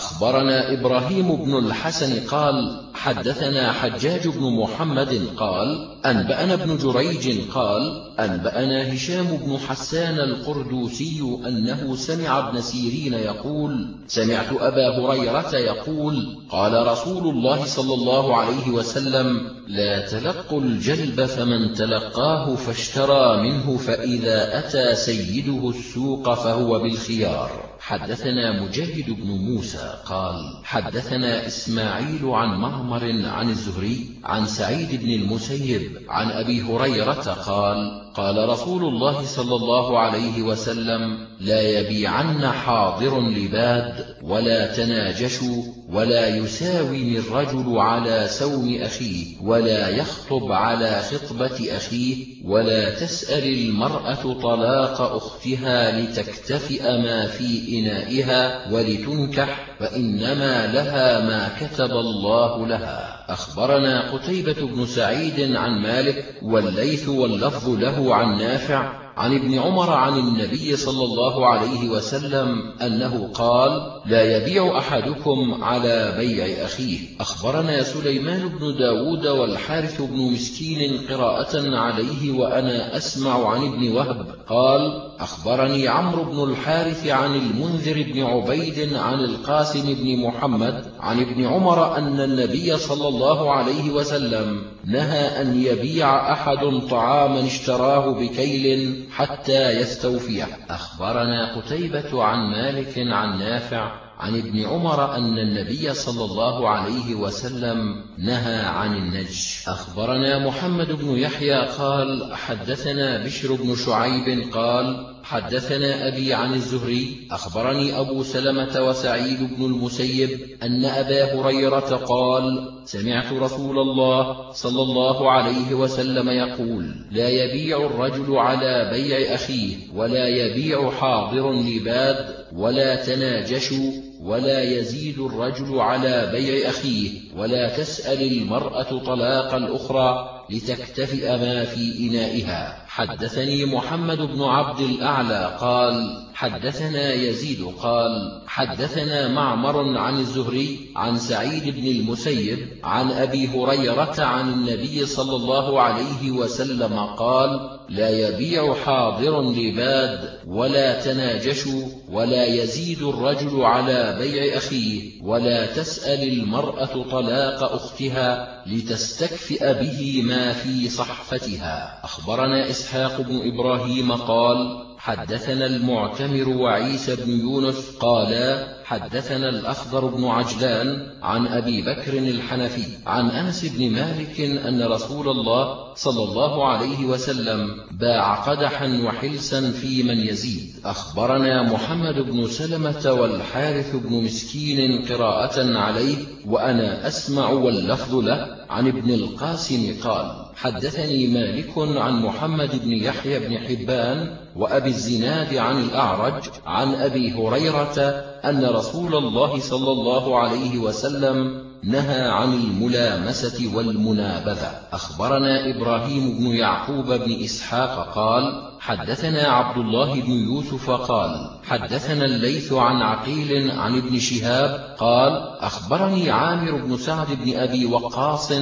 أخبرنا إبراهيم بن الحسن قال حدثنا حجاج بن محمد قال أنبأنا ابن جريج قال أنبأنا هشام بن حسان القردوسي أنه سمع ابن سيرين يقول سمعت أبا هريرة يقول قال رسول الله صلى الله عليه وسلم لا تلقوا الجلب فمن تلقاه فاشترى منه فإذا أتى سيده السوق فهو بالخيار. حدثنا مجاهد بن موسى. قال حدثنا إسماعيل عن معمر عن الزهري عن سعيد بن المسيب عن أبي هريرة قال قال رسول الله صلى الله عليه وسلم لا يبيعن حاضر لباد ولا تناجشوا ولا يساوم الرجل على سوم أخيه ولا يخطب على خطبة أخيه ولا تسأل المرأة طلاق أختها لتكتفئ ما في إنائها ولتنكح فإنما لها ما كتب الله لها. أخبرنا قتيبة بن سعيد عن مالك والليث واللفظ له عن نافع عن ابن عمر عن النبي صلى الله عليه وسلم أنه قال لا يبيع أحدكم على بيع أخيه. أخبرنا سليمان بن داود والحارث بن مسكين قراءة عليه وأنا أسمع عن ابن وهب. قال أخبرني عمرو بن الحارث عن المنذر بن عبيد عن القاسم بن محمد عن ابن عمر أن النبي صلى الله عليه وسلم نهى أن يبيع أحد طعاما اشتراه بكيل حتى يستوفيه. أخبرنا قتيبة عن مالك عن نافع عن ابن عمر أن النبي صلى الله عليه وسلم نهى عن النج أخبرنا محمد بن يحيى قال حدثنا بشر بن شعيب قال حدثنا أبي عن الزهري أخبرني أبو سلمة وسعيد بن المسيب أن أبا هريرة قال سمعت رسول الله صلى الله عليه وسلم يقول لا يبيع الرجل على بيع أخيه ولا يبيع حاضر لباد ولا تناجشوا ولا يزيد الرجل على بيع أخيه ولا تسأل المرأة طلاق الأخرى لتكتفئ ما في إنائها. حدثني محمد بن عبد الأعلى قال حدثنا يزيد قال حدثنا معمر عن الزهري عن سعيد بن المسيب عن أبي هريرة عن النبي صلى الله عليه وسلم قال لا يبيع حاضر لباد ولا تناجشوا ولا يزيد الرجل على بيع أخيه ولا تسأل المرأة طلاق أختها لتستكفئ به ما في صحفتها. أخبرنا إسحاق بن إبراهيم قال حدثنا المعتمر وعيسى بن يونس قالا حدثنا الأخضر بن عجلان عن أبي بكر الحنفي عن أنس بن مالك أن رسول الله صلى الله عليه وسلم باع قدحا وحلسا في من يزيد. أخبرنا محمد بن سلمة والحارث بن مسكين قراءة عليه وأنا أسمع واللفظ له عن ابن القاسم قال حدثني مالك عن محمد بن يحيى بن حبان وأبي الزناد عن الأعرج عن أبي هريرة أن رسول الله صلى الله عليه وسلم نهى عن الملامسة والمنابذة. أخبرنا إبراهيم بن يعقوب بن إسحاق قال حدثنا عبد الله بن يوسف قال حدثنا الليث عن عقيل عن ابن شهاب قال أخبرني عامر بن سعد بن أبي وقاص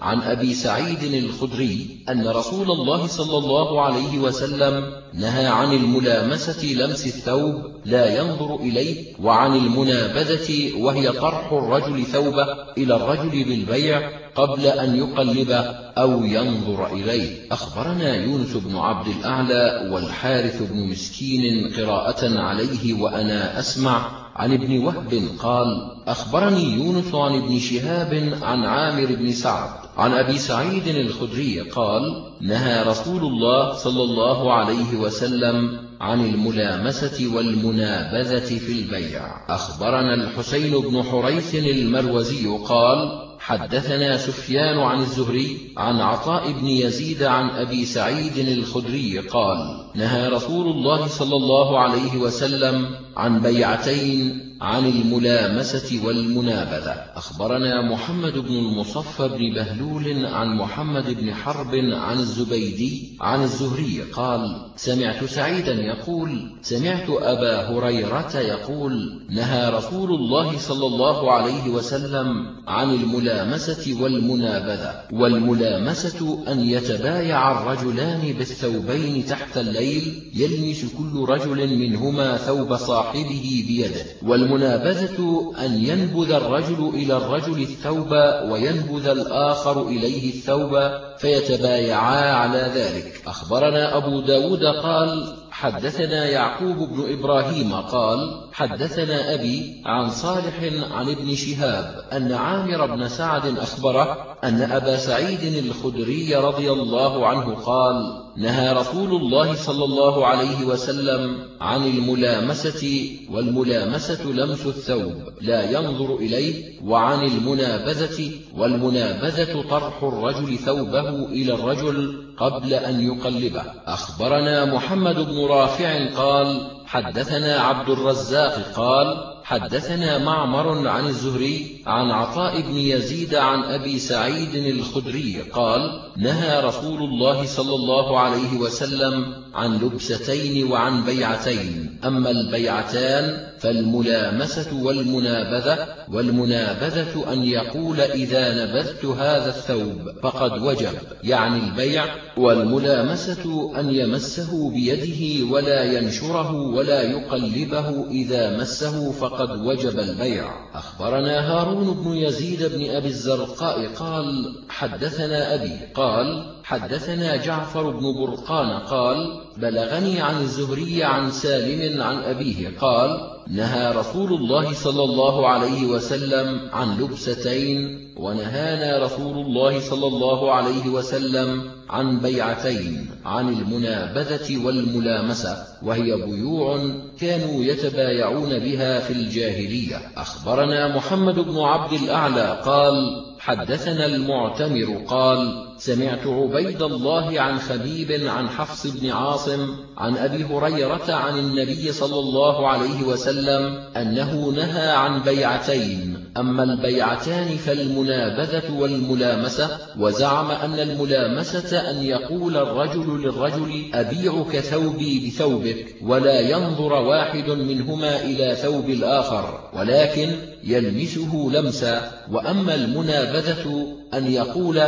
عن أبي سعيد الخدري أن رسول الله صلى الله عليه وسلم نهى عن الملامسة لمس الثوب لا ينظر إليه وعن المنابذة وهي طرح الرجل ثوبه إلى الرجل بالبيع قبل أن يقلب أو ينظر إليه. أخبرنا يونس بن عبد الأعلى والحارث بن مسكين قراءة عليه وأنا أسمع. عن ابن وهب قال أخبرني يونس عن ابن شهاب عن عامر بن سعد عن أبي سعيد الخدري قال نهى رسول الله صلى الله عليه وسلم عن الملامسة والمنابذة في البيع. أخبرنا الحسين بن حريث المروزي قال حدثنا سفيان عن الزهري عن عطاء بن يزيد عن أبي سعيد الخدري قال نهى رسول الله صلى الله عليه وسلم عن بيعتين عن الملامسة والمنابذة. أخبرنا محمد بن المصفى بن بهلول عن محمد بن حرب عن الزبيدي عن الزهري قال سمعت سعيدا يقول سمعت أبا هريرة يقول نهى رسول الله صلى الله عليه وسلم عن الملامسة والمنابذة والملامسة أن يتبايع الرجلان بالثوبين تحت الليل يلمس كل رجل منهما ثوب صاحبه بيده والمنابذة أن ينبذ الرجل إلى الرجل الثوب وينبذ الآخر إليه الثوب فيتبايعا على ذلك. أخبرنا أبو داود قال حدثنا يعقوب بن إبراهيم قال حدثنا أبي عن صالح عن ابن شهاب أن عامر بن سعد أخبره أن أبا سعيد الخدري رضي الله عنه قال نهى رسول الله صلى الله عليه وسلم عن الملامسة والملامسة لمس الثوب لا ينظر إليه وعن المنابذة والمنابذة طرح الرجل ثوبه إلى الرجل قبل أن يقلبه. أخبرنا محمد بن رافع قال حدثنا عبد الرزاق قال حدثنا معمر عن الزهري عن عطاء بن يزيد عن أبي سعيد الخدري قال نهى رسول الله صلى الله عليه وسلم عن لبستين وعن بيعتين. أما البيعتان فالملامسة والمنابذة والمنابذة أن يقول إذا نبذت هذا الثوب فقد وجب. يعني البيع والملامسة أن يمسه بيده ولا ينشره ولا يقلبه إذا مسه فقد وجب البيع. أخبرنا هارون بن يزيد بن أبي الزرقاء قال حدثنا أبي. قال حدثنا جعفر بن برقان قال بلغني عن الزهري عن سالم عن أبيه قال نهى رسول الله صلى الله عليه وسلم عن لبستين ونهانا رسول الله صلى الله عليه وسلم عن بيعتين عن المنابذة والملامسة وهي بيوع كانوا يتبايعون بها في الجاهلية. أخبرنا محمد بن عبد الأعلى قال حدثنا المعتمر قال سمعت عبيد الله عن خبيب عن حفص بن عاصم عن أبي هريرة عن النبي صلى الله عليه وسلم أنه نهى عن بيعتين أما البيعتان فالمنابذة والملامسة وزعم أن الملامسة أن يقول الرجل للرجل أبيعك ثوبي بثوبك ولا ينظر واحد منهما إلى ثوب الآخر ولكن يلمسه لمسا وأما المنابذة أن يقول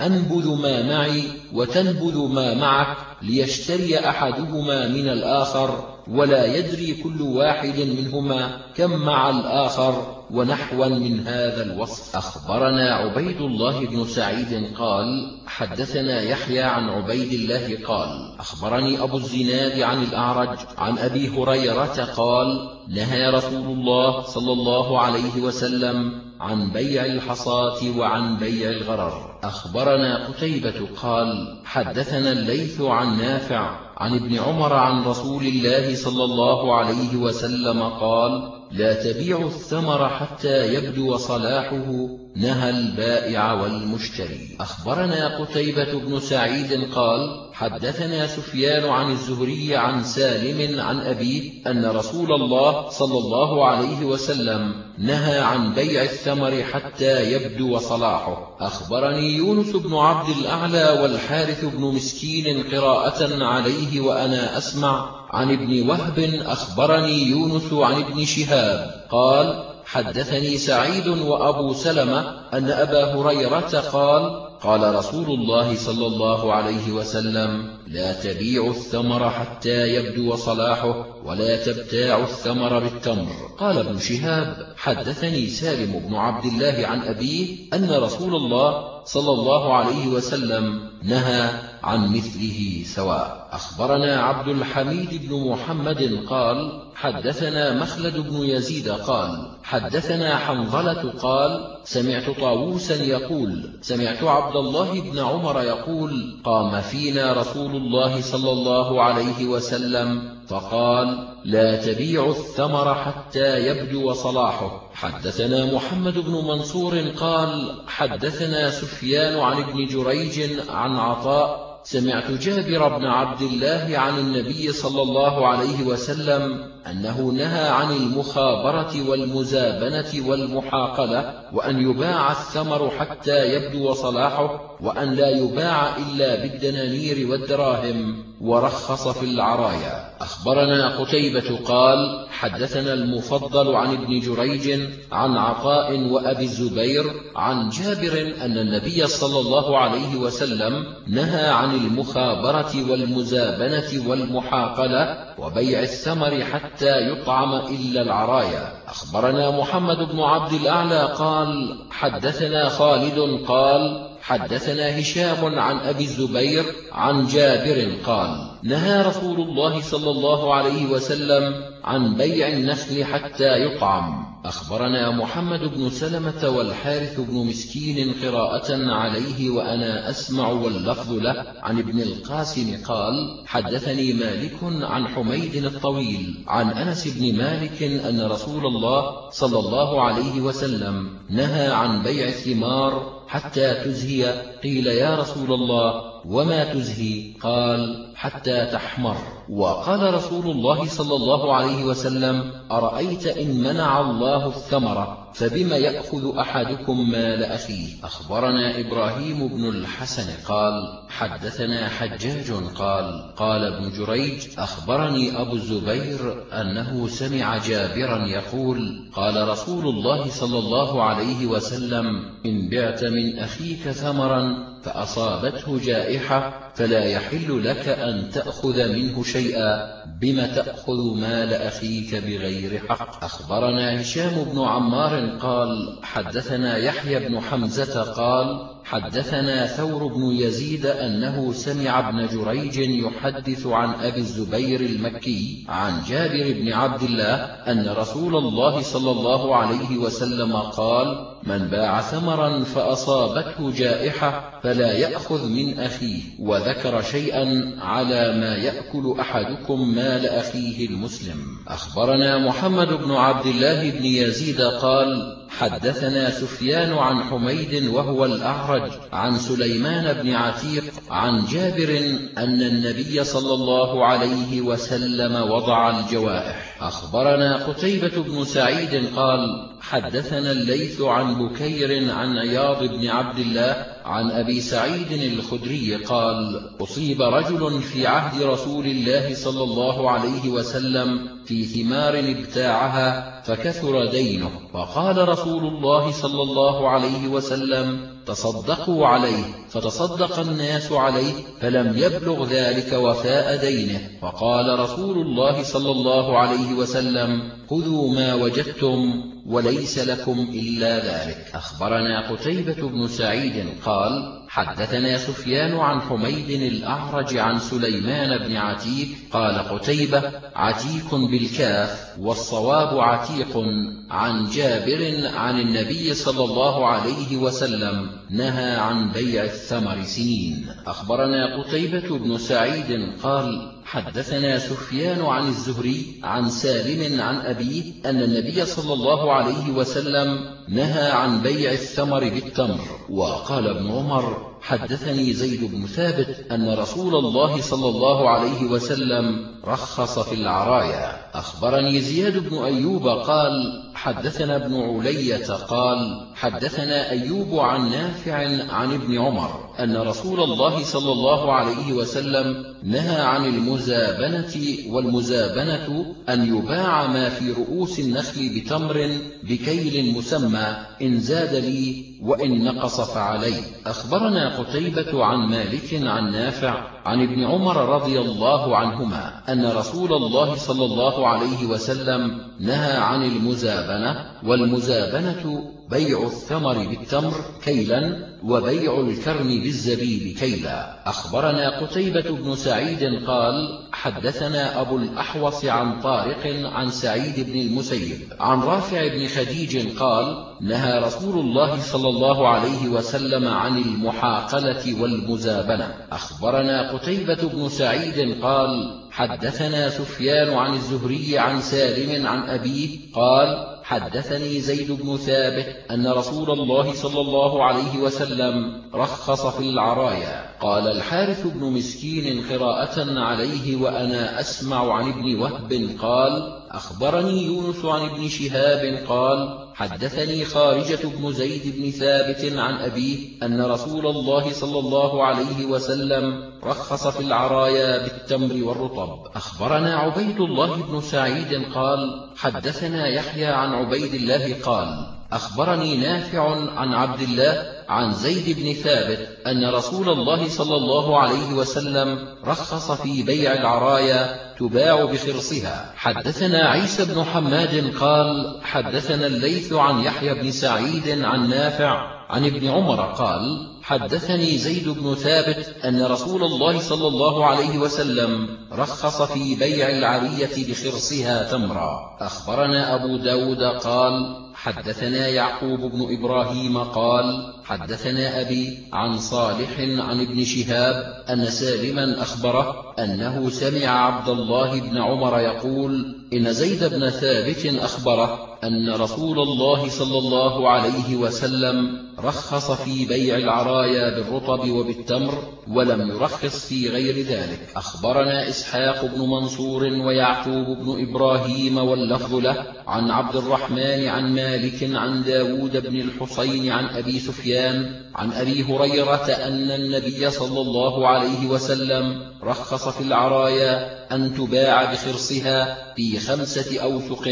أنبذ ما معي وتنبذ ما معك ليشتري أحدهما من الآخر ولا يدري كل واحد منهما كم مع الآخر. ونحوا من هذا الوصف أخبرنا عبيد الله بن سعيد قال حدثنا يحيى عن عبيد الله قال أخبرني أبو الزناد عن الأعرج عن أبي هريرة قال نهى رسول الله صلى الله عليه وسلم عن بيع الحصاة وعن بيع الغرر. أخبرنا قتيبة قال حدثنا الليث عن نافع عن ابن عمر عن رسول الله صلى الله عليه وسلم قال لا تبيع الثمر حتى يبدو صلاحه نهى البائع والمشتري. أخبرنا قتيبة بن سعيد قال حدثنا سفيان عن الزهري عن سالم عن أبيه أن رسول الله صلى الله عليه وسلم نهى عن بيع الثمر حتى يبدو صلاحه. أخبرني يونس بن عبد الأعلى والحارث بن مسكين قراءة عليه وأنا أسمع عن ابن وهب أخبرني يونس عن ابن شهاب قال حدثني سعيد وأبو سلمة أن أبا هريرة قال قال رسول الله صلى الله عليه وسلم لا تبيع الثمر حتى يبدو صلاحه ولا تبتاع الثمر بالتمر. قال ابن شهاب حدثني سالم بن عبد الله عن أبيه أن رسول الله صلى الله عليه وسلم نهى عن مثله سواء. أخبرنا عبد الحميد بن محمد قال حدثنا مخلد بن يزيد قال حدثنا حنظلة قال سمعت طاووسا يقول سمعت عبد الله بن عمر يقول قام فينا رسول الله صلى الله عليه وسلم فقال لا تبيع الثمر حتى يبدو صلاحه. حدثنا محمد بن منصور قال حدثنا سفيان عن ابن جريج عن عطاء سمعت جابر بن عبد الله عن النبي صلى الله عليه وسلم أنه نهى عن المخابرة والمزابنة والمحاقلة وأن يباع الثمر حتى يبدو صلاحه وأن لا يباع إلا بالدنانير والدراهم. ورخص في العرايا. أخبرنا قتيبة قال حدثنا المفضل عن ابن جريج عن عطاء وأبي الزبير عن جابر أن النبي صلى الله عليه وسلم نهى عن المخابرة والمزابنة والمحاقلة وبيع الثمر حتى يطعم إلا العرايا. أخبرنا محمد بن عبد الأعلى قال حدثنا خالد قال حدثنا هشام عن أبي الزبير عن جابر قال نهى رسول الله صلى الله عليه وسلم عن بيع النخل حتى يطعم. أخبرنا محمد بن سلمة والحارث بن مسكين قراءة عليه وأنا أسمع واللفظ له. عن ابن القاسم قال حدثني مالك عن حميد الطويل عن أنس بن مالك أن رسول الله صلى الله عليه وسلم نهى عن بيع الثمار حتى تزهي قيل يا رسول الله وما تزهي؟ قال حتى تحمر. وقال رسول الله صلى الله عليه وسلم أرأيت إن منع الله الثمرة فبما يأخذ أحدكم مال أخيه؟ أخبرنا إبراهيم بن الحسن قال حدثنا حجاج قال قال ابن جريج أخبرني أبو الزبير أنه سمع جابرا يقول قال رسول الله صلى الله عليه وسلم إن بعت من أخيك ثمرا فأصابته جائحة فلا يحل لك أن تأخذ منه شيئا بم تأخذ مال أخيك بغير حق؟ أخبرنا هشام بن عمار قال حدثنا يحيى بن حمزة قال حدثنا ثور بن يزيد أنه سمع ابن جريج يحدث عن أبي الزبير المكي عن جابر بن عبد الله أن رسول الله صلى الله عليه وسلم قال من باع ثمرا فأصابته جائحة فلا يأخذ من أخيه وذكر شيئا على ما يأكل أحدكم مال أخيه المسلم أخبرنا محمد بن عبد الله بن يزيد قال حدثنا سفيان عن حميد وهو الأعرج عن سليمان بن عتيق عن جابر أن النبي صلى الله عليه وسلم وضع الجوائح أخبرنا قتيبة بن سعيد قال حدثنا الليث عن بكير عن عياض بن عبد الله عن أبي سعيد الخدري قال أصيب رجل في عهد رسول الله صلى الله عليه وسلم في ثمار ابتاعها فكثر دينه. فقال رسول الله صلى الله عليه وسلم تصدقوا عليه فتصدق الناس عليه فلم يبلغ ذلك وفاء دينه. فقال رسول الله صلى الله عليه وسلم خذوا ما وجدتم وليس لكم إلا ذلك. أخبرنا قتيبة بن سعيد قال حدثنا سفيان عن حميد الأعرج عن سليمان بن عتيق قال قتيبة عتيق بالكاف والصواب عتيق عن جابر عن النبي صلى الله عليه وسلم نهى عن بيع الثمر سنين. أخبرنا قتيبة بن سعيد قال حدثنا سفيان عن الزهري عن سالم عن أبيه أن النبي صلى الله عليه وسلم نهى عن بيع الثمر بالتمر. وقال ابن عمر حدثني زيد بن ثابت أن رسول الله صلى الله عليه وسلم رخص في العرايا. أخبرني زياد بن أيوب قال حدثنا ابن علية قال حدثنا أيوب عن نافع عن ابن عمر أن رسول الله صلى الله عليه وسلم نهى عن المزابنة والمزابنة أن يباع ما في رؤوس النخل بتمر بكيل مسمى إن زاد لي وإن نقص فعلي. أخبرنا قتيبة عن مالك عن نافع عن ابن عمر رضي الله عنهما أن رسول الله صلى الله عليه وسلم نهى عن المزابنة والمزابنة بيع الثمر بالتمر كيلا وبيع الكرم بالزبيب كيلا. أخبرنا قتيبة بن سعيد قال حدثنا أبو الأحوص عن طارق عن سعيد بن المسيب عن رافع بن خديج قال نهى رسول الله صلى الله عليه وسلم عن المحاقلة والمزابنة. أخبرنا قتيبة بن سعيد قال حدثنا سفيان عن الزهري عن سالم عن أبيه قال حدثني زيد بن ثابت أن رسول الله صلى الله عليه وسلم رخص في العرايا. قال الحارث بن مسكين قراءة عليه وأنا أسمع عن ابن وهب قال أخبرني يونس عن ابن شهاب قال حدثني خارجة بن زيد بن ثابت عن أبيه أن رسول الله صلى الله عليه وسلم رخص في العرايا بالتمر والرطب. أخبرنا عبيد الله بن سعيد قال حدثنا يحيى عن عبيد الله قال أخبرني نافع عن عبد الله عن زيد بن ثابت أن رسول الله صلى الله عليه وسلم رخص في بيع العرايا تباع بخرصها. حدثنا عيسى بن حماد قال حدثنا الليث عن يحيى بن سعيد عن نافع عن ابن عمر قال حدثني زيد بن ثابت أن رسول الله صلى الله عليه وسلم رخص في بيع العرية بخرصها تمرا. أخبرنا أبو داود قال حدثنا يعقوب بن إبراهيم قال حدثنا أبي عن صالح عن ابن شهاب أن سالما أخبره أنه سمع عبد الله بن عمر يقول إن زيد بن ثابت أخبره أن رسول الله صلى الله عليه وسلم رخص في بيع العرايا بالرطب وبالتمر ولم يرخص في غير ذلك. أخبرنا إسحاق بن منصور ويعقوب بن إبراهيم واللفظ له عن عبد الرحمن عن مالك عن داود بن الحصين عن أبي سفيان عن أبي هريرة أن النبي صلى الله عليه وسلم رخص في العرايا أن تباع بخرصها في خمسة أوثق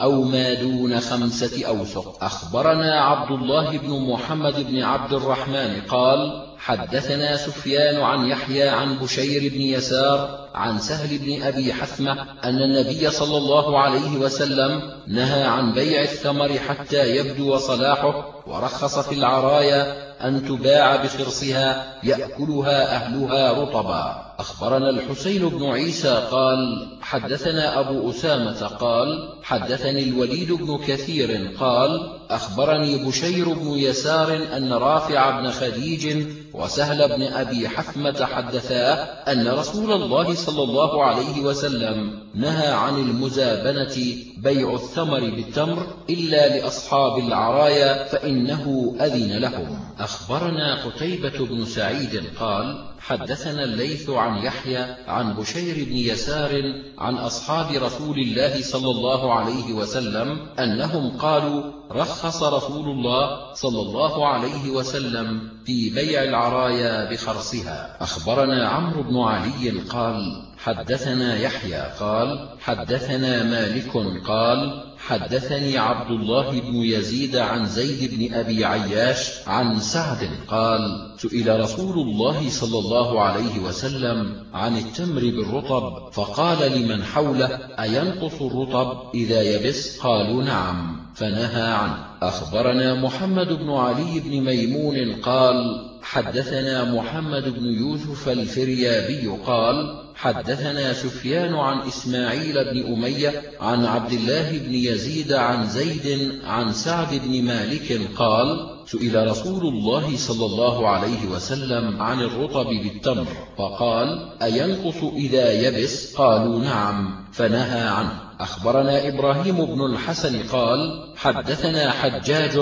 أو ما دون خمسة أوثق. أخبرنا عبد الله بن محمد بن عبد الرحمن قال حدثنا سفيان عن يحيى عن بشير بن يسار عن سهل بن أبي حثمة أن النبي صلى الله عليه وسلم نهى عن بيع الثمر حتى يبدو صلاحه ورخص في العرايا أن تباع بخرصها يأكلها أهلها رطبا. أخبرنا الحسين بن عيسى قال حدثنا أبو أسامة قال حدثني الوليد بن كثير قال أخبرني بشير بن يسار أن رافع بن خديج وسهل بن أبي حثمة حدثا أن رسول الله صلى الله عليه وسلم نهى عن المزابنة بيع الثمر بالتمر إلا لأصحاب العرايا فإنه أذن لهم. أخبرنا قتيبة بن سعيد قال حدثنا الليث عن يحيى عن بشير بن يسار عن أصحاب رسول الله صلى الله عليه وسلم أنهم قالوا رخص رسول الله صلى الله عليه وسلم في بيع العرايا بخرصها. أخبرنا عمرو بن علي قال حدثنا يحيى قال حدثنا مالك قال حدثني عبد الله بن يزيد عن زيد بن أبي عياش عن سعد قال سئل رسول الله صلى الله عليه وسلم عن التمر بالرطب فقال لمن حوله أينقص الرطب إذا يبس؟ قالوا نعم. فنهى عنه. أخبرنا محمد بن علي بن ميمون قال حدثنا محمد بن يوسف الفريابي قال حدثنا سفيان عن إسماعيل بن أمية عن عبد الله بن يزيد عن زيد عن سعد بن مالك قال سئل رسول الله صلى الله عليه وسلم عن الرطب بالتمر فقال أينقص إذا يبس؟ قالوا نعم. فنهى عنه. أخبرنا إبراهيم بن الحسن قال حدثنا حجاج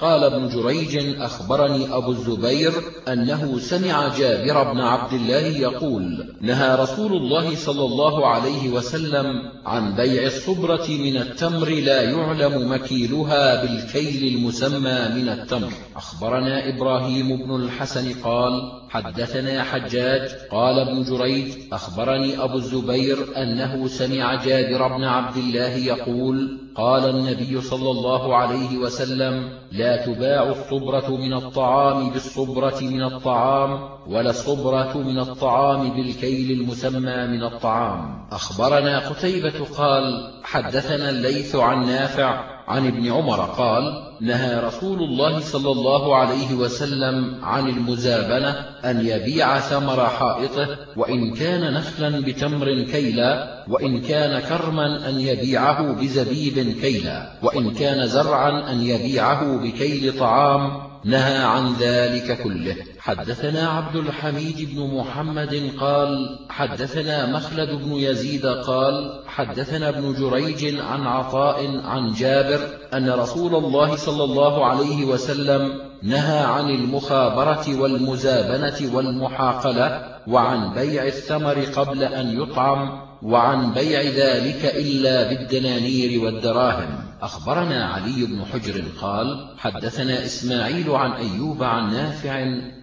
قال ابن جريج أخبرني أبو الزبير أنه سمع جابر بن عبد الله يقول نهى رسول الله صلى الله عليه وسلم عن بيع الصبرة من التمر لا يعلم مكيلها بالكيل المسمى من التمر. أخبرنا إبراهيم بن الحسن قال حدثنا حجاج قال ابن جريج أخبرني أبو الزبير أنه سمع جابر بن عبد الله يقول قال النبي صلى الله عليه وسلم لا تباع الصبرة من الطعام بالصبرة من الطعام ولا الصبرة من الطعام بالكيل المسمى من الطعام. أخبرنا قتيبة قال حدثنا الليث عن نافع عن ابن عمر قال نهى رسول الله صلى الله عليه وسلم عن المزابنة أن يبيع ثمر حائطه وإن كان نخلا بتمر كيلا وإن كان كرما أن يبيعه بزبيب كيلا وإن كان زرعا أن يبيعه بكيل طعام نهى عن ذلك كله. حدثنا عبد الحميد بن محمد قال حدثنا مخلد بن يزيد قال حدثنا ابن جريج عن عطاء عن جابر أن رسول الله صلى الله عليه وسلم نهى عن المخابرة والمزابنة والمحاقلة وعن بيع الثمر قبل أن يطعم وعن بيع ذلك إلا بالدنانير والدراهم. أخبرنا علي بن حجر قال حدثنا إسماعيل عن أيوب عن نافع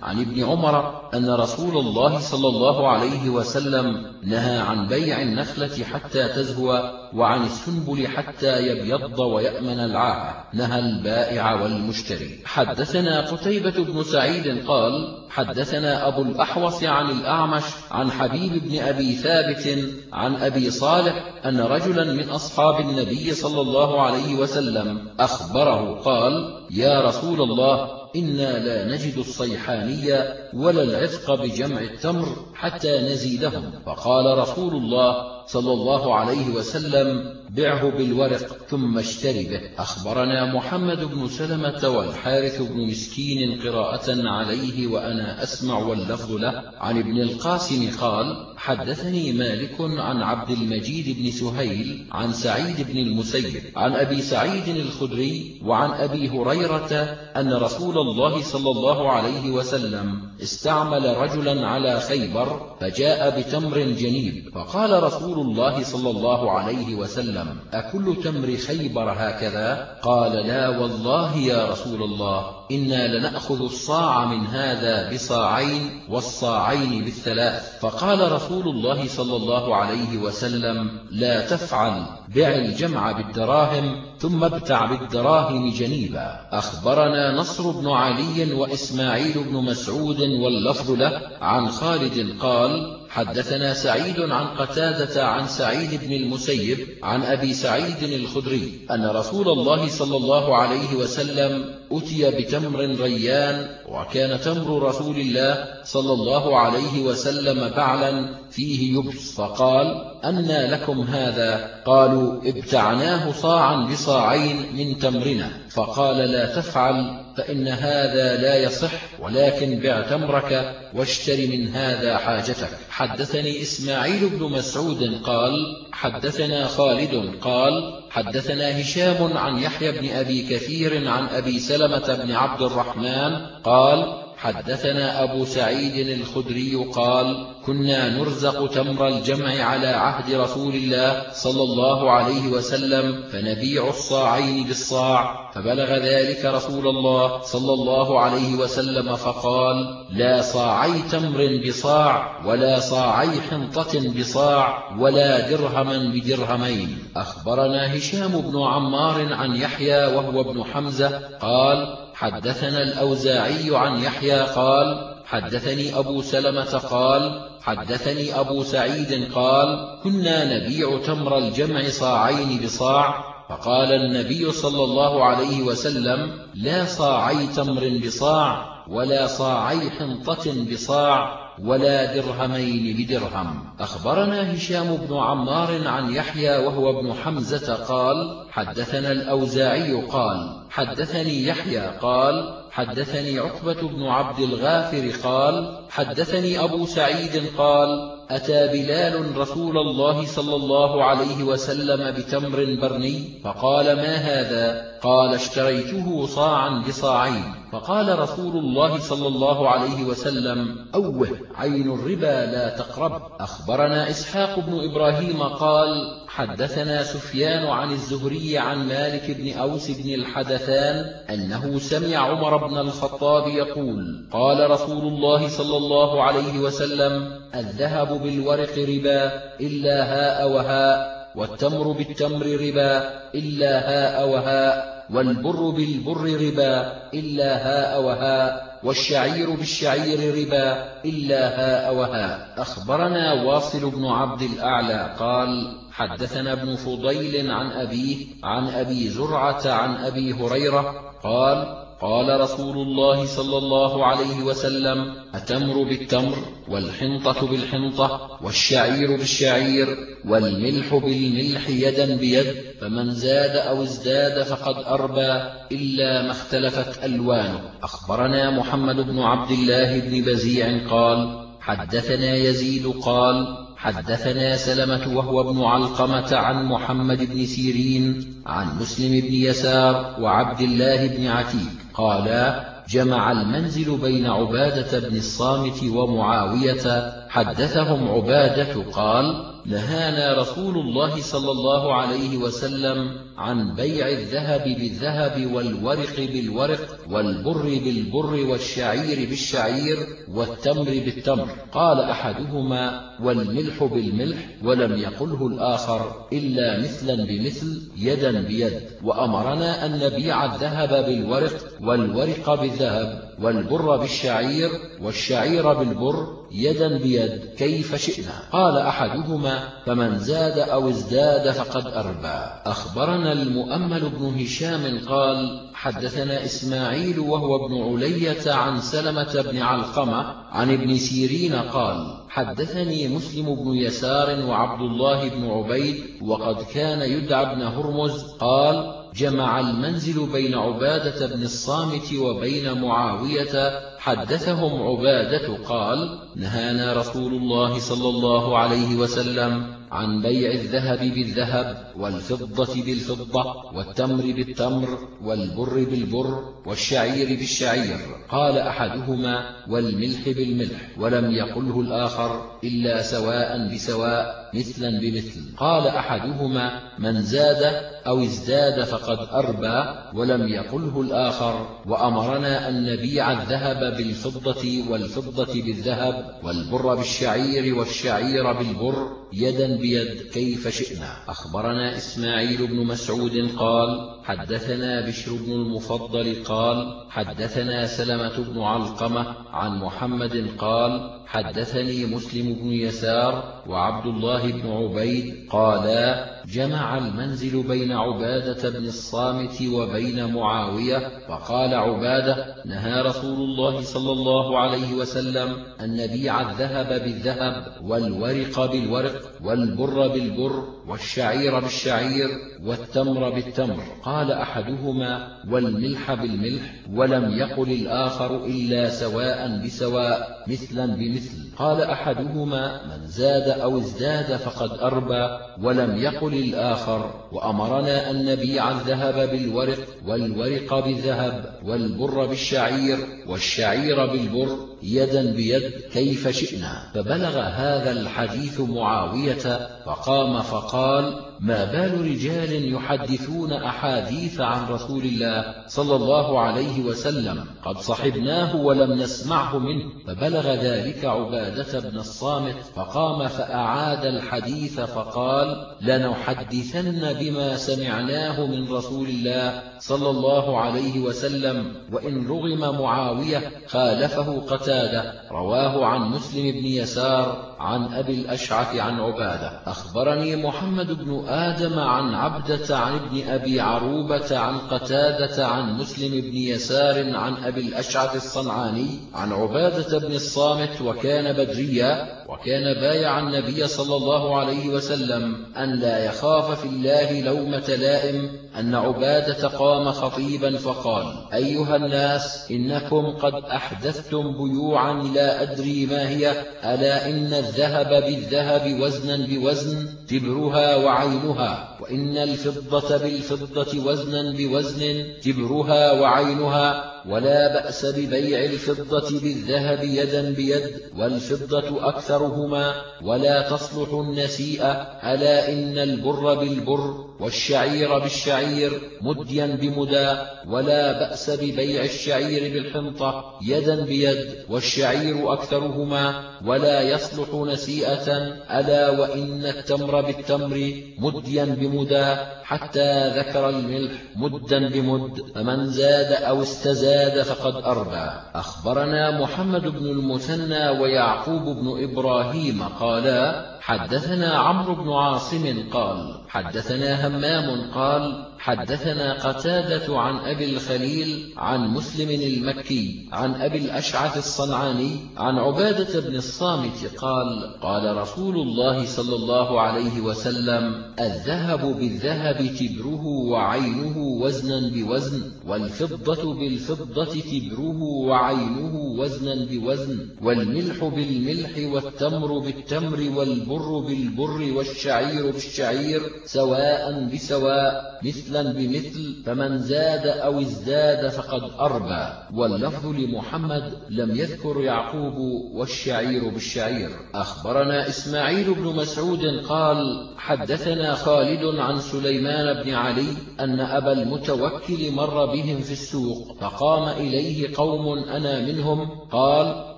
عن ابن عمر أن رسول الله صلى الله عليه وسلم نهى عن بيع النخلة حتى تزهو وعن السنبل حتى يبيض ويأمن العاهة نهى البائع والمشتري. حدثنا قتيبة بن سعيد قال حدثنا أبو الأحوص عن الأعمش عن حبيب بن أبي ثابت عن أبي صالح أن رجلا من أصحاب النبي صلى الله عليه وسلم أخبره قال يا رسول الله إنا لا نجد الصيحانية ولا العتق بجمع التمر حتى نزيدهم. فقال رسول الله صلى الله عليه وسلم بعه بالورق ثم اشتري به. أخبرنا محمد بن سلمة والحارث بن مسكين قراءة عليه وأنا أسمع واللفظ له. عن ابن القاسم قال حدثني مالك عن عبد المجيد بن سهيل عن سعيد بن المسيب عن أبي سعيد الخدري وعن أبي هريرة أن رسول الله صلى الله عليه وسلم استعمل رجلا على خيبر فجاء بتمر جنيب. فقال رسول الله صلى الله عليه وسلم أكل تمر خيبر هكذا؟ قال لا والله يا رسول الله. إنا لنأخذ الصاع من هذا بصاعين والصاعين بالثلاث. فقال رسول الله صلى الله عليه وسلم لا تفعل بع الجمع بالدراهم ثم ابتع بالدراهم جنيبا. أخبرنا نصر بن علي وإسماعيل بن مسعود واللفظ له عن خالد قال حدثنا سعيد عن قتادة عن سعيد بن المسيب عن أبي سعيد الخدري أن رسول الله صلى الله عليه وسلم أتي بتمر ريان وكان تمر رسول الله صلى الله عليه وسلم بعلا فيه يبس. فقال أنى لكم هذا؟ قالوا ابتعناه صاعا بصاعين من تمرنا. فقال لا تفعل فإن هذا لا يصح ولكن بع تمرك واشتر من هذا حاجتك. حدثني إسماعيل بن مسعود قال حدثنا خالد قال حدثنا هشام عن يحيى بن أبي كثير عن أبي سلمة بن عبد الرحمن قال حدثنا أبو سعيد الخدري قال كنا نرزق تمر الجمع على عهد رسول الله صلى الله عليه وسلم فنبيع الصاعين بالصاع فبلغ ذلك رسول الله صلى الله عليه وسلم فقال لا صاعي تمر بصاع ولا صاعي حنطة بصاع ولا درهما بدرهمين. أخبرنا هشام بن عمار عن يحيى وهو ابن حمزة قال حدثنا الأوزاعي عن يحيى قال حدثني أبو سلمة قال حدثني أبو سعيد قال كنا نبيع تمر الجمع صاعين بصاع فقال النبي صلى الله عليه وسلم لا صاعي تمر بصاع ولا صاعي حنطة بصاع. ولا درهمين بدرهم أخبرنا هشام بن عمار عن يحيى وهو ابن حمزة قال حدثنا الأوزاعي قال حدثني يحيى قال حدثني عقبة بن عبد الغافر قال حدثني أبو سعيد قال أتى بلال رسول الله صلى الله عليه وسلم بتمر برني فقال ما هذا؟ قال اشتريته صاعا بصاعين. فقال رسول الله صلى الله عليه وسلم أوه عين الربا لا تقرب. أخبرنا إسحاق بن إبراهيم قال حدثنا سفيان عن الزهري عن مالك بن أوس بن الحدثان أنه سمع عمر بن الخطاب يقول قال رسول الله صلى الله عليه وسلم الذهب بالورق ربا إلا هاء وهاء والتمر بالتمر ربا إلا هاء وهاء. والبر بالبر ربا إلا هاء وهاء والشعير بالشعير ربا إلا هاء وهاء أخبرنا واصل بن عبد الأعلى قال حدثنا ابن فضيل عن أبيه عن أبي زرعة عن أبي هريرة قال قال رسول الله صلى الله عليه وسلم أتمر بالتمر والحنطة بالحنطة والشعير بالشعير والملح بالملح يدا بيد فمن زاد أو ازداد فقد أربى إلا ما اختلفت ألوانه. أخبرنا محمد بن عبد الله بن بزيع قال حدثنا يزيد قال حدثنا سلمة وهو ابن علقمة عن محمد بن سيرين عن مسلم بن يسار وعبد الله بن عتيق. قالا جمع المنزل بين عبادة بن الصامت ومعاوية حدثهم عبادة قال نهانا رسول الله صلى الله عليه وسلم عن بيع الذهب بالذهب والورق بالورق والبر بالبر والشعير بالشعير والتمر بالتمر. قال أحدهما والملح بالملح ولم يقله الآخر إلا مثلا بمثل يدا بيد. وأمرنا أن نبيع الذهب بالورق والورق بالذهب والبر بالشعير والشعير بالبر يدا بيد كيف شئنا. قال أحدهما فمن زاد أو ازداد فقد أربى. أخبرنا المؤمل بن هشام قال حدثنا إسماعيل وهو ابن علية عن سلمة بن علقمة عن ابن سيرين قال حدثني مسلم بن يسار وعبد الله بن عبيد وقد كان يدعى ابن هرمز قال جمع المنزل بين عبادة بن الصامت وبين معاوية حدثهم عبادة قال نهانا رسول الله صلى الله عليه وسلم عن بيع الذهب بالذهب والفضة بالفضة والتمر بالتمر والبر بالبر والشعير بالشعير. قال أحدهما والملح بالملح ولم يقله الآخر إلا سواء بسواء. مثلا بمثل. قال أحدهما من زاد أو ازداد فقد أربى ولم يقله الآخر وأمرنا أن نبيع الذهب بالفضة والفضة بالذهب والبر بالشعير والشعير بالبر يدا بيد كيف شئنا. أخبرنا إسماعيل بن مسعود قال حدثنا بشر بن المفضل قال حدثنا سلمة بن علقمة عن محمد قال حدثني مسلم بن يسار وعبد الله بن عبيد قالا جمع المنزل بين عبادة بن الصامت وبين معاوية فقال عبادة نهى رسول الله صلى الله عليه وسلم أن نبيع الذهب بالذهب والورق بالورق والبر بالبر والشعير بالشعير والتمر بالتمر. قال أحدهما والملح بالملح ولم يقل الآخر إلا سواء بسواء مثلا بمثل. قال أحدهما من زاد أو ازداد فقد أربى ولم يقل الآخر وأمرنا أن نبيع الذهب بالورق والورق بالذهب والبر بالشعير والشعير بالبر. يدا بيد كيف شئنا. فبلغ هذا الحديث معاوية فقام فقال ما بال رجال يحدثون أحاديث عن رسول الله صلى الله عليه وسلم قد صحبناه ولم نسمعه منه. فبلغ ذلك عبادة بن الصامت فقام فأعاد الحديث فقال لنحدثن بما سمعناه من رسول الله صلى الله عليه وسلم وإن رغم معاوية خالفه قتادة رواه عن مسلم بن يسار عن أبي الأشعث عن عبادة. أخبرني محمد بن آدم عن عبدة عن ابن أبي عروبة عن قتادة عن مسلم بن يسار عن أبي الأشعث الصنعاني عن عبادة بن الصامت وكان بدريا وكان بايع النبي صلى الله عليه وسلم أن لا يخاف في الله لومة لائم أن عبادة قام خطيبا فقال أيها الناس إنكم قد أحدثتم بيوعا لا أدري ما هي ألا إن الذهب بالذهب وزنا بوزن تبرها وعينها وإن الفضة بالفضة وزنا بوزن تبرها وعينها ولا بأس ببيع الفضة بالذهب يدا بيد والفضة أكثرهما ولا تصلح النسيئة ألا إن البر بالبر والشعير بالشعير مديا بمدى ولا بأس ببيع الشعير بالحنطة يدا بيد والشعير أكثرهما ولا يصلح نسيئة ألا وإن التمر بالتمر مديا بمدى حتى ذكر الملح مدا بمد فمن زاد أو استزاد فقد أربى. أخبرنا محمد بن المثنى ويعقوب بن إبراهيم قالا حدثنا عمرو بن عاصم قال حدثنا همام قال حدثنا قتادة عن أبي الخليل عن مسلم المكي عن أبي الأشعث الصنعاني عن عبادة بن الصامت قال قال رسول الله صلى الله عليه وسلم الذهب بالذهب تبره وعينه وزنا بوزن والفضة بالفضة تبره وعينه وزنا بوزن والملح بالملح والتمر بالتمر والبر بالبر والشعير بالشعير سواء بسواء مثلا بمثل فمن زاد أو ازداد فقد أربى. واللفظ لمحمد لم يذكر يعقوب والشعير بالشعير. أخبرنا إسماعيل بن مسعود قال حدثنا خالد عن سليمان بن علي أن أبا المتوكل مر بهم في السوق فقام إليه قوم أنا منهم قال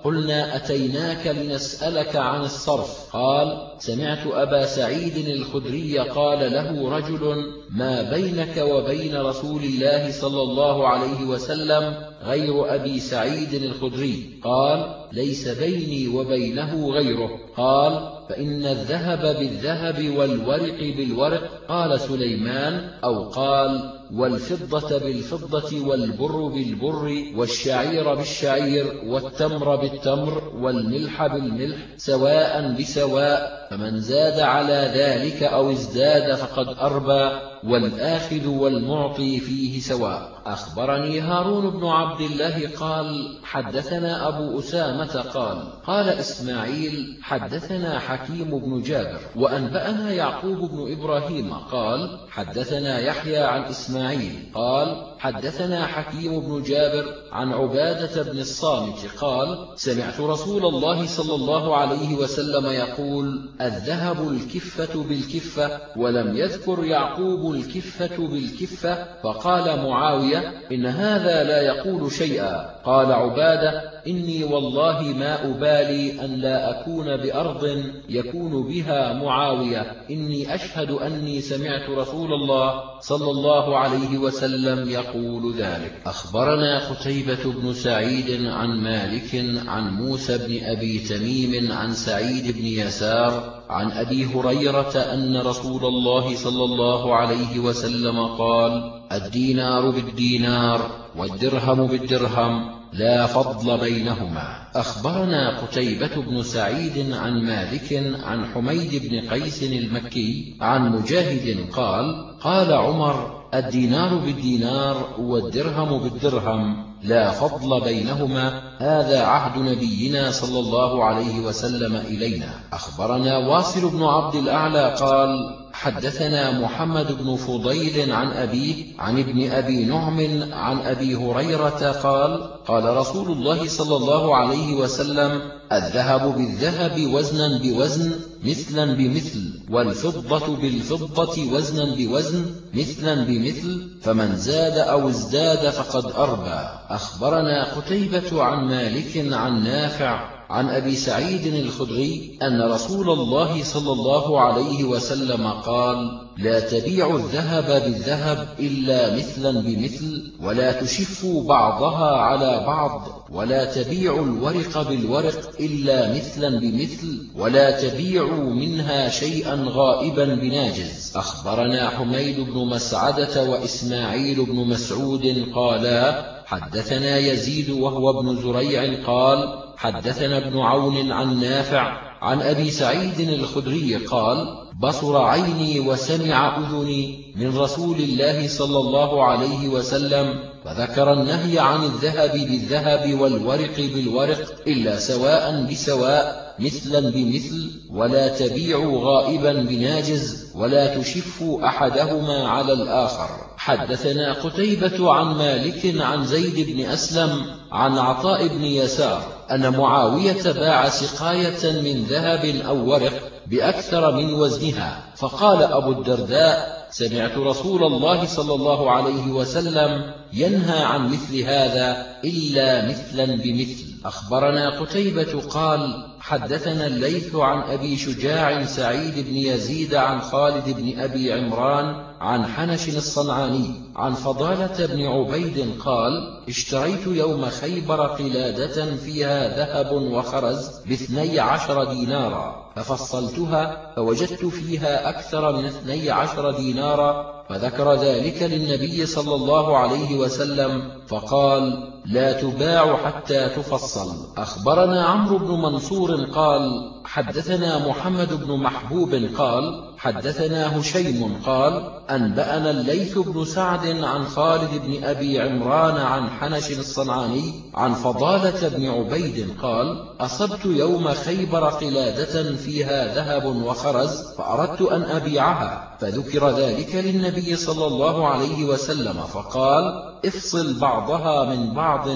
قلنا أتيناك لنسألك عن الصرف. قال سمعت أبا سعيد الخدري قال له رجل ما بينك وبين رسول الله صلى الله عليه وسلم غير أبي سعيد الخدري؟ قال ليس بيني وبينه غيره. قال فإن الذهب بالذهب والورق بالورق قال سليمان أو قال والفضة بالفضة والبر بالبر والشعير بالشعير والتمر بالتمر والملح بالملح سواء بسواء فمن زاد على ذلك أو ازداد فقد أربى. والآخذ والمعطي فيه سواء. أخبرني هارون بن عبد الله قال حدثنا أبو أسامة قال قال إسماعيل حدثنا حكيم بن جابر وأنبأنا يعقوب بن إبراهيم قال حدثنا يحيى عن إسماعيل قال حدثنا حكيم بن جابر عن عبادة بن الصامت قال سمعت رسول الله صلى الله عليه وسلم يقول الذهب الكفة بالكفة ولم يذكر يعقوب الكفة بالكفة فقال معاوية إن هذا لا يقول شيئا. قال عبادة إني والله ما أبالي أن لا أكون بأرض يكون بها معاوية. إني أشهد أني سمعت رسول الله صلى الله عليه وسلم يقول ذلك. أخبرنا قتيبة بن سعيد عن مالك عن موسى بن أبي تميم عن سعيد بن يسار عن أبي هريرة أن رسول الله صلى الله عليه وسلم قال الدينار بالدينار والدرهم بالدرهم لا فضل بينهما. أخبرنا قتيبة بن سعيد عن مالك عن حميد بن قيس المكي عن مجاهد قال قال عمر الدينار بالدينار والدرهم بالدرهم. لا فضل بينهما هذا عهد نبينا صلى الله عليه وسلم إلينا. أخبرنا واصل بن عبد الأعلى قال حدثنا محمد بن فضيل عن أبيه عن ابن أبي نعم عن أبي هريرة قال قال رسول الله صلى الله عليه وسلم الذهب بالذهب وزنا بوزن مثلا بمثل والفضة بالفضة وزنا بوزن مثلا بمثل فمن زاد أو ازداد فقد أربى. أخبرنا قتيبة عن مالك عن نافع عن أبي سعيد الخدري أن رسول الله صلى الله عليه وسلم قال لا تبيع الذهب بالذهب إلا مثلا بمثل ولا تشفوا بعضها على بعض ولا تبيعوا الورق بالورق إلا مثلا بمثل ولا تبيعوا منها شيئا غائبا بناجز. أخبرنا حميد بن مسعدة وإسماعيل بن مسعود قالا حدثنا يزيد وهو ابن زريع قال حدثنا ابن عون عن نافع عن أبي سعيد الخدري قال بصر عيني وسمع أذني من رسول الله صلى الله عليه وسلم فذكر النهي عن الذهب بالذهب والورق بالورق إلا سواء بسواء مثلا بمثل ولا تبيعوا غائبا بناجز ولا تشفوا أحدهما على الآخر. حدثنا قتيبة عن مالك عن زيد بن أسلم عن عطاء بن يسار أن معاوية باع سقاية من ذهب أو ورق بأكثر من وزنها. فقال أبو الدرداء سمعت رسول الله صلى الله عليه وسلم ينهى عن مثل هذا إلا مثلا بمثل. أخبرنا قتيبة قال حدثنا الليث عن أبي شجاع سعيد بن يزيد عن خالد بن أبي عمران عن حنش الصنعاني عن فضالة بن عبيد قال اشتريت يوم خيبر قلادة فيها ذهب وخرز باثني عشر دينارا ففصلتها فوجدت فيها أكثر من اثني عشر دينارا فذكر ذلك للنبي صلى الله عليه وسلم فقال لا تباع حتى تفصل. أخبرنا عمرو بن منصور قال حدثنا محمد بن محبوب قال حدثنا هشيم قال أنبأنا الليث بن سعد عن خالد بن أبي عمران عن حنش الصنعاني عن فضالة بن عبيد قال أصبت يوم خيبر قلادة فيها ذهب وخرز فأردت أن أبيعها فذكر ذلك للنبي صلى الله عليه وسلم فقال افصل بعضها من بعض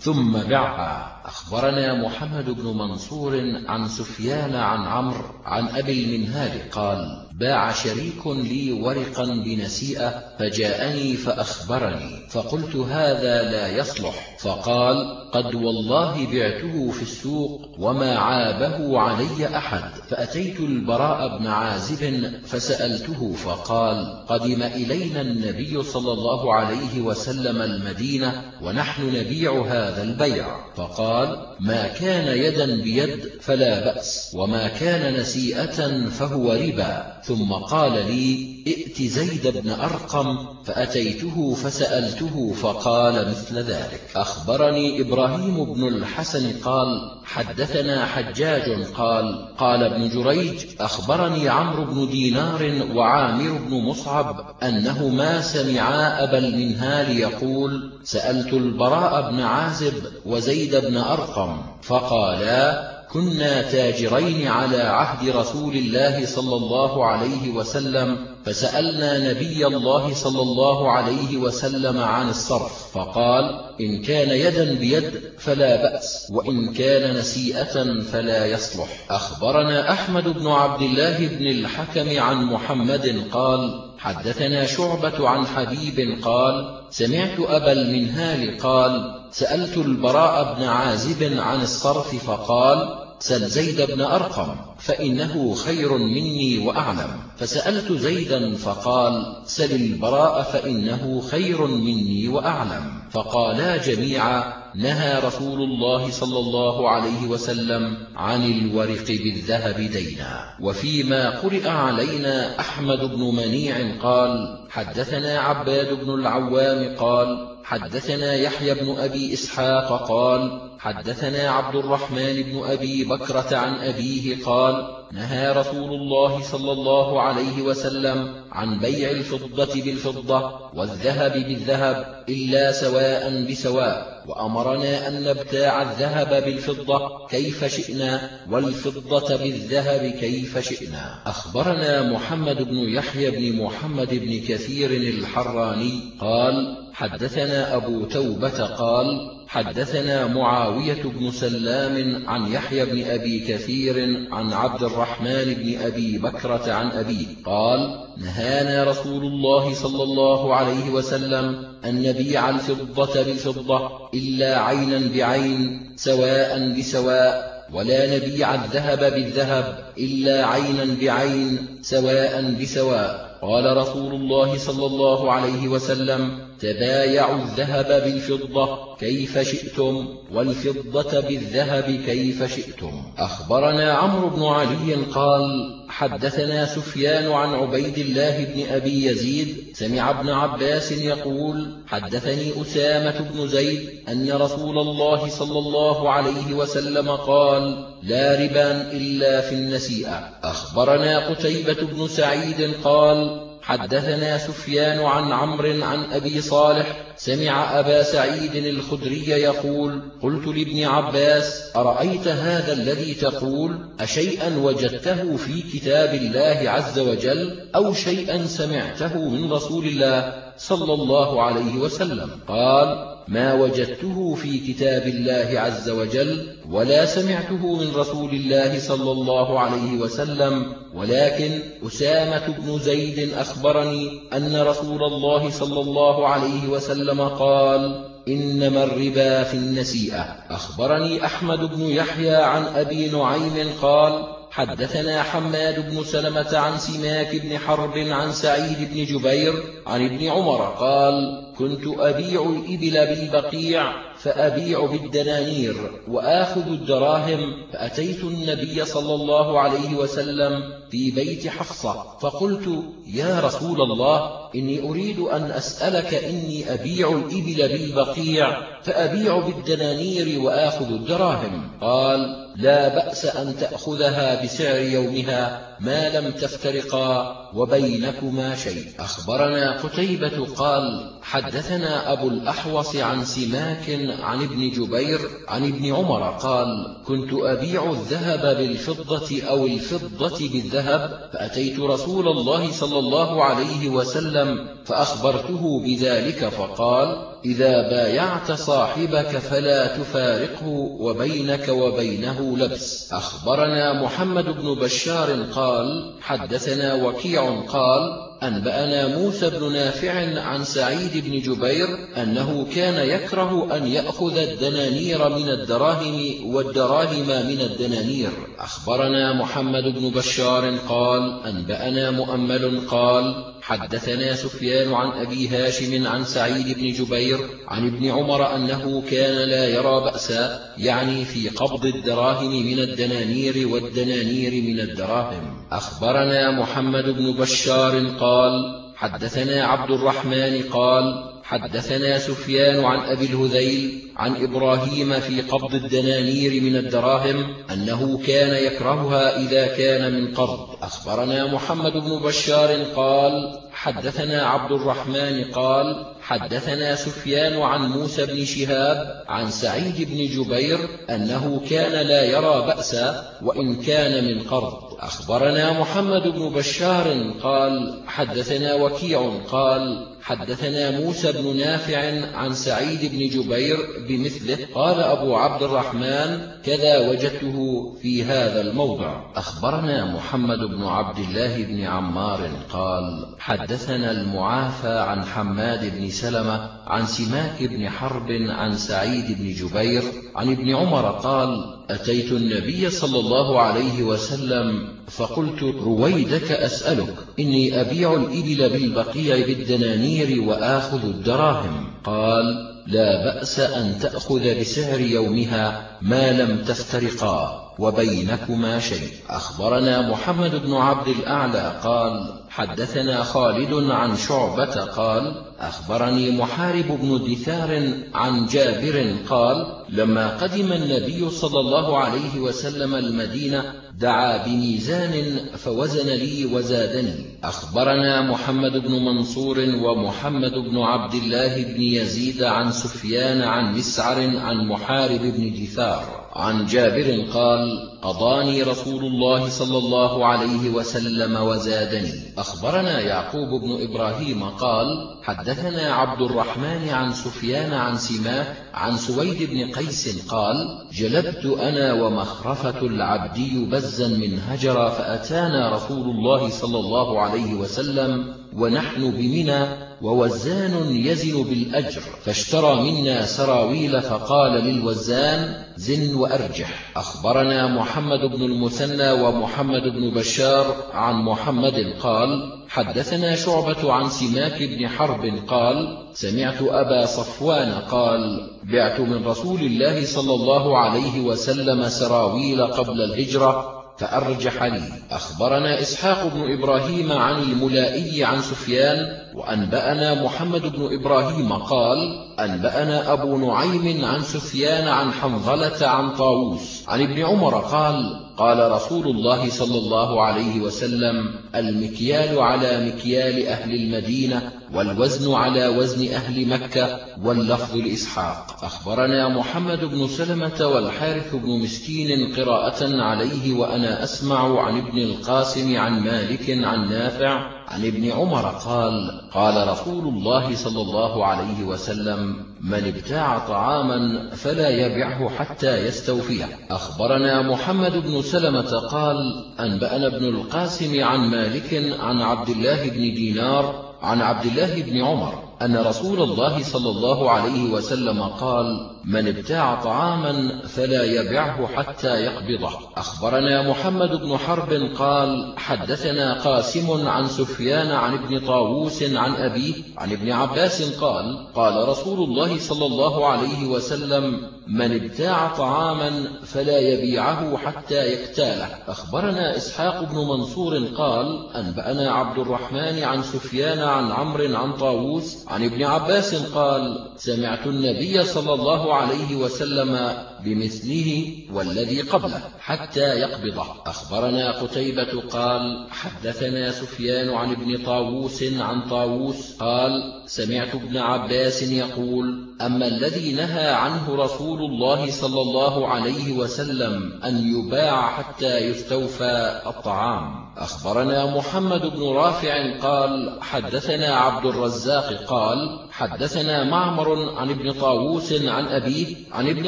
ثم بعها أخبرنا محمد بن منصور عن سفيان عن عمرو عن أبي المنهال قال باع شريك لي ورقا بنسيئة فجاءني فأخبرني فقلت هذا لا يصلح. فقال قد والله بعته في السوق وما عابه علي أحد فأتيت البراء بن عازب فسألته فقال قدم إلينا النبي صلى الله عليه وسلم المدينة ونحن نبيع هذا البيع. فقال ما كان يدا بيد فلا بأس وما كان نسيئة فهو ربا. ثم قال لي ائت زيد بن أرقم فأتيته فسألته فقال مثل ذلك. أخبرني إبراهيم بن الحسن قال حدثنا حجاج قال قال ابن جريج أخبرني عمرو بن دينار وعامر بن مصعب أنهما سمعا أبا المنهال يقول سألت البراء بن عازب وزيد بن أرقم فقالا كنا تاجرين على عهد رسول الله صلى الله عليه وسلم فسألنا نبي الله صلى الله عليه وسلم عن الصرف فقال إن كان يدا بيد فلا بأس وإن كان نسيئة فلا يصلح. أخبرنا أحمد بن عبد الله بن الحكم عن محمد قال حدثنا شعبة عن حبيب قال سمعت أبا المنهال قال سألت البراء بن عازب عن الصرف فقال سل زيد بن أرقم فإنه خير مني وأعلم. فسألت زيدا فقال سل البراء فإنه خير مني وأعلم. فقالا جميعا نهى رسول الله صلى الله عليه وسلم عن الورق بالذهب دينا. وفيما قرئ علينا أحمد بن منيع قال حدثنا عباد بن العوام قال حدثنا يحيى بن أبي إسحاق قال حدثنا عبد الرحمن بن أبي بكرة عن أبيه قال نهى رسول الله صلى الله عليه وسلم عن بيع الفضة بالفضة والذهب بالذهب إلا سواء بسواء وأمرنا أن نبتاع الذهب بالفضة كيف شئنا والفضة بالذهب كيف شئنا. أخبرنا محمد بن يحيى بن محمد بن كثير الحراني قال حدثنا أبو توبة قال حدثنا معاوية بن سلام عن يحيى بن أبي كثير عن عبد الرحمن بن أبي بكرة عن أبيه قال نهانا رسول الله صلى الله عليه وسلم أن نبيع الفضة بالفضة إلا عينا بعين سواء بسواء ولا نبيع الذهب بالذهب إلا عينا بعين سواء بسواء. قال رسول الله صلى الله عليه وسلم تبايعوا الذهب بالفضة كيف شئتم والفضة بالذهب كيف شئتم. أخبرنا عمرو بن علي قال حدثنا سفيان عن عبيد الله بن أبي يزيد سمع ابن عباس يقول حدثني أسامة بن زيد أن رسول الله صلى الله عليه وسلم قال لا ربا إلا في النسيئة. أخبرنا قتيبة بن سعيد قال حدثنا سفيان عن عمرو عن أبي صالح سمع أبا سعيد الخدري يقول قلت لابن عباس أرأيت هذا الذي تقول؟ أشيئا وجدته في كتاب الله عز وجل أو شيئا سمعته من رسول الله صلى الله عليه وسلم. قال ما وجدته في كتاب الله عز وجل ولا سمعته من رسول الله صلى الله عليه وسلم ولكن أسامة بن زيد أخبرني أن رسول الله صلى الله عليه وسلم قال إنما الربا في النسيئة. أخبرني أحمد بن يحيى عن أبي نعيم قال حدثنا حماد بن سلمة عن سماك بن حرب عن سعيد بن جبير عن ابن عمر قال كنت أبيع الإبل بالبقيع. فأبيع بالدنانير وآخذ الدراهم فأتيت النبي صلى الله عليه وسلم في بيت حفصة فقلت يا رسول الله إني أريد أن أسألك إني أبيع الإبل بالبقيع فأبيع بالدنانير وآخذ الدراهم. قال لا بأس أن تأخذها بسعر يومها ما لم تفترقا وبينكما شيء. أخبرنا قتيبة قال حدثنا أبو الأحوص عن سماك عن ابن جبير عن ابن عمر قال كنت أبيع الذهب بالفضة أو الفضة بالذهب فأتيت رسول الله صلى الله عليه وسلم فأخبرته بذلك فقال إذا بايعت صاحبك فلا تفارقه وبينك وبينه لبس. أخبرنا محمد بن بشار قال حدثنا وكيع قال أنبأنا موسى بن نافع عن سعيد بن جبير أنه كان يكره أن يأخذ الدنانير من الدراهم والدراهم من الدنانير. أخبرنا محمد بن بشار قال أنبأنا مؤمل قال حدثنا سفيان عن أبي هاشم عن سعيد بن جبير عن ابن عمر أنه كان لا يرى بأسا يعني في قبض الدراهم من الدنانير والدنانير من الدراهم. أخبرنا محمد بن بشار قال حدثنا عبد الرحمن قال حدثنا سفيان عن أبي الهذيل عن إبراهيم في قبض الدنانير من الدراهم أنه كان يكرهها إذا كان من قبض. أخبرنا محمد بن بشار قال حدثنا عبد الرحمن قال حدثنا سفيان عن موسى بن شهاب عن سعيد بن جبير أنه كان لا يرى بأسا وإن كان من قرض أخبرنا محمد بن بشار قال حدثنا وكيع قال حدثنا موسى بن نافع عن سعيد بن جبير بمثله قال أبو عبد الرحمن كذا وجدته في هذا الموضع. أخبرنا محمد بن عبد الله بن عمار قال حدثنا المعافى عن حماد بن سلمة عن سماك بن حرب عن سعيد بن جبير عن ابن عمر قال أتيت النبي صلى الله عليه وسلم فقلت رويدك أسألك إني أبيع الإبل بالبقيع بالدنانير وآخذ الدراهم. قال لا بأس أن تأخذ بسعر يومها ما لم تفترقا وبينكما شيء. أخبرنا محمد بن عبد الأعلى قال حدثنا خالد عن شعبة قال أخبرني محارب بن دثار عن جابر قال لما قدم النبي صلى الله عليه وسلم المدينة دعا بميزان فوزن لي وزادني. أخبرنا محمد بن منصور ومحمد بن عبد الله بن يزيد عن سفيان عن مسعر عن محارب بن دثار عن جابر قال قضاني رسول الله صلى الله عليه وسلم وزادني. أخبرنا يعقوب بن إبراهيم قال حدثنا عبد الرحمن عن سفيان عن سماه عن سويد بن قيس قال جلبت أنا ومخرفة العبدي بزا من هجر فأتانا رسول الله صلى الله عليه وسلم ونحن بمنى ووزان يزن بالأجر فاشترى منا سراويل فقال للوزان زن وأرجح. أخبرنا محمد بن المثنى ومحمد بن بشار عن محمد قال حدثنا شعبة عن سماك بن حرب قال سمعت أبا صفوان قال بعت من رسول الله صلى الله عليه وسلم سراويل قبل الهجرة فأرجح لي أخبرنا إسحاق بن إبراهيم عن الملائي عن سفيان وأنبأنا محمد بن إبراهيم قال أنبأنا أبو نعيم عن سفيان عن حنظلة عن طاووس. عن ابن عمر قال قال رسول الله صلى الله عليه وسلم المكيال على مكيال أهل المدينة والوزن على وزن أهل مكة واللفظ لإسحاق أخبرنا محمد بن سلمة والحارث بن مسكين قراءة عليه وأنا أسمع عن ابن القاسم عن مالك عن نافع عن ابن عمر قال قال رسول الله صلى الله عليه وسلم من ابتاع طعاما فلا يبعه حتى يستوفيه. أخبرنا محمد بن سلمة قال أنبأنا ابن القاسم عن مالك عن عبد الله بن دينار عن عبد الله بن عمر أن رسول الله صلى الله عليه وسلم قال من ابتاع طعاما فلا يبعه حتى يقبضه. أخبرنا محمد بن حرب قال حدثنا قاسم عن سفيان عن ابن طاووس عن أبيه عن ابن عباس قال قال رسول الله صلى الله عليه وسلم من ابتاع طعاما فلا يبيعه حتى يكتاله أخبرنا إسحاق بن منصور قال أنبأنا عبد الرحمن عن سفيان عن عمرو عن طاووس عن ابن عباس قال سمعت النبي صلى الله عليه وسلم بمثله والذي قبله حتى يقبضه. أخبرنا قتيبة قال حدثنا سفيان عن ابن طاووس عن طاووس قال سمعت ابن عباس يقول أما الذي نهى عنه رسول الله صلى الله عليه وسلم أن يباع حتى يستوفى الطعام. أخبرنا محمد بن رافع قال حدثنا عبد الرزاق قال حدثنا معمر عن ابن طاووس عن أبيه عن ابن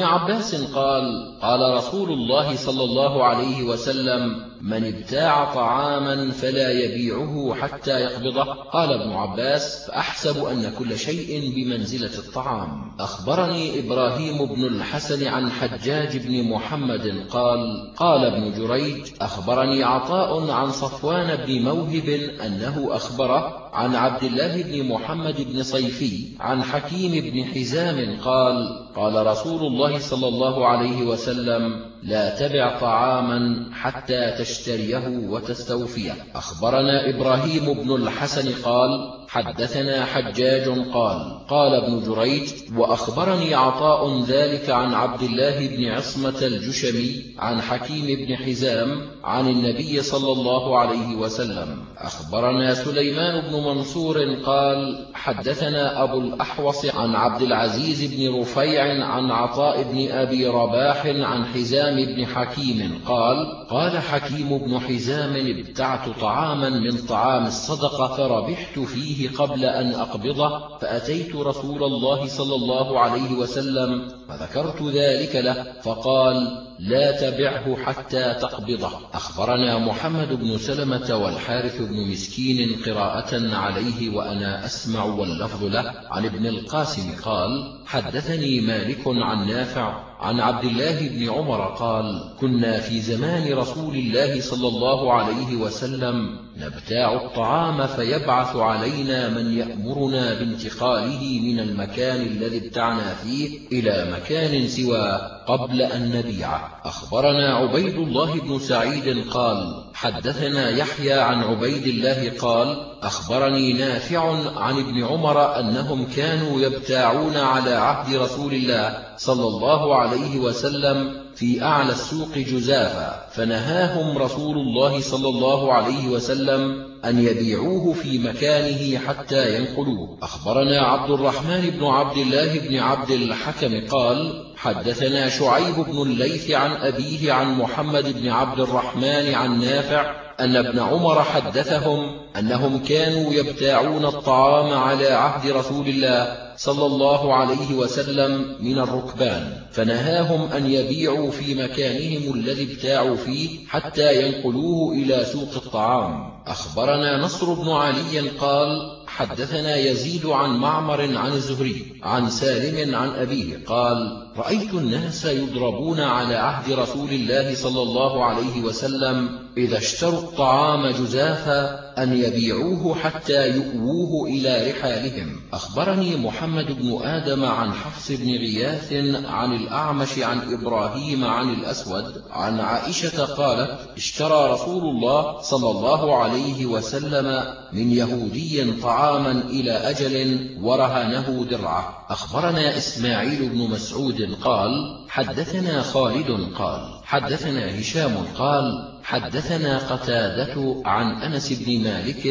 عباس قال قال رسول الله صلى الله عليه وسلم من ابتاع طعاما فلا يبيعه حتى يقبضه. قال ابن عباس فأحسب أن كل شيء بمنزلة الطعام. أخبرني إبراهيم بن الحسن عن حجاج بن محمد قال قال ابن جريج أخبرني عطاء عن صفوان بن موهب أنه أخبره عن عبد الله بن محمد بن صيفي عن حكيم بن حزام قال قال رسول الله صلى الله عليه وسلم لا تبع طعاما حتى تشتريه وتستوفيه. أخبرنا إبراهيم بن الحسن قال حدثنا حجاج قال قال ابن جريج وأخبرني عطاء ذلك عن عبد الله بن عصمة الجشمي عن حكيم بن حزام عن النبي صلى الله عليه وسلم. أخبرنا سليمان بن منصور قال حدثنا أبو الأحوص عن عبد العزيز بن رفيع عن عطاء بن أبي رباح عن حزام بن حكيم قال قال حكيم بن حزام ابتعت طعاما من طعام الصدقة فربحت فيه قبل أن أقبضه فأتيت رسول الله صلى الله عليه وسلم فذكرت ذلك له فقال لا تبعه حتى تقبضه. أخبرنا محمد بن سلمة والحارث بن مسكين قراءة عليه وأنا أسمع واللفظ له عن ابن القاسم قال حدثني مالك عن نافع عن عبد الله بن عمر قال كنا في زمان رسول الله صلى الله عليه وسلم نبتاع الطعام فيبعث علينا من يأمرنا بانتقاله من المكان الذي ابتعنا فيه إلى مكان سوى قبل أن نبيعه. أخبرنا عبيد الله بن سعيد قال حدثنا يحيى عن عبيد الله قال أخبرني نافع عن ابن عمر أنهم كانوا يبتاعون على عهد رسول الله صلى الله عليه وسلم في أعلى السوق جزافا فنهاهم رسول الله صلى الله عليه وسلم أن يبيعوه في مكانه حتى ينقلوه. أخبرنا عبد الرحمن بن عبد الله بن عبد الحكم قال حدثنا شعيب بن الليث عن أبيه عن محمد بن عبد الرحمن عن نافع أن ابن عمر حدثهم أنهم كانوا يبتاعون الطعام على عهد رسول الله صلى الله عليه وسلم من الركبان فنهاهم أن يبيعوا في مكانهم الذي ابتاعوا فيه حتى ينقلوه إلى سوق الطعام. أخبرنا نصر بن علي قال حدثنا يزيد عن معمر عن الزهري عن سالم عن أبيه قال رأيت الناس يضربون على عهد رسول الله صلى الله عليه وسلم إذا اشتروا الطعام جزافا أن يبيعوه حتى يؤووه إلى رحالهم. أخبرني محمد بن آدم عن حفص بن غياث عن الأعمش عن إبراهيم عن الأسود عن عائشة قالت اشترى رسول الله صلى الله عليه وسلم من يهودي طعاما إلى أجل ورهنه درعة. أخبرنا إسماعيل بن مسعود قال حدثنا خالد قال حدثنا هشام قال حدثنا قتادة عن أنس بن مالك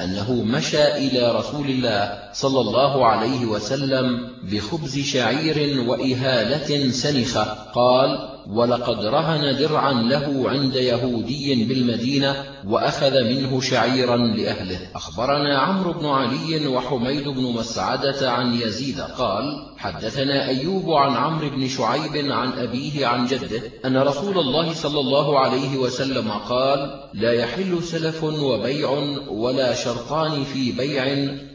أنه مشى إلى رسول الله صلى الله عليه وسلم بخبز شعير وإهالة سنخة. قال ولقد رهن درعا له عند يهودي بالمدينة وأخذ منه شعيرا لأهله. أخبرنا عمرو بن علي وحميد بن مسعدة عن يزيد قال حدثنا أيوب عن عمرو بن شعيب عن أبيه عن جده أن رسول الله صلى الله عليه وسلم قال لا يحل سلف وبيع ولا شرطان في بيع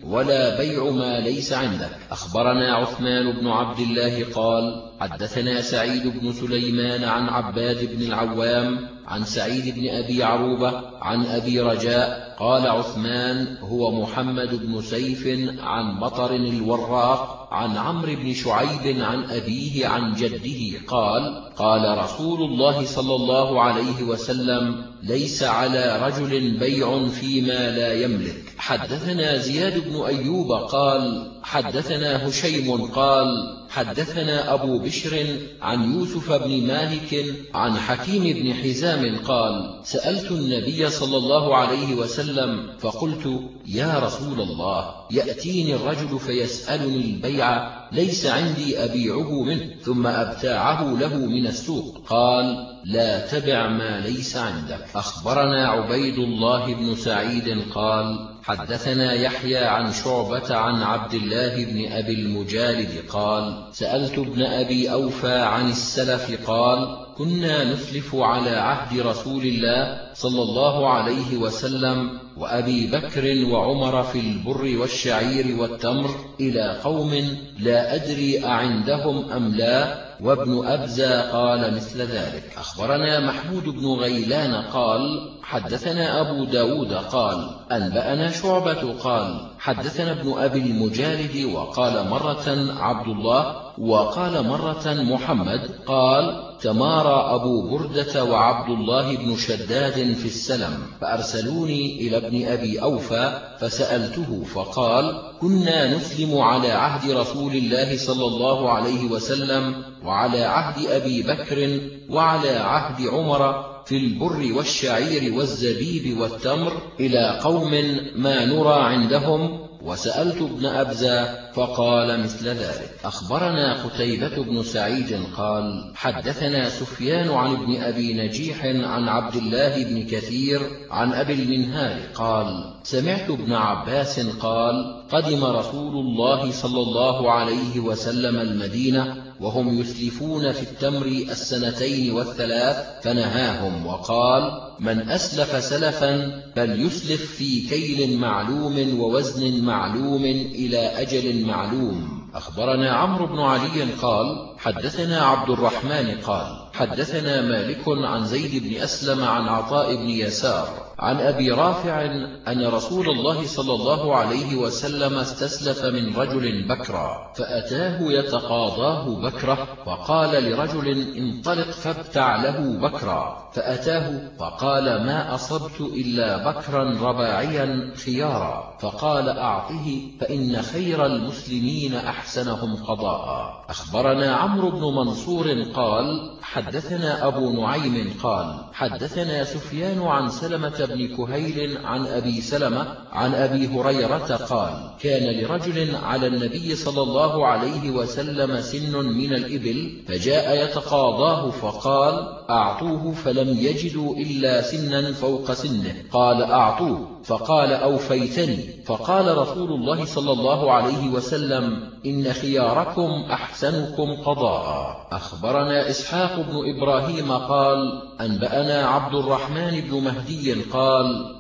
ولا بيع ما ليس عندك. أخبرنا عثمان بن عبد الله قال حدثنا سعيد بن سليمان عن عباد بن العوام عن سعيد بن أبي عروبة عن أبي رجاء قال عثمان هو محمد بن سيف عن بطر الوراق عن عمرو بن شعيب عن أبيه عن جده قال قال رسول الله صلى الله عليه وسلم ليس على رجل بيع فيما لا يملك. حدثنا زياد بن أيوب قال حدثنا هشيم قال حدثنا أبو بشر عن يوسف بن مالك عن حكيم بن حزام قال سألت النبي صلى الله عليه وسلم فقلت يا رسول الله يأتيني الرجل فيسألني البيع ليس عندي أبيعه منه ثم أبتاعه له من السوق. قال لا تبع ما ليس عندك. أخبرنا عبيد الله بن سعيد قال حدثنا يحيى عن شعبة عن عبد الله بن أبي المجالد قال سألت ابن أبي أوفى عن السلف قال كنا نسلف على عهد رسول الله صلى الله عليه وسلم وأبي بكر وعمر في البر والشعير والتمر إلى قوم لا أدري أعندهم أم لا وابن أبزى قال مثل ذلك. أخبرنا محمود بن غيلان قال حدثنا أبو داود قال أنبأنا شعبة قال حدثنا ابن أبي المجالد وقال مرة عبد الله وقال مرة محمد قال تمارى أبو بردة وعبد الله بن شداد في السلم فأرسلوني إلى ابن أبي أوفى فسألته فقال كنا نسلم على عهد رسول الله صلى الله عليه وسلم وعلى عهد أبي بكر وعلى عهد عمر في البر والشعير والزبيب والتمر إلى قوم ما نرى عندهم وسألت ابن أبزى فقال مثل ذلك. أخبرنا قتيبة بن سعيد قال حدثنا سفيان عن ابن أبي نجيح عن عبد الله بن كثير عن أبي المنهال قال سمعت ابن عباس قال قدم رسول الله صلى الله عليه وسلم المدينة وهم يسلفون في التمر السنتين والثلاث فنهاهم وقال من أسلف سلفا فليسلف في كيل معلوم ووزن معلوم إلى أجل معلوم. أخبرنا عمرو بن علي قال حدثنا عبد الرحمن قال حدثنا مالك عن زيد بن أسلم عن عطاء بن يسار عن أبي رافع أن رسول الله صلى الله عليه وسلم استسلف من رجل بكرا فأتاه يتقاضاه بكرة فقال لرجل انطلق فابتع له بكرا فأتاه فقال ما أصبت إلا بكرا رباعيا خيارا فقال أعطه فإن خير المسلمين أحسنهم قضاء. أخبرنا عمرو بن منصور قال حدثنا أبو نعيم قال حدثنا سفيان عن سلمة بن كهيل عن أبي سلمة عن أبي هريرة قال كان لرجل على النبي صلى الله عليه وسلم سن من الإبل فجاء يتقاضاه فقال أعطوه فلم يجدوا إلا سنا فوق سنه. قال أعطوه. فقال أوفيتني. فقال رسول الله صلى الله عليه وسلم إن خياركم أحسنكم قضاء. أخبرنا إسحاق بن إبراهيم قال أنبأنا عبد الرحمن بن مهدي قال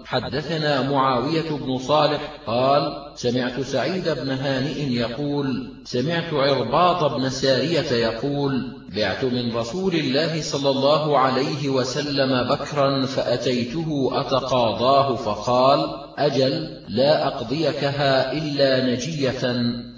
حدثنا معاوية بن صالح قال سمعت سعيد بن هانئ يقول سمعت عرباط بن سارية يقول بعت من رسول الله صلى الله عليه وسلم بكرا فأتيته أتقاضاه فقال أجل لا أقضيكها إلا نجية.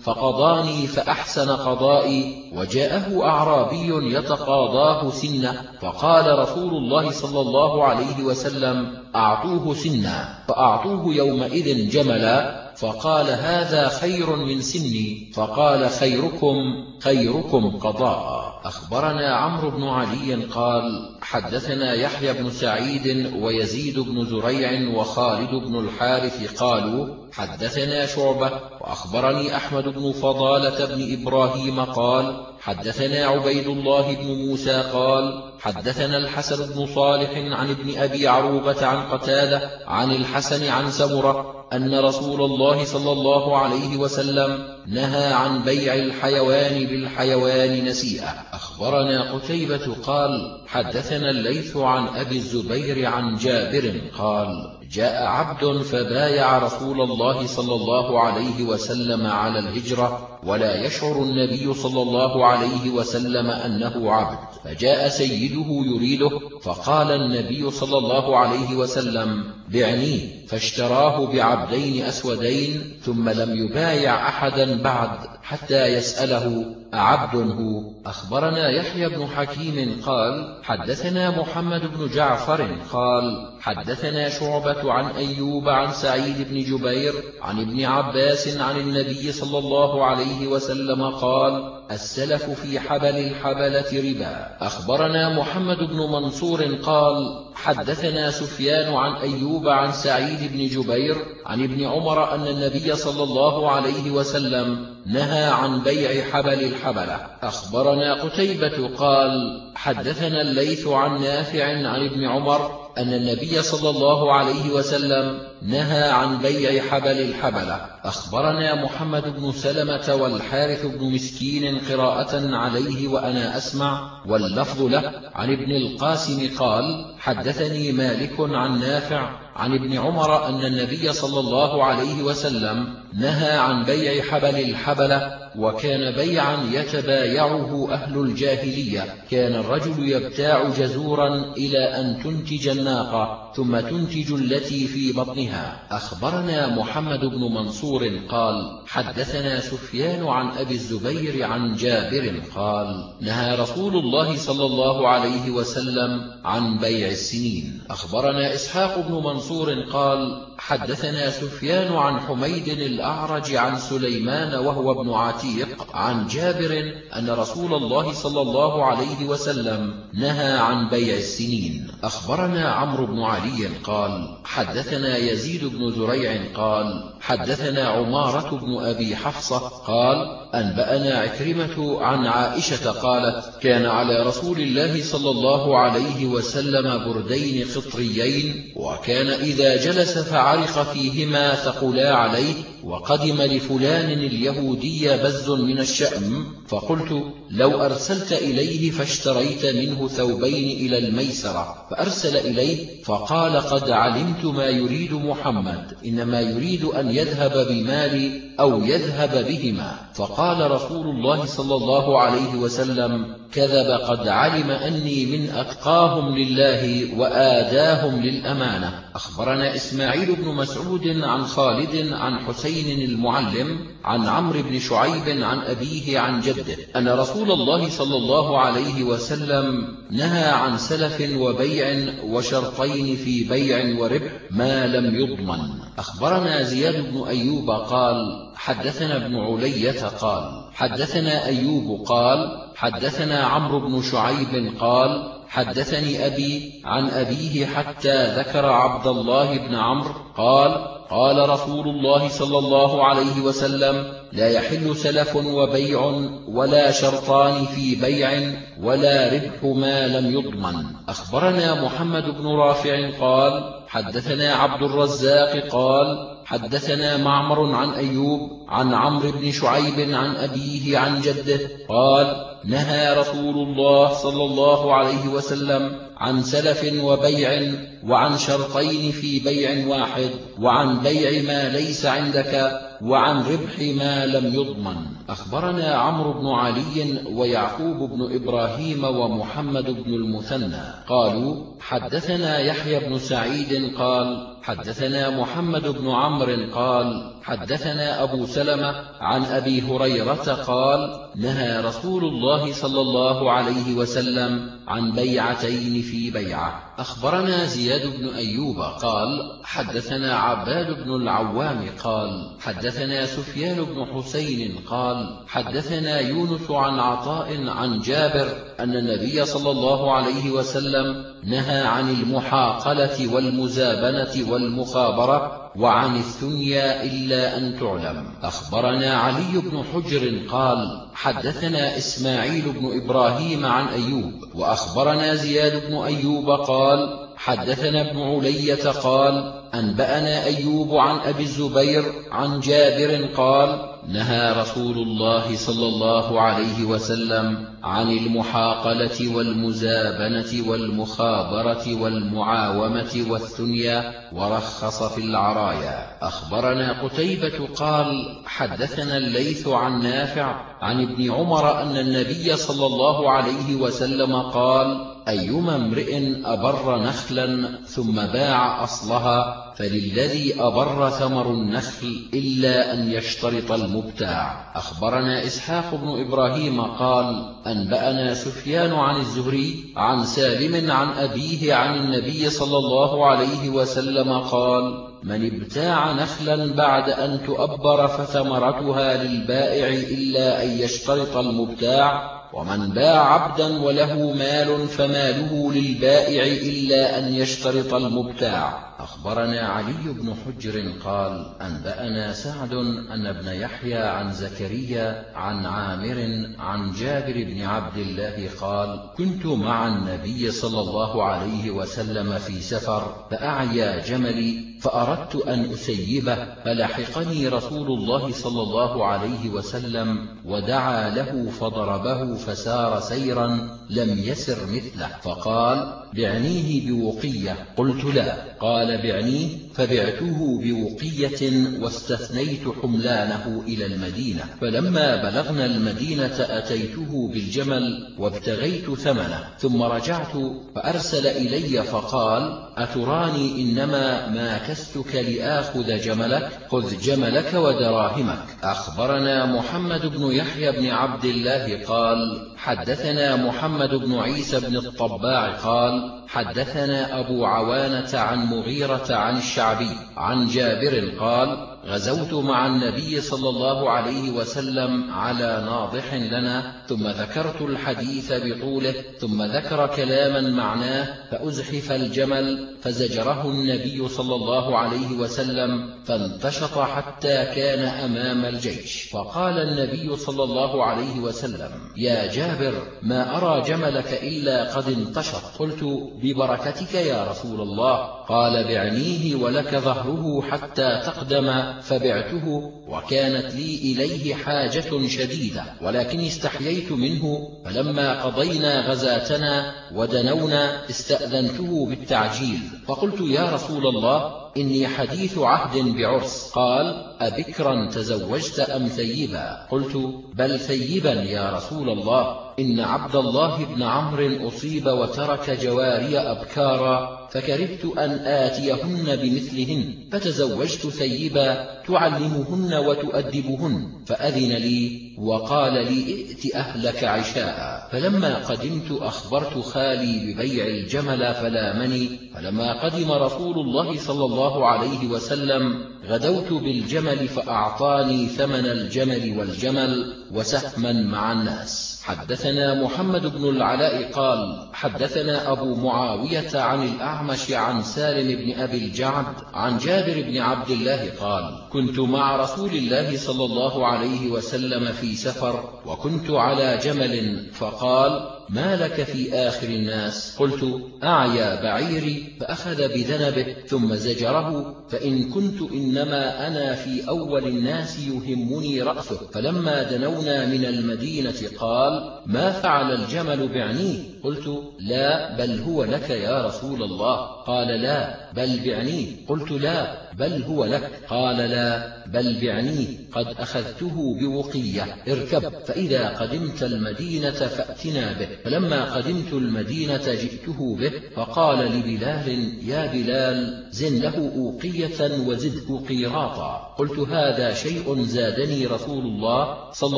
فقضاني فأحسن قضائي وجاءه أعرابي يتقاضاه سنة فقال رسول الله صلى الله عليه وسلم أعطوه سنا فأعطوه يومئذ جملا فقال هذا خير من سني فقال خيركم خيركم قضاء. أخبرنا عمرو بن علي قال حدثنا يحيى بن سعيد ويزيد بن زريع وخالد بن الحارث قالوا حدثنا شعبة وأخبرني أحمد بن فضالة بن إبراهيم قال حدثنا عبيد الله بن موسى قال حدثنا الحسن بن صالح عن ابن أبي عروبة عن قتادة عن الحسن عن سمرة أن رسول الله صلى الله عليه وسلم نهى عن بيع الحيوان بالحيوان نسيئة أخبرنا قتيبة قال حدثنا الليث عن أبي الزبير عن جابر قال جاء عبد فبايع رسول الله صلى الله عليه وسلم على الهجرة ولا يشعر النبي صلى الله عليه وسلم أنه عبد. فجاء سيده يريده فقال النبي صلى الله عليه وسلم بعنيه فاشتراه بعبدين أسودين ثم لم يبايع أحدا بعد حتى يسأله أعبد هو؟ أخبرنا يحيى بن حكيم قال حدثنا محمد بن جعفر قال حدثنا شعبة عن أيوب عن سعيد بن جبير عن ابن عباس عن النبي صلى الله عليه وسلم قال السلف في حبل الحبلة ربا. أخبرنا محمد بن منصور قال حدثنا سفيان عن أيوب عن سعيد بن جبير عن ابن عمر أن النبي صلى الله عليه وسلم نهى عن بيع حبل الحبلة. أخبرنا قتيبة قال حدثنا الليث عن نافع عن ابن عمر أن النبي صلى الله عليه وسلم نهى عن بيع حبل الحبلة. أخبرنا محمد بن سلمة والحارث بن مسكين قراءة عليه وأنا أسمع واللفظ له. عن ابن القاسم قال حدثني مالك عن نافع عن ابن عمر أن النبي صلى الله عليه وسلم نهى عن بيع حبل الحبلة وكان بيعا يتبايعه أهل الجاهلية. كان الرجل يبتاع جزورا إلى أن تنتج الناقة. ثم تنتج التي في بطنها. أخبرنا محمد بن منصور قال حدثنا سفيان عن أبي الزبير عن جابر قال نهى رسول الله صلى الله عليه وسلم عن بيع السنين. أخبرنا إسحاق بن منصور قال حدثنا سفيان عن حميد الأعرج عن سليمان وهو ابن عتيق عن جابر أن رسول الله صلى الله عليه وسلم نهى عن بيع السنين. أخبرنا عمرو بن علي قال حدثنا يزيد بن زريع قال حدثنا عمارة بن أبي حفصة قال أنبأنا عكرمة عن عائشة قالت كان على رسول الله صلى الله عليه وسلم بردين خطريين وكان إذا جلس فعرق فيهما ثقلا عليه وقدم لفلان اليهودي بز من الشأم. فقلت لو أرسلت إليه فاشتريت منه ثوبين إلى الميسرة. فأرسل إليه فقال قد علمت ما يريد محمد إنما يريد أن يذهب بمالي أو يذهب بهما. فقال رسول الله صلى الله عليه وسلم كذب قد علم أني من أتقاهم لله وآداهم للأمانة. أخبرنا إسماعيل بن مسعود عن خالد عن حسين المعلم عن عمرو بن شعيب عن أبيه عن جده أن رسول الله صلى الله عليه وسلم نهى عن سلف وبيع وشرطين في بيع وربح ما لم يضمن. أخبرنا زياد بن أيوب قال حدثنا ابن علية قال حدثنا أيوب قال حدثنا عمرو بن شعيب قال حدثني أبي عن أبيه حتى ذكر عبد الله بن عمرو قال قال رسول الله صلى الله عليه وسلم لا يحل سلف وبيع ولا شرطان في بيع ولا ربح ما لم يضمن. أخبرنا محمد بن رافع قال حدثنا عبد الرزاق قال حدثنا معمر عن أيوب عن عمرو بن شعيب عن أبيه عن جده قال نهى رسول الله صلى الله عليه وسلم عن سلف وبيع وعن شرطين في بيع واحد وعن بيع ما ليس عندك وعن ربح ما لم يضمن. أخبرنا عمرو بن علي ويعقوب بن إبراهيم ومحمد بن المثنى. قالوا حدثنا يحيى بن سعيد قال حدثنا محمد بن عمرو قال حدثنا أبو سلمة عن أبي هريرة قال نهى رسول الله صلى الله عليه وسلم عن بيعتين في بيعة. أخبرنا زياد بن أيوب قال حدثنا عباد بن العوام قال حدثنا سفيان بن حسين قال حدثنا يونس عن عطاء عن جابر أن النبي صلى الله عليه وسلم نهى عن المحاقلة والمزابنة والمخابرة وعن الثنيا إلا أن تعلم. أخبرنا علي بن حجر قال حدثنا إسماعيل بن إبراهيم عن أيوب وأخبرنا زياد بن أيوب قال حدثنا ابن علية قال أنبأنا أيوب عن أبي الزبير عن جابر قال نهى رسول الله صلى الله عليه وسلم عن المحاقلة والمزابنة والمخابرة والمعاومة والثنيا ورخص في العرايا. أخبرنا قتيبة قال حدثنا الليث عن نافع عن ابن عمر أن النبي صلى الله عليه وسلم قال أيما امرئ أبر نخلا ثم باع أصلها فللذي أبر ثمر النخل إلا أن يشترط المبتاع. أخبرنا إسحاق بن إبراهيم قال أنبأنا سفيان عن الزهري عن سالم عن أبيه عن النبي صلى الله عليه وسلم قال من ابتاع نخلا بعد أن تؤبر فثمرتها للبائع إلا أن يشترط المبتاع ومن باع عبدا وله مال فماله للبائع إلا أن يشترط المبتاع. أخبرنا علي بن حجر قال أنبأنا سعد أن ابن يحيى عن زكريا عن عامر عن جابر بن عبد الله قال كنت مع النبي صلى الله عليه وسلم في سفر فأعيا جملي فأردت أن أسيبه فلحقني رسول الله صلى الله عليه وسلم ودعا له فضربه فسار سيرا لم يسر مثله فقال بعنيه بوقية. قلت لا. قال بعنيه فبعته بوقية واستثنيت حملانه إلى المدينة فلما بلغنا المدينة أتيته بالجمل وابتغيت ثمنه ثم رجعت فأرسل إلي فقال أتراني إنما ما كستك لآخذ جملك؟ خذ جملك ودراهمك. أخبرنا محمد بن يحيى بن عبد الله قال حدثنا محمد بن عيسى بن الطباع قال حدثنا أبو عوانة عن مغيرة عن الشعبي عن جابر قال غزوت مع النبي صلى الله عليه وسلم على ناضح لنا ثم ذكرت الحديث بطوله ثم ذكر كلاما معناه فأزحف الجمل فزجره النبي صلى الله عليه وسلم فانتشط حتى كان أمام الجيش. فقال النبي صلى الله عليه وسلم يا جابر ما أرى جملك إلا قد انتشط. قلت ببركتك يا رسول الله. قال بعنيه ولك ظهره حتى تقدم فبعته وكانت لي إليه حاجة شديدة ولكن استحييت منه فلما قضينا غزاتنا ودنونا استأذنته بالتعجيل فقلت يا رسول الله إني حديث عهد بعرس. قال أبكرا تزوجت أم ثيبا؟ قلت بل ثيبا يا رسول الله إن عبد الله بن عمرو أصيب وترك جواري أبكارا فكرهت أن آتيهن بمثلهن فتزوجت ثيبا تعلمهن وتؤدبهن فأذن لي وقال لي ائت أهلك عشاء. فلما قدمت أخبرت خالي ببيع الجمل فلامني فلما قدم رسول الله صلى الله عليه وسلم غدوت بالجمل فأعطاني ثمن الجمل والجمل وسهما مع الناس. حدثنا محمد بن العلاء قال حدثنا أبو معاوية عن الأعمش عن سالم بن أبي الجعد عن جابر بن عبد الله قال كنت مع رسول الله صلى الله عليه وسلم في سفر وكنت على جمل فقال ما لك في آخر الناس؟ قلت أعيا بعيري فأخذ بذنبه ثم زجره فإن كنت إنما أنا في أول الناس يهمني رأسه. فلما دنونا من المدينة قال ما فعل الجمل بعنيه قلت لا بل هو لك يا رسول الله. قال لا بل بعنيه قلت لا بل هو لك. قال لا بل بعنيه قد أخذته بوقية. اركب. فإذا قدمت المدينة فأتنا به. فلما قدمت المدينة جئته به فقال لبلال يا بلال زن له أوقية وزده قيراطا. قلت هذا شيء زادني رسول الله صلى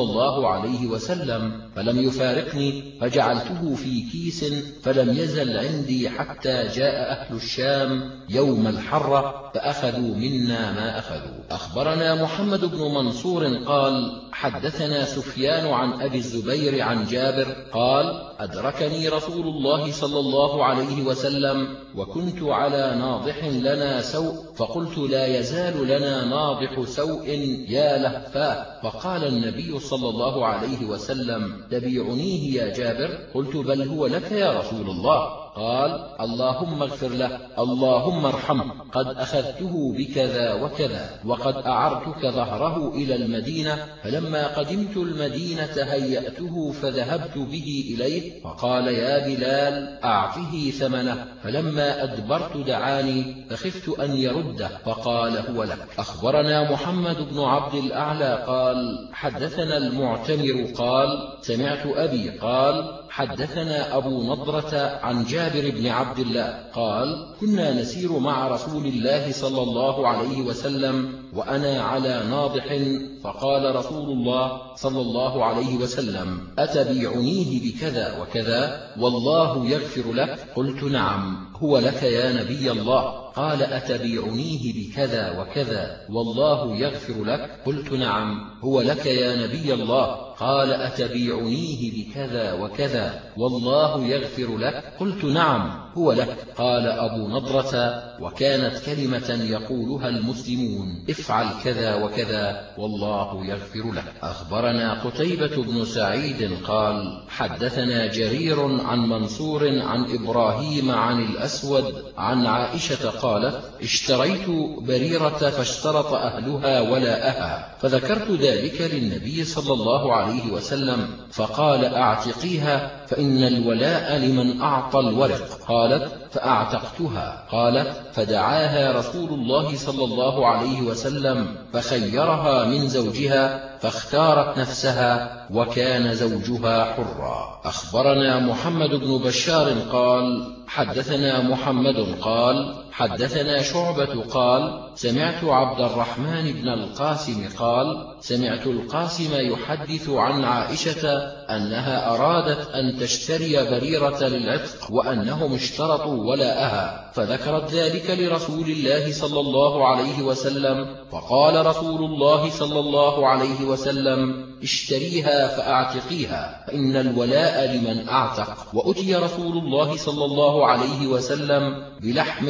الله عليه وسلم. فلم يفارقني فجعلته في كيس فلم يزل عندي حتى جاء أهل الشام يوم الحرة فأخذوا منا ما أخذوا. أخبرنا محمد بن منصور قال حدثنا سفيان عن أبي الزبير عن جابر قال أدركني رسول الله صلى الله عليه وسلم وكنت على ناضح لنا سوء فقلت لا يزال لنا ناضح سوء يا لهفاه فقال النبي صلى الله عليه وسلم تبيعنيه يا جابر؟ قلت بل هو لك يا رسول الله. قال اللهم اغفر له اللهم ارحمه قد أخذته بكذا وكذا وقد أعرتك ظهره إلى المدينة فلما قدمت المدينة هيأته فذهبت به إليه فقال يا بلال أعطه ثمنه فلما أدبرت دعاني فخفت أن يرده فقال هو لك. أخبرنا محمد بن عبد الأعلى قال حدثنا المعتمر قال سمعت أبي قال حدثنا أبو نضرة عن جابر بن عبد الله قال كنا نسير مع رسول الله صلى الله عليه وسلم وأنا على ناضح فقال رسول الله صلى الله عليه وسلم أتبيعنيه بكذا وكذا؟ والله يغفر لك. قلت نعم هو لك يا نبي الله. قال أتبيعنيه بكذا وكذا؟ والله يغفر لك. قلت نعم هو لك يا نبي الله. قال أتبيعنيه بكذا وكذا والله يغفر لك. قلت نعم هو لك. قال أبو نضرة وكانت كلمة يقولها المسلمون افعل كذا وكذا والله يغفر لك. أخبرنا قتيبة بن سعيد قال حدثنا جرير عن منصور عن إبراهيم عن الأسود عن عائشة قالت اشتريت بريرة فاشترط أهلها ولاءها فذكرت ذلك للنبي صلى الله عليه عليه وسلم فقال أعتقيها فإن الولاء لمن أعطى الورق. قالت فأعتقتها. قالت فدعاها رسول الله صلى الله عليه وسلم فخيرها من زوجها فاختارت نفسها وكان زوجها حرا. أخبرنا محمد بن بشار قال حدثنا محمد قال حدثنا شعبة قال سمعت عبد الرحمن بن القاسم قال سمعت القاسم يحدث عن عائشة أنها أرادت أن تشتري بريرة للعتق وأنهم اشترطوا ولاءها فذكرت ذلك لرسول الله صلى الله عليه وسلم فقال رسول الله صلى الله عليه وسلم اشتريها فأعتقيها فإن الولاء لمن أعتق. وأتي رسول الله صلى الله عليه وسلم بلحم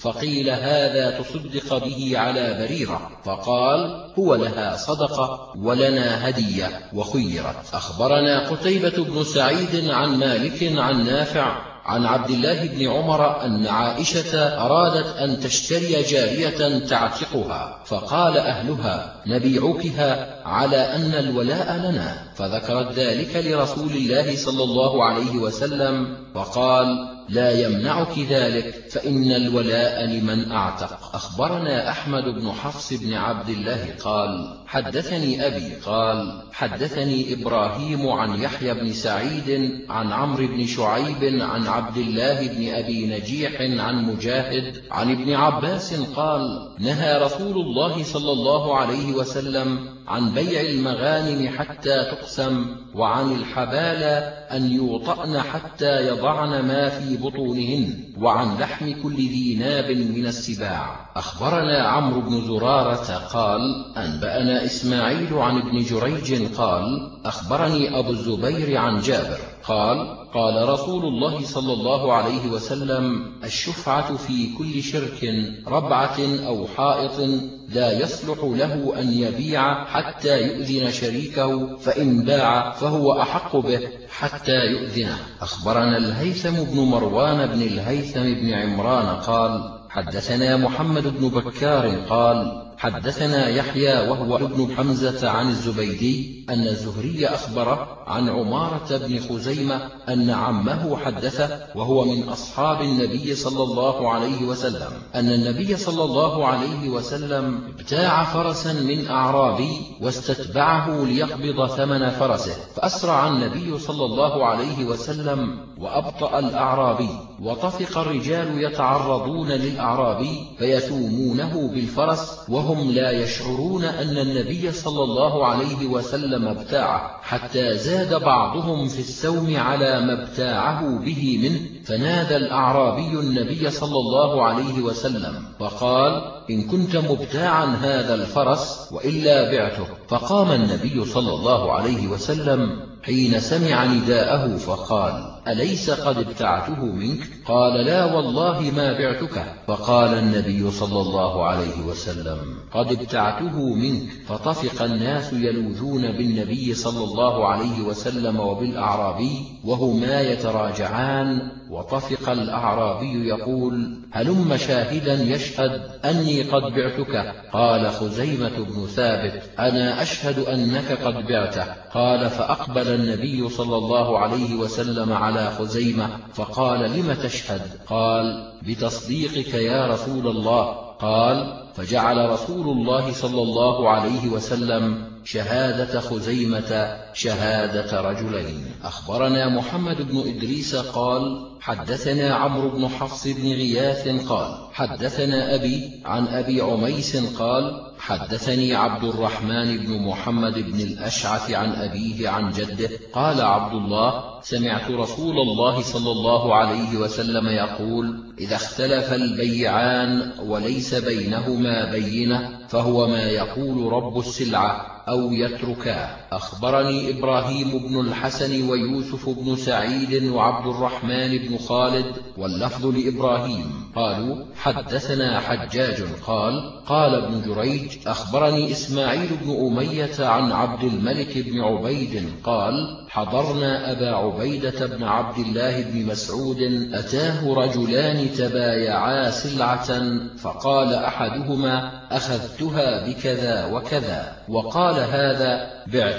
فقيل هذا تصدق به على بريرة. فقال هو لها صدقة ولنا هدية وخيرت. أخبرنا قتيبة بن سعيد عن مالك عن نافع عن عبد الله بن عمر أن عائشة أرادت أن تشتري جارية تعتقها فقال أهلها نبيعكها على أن الولاء لنا. فذكرت ذلك لرسول الله صلى الله عليه وسلم فقال لا يمنعك ذلك فإن الولاء لمن أعتق. أخبرنا أحمد بن حفص بن عبد الله قال حدثني أبي قال حدثني إبراهيم عن يحيى بن سعيد عن عمرو بن شعيب عن عبد الله بن أبي نجيح عن مجاهد عن ابن عباس قال نهى رسول الله صلى الله عليه وسلم عن بيع المغانم حتى تقسم وعن الحبالة أن يوطأن حتى يضعن ما في بطونهن وعن لحم كل ذي ناب من السباع. أخبرنا عمرو بن زرارة قال أنبأنا إسماعيل عن ابن جريج قال أخبرني أبو الزبير عن جابر. قال قال رسول الله صلى الله عليه وسلم الشفعة في كل شرك ربعة أو حائط لا يصلح له أن يبيع حتى يؤذن شريكه فإن باع فهو أحق به حتى يؤذنه أخبرنا الهيثم بن مروان بن الهيثم بن عمران قال حدثنا محمد بن بكار قال حدثنا يحيى وهو ابن حمزة عن الزبيدي أن الزهري أخبره عن عمارة بن خزيمة أن عمه حدثه وهو من أصحاب النبي صلى الله عليه وسلم. أن النبي صلى الله عليه وسلم ابتاع فرسا من أعرابي واستتبعه ليقبض ثمن فرسه فأسرع النبي صلى الله عليه وسلم وأبطأ الأعرابي وطفق الرجال يتعرضون للأعرابي فيثومونه بالفرس وهم لا يشعرون أن النبي صلى الله عليه وسلم ابتاعه حتى زاد بعضهم في السوم على ما ابتاعه به منه. فنادى الأعرابي النبي صلى الله عليه وسلم فقال إن كنت مبتاعا هذا الفرس وإلا بعته. فقام النبي صلى الله عليه وسلم حين سمع نداءه فقال أليس قد ابتعته منك؟ قال لا والله ما بعتك. فقال النبي صلى الله عليه وسلم قد ابتعته منك. فطفق الناس يلوذون بالنبي صلى الله عليه وسلم وبالأعرابي وهما يتراجعان. وطفق الأعرابي يقول هلم شاهدا يشهد أني قد بعتك؟ قال خزيمة بن ثابت أنا أشهد أنك قد بعته. قال فأقبل النبي صلى الله عليه وسلم على خزيمة فقال لم تشهد؟ قال بتصديقك يا رسول الله. قال فجعل رسول الله صلى الله عليه وسلم شهادة خزيمة شهادة رجلين. أخبرنا محمد بن إدريس قال حدثنا عمرو بن حفص بن غياث قال حدثنا أبي عن أبي عميس قال حدثني عبد الرحمن بن محمد بن الأشعث عن أبيه عن جده قال عبد الله سمعت رسول الله صلى الله عليه وسلم يقول إذا اختلف البيعان وليس بينهما بينة فهو ما يقول رب السلعة. أو يتركاه. أخبرني إبراهيم بن الحسن ويوسف بن سعيد وعبد الرحمن بن خالد واللفظ لإبراهيم. قالوا حدثنا حجاج قال قال ابن جريج أخبرني إسماعيل بن أمية عن عبد الملك بن عبيد قال حضرنا أبا عبيدة بن عبد الله بن مسعود أتاه رجلان تبايعا سلعة فقال أحدهما أخذتها بكذا وكذا وقال هذا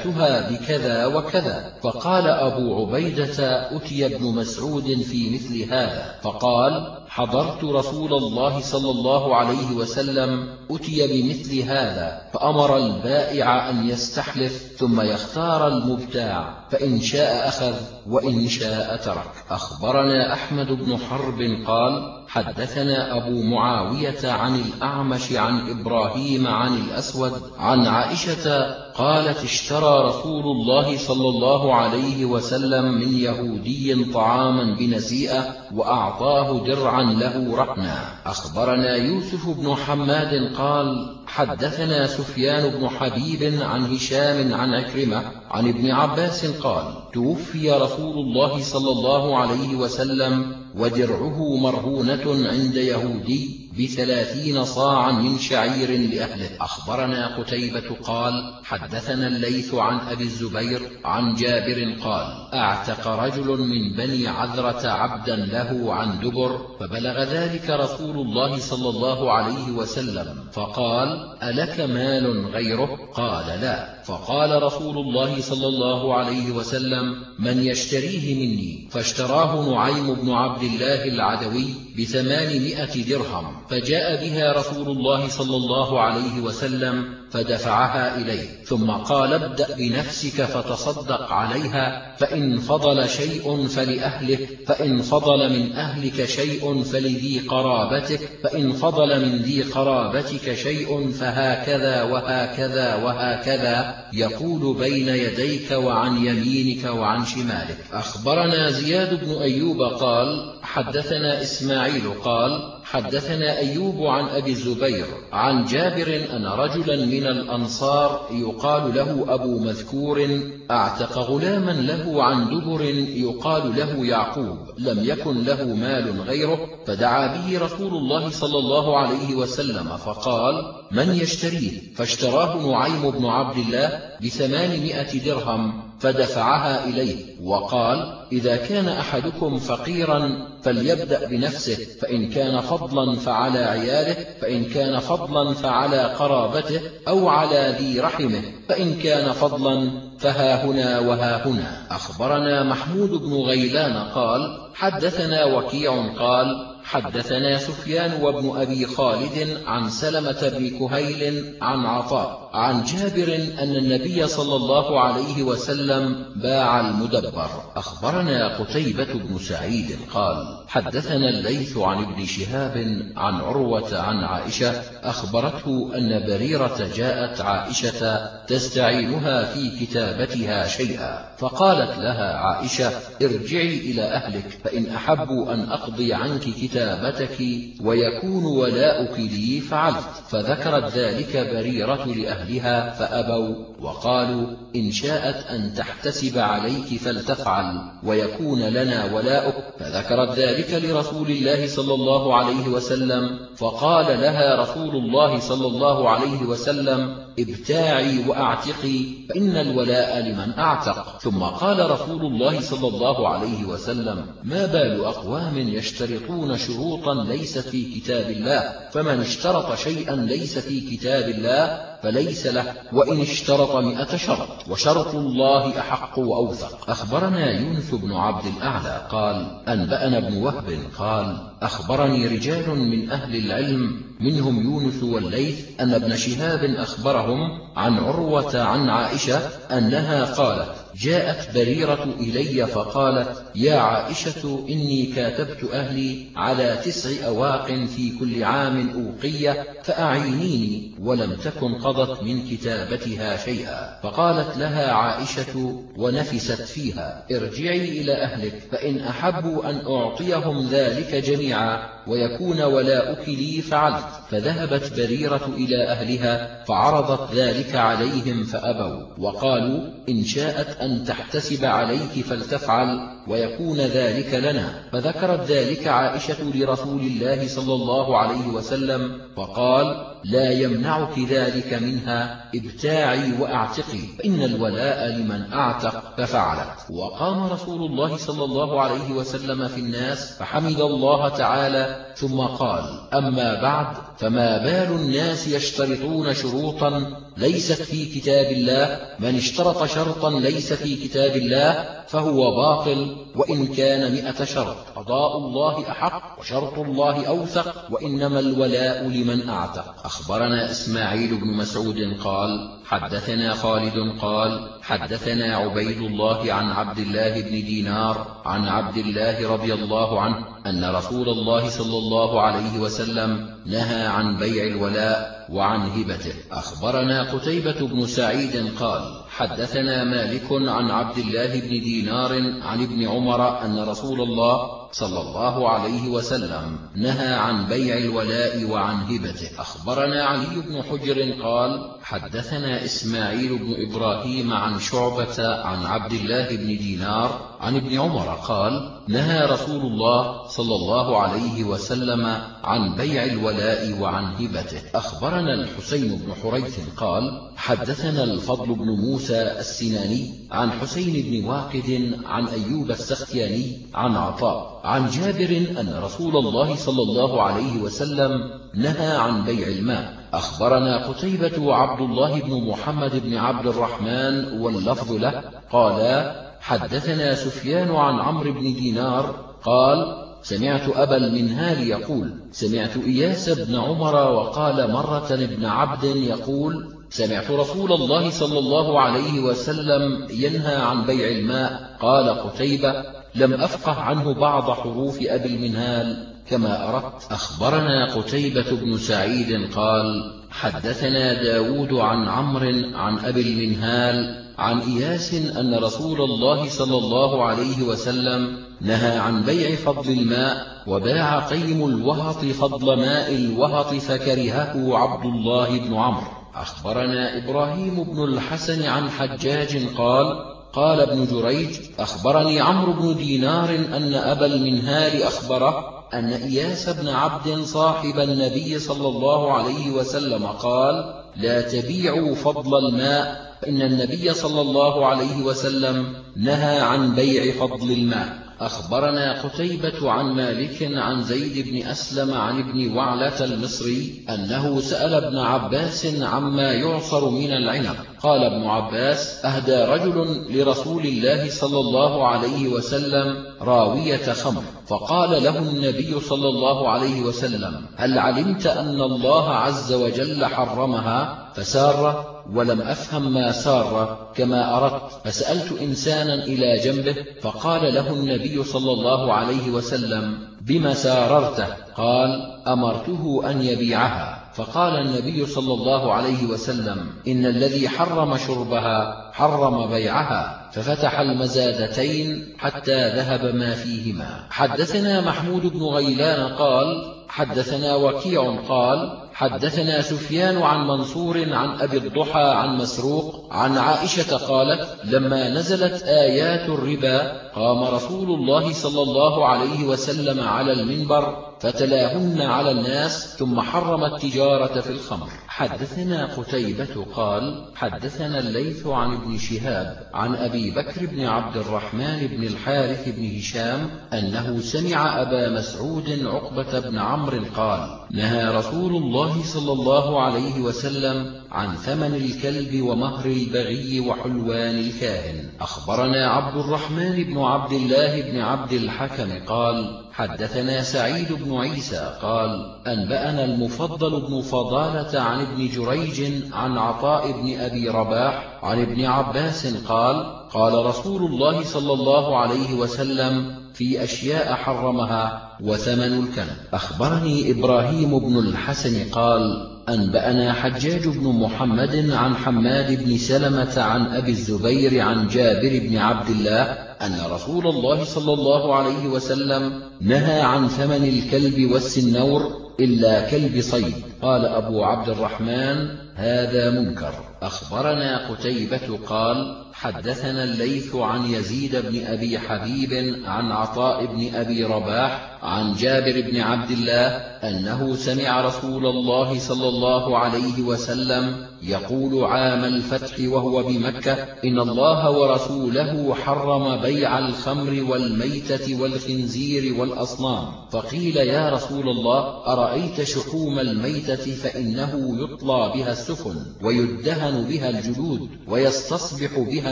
بعتها بكذا وكذا. فقال أبو عبيدة أتي ابن مسعود في مثل هذا. فقال حضرت رسول الله صلى الله عليه وسلم أتي بمثل هذا. فأمر البائع أن يستحلف ثم يختار المبتاع. فإن شاء أخذ وإن شاء ترك. أخبرنا أحمد بن حرب قال حدثنا أبو معاوية عن الأعمش عن إبراهيم عن الأسود عن عائشة قالت اشترى رسول الله صلى الله عليه وسلم من يهودي طعاما بنسيئة وأعطاه درعا له رهنا أخبرنا يوسف بن حماد قال حدثنا سفيان بن حبيب عن هشام عن عكرمة عن ابن عباس قال توفي رسول الله صلى الله عليه وسلم ودرعه مرهونة عند يهودي بثلاثين صاعا من شعير لأهله. أخبرنا قتيبة قال حدثنا الليث عن أبي الزبير عن جابر قال أعتق رجل من بني عذرة عبدا له عن دبر فبلغ ذلك رسول الله صلى الله عليه وسلم فقال ألك مال غيره؟ قال لا. فقال رسول الله صلى الله عليه وسلم من يشتريه مني فاشتراه نعيم بن عبد الله العدوي بثمانمائة درهم فجاء بها رسول الله صلى الله عليه وسلم فدفعها إليه. ثم قال ابدأ بنفسك فتصدق عليها فإن فضل شيء فلأهلك فإن فضل من أهلك شيء فلذي قرابتك فإن فضل من ذي قرابتك شيء فهكذا وهكذا وهكذا يقول بين يديك وعن يمينك وعن شمالك. أخبرنا زياد بن أيوب قال حدثنا إسماعيل قال حدثنا أيوب عن أبي الزبير عن جابر أن رجلا من الأنصار يقال له أبو مذكور أعتق غلاما له عن دبر يقال له يعقوب لم يكن له مال غيره فدعا به رسول الله صلى الله عليه وسلم فقال من يشتريه؟ فاشتراه نعيم بن عبد الله بثمانمائة درهم. فدفعها إليه وقال إذا كان أحدكم فقيرا فليبدأ بنفسه فإن كان فضلا فعلى عياله فإن كان فضلا فعلى قرابته أو على ذي رحمه فإن كان فضلا فها هنا وها هنا. أخبرنا محمود بن غيلان قال حدثنا وكيع قال حدثنا سفيان وابن أبي خالد عن سلمة بن كهيل عن عطاء عن جابر أن النبي صلى الله عليه وسلم باع المدبر. أخبرنا قتيبة بن سعيد قال حدثنا الليث عن ابن شهاب عن عروة عن عائشة أخبرته أن بريرة جاءت عائشة تستعينها في كتابتها شيئا فقالت لها عائشة ارجعي إلى أهلك فإن أحبوا أن أقضي عنك كتابتك ويكون ولاؤك لي فعلت. فذكرت ذلك بريرة لأهلها فأبوا وقالوا إن شاءت أن تحتسب عليك فلتفعل ويكون لنا ولاؤك فذكرت ذلك لرسول الله صلى الله عليه وسلم فقال لها رسول الله صلى الله عليه وسلم ابتاعي وأعتقي فإن الولاء لمن أعتق ثم قال رسول الله صلى الله عليه وسلم ما بال أقوام يشترطون شروطا ليست في كتاب الله فمن اشترط شيئا ليس في كتاب الله فليس له وإن اشترط مئة شرط وشرط الله أحق وأوثق. أخبرنا يونس بن عبد الأعلى قال أنبأنا بن وهب قال أخبرني رجال من أهل العلم منهم يونس والليث أن ابن شهاب أخبرهم عن عروة عن عائشة أنها قالت جاءت بريرة إلي فقالت يا عائشة إني كاتبت أهلي على تسع أواق في كل عام أوقية فأعينيني ولم تكن قضت من كتابتها شيئا. فقالت لها عائشة ونفست فيها ارجعي إلى أهلك فإن أحبوا أن أعطيهم ذلك جميعا. ويكون ولاؤك لي فعلت. فذهبت بريرة إلى أهلها فعرضت ذلك عليهم فأبوا. وقالوا إن شاءت أن تحتسب عليك فلتفعل. ويكون ذلك لنا. فذكرت ذلك عائشة لرسول الله صلى الله عليه وسلم فقال لا يمنعك ذلك منها ابتاعي وأعتقي. فإن الولاء لمن أعتق ففعلت. وقام رسول الله صلى الله عليه وسلم في الناس فحمد الله تعالى ثم قال أما بعد فما بال الناس يشترطون شروطا ليست في كتاب الله من اشترط شرطا ليس في كتاب الله فهو باطل وإن كان مئة شرط. قضاء الله أحق وشرط الله أوثق وإنما الولاء لمن أعتق. أخبرنا إسماعيل بن مسعود قال حدثنا خالد قال حدثنا عبيد الله عن عبد الله بن دينار عن عبد الله رضي الله عنه أن رسول الله صلى الله عليه وسلم نهى عن بيع الولاء وعن هبته أخبرنا قتيبة بن سعيد قال حدثنا مالك عن عبد الله بن دينار عن ابن عمر أن رسول الله صلى الله عليه وسلم نهى عن بيع الولاء وعن هبته. أخبرنا علي بن حجر قال حدثنا إسماعيل بن إبراهيم عن شعبة عن عبد الله بن دينار عن ابن عمر قال نهى رسول الله صلى الله عليه وسلم عن بيع الولاء وعن هبته. أخبرنا الحسين بن حريث قال حدثنا الفضل بن موسى السناني عن حسين بن واقد عن أيوب السختياني عن عطاء عن جابر أن رسول الله صلى الله عليه وسلم نهى عن بيع الماء. أخبرنا قتيبة وعبد الله بن محمد بن عبد الرحمن واللفظ له قالا حدثنا سفيان عن عمرو بن دينار قال سمعت أبا المنهال يقول سمعت إياس بن عمر وقال مرة ابن عبد يقول سمعت رسول الله صلى الله عليه وسلم ينهى عن بيع الماء. قال قتيبة لم أفقه عنه بعض حروف أبي المنهال كما أردت. أخبرنا قتيبة بن سعيد قال حدثنا داود عن عمرو عن أبي المنهال عن إياس أن رسول الله صلى الله عليه وسلم نهى عن بيع فضل الماء وباع قيم الوهط فضل ماء الوهط فكرهه عبد الله بن عمرو. أخبرنا إبراهيم بن الحسن عن حجاج قال قال ابن جريج أخبرني عمرو بن دينار أن أبا المنهال أخبره أن إياس بن عبد صاحب النبي صلى الله عليه وسلم قال لا تبيعوا فضل الماء فإن النبي صلى الله عليه وسلم نهى عن بيع فضل الماء. أخبرنا قتيبة عن مالك عن زيد بن أسلم عن ابن وعلة المصري أنه سأل ابن عباس عما يعصر من العنب. قال ابن عباس أهدى رجل لرسول الله صلى الله عليه وسلم راوية خمر. فقال له النبي صلى الله عليه وسلم هل علمت أن الله عز وجل حرمها؟ فسار ولم أفهم ما سار كما أردت. فسألت إنسانا إلى جنبه فقال له النبي صلى الله عليه وسلم بما ساررته قال أمرته أن يبيعها. فقال النبي صلى الله عليه وسلم إن الذي حرم شربها حرم بيعها. ففتح المزادتين حتى ذهب ما فيهما. حدثنا محمود بن غيلان قال حدثنا وكيع قال حدثنا سفيان عن منصور عن أبي الضحى عن مسروق عن عائشة قالت لما نزلت آيات الربا قام رسول الله صلى الله عليه وسلم على المنبر فتلاهن على الناس ثم حرم التجارة في الخمر. حدثنا قتيبة قال حدثنا الليث عن ابن شهاب عن أبي بكر بن عبد الرحمن بن الحارث بن هشام أنه سمع أبا مسعود عقبة بن عمرو قال نهى رسول الله صلى الله عليه وسلم عن ثمن الكلب ومهر البغي وحلوان الكاهن. أخبرنا عبد الرحمن بن عبد الله بن عبد الحكم قال حدثنا سعيد بن عيسى قال أنبأنا المفضل بن فضالة عن ابن جريج عن عطاء بن أبي رباح عن ابن عباس قال قال رسول الله صلى الله عليه وسلم في أشياء حرمها وثمن الكلب. أخبرني إبراهيم بن الحسن قال أنبأنا حجاج بن محمد عن حماد بن سلمة عن أبي الزبير عن جابر بن عبد الله أن رسول الله صلى الله عليه وسلم نهى عن ثمن الكلب والسنور إلا كلب صيد. قال أبو عبد الرحمن هذا منكر. أخبرنا قتيبة قال حدثنا الليث عن يزيد بن أبي حبيب عن عطاء بن أبي رباح عن جابر بن عبد الله أنه سمع رسول الله صلى الله عليه وسلم يقول عام الفتح وهو بمكة إن الله ورسوله حرم بيع الخمر والميتة والخنزير والأصنام. فقيل يا رسول الله أرأيت شحوم الميتة فإنه يطلى بها السفن ويدهن بها الجلود ويستصبح بها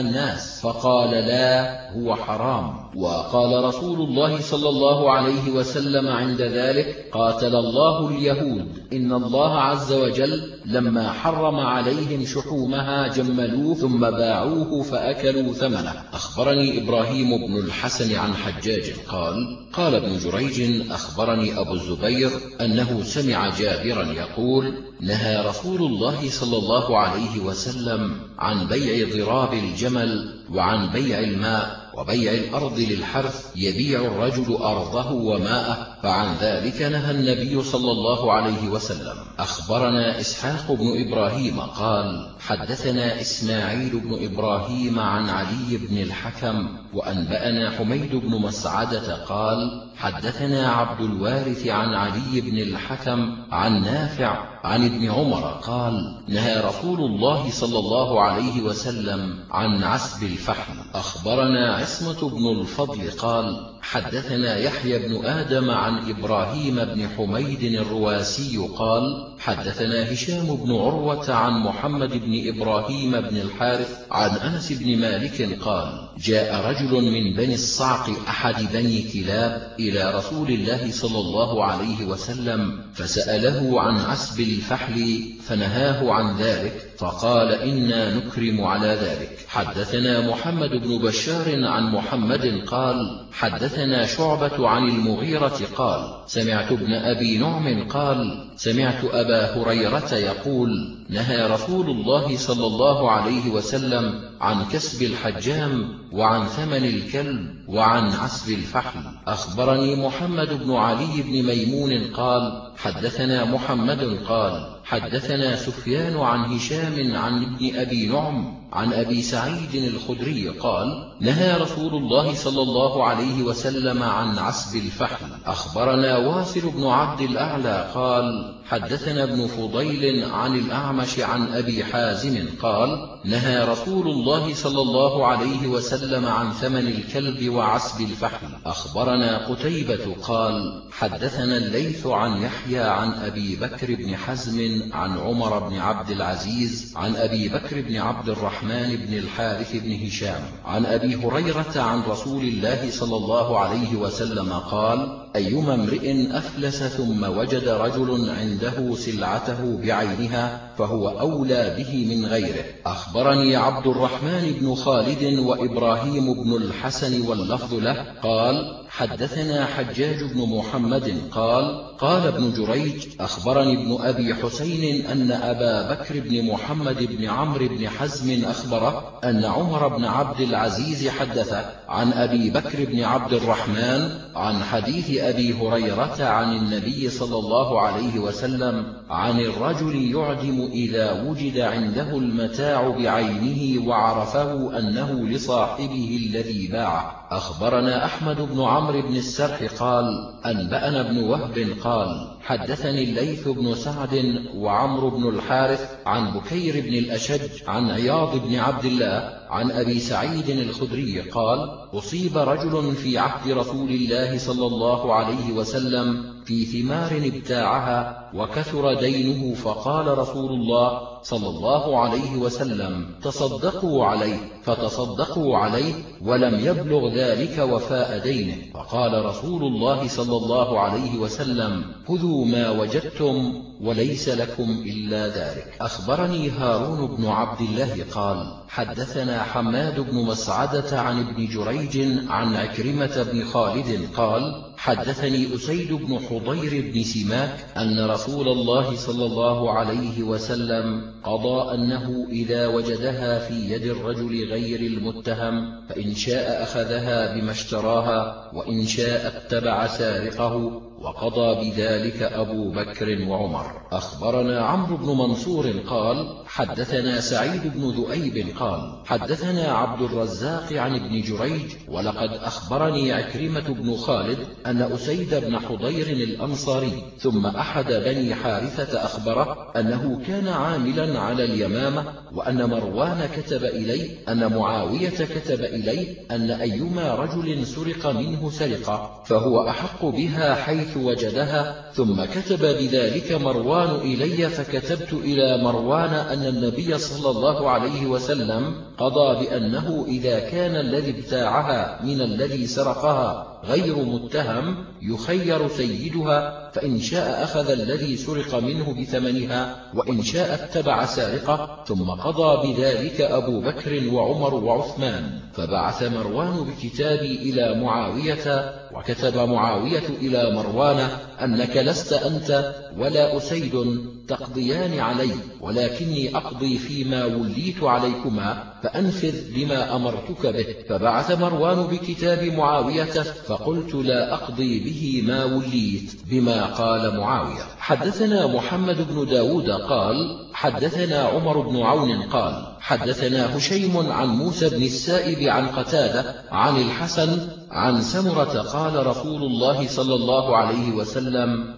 الناس. فقال لا هو حرام. وقال رسول الله صلى الله عليه وسلم عند ذلك قاتل الله اليهود. إن الله عز وجل لما حرم عليهم شحومها جملوه ثم باعوه فأكلوا ثمنه. أخبرني إبراهيم بن الحسن عن حجاج قال قال ابن جريج أخبرني أبو الزبير أنه سمع جابرا يقول نهى رسول الله صلى الله عليه وسلم عن بيع ضراب الجمل وعن بيع الماء وبيع الأرض للحرث يبيع الرجل أرضه وماءه فعن ذلك نهى النبي صلى الله عليه وسلم. أخبرنا إسحاق بن إبراهيم قال حدثنا إسماعيل بن إبراهيم عن علي بن الحكم وأنبأنا حميد بن مسعدة قال حدثنا عبد الوارث عن علي بن الحكم عن نافع عن ابن عمر قال نهى رسول الله صلى الله عليه وسلم عن عسب الفحم. أخبرنا عصمة بن الفضل قال حدثنا يحيى بن آدم عن إبراهيم بن حميد الرواسي قال حدثنا هشام بن عروة عن محمد بن إبراهيم بن الحارث عن أنس بن مالك قال جاء رجل من بني الصعق أحد بني كلاب إلى رسول الله صلى الله عليه وسلم فسأله عن عسب الفحل فنهاه عن ذلك فقال إنا نكرم على ذلك. حدثنا محمد بن بشار عن محمد قال حدثنا شعبة عن المغيرة قال سمعت ابن أبي نعم قال سمعت أبا هريرة يقول نهى رسول الله صلى الله عليه وسلم عن كسب الحجام وعن ثمن الكلب وعن عسب الفحل. أخبرني محمد بن علي بن ميمون قال حدثنا محمد قال حدثنا سفيان عن هشام عن ابن أبي نعم عن أبي سعيد الخدري قال نهى رسول الله صلى الله عليه وسلم عن عسب الفحل أخبرنا واصل بن عبد الأعلى قال حدثنا ابن فضيل عن الأعمش عن أبي حازم قال نهى رسول الله صلى الله عليه وسلم عن ثمن الكلب وعسب الفحل أخبرنا قتيبة قال حدثنا الليث عن يحيى عن أبي بكر بن حزم عن عمر بن عبد العزيز عن أبي بكر بن عبد الرحمن بن الحارث بن هشام عن أبي هريرة عن رسول الله صلى الله عليه وسلم قال أيما امرئ أفلس ثم وجد رجل عنده سلعته بعينها فهو أولى به من غيره. أخبرني عبد الرحمن بن خالد وإبراهيم بن الحسن واللفظ له قال حدثنا حجاج بن محمد قال قال ابن جريج أخبرني ابن أبي حسين أن أبا بكر بن محمد بن عمرو بن حزم أخبره أن عمر بن عبد العزيز حدث عن أبي بكر بن عبد الرحمن عن حديث أبي هريرة عن النبي صلى الله عليه وسلم عن الرجل يعدم إذا وجد عنده المتاع بعينه وعرفه أنه لصاحبه الذي باعه. أخبرنا أحمد بن عمرو بن السرح قال أنبأنا بن وهب قال حدثني الليث بن سعد وعمرو بن الحارث عن بكير بن الأشج عن عياض بن عبد الله عن أبي سعيد الخدري قال أصيب رجل في عهد رسول الله صلى الله عليه وسلم في ثمار ابتاعها وكثر دينه فقال رسول الله صلى الله عليه وسلم تصدقوا عليه فتصدقوا عليه ولم يبلغ ذلك وفاء دينه. فقال رسول الله صلى الله عليه وسلم خذوا ما وجدتم وليس لكم إلا ذلك. أخبرني هارون بن عبد الله قال حدثنا حماد بن مسعدة عن ابن جريج عن عكرمة بن خالد قال حدثني أسيد بن حضير بن سماك أن رسول الله صلى الله عليه وسلم قضى أنه إذا وجدها في يد الرجل غير المتهم فإن شاء أخذها بما اشتراها وإن شاء اتبع سارقه. وقضى بذلك أبو بكر وعمر. أخبرنا عمرو بن منصور قال حدثنا سعيد بن ذؤيب قال حدثنا عبد الرزاق عن ابن جريج ولقد أخبرني عكرمة بن خالد أن أسيد بن حضير الأنصاري ثم أحد بني حارثة أخبره أنه كان عاملا على اليمامة وأن مروان كتب إليه أن معاوية كتب إليه أن أيما رجل سرق منه سرقة فهو أحق بها حيث وجدها ثم كتب بذلك مروان إلي فكتبت إلى مروان أن النبي صلى الله عليه وسلم قضى بأنه إذا كان الذي ابتاعها من الذي سرقها غير متهم يخير سيدها فإن شاء أخذ الذي سرق منه بثمنها وإن شاء اتبع سارقة ثم قضى بذلك أبو بكر وعمر وعثمان فبعث مروان بكتابي إلى معاوية وكتب معاوية إلى مروان أنك لست أنت ولا أسيد تقضيان علي ولكني أقضي فيما وليت عليكما فأنفذ لما أمرتك به. فبعث مروان بكتاب معاوية فقلت لا أقضي به ما وليت بما قال معاوية. حدثنا محمد بن داود قال حدثنا عمر بن عون قال حدثنا هشيم عن موسى بن السائب عن قتادة عن الحسن عن سمرة قال رسول الله صلى الله عليه وسلم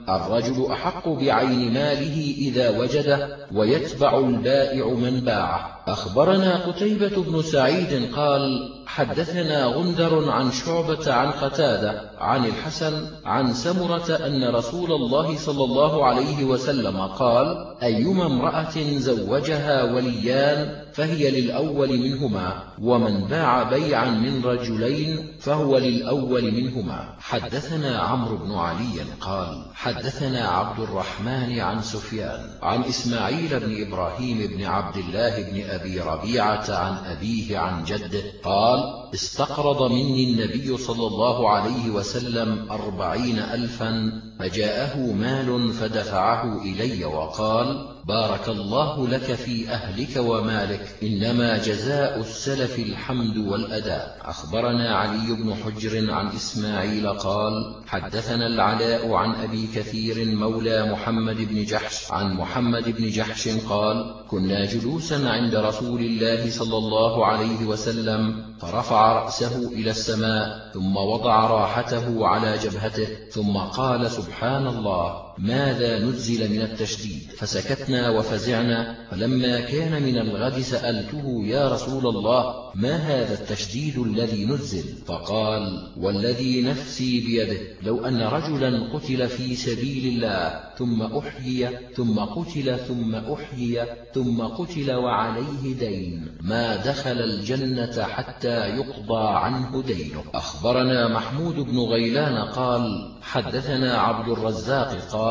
الرجل أحق بعين ماله إذا وجده ويتبع البائع من باعه. أخبرنا قتيبة بن سعيد قال حدثنا غندر عن شعبة عن قتادة عن الحسن عن سمرة أن رسول الله صلى الله عليه وسلم قال أيما امرأة زوجها وليان فهي للأول منهما ومن باع بيعا من رجلين فهو للأول منهما. حدثنا عمرو بن علي قال حدثنا عبد الرحمن عن سفيان عن إسماعيل بن إبراهيم بن عبد الله بن أبي ربيعة عن أبيه عن جده قال استقرض مني النبي صلى الله عليه وسلم أربعين ألفا فجاءه مال فدفعه إلي وقال بارك الله لك في أهلك ومالك إنما جزاء السلف الحمد والأداء. أخبرنا علي بن حجر عن إسماعيل قال حدثنا العلاء عن أبي كثير مولى محمد بن جحش عن محمد بن جحش قال كنا جلوسا عند رسول الله صلى الله عليه وسلم فرفع رأسه إلى السماء ثم وضع راحته على جبهته ثم قال سبحان الله. ماذا نزل من التشديد؟ فسكتنا وفزعنا فلما كان من الغد سألته يا رسول الله ما هذا التشديد الذي نزل؟ فقال والذي نفسي بيده لو أن رجلا قتل في سبيل الله ثم أحيي ثم قتل ثم أحيي ثم قتل وعليه دين ما دخل الجنة حتى يقضى عنه دينه. أخبرنا محمود بن غيلان قال حدثنا عبد الرزاق قال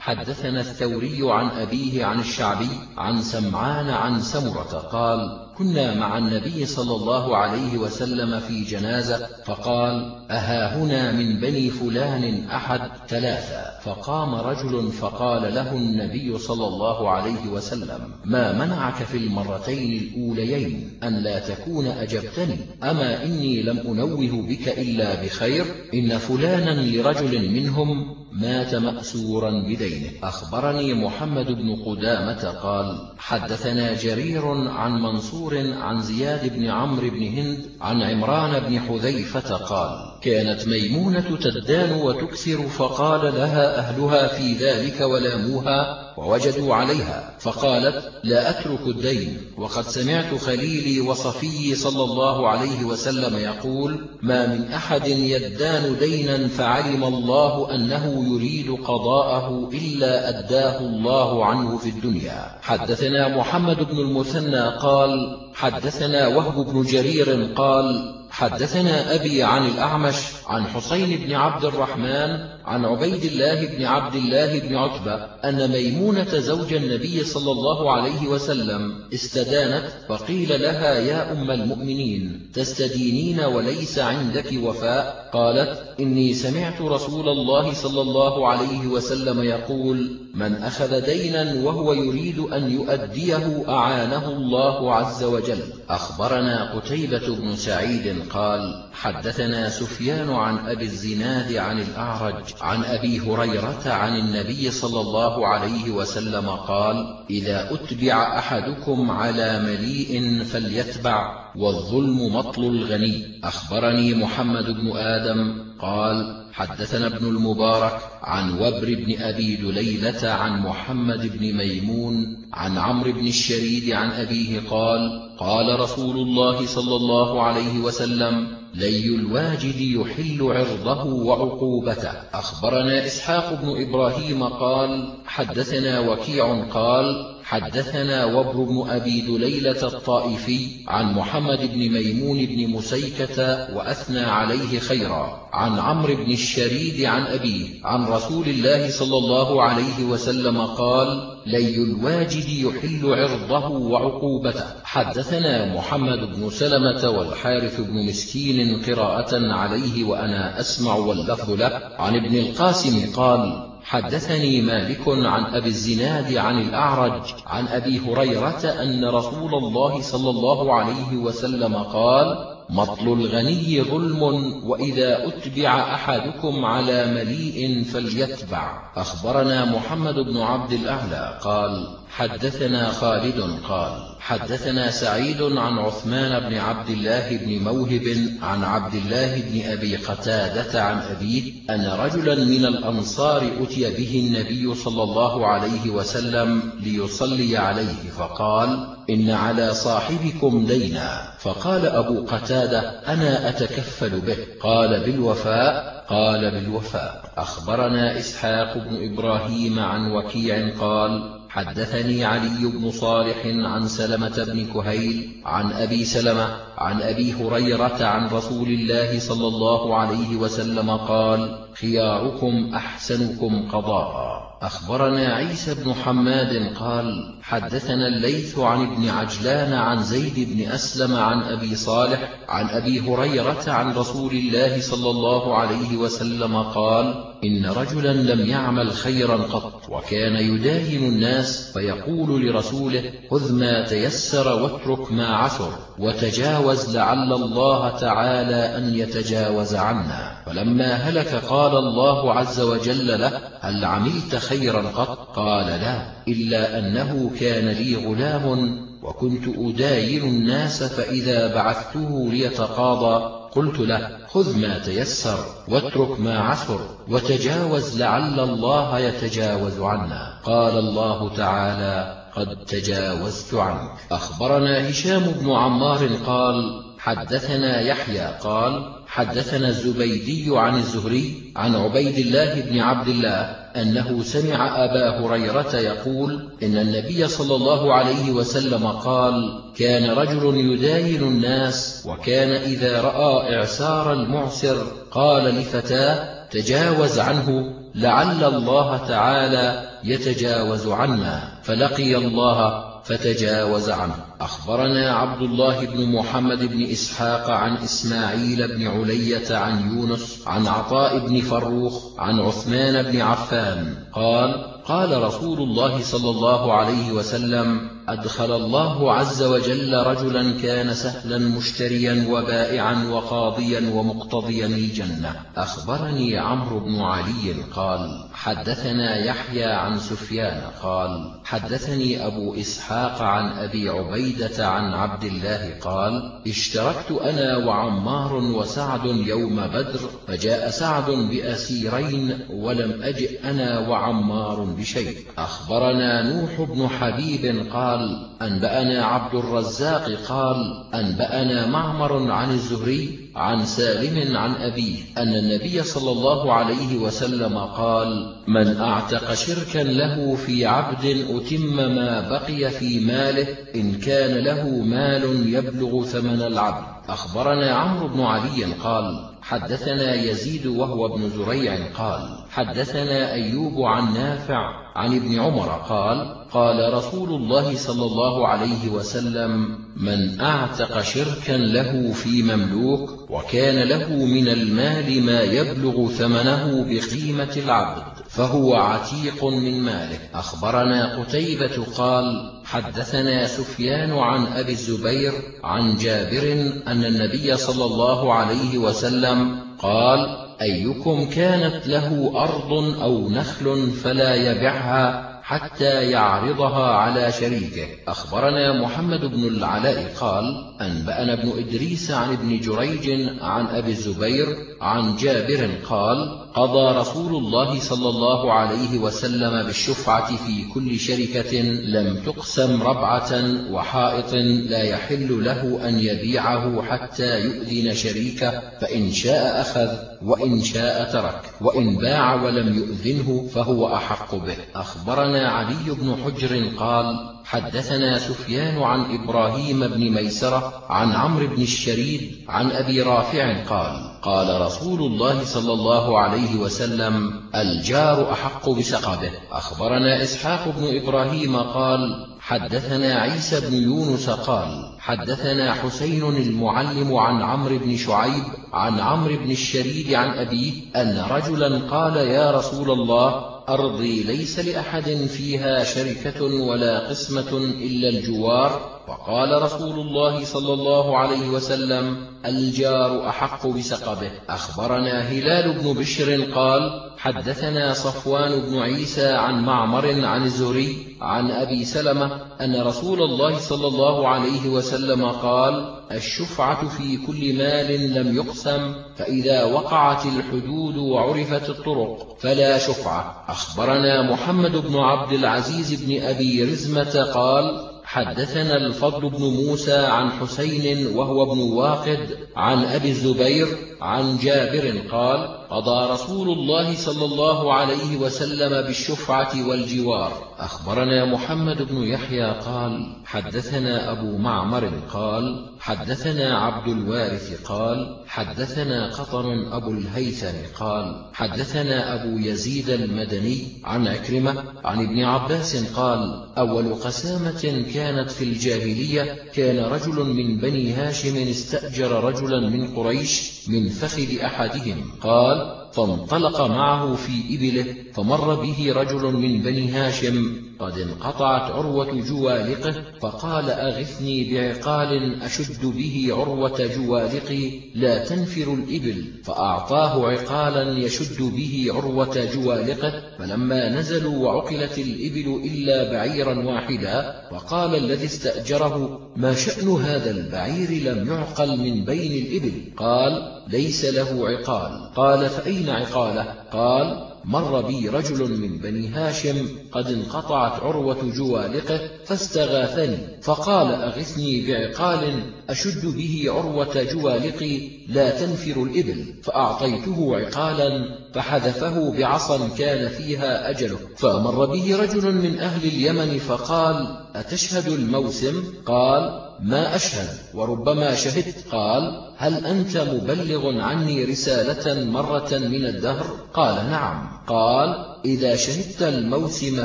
حدثنا الثوري عن أبيه عن الشعبي عن سمعان عن سمرة قال كنا مع النبي صلى الله عليه وسلم في جنازة فقال أها هنا من بني فلان أحد ثلاثة؟ فقام رجل فقال له النبي صلى الله عليه وسلم ما منعك في المرتين الأوليين أن لا تكون أجبتني؟ أما إني لم أنوه بك إلا بخير إن فلانا لرجل منهم مات مأسورا بدينه. أخبرني محمد بن قدامة قال حدثنا جرير عن منصور عن زياد بن عمرو بن هند عن عمران بن حذيفة قال كانت ميمونة تدان وتكسر فقال لها أهلها في ذلك ولاموها. ووجدوا عليها. فقالت لا أترك الدين. وقد سمعت خليلي وصفي صلى الله عليه وسلم يقول ما من أحد يدان دينا فعلم الله أنه يريد قضاءه إلا أداه الله عنه في الدنيا. حدثنا محمد بن المثنى قال حدثنا وهب بن جرير قال حدثنا أبي عن الأعمش عن حسين بن عبد الرحمن عن عبيد الله بن عبد الله بن عتبة أن ميمونة زوج النبي صلى الله عليه وسلم استدانت فقيل لها يا أم المؤمنين تستدينين وليس عندك وفاء؟ قالت إني سمعت رسول الله صلى الله عليه وسلم يقول من أخذ دينا وهو يريد أن يؤديه أعانه الله عز وجل. أخبرنا قتيبة بن سعيد قال حدثنا سفيان عن أبي الزناد عن الأعرج عن أبي هريرة عن النبي صلى الله عليه وسلم قال إذا أتبع أحدكم على مليء فليتبع والظلم مطل الغني. أخبرني محمد بن آدم قال حدثنا ابن المبارك عن وبر بن أبي دليلة عن محمد بن ميمون عن عمرو بن الشريد عن أبيه قال قال رسول الله صلى الله عليه وسلم لي الواجد يحل عرضه وعقوبته. أخبرنا إسحاق بن إبراهيم قال حدثنا وكيع قال حدثنا وبر بن أبي دليلة الطائفي عن محمد بن ميمون بن مسيكة وأثنى عليه خيرا. عن عمرو بن الشريد عن أبيه. عن رسول الله صلى الله عليه وسلم قال لي الواجد يحل عرضه وعقوبته حدثنا محمد بن سلمة والحارث بن مسكين قراءة عليه وأنا أسمع واللفظ له. عن ابن القاسم قال حدثني مالك عن أبي الزناد عن الأعرج عن أبي هريرة أن رسول الله صلى الله عليه وسلم قال مطل الغني ظلم وإذا أتبع أحدكم على مليء فليتبع. أخبرنا محمد بن عبد الأعلى قال حدثنا خالد قال حدثنا سعيد عن عثمان بن عبد الله بن موهب عن عبد الله بن أبي قتادة عن أبيه أن رجلا من الأنصار أتي به النبي صلى الله عليه وسلم ليصلي عليه فقال إن على صاحبكم دينا. فقال أبو قتادة أنا أتكفل به. قال بالوفاء قال بالوفاء. أخبرنا إسحاق بن إبراهيم عن وكيع قال حدثني علي بن صالح عن سلمة بن كهيل عن أبي سلمة عن أبي هريرة عن رسول الله صلى الله عليه وسلم قال خياركم أحسنكم قضاء. أخبرنا عيسى بن حماد قال حدثنا الليث عن ابن عجلان عن زيد بن أسلم عن أبي صالح عن أبي هريرة عن رسول الله صلى الله عليه وسلم قال إن رجلا لم يعمل خيرا قط وكان يداهن الناس فيقول لرسوله خذ ما تيسر واترك ما عسر وتجاوز لعل الله تعالى أن يتجاوز عنا. فلما هلك قال الله عز وجل له هل عملت خيرا قط؟ قال لا إلا أنه كان لي غلام وكنت أداين الناس فإذا بعثته ليتقاضى. قلت له خذ ما تيسر واترك ما عثر وتجاوز لعل الله يتجاوز عنا. قال الله تعالى قد تجاوزت عنك. أخبرنا هشام بن عمار قال حدثنا يحيى قال حدثنا الزبيدي عن الزهري عن عبيد الله بن عبد الله أنه سمع أبا هريرة يقول إن النبي صلى الله عليه وسلم قال كان رجل يداين الناس وكان إذا رأى إعسار المعسر قال لفتاه تجاوز عنه لعل الله تعالى يتجاوز عنا. فلقي الله فتجاوز عنه. أخبرنا عبد الله بن محمد بن إسحاق عن إسماعيل بن علية عن يونس عن عطاء بن فروخ عن عثمان بن عفان. قال قال رسول الله صلى الله عليه وسلم أدخل الله عز وجل رجلا كان سهلا مشتريا وبائعا وقاضيا ومقتضيا الجنة. أخبرني عمرو بن علي قال حدثنا يحيى عن سفيان قال حدثني أبو إسحاق عن أبي عبيدة عن عبد الله قال اشتركت أنا وعمار وسعد يوم بدر فجاء سعد بأسيرين ولم أجئ أنا وعمار بشيء. أخبرنا نوح بن حبيب قال أنبأنا عبد الرزاق قال أنبأنا معمر عن الزهري عن سالم عن أبيه أن النبي صلى الله عليه وسلم قال من أعتق شركا له في عبد أتم ما بقي في ماله إن كان له مال يبلغ ثمن العبد. أخبرنا عمرو بن علي قال حدثنا يزيد وهو ابن زريع قال حدثنا أيوب عن نافع عن ابن عمر قال قال رسول الله صلى الله عليه وسلم من أعتق شركا له في مملوك وكان له من المال ما يبلغ ثمنه بقيمة العبد فهو عتيق من ماله. أخبرنا قتيبة قال حدثنا سفيان عن أبي الزبير عن جابر أن النبي صلى الله عليه وسلم قال أيكم كانت له أرض أو نخل فلا يبعها حتى يعرضها على شريكه. أخبرنا محمد بن العلاء قال أنبأنا ابن إدريس عن ابن جريج عن أبي الزبير عن جابر قال قضى رسول الله صلى الله عليه وسلم بالشفعة في كل شركة لم تقسم ربعة وحائط لا يحل له أن يبيعه حتى يؤذن شريكه فإن شاء أخذ. وإن شاء ترك وإن باع ولم يؤذنه فهو أحق به. أخبرنا علي بن حجر قال حدثنا سفيان عن إبراهيم بن ميسرة عن عمرو بن الشريد عن أبي رافع قال قال رسول الله صلى الله عليه وسلم الجار أحق بسقبه أخبرنا إسحاق بن إبراهيم قال حدثنا عيسى بن يونس قال حدثنا حسين المعلم عن عمرو بن شعيب عن عمرو بن الشريد عن أبيه أن رجلا قال يا رسول الله أرضي ليس لأحد فيها شركة ولا قسمة إلا الجوار وقال رسول الله صلى الله عليه وسلم الجار أحق بسقبه. أخبرنا هلال بن بشر قال حدثنا صفوان بن عيسى عن معمر عن الزهري عن أبي سلمة أن رسول الله صلى الله عليه وسلم قال الشفعة في كل مال لم يقسم فإذا وقعت الحدود وعرفت الطرق فلا شفعة. أخبرنا محمد بن عبد العزيز بن أبي رزمة قال حدثنا الفضل بن موسى عن حسين وهو ابن واقد عن أبي الزبير عن جابر قال قضى رسول الله صلى الله عليه وسلم بالشفعة والجوار. أخبرنا محمد بن يحيى قال حدثنا أبو معمر قال حدثنا عبد الوارث قال حدثنا قطن أبو الهيثم قال حدثنا أبو يزيد المدني عن عكرمة عن ابن عباس قال أول قسامة كانت في الجاهلية كان رجل من بني هاشم استأجر رجلا من قريش من فخذ أحدهم. قال قال فانطلق معه في إبله فمر به رجل من بني هاشم قد انقطعت عروة جوالقه فقال أغثني بعقال أشد به عروة جوالقي لا تنفر الإبل. فأعطاه عقالا يشد به عروة جوالقه فلما نزلوا وعقلت الإبل إلا بعيرا واحدا وقال الذي استأجره ما شأن هذا البعير لم يعقل من بين الإبل؟ قال ليس له عقال. قال فأين عقاله قال مر بي رجل من بني هاشم قد انقطعت عروة جوالقه فاستغاثني فقال أغثني بعقال أشد به عروة جوالقي لا تنفر الإبل فأعطيته عقالا فحذفه بعصا كان فيها أجله فمر به رجل من أهل اليمن فقال أتشهد الموسم؟ قال ما أشهد. وربما شهدت. قال هل أنت مبلغ عني رسالة مرة من الدهر؟ قال نعم. قال إذا شهدت الموسم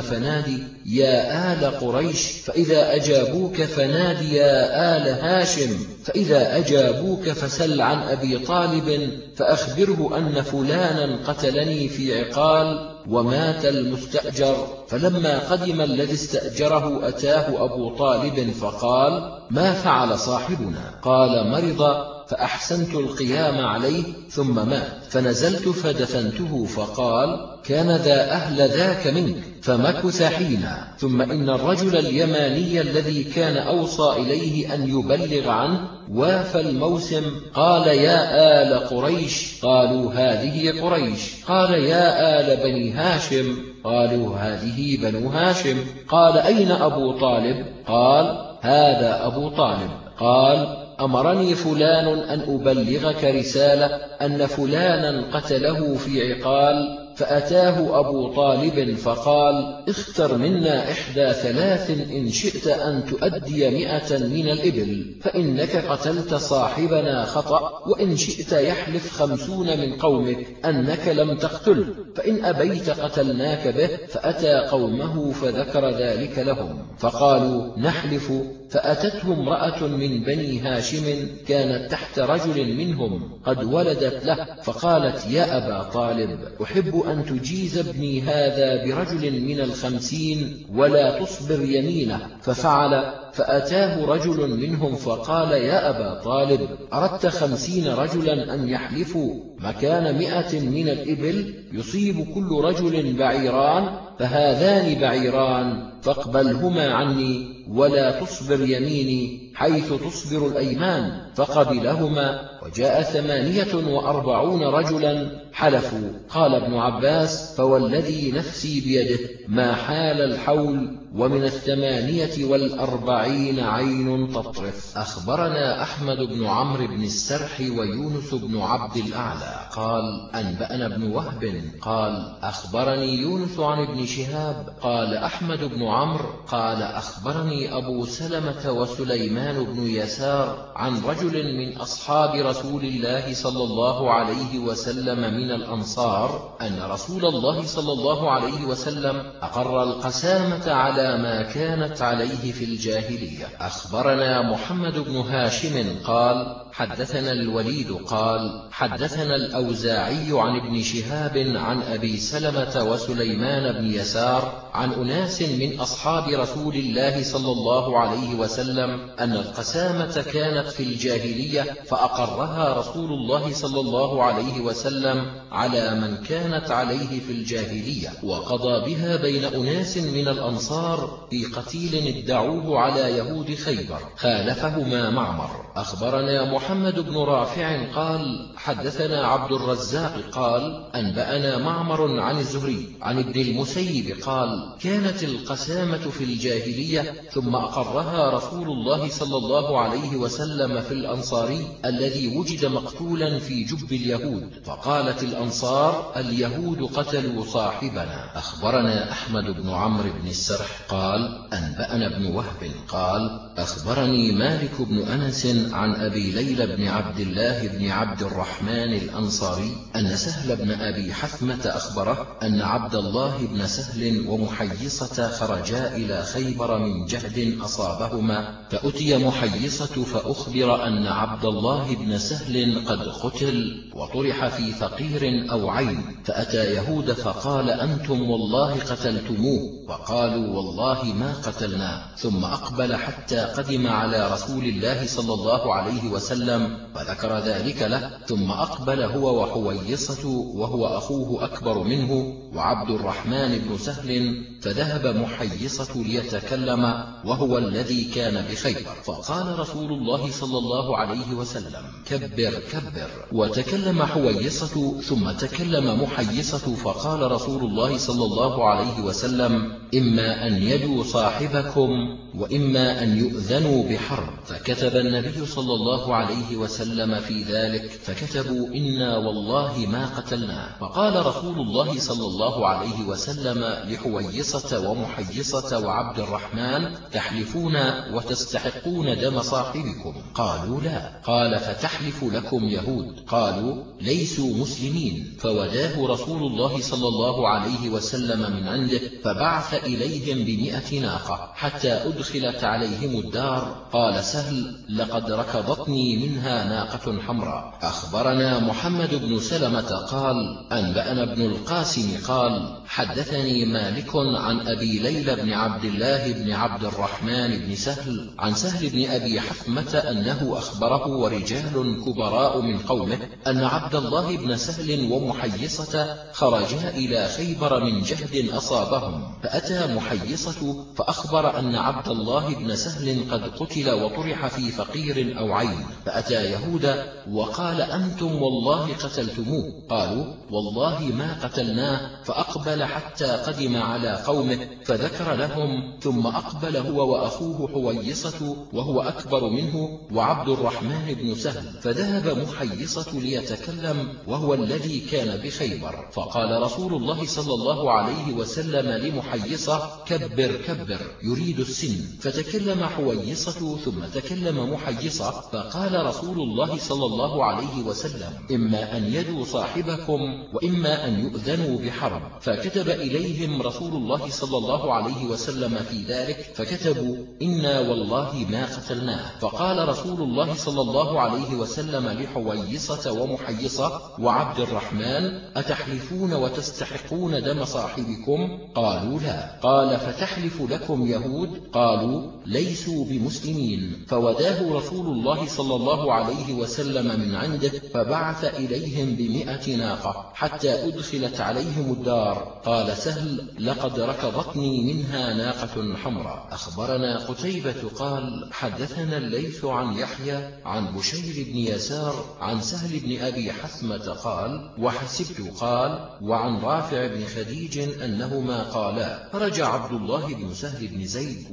فنادي. يا آل قريش فإذا أجابوك فنادي يا آل هاشم فإذا أجابوك فسل عن أبي طالب فأخبره أن فلانا قتلني في عقال ومات المستأجر. فلما قدم الذي استأجره أتاه أبو طالب فقال ما فعل صاحبنا؟ قال مرض. فأحسنت القيام عليه ثم مات. فنزلت فدفنته فقال كان ذا أهل ذاك منك فمكث حينا. ثم إن الرجل اليماني الذي كان أوصى إليه أن يبلغ عنه وافى الموسم قال يا آل قريش قالوا هذه قريش. قال يا آل بني هاشم قالوا هذه بنو هاشم. قال أين أبو طالب؟ قال هذا أبو طالب. قال أمرني فلان أن أبلغك رسالة أن فلانا قتله في عقال فأتاه أبو طالب فقال اختر منا إحدى ثلاث إن شئت أن تؤدي مئة من الإبل فإنك قتلت صاحبنا خطأ وإن شئت يحلف خمسون من قومك أنك لم تقتله فإن أبيت قتلناك به فأتى قومه فذكر ذلك لهم فقالوا نحلف فأتته امرأة من بني هاشم كانت تحت رجل منهم قد ولدت له فقالت يا أبا طالب أحب أن تجيز ابني هذا برجل من الخمسين ولا تصبر يمينه ففعل فأتاه رجل منهم فقال يا أبا طالب أردت خمسين رجلا أن يحلفوا؟ مكان مئة من الإبل يصيب كل رجل بعيران فهذان بعيران فاقبلهما عني ولا تصبر يميني حيث تصبر الأيمان. فقبلهما وجاء ثمانية وأربعون رجلا حلفوا. قال ابن عباس فوالذي نفسي بيده ما حال الحول ومن الثمانية والأربعين عين تطرف. أخبرنا أحمد بن عمرو بن السرح ويونس بن عبد الأعلى. قال أنبأنا بن وهب. قال أخبرني يونس عن ابن شهاب. قال أحمد بن عمرو. قال أخبرني أبو سلمة وسليمان بن يسار عن رجل من أصحاب رسول الله صلى الله عليه وسلم من الأنصار أن رسول الله صلى الله عليه وسلم أقر القسامة على ما كانت عليه في الجاهلية. أخبرنا محمد بن هاشم قال حدثنا الوليد قال حدثنا الأوزاعي عن ابن شهاب عن أبي سلمة وسليمان بن يسار عن أناس من أصحاب رسول الله صلى الله عليه وسلم أن القسامة كانت في الجاهلية فأقرها رسول الله صلى الله عليه وسلم على من كانت عليه في الجاهلية وقضى بها بين أناس من الأنصار في قتيل ادعوه على يهود خيبر. خالفهما معمر. أخبرنا محمد بن رافع قال حدثنا عبد الرزاق قال أنبأنا معمر عن الزهري عن ابن المسيب قال كانت القسامة في الجاهلية ثم أقرها رسول الله صلى الله عليه وسلم في الأنصاري الذي وجد مقتولا في جب اليهود فقالت الأنصار اليهود قتلوا صاحبنا. أخبرنا أحمد بن عمرو بن السرح قال أنبأنا ابن وهب قال أخبرني مالك بن أنس عن أبي ليلى بن عبد الله بن عبد الرحمن الأنصاري أن سهل بن أبي حثمة أخبره أن عبد الله بن سهل ومحيصة خرجا إلى خيبر من جهد أصابهما فأتي محيصة فأخبر أن عبد الله بن سهل قد قتل وطرح في فقير أو عين فأتى يهود فقال أنتم والله قتلتموه وقالوا والله ما قتلناه ثم أقبل حتى قدم على رسول الله صلى الله عليه وسلم فذكر ذلك له ثم أقبل هو وحويصة وهو أخوه أكبر منه وعبد الرحمن بن سهل فذهب محيصة ليتكلم وهو الذي كان بخيبر فقال رسول الله صلى الله عليه وسلم كبر كبر. وتكلم حويصة ثم تكلم محيصة فقال رسول الله صلى الله عليه وسلم إما أن يدوا صاحبكم وإما أن يؤذنوا بحرب فكتب النبي صلى الله عليه وسلم في ذلك فكتبوا إنا والله ما قتلناه فقال رسول الله صلى الله عليه وسلم لحويصة ومحيصة وعبد الرحمن تحلفون وتستحقون دم صاحبكم؟ قالوا لا. قال فتحلف لكم يهود؟ قالوا ليسوا مسلمين. فوداه رسول الله صلى الله عليه وسلم من عنده فبعث إليهم بمئة ناقة حتى أدخلت عليهم الدار قال سهل لقد ركضتني منها ناقة حمراء. أخبرنا محمد بن سلمة قال أنبأنا ابن القاسم قال حدثني مالك عن أبي ليلى بن عبد الله بن عبد الرحمن بن سهل عن سهل بن أبي حثمة أنه أخبره ورجال كبراء من قومه أن عبد الله بن سهل ومحيصة خرجا إلى خيبر من جهد أصابهم فأتى محيصة فأخبر أن عبد الله بن سهل قد قتل وطرح في فقير أو عين فأتى يهود وقال أنتم والله قتلتموه. قالوا والله ما قتلناه فأقبل حتى قدم على قومه فذكر لهم ثم أقبل هو وأخوه حويصة وهو أكبر منه وعبد الرحمن بن سهل فذهب محيصة ليتكلم وهو الذي كان بخيبر. فقال رسول الله صلى الله عليه وسلم لمحيصة كبر كبر يريد السن. فتكلم حويصة ثم تكلم محيصة فقال رسول الله صلى الله عليه وسلم إما أن يدوا صاحبكم وإما أن يؤذنوا بحرب فكتب إليهم رسول الله صلى الله عليه وسلم في ذلك فكتبوا إنا والله ما قتلناه. فقال رسول الله صلى الله عليه وسلم لحويصة ومحيصة وعبد الرحمن أتحلفون وتستحقون دم صاحبكم؟ قالوا لا. قال فتحلف لكم يهود؟ قالوا ليسوا بمسلمين. فوداه رسول الله صلى الله عليه وسلم من عنده فبعث إليهم بمئة ناقة حتى أدخلت عليهم الدار. قال سهل لقد ركضتني منها ناقة حمراء. أخبرنا قتيبة قال حدثنا الليث عن يحيى عن بشير بن يسار عن سهل بن أبي حثمة قال وحسبت قال وعن رافع بن خديج أنهما قالا فرجع عبد الله بن سهل بن زيد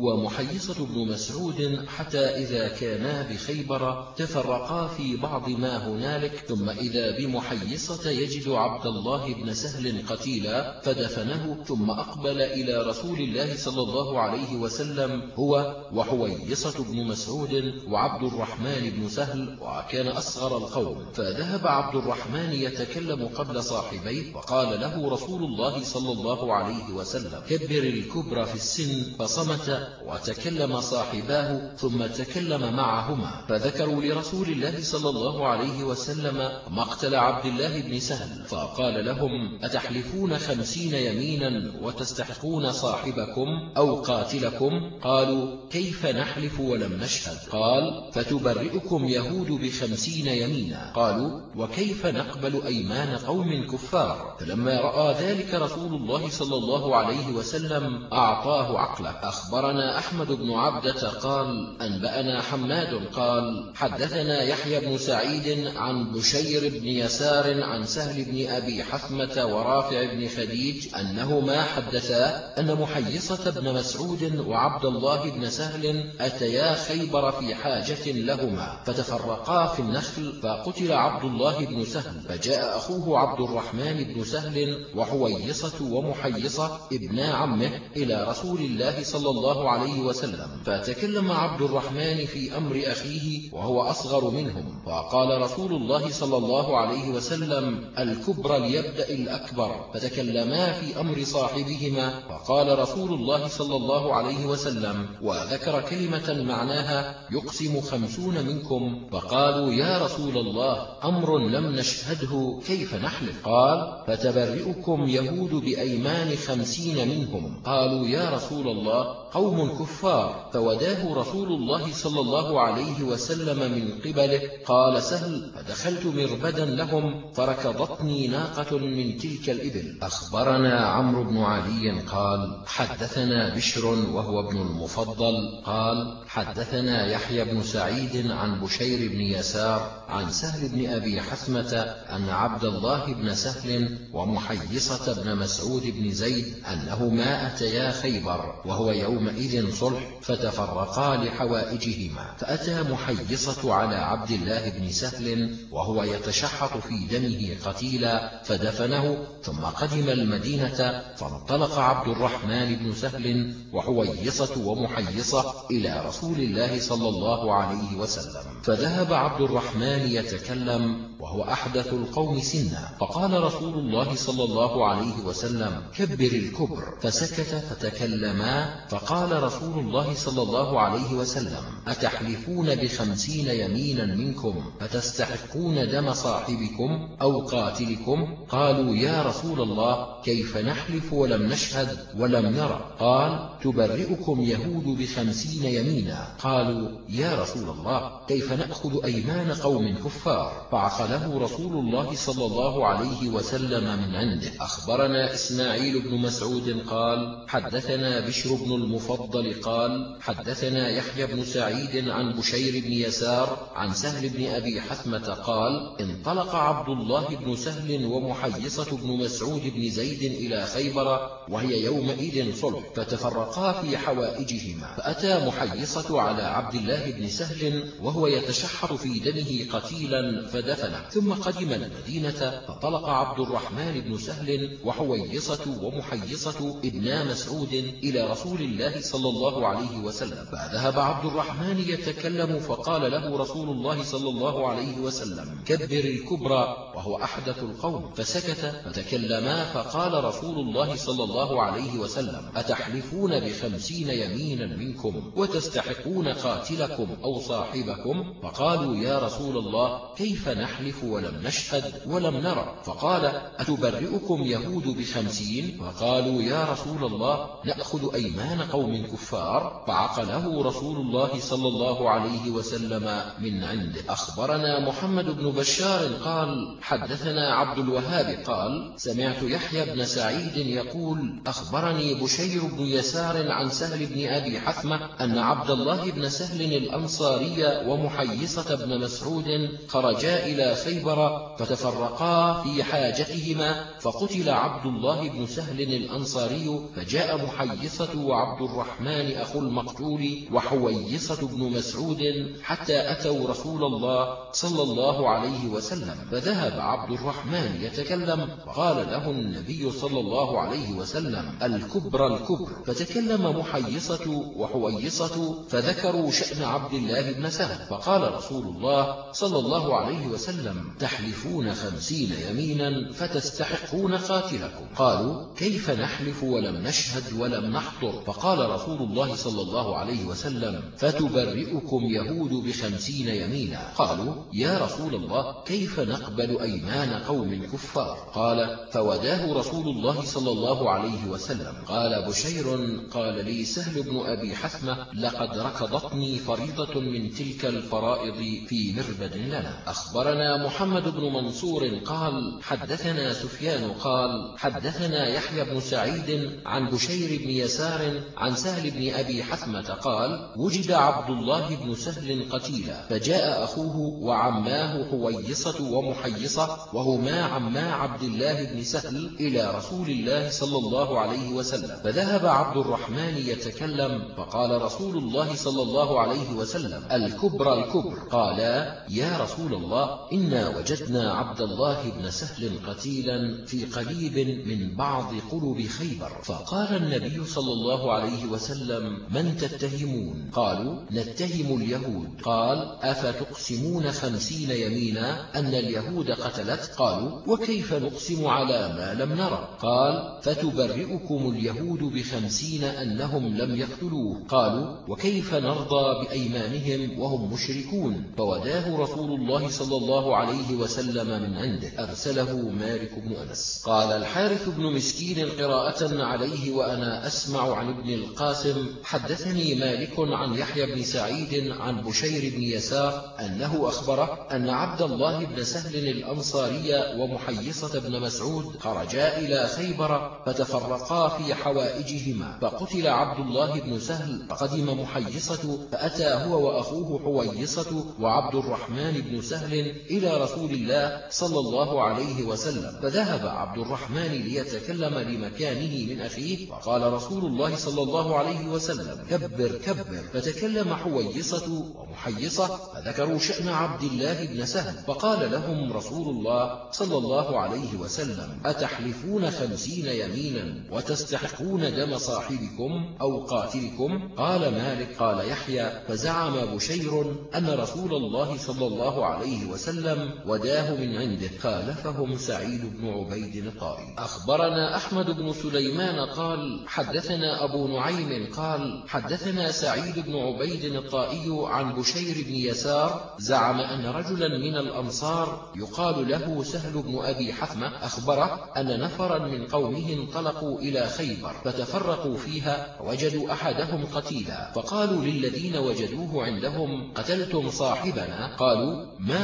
ومحيصة بن مسعود حتى إذا كانا بخيبر تفرقا في بعض ما هنالك ثم إذا بمحيصة يجد عبد الله بن سهل قتيلا فدفنه ثم أقبل إلى رسول الله صلى الله عليه وسلم هو وحويصة بن مسعود وعبد الرحمن بن سهل وكان أصغر القوم. فذهب عبد الرحمن يتكلم قبل صاحبيه وقال له رسول الله صلى الله عليه وسلم كبر الكبر في السن فصمت وتكلم صاحباه ثم تكلم معهما. فذكروا لرسول الله صلى الله عليه وسلم مقتل عبد الله بن سهل. فقال لهم أتحلفون خمسين يمينا وتستحقون صاحبكم أو قاتلكم؟ قالوا كيف نحلف ولم نشهد؟ قال فتبرئكم يهود بخمسين يمينا. قالوا وكيف نقبل أيمان قوم كفار؟ فلما رأى ذلك رسول الله صلى الله عليه وسلم أعطاه عقله. أخبرنا أحمد بن عبدة قال أنبأنا حماد قال حدثنا يحيى بن سعيد عن بشير بن يسار عن سهل بن أبي حثمة ورافع بن خديج أنهما حدثا أن محيصة بن مسعود وعبد الله بن سهل أتيا خيبر في حاجة لهما فتفرقا في النخل فقتل عبد الله بن سهل فجاء أخوه عبد الرحمن بن سهل وحويصة ومحيصة ابنا عمه إلى رسول الله صلى الله عليه وسلم فتكلم عبد الرحمن في أمر أخيه وهو أصغر منهم فقال رسول الله صلى الله عليه وسلم الكبر ليبدأ الأكبر. فتكلما في أمر صاحبهما فقال رسول الله صلى الله عليه وسلم وذكر كلمة معناها يقسم خمسون منكم فقالوا يا رسول الله أمر لم نشهده كيف نحلف؟ قال فتبرئكم يهود بأيمان خمسين منهم. قالوا يا رسول الله قوم كفار. فوداه رسول الله صلى الله عليه وسلم من قبله قال سهل فدخلت مربدا لهم فركضتني ناقة من تلك الإبل. أخبرنا عمرو بن علي قال حدثنا بشر وهو ابن المفضل. قال حدثنا يحيى بن سعيد عن بشير بن يسار عن سهل بن أبي حثمة أن عبد الله بن سهل ومحيصة بن مسعود بن زيد أنهما أتيا خيبر وهو يومئذ صلح فتفرقا لحوائجهما. فأتى محيصة على عبد الله بن سهل وهو يتشحط في دمه قتيلا فدفنه ثم قدم المدينة فانطلق عبد الرحمن بن سهل وحويصة ومحيصة إلى رسول الله صلى الله عليه وسلم. فذهب عبد الرحمن يتكلم وهو أحدث القوم سنا. فقال رسول الله صلى الله عليه وسلم كبر الكبر. فسكت فتكلما فقال رسول الله صلى الله عليه وسلم أتحلفون بخمسين يمينا منكم؟ فتستحقون دم صاحبكم أو قاتلكم؟ قالوا يا رسول الله كيف نحلف ولم نشهد ولم نرى؟ قال تبرئكم يهود بخمسين يمينا. قالوا يا رسول الله كيف نأخذ أيمان قوم كفار؟ فعقله رسول الله صلى الله عليه وسلم من عنده. أخبرنا إسماعيل بن مسعود قال حدثنا بشر بن المفضل قال حدثنا يحيى بن سعيد عن بشير بن يسار عن سهل بن أبي حثمة قال انطلق عبد الله بن سهل ومحيصة بن مسعود بن زيد إلى خيبر وهي يومئذ صلح فتفرقا في حوائجهما. فأتى محيصة على عبد الله بن سهل وهو يتشحر في دمه قتيلا فدفنه. ثم قدم المدينة فطلق عبد الرحمن بن سهل وحويصة ومحيصة ابنا مسعود إلى رسول الله صلى الله عليه وسلم. فذهب عبد الرحمن يتكلم فقال له رسول الله صلى الله عليه وسلم كبر الكبرى وهو أحدث القوم. فسكت فتكلما فقال رسول الله صلى الله عليه وسلم أتحلفون بخمسين يمينا منكم وتستحقون قاتلكم أو صاحبكم؟ فقالوا يا رسول الله كيف نحلف ولم نشهد ولم نرى. فقال أتبرئكم يهود بخمسين؟ فقالوا يا رسول الله نأخذ أيمان قوم كفار فعقله رسول الله صلى الله عليه وسلم من عنده أخبرنا محمد بن بشار قال حدثنا عبد الوهاب قال سمعت يحيى بن سعيد يقول أخبرني بشير بن يسار عن سهل بن أبي حثمة أن عبد الله بن سهل الأنصاري ومحيصة بن مسعود خرجا إلى خيبر فتفرقا في حاجتهما فقتل عبد الله بن سهل الأنصاري فجاء محيصة وعبد الرحمن أخو المقتول وحويصة بن مسعود حتى أتوا رسول الله صلى الله عليه وسلم فذهب عبد الرحمن يتكلم فقال له النبي صلى الله عليه وسلم الكبر الكبر. فتكلم محيصة وحويصة فذكروا شأن عبد الله بن سهل فقال رسول الله صلى الله عليه وسلم تحلفون خمسين يمينا فتستحقون قاتلكم. قالوا كيف نحلف ولم نشهد ولم نحضر؟ فقال رسول الله صلى الله عليه وسلم فتبرئكم يهود بخمسين يمينا. قالوا يا رسول الله كيف نقبل أيمان قوم كفار؟ قال فوداه رسول الله صلى الله عليه وسلم. قال بشير قال لي سهل بن أبي حثمة لقد ركضتني فريضة من تلك الفرائض في مربد لنا. أخبرنا محمد بن منصور قال حدثنا سفيان قال حدثنا يحيى بن سعيد عن بشير بن يسار عن سهل بن أبي حثمة قال وجد عبد الله بن سهل قتيلا فجاء أخوه وعماه حويصة ومحيصة وهما عما عبد الله بن سهل إلى رسول الله صلى الله عليه وسلم. فذهب عبد الرحمن يتكلم فقال رسول الله صلى الله عليه وسلم الكبر الكبر. قالا يا رسول الله إنا وجدنا عبد الله بن سهل قتيلا في قريب من بعض قلوب خيبر. فقال النبي صلى الله عليه وسلم من تتهمون؟ قالوا نتهم اليهود. قال أفتقسمون خمسين يمينا أن اليهود قتلت؟ قالوا وكيف نقسم على ما لم نرى قال فتبرئكم اليهود بخمسين أنهم لم يقتلوه. قالوا وكيف نرضى بأيمانهم وهم مشركون؟ فوداه رسول الله صلى الله عليه وسلم من عنده. أرسله مالك بن أنس. قال الحارث بن مسكين قراءة عليه وأنا أسمع عن ابن القاسم. حدثني مالك عن يحيى بن سعيد عن بشير بن يسار أنه أخبره أن عبد الله بن سهل الأنصاري ومحيصة بن مسعود خرجا إلى خيبر فتفرقا في حوائجهما. فقتل عبد الله بن سهل فقدم محيصة فأتى هو وأخوه حويصة وعبد الرحمن بن سهل إلى رسول الله صلى الله عليه وسلم فذهب عبد الرحمن ليتكلم لمكانه من أخيه فقال رسول الله صلى الله عليه وسلم كبر كبر. فتكلم حويصة ومحيصة فذكروا شأن عبد الله بن سهل فقال لهم رسول الله صلى الله عليه وسلم أتحلفون خمسين يمينا وتستحقون دم صاحبكم أو قاتلكم؟ قال مالك قال يحيى فزعم بشير أن رسول الله صلى الله عليه وسلم وداه من عنده خالفهم سعيد بن عبيد الطائي أخبرنا أحمد بن سليمان قال حدثنا أبو نعيم قال حدثنا سعيد بن عبيد الطائي عن بشير بن يسار زعم أن رجلا من الأنصار يقال له سهل بن أبي حثمة أخبره أن نفرا من قومه انطلقوا إلى خيبر فتفرقوا فيها وجدوا أحدهم قتيلا. فقالوا للذين وجدوه عندهم قتلتم صاحبنا؟ قالوا ما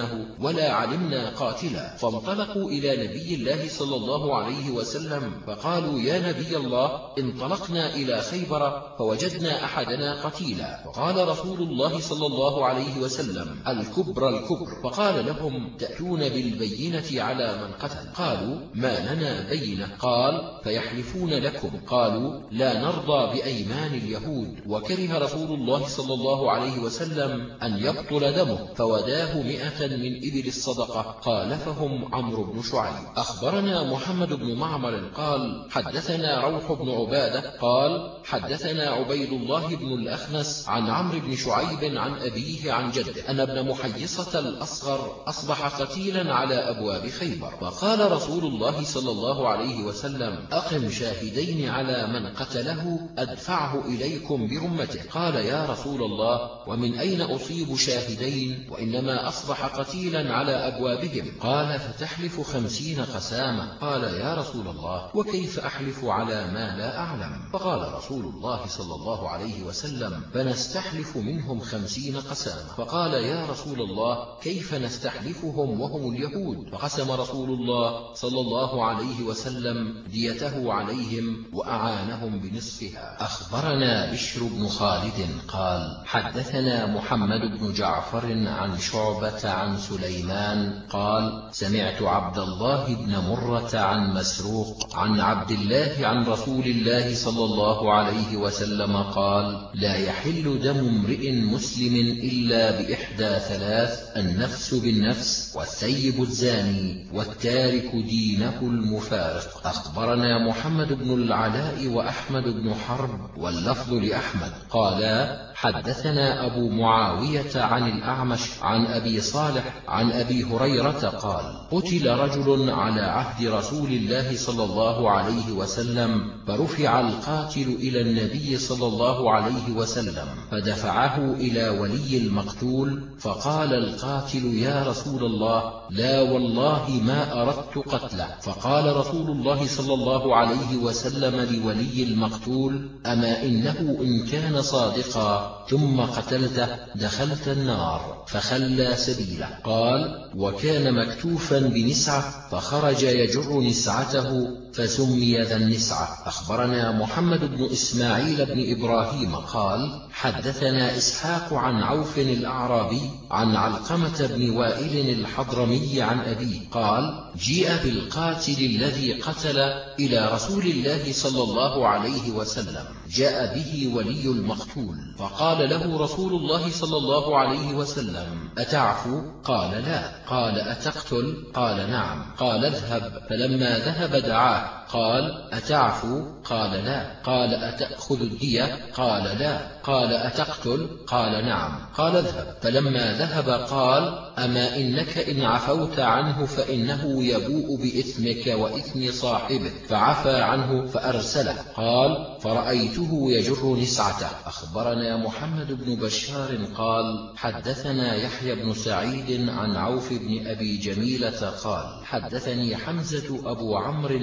قتلناه ولا علمنا قاتلا. فانطلقوا إلى نبي الله صلى الله عليه وسلم فقالوا يا نبي الله انطلقنا إلى خيبر فوجدنا أحدنا قتيلا. فقال رسول الله صلى الله عليه وسلم الكبر الكبر. فقال لهم تأتون بالبينة على من قتل. قالوا ما لنا بينة. قال فيحلفون لكم. قالوا لا نرضى بأيمان اليهود. وكره رسول الله صلى الله عليه وسلم أن يبطل دمه فوداه مئة من إبل الصدقة قال فهم عمرو بن شعيب. أخبرنا محمد بن معمر قال حدثنا روح بن عبادة قال حدثنا عبيد الله بن الأخنس عن عمرو بن شعيب عن أبيه عن جده أن ابن محيصة الأصغر أصبح قتيلا على أبواب خيبر. فقال رسول الله صلى الله عليه وسلم أقم شاهدين على من قتله أدفعه إليكم برمته قال يا رسول الله ومن أين أصيب شاهدين؟ وإنما أصبح قتيلا على أبوابهم. قال فتحلف خمسين قسامة. قال يا رسول الله وكيف أحلف على ما لا أعلم؟ فقال رسول الله صلى الله عليه وسلم فنستحلف منهم خمسين قسامة. فقال يا رسول الله كيف نستحلفهم وهم اليهود؟ فقسم رسول الله صلى الله عليه وسلم ديته عليهم وأعانهم بنصفها. أخبرنا بشر بن خالد قال حدثنا محمد بن جعفر عن شعبة عن سليمان قال سمعت عبد الله بن مرة عن مسروق عن عبد الله عن رسول الله صلى الله عليه وسلم قال لا يحل دم امرئ مسلم إلا بإحدى ثلاث النفس بالنفس والثيب الزاني والتارك دينه المفارق. أخبرنا محمد بن العلاء وأحمد بن حرب واللفظ لأحمد. قالا حدثنا أبو معاوية عن الأعمش عن أبي صالح عن أبي هريرة قال قتل رجل على عهد رسول الله صلى الله عليه وسلم فرفع القاتل إلى النبي صلى الله عليه وسلم فدفعه إلى ولي المقتول فقال القاتل يا رسول الله لا والله ما أردت قتله. فقال رسول الله صلى الله عليه وسلم لولي المقتول أما إنه إن كان صادقا ثم قتلته دخلت النار. فخلى سبيله. قال وكان مكتوفا بنسعة فخرج يجر نسعته فسمي ذا النسعة. أخبرنا محمد بن إسماعيل بن إبراهيم قال حدثنا إسحاق عن عوف الأعرابي عن علقمة بن وائل الحضرمي عن أبيه قال جيء بالقاتل الذي قتل إلى رسول الله صلى الله عليه وسلم. جاء به ولي المقتول. فقال له رسول الله صلى الله عليه وسلم أتعفو؟ قال لا. قال أتقتل؟ قال نعم. قال اذهب. فلما ذهب دعاه God قال أتعفو؟ قال لا. قال أتأخذ الدية؟ قال لا. قال أتقتل؟ قال نعم. قال اذهب. فلما ذهب قال أما إنك إن عفوت عنه فإنه يبوء بإثمك وإثم صاحبه. فعفى عنه فأرسله. قال فرأيته يجر نسعته. أخبرنا محمد بن بشار قال حدثنا يحيى بن سعيد عن عوف بن أبي جميلة قال حدثني حمزة أبو عمرو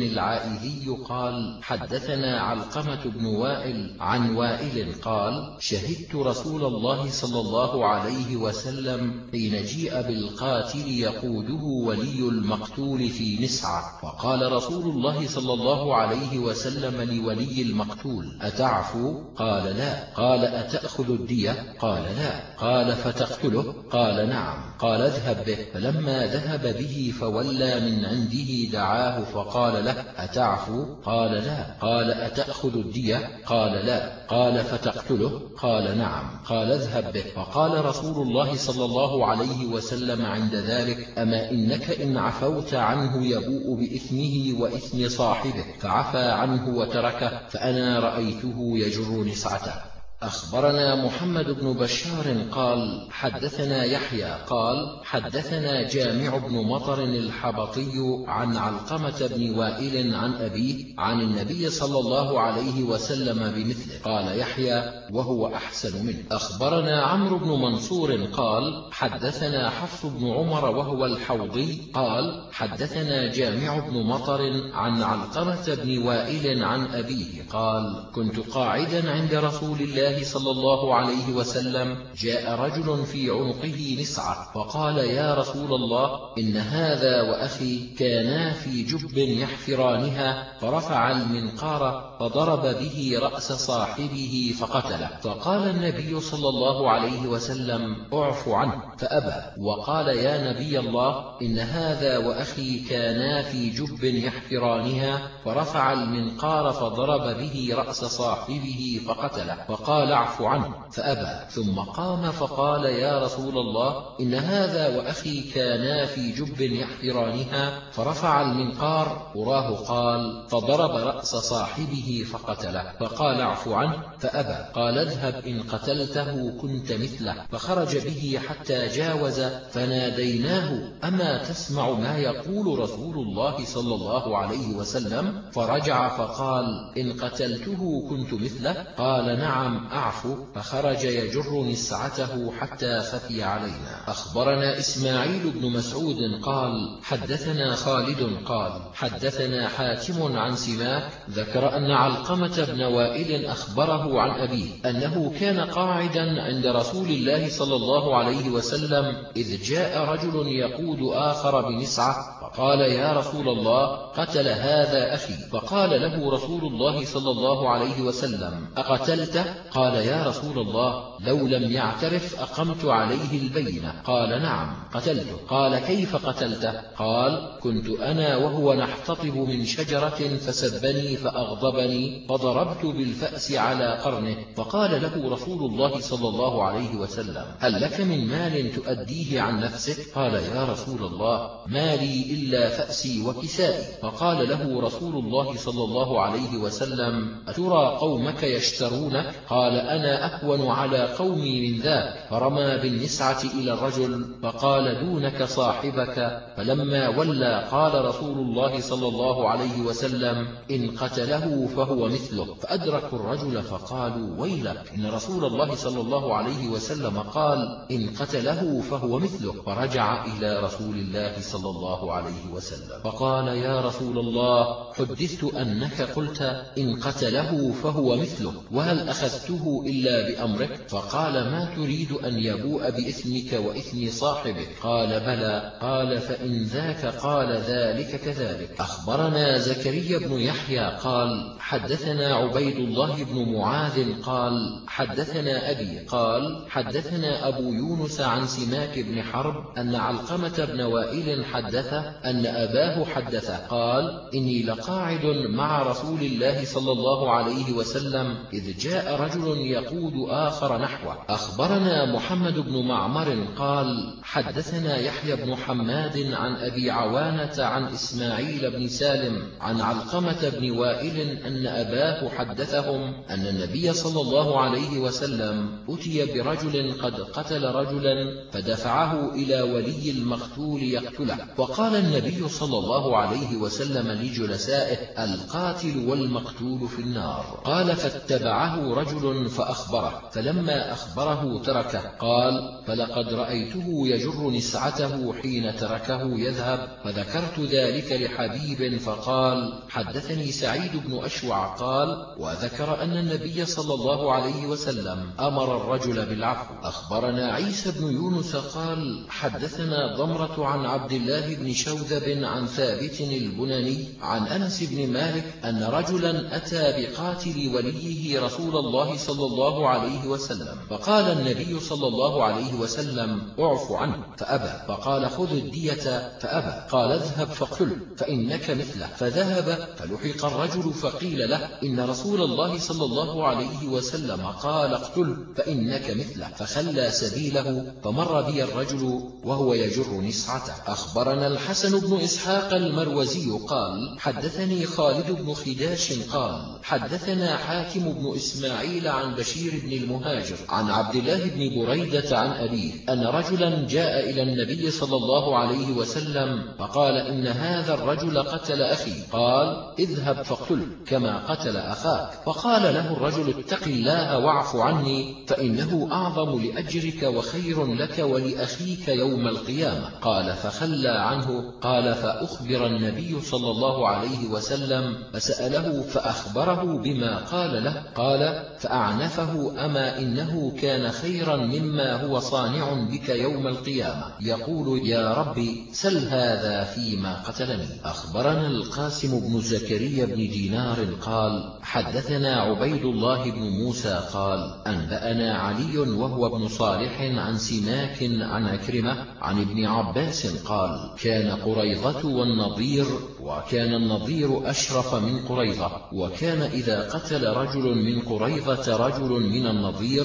العائذي قال حدثنا علقمة بن وائل عن وائل قال شهدت رسول الله صلى الله عليه وسلم حين جيء بالقاتل يقوده ولي المقتول في نسعة. فقال رسول الله صلى الله عليه وسلم لولي المقتول أتعفو؟ قال لا. قال أتأخذ الدية؟ قال لا. قال فتقتله؟ قال نعم. قال اذهب به. فلما ذهب به فولى من عنده دعاه فقال له أتعفو؟ قال لا. قال أتأخذ الدية؟ قال لا. قال فتقتله؟ قال نعم. قال اذهب به. فقال رسول الله صلى الله عليه وسلم عند ذلك أما إنك إن عفوت عنه يبوء بإثمه وإثم صاحبه فعفى عنه وتركه فأنا رأيته يجر نسعته أخبرنا محمد بن بشار قال حدثنا يحيى قال حدثنا جامع بن مطر الحبطي عن علقمة بن وائل عن أبيه عن النبي صلى الله عليه وسلم بمثله. قال يحيى وهو أحسن منه. أخبرنا عمرو بن منصور قال حدثنا حفص بن عمر وهو الحوضي قال حدثنا جامع بن مطر عن علقمة بن وائل عن أبيه قال كنت قاعدا عند رسول الله صلى الله عليه وسلم جاء رجل في عنقه نسعة فقال يا رسول الله إن هذا وأخي كانا في جب يحفرانها فرفع المنقار فضرب به رأس صاحبه فقتله. فقال النبي صلى الله عليه وسلم أعف عنه. فأبى. وقال يا نبي الله إن هذا وأخي كانا في جب يحفرانها فرفع المنقار فضرب به رأس صاحبه فقتله. فقال قال أعف عنه. فأبى. ثم قام فقال يا رسول الله إن هذا وأخي كانا في جب يحفرانها فرفع المنقار. وراه قال فضرب رأس صاحبه فقتله فقال اعف عنه فأبى. قال اذهب إن قتلته كنت مثله. فخرج به حتى جاوز فناديناه أما تسمع ما يقول رسول الله صلى الله عليه وسلم؟ فرجع فقال إن قتلته كنت مثله؟ قال نعم أعفو. فخرج يجر نسعته حتى خفي علينا. أخبرنا إسماعيل بن مسعود قال حدثنا خالد قال حدثنا حاتم عن سماك ذكر أن علقمة بن وائل أخبره عن أبيه أنه كان قاعدا عند رسول الله صلى الله عليه وسلم إذ جاء رجل يقود آخر بنسعة فقال يا رسول الله قتل هذا أخي. فقال له رسول الله صلى الله عليه وسلم أقتلته؟ قال يا رسول الله لو لم يعترف أقمت عليه البينة. قال نعم قتلته. قال كيف قتلته؟ قال كنت أنا وهو نحتطب من شجرة فسبني فأغضبني فضربت بالفأس على قرنه. فقال له رسول الله صلى الله عليه وسلم هل لك من مال تؤديه عن نفسك؟ قال يا رسول الله مالي إلا فأسي وكسائي. فقال له رسول الله صلى الله عليه وسلم أترى قومك يشترونك؟ قال أنا أهون على قومي من ذاك. فرمى بالنسعة إلى الرجل فقال دونك صاحبك. فلما ولى قال رسول الله صلى الله عليه وسلم إن قتله فهو مثله. فأدركوا الرجل فقالوا ويلك. إن رسول الله صلى الله عليه وسلم قال إن قتله فهو مثله. فرجع إلى رسول الله صلى الله عليه وسلم. فقال يا رسول الله حدثت أنك قلت إن قتله فهو مثله. وهل أخذته إلا بأمرك؟ فقال ما تريد أن يبوء بإثمك وإثم صاحبك قال بلى. قال فإن ذاك قال ذلك كذلك. أخبرنا زكريا بن يحيى قال حدثنا عبيد الله بن معاذ قال حدثنا أبي قال حدثنا أبو يونس عن سماك بن حرب أن علقمة بن وائل حدثه أن أباه حدثه قال إني لقاعد مع رسول الله صلى الله عليه وسلم إذ جاء رجل يقود آخر نحوه. أخبرنا محمد بن معمر قال حدثنا يحيى بن حماد عن أبي عوانة عن إسماعيل بن سالم عن علقمة بن وائل أن أباه حدثهم أن النبي صلى الله عليه وسلم أتي برجل قد قتل رجلا فدفعه إلى ولي المقتول يقتله. وقال النبي صلى الله عليه وسلم لجلسائه القاتل والمقتول في النار. قال فاتبعه رجل فأخبره فلما أخبره تركه. قال فلقد رأيته يجر نسعته حين تركه يذهب فذكرت ذلك لحبيب فقال حدثني سعيد بن أشوع. قال وذكر أن النبي صلى الله عليه وسلم أمر الرجل بالعفو. أخبرنا عيسى بن يونس قال حدثنا ضمرة عن عبد الله بن شوذب عن ثابت البناني عن أنس بن مالك أن رجلا أتى بقاتل وليه رسول الله صلى الله عليه وسلم فقال النبي صلى الله عليه وسلم اعف عنه. فأبى. فقال خذ الدية. فأبى. قال اذهب فاقتله فإنك مثله. فذهب فلحق الرجل فقيل له إن رسول الله صلى الله عليه وسلم قال اقتله فإنك مثله. فخلى سبيله فمر بي الرجل وهو يجر نسعته. أخبرنا الحسن بن إسحاق المروزي قال حدثني خالد بن خداش قال حدثنا حاكم بن إسماعيل عن بشير بن المهاجر عن عبد الله بن بريدة عن أبيه أن رجلا جاء إلى النبي صلى الله عليه وسلم فقال إن هذا الرجل قتل أخي. قال اذهب فاقتله كما قتل أخاك. فقال له الرجل اتق الله واعف عني فإنه أعظم لأجرك وخير لك ولأخيك يوم القيامة. قال فخلى عنه. قال فأخبر النبي صلى الله عليه وسلم فسأله فأخبره بما قال له. قال فأعنفه أما إنه كان خيرا مما هو صانع بك يوم القيامة. يقول يا ربي سل هذا فيما قتلني. أخبرنا القاسم بن زكريا بن دينار قال حدثنا عبيد الله بن موسى قال أنبأنا علي وهو ابن صالح عن سماك عن أكرمة عن ابن عباس قال كان قريضة والنضير وكان النضير أشرف من قريضة وكان إذا قتل رجل من قريضة رجل من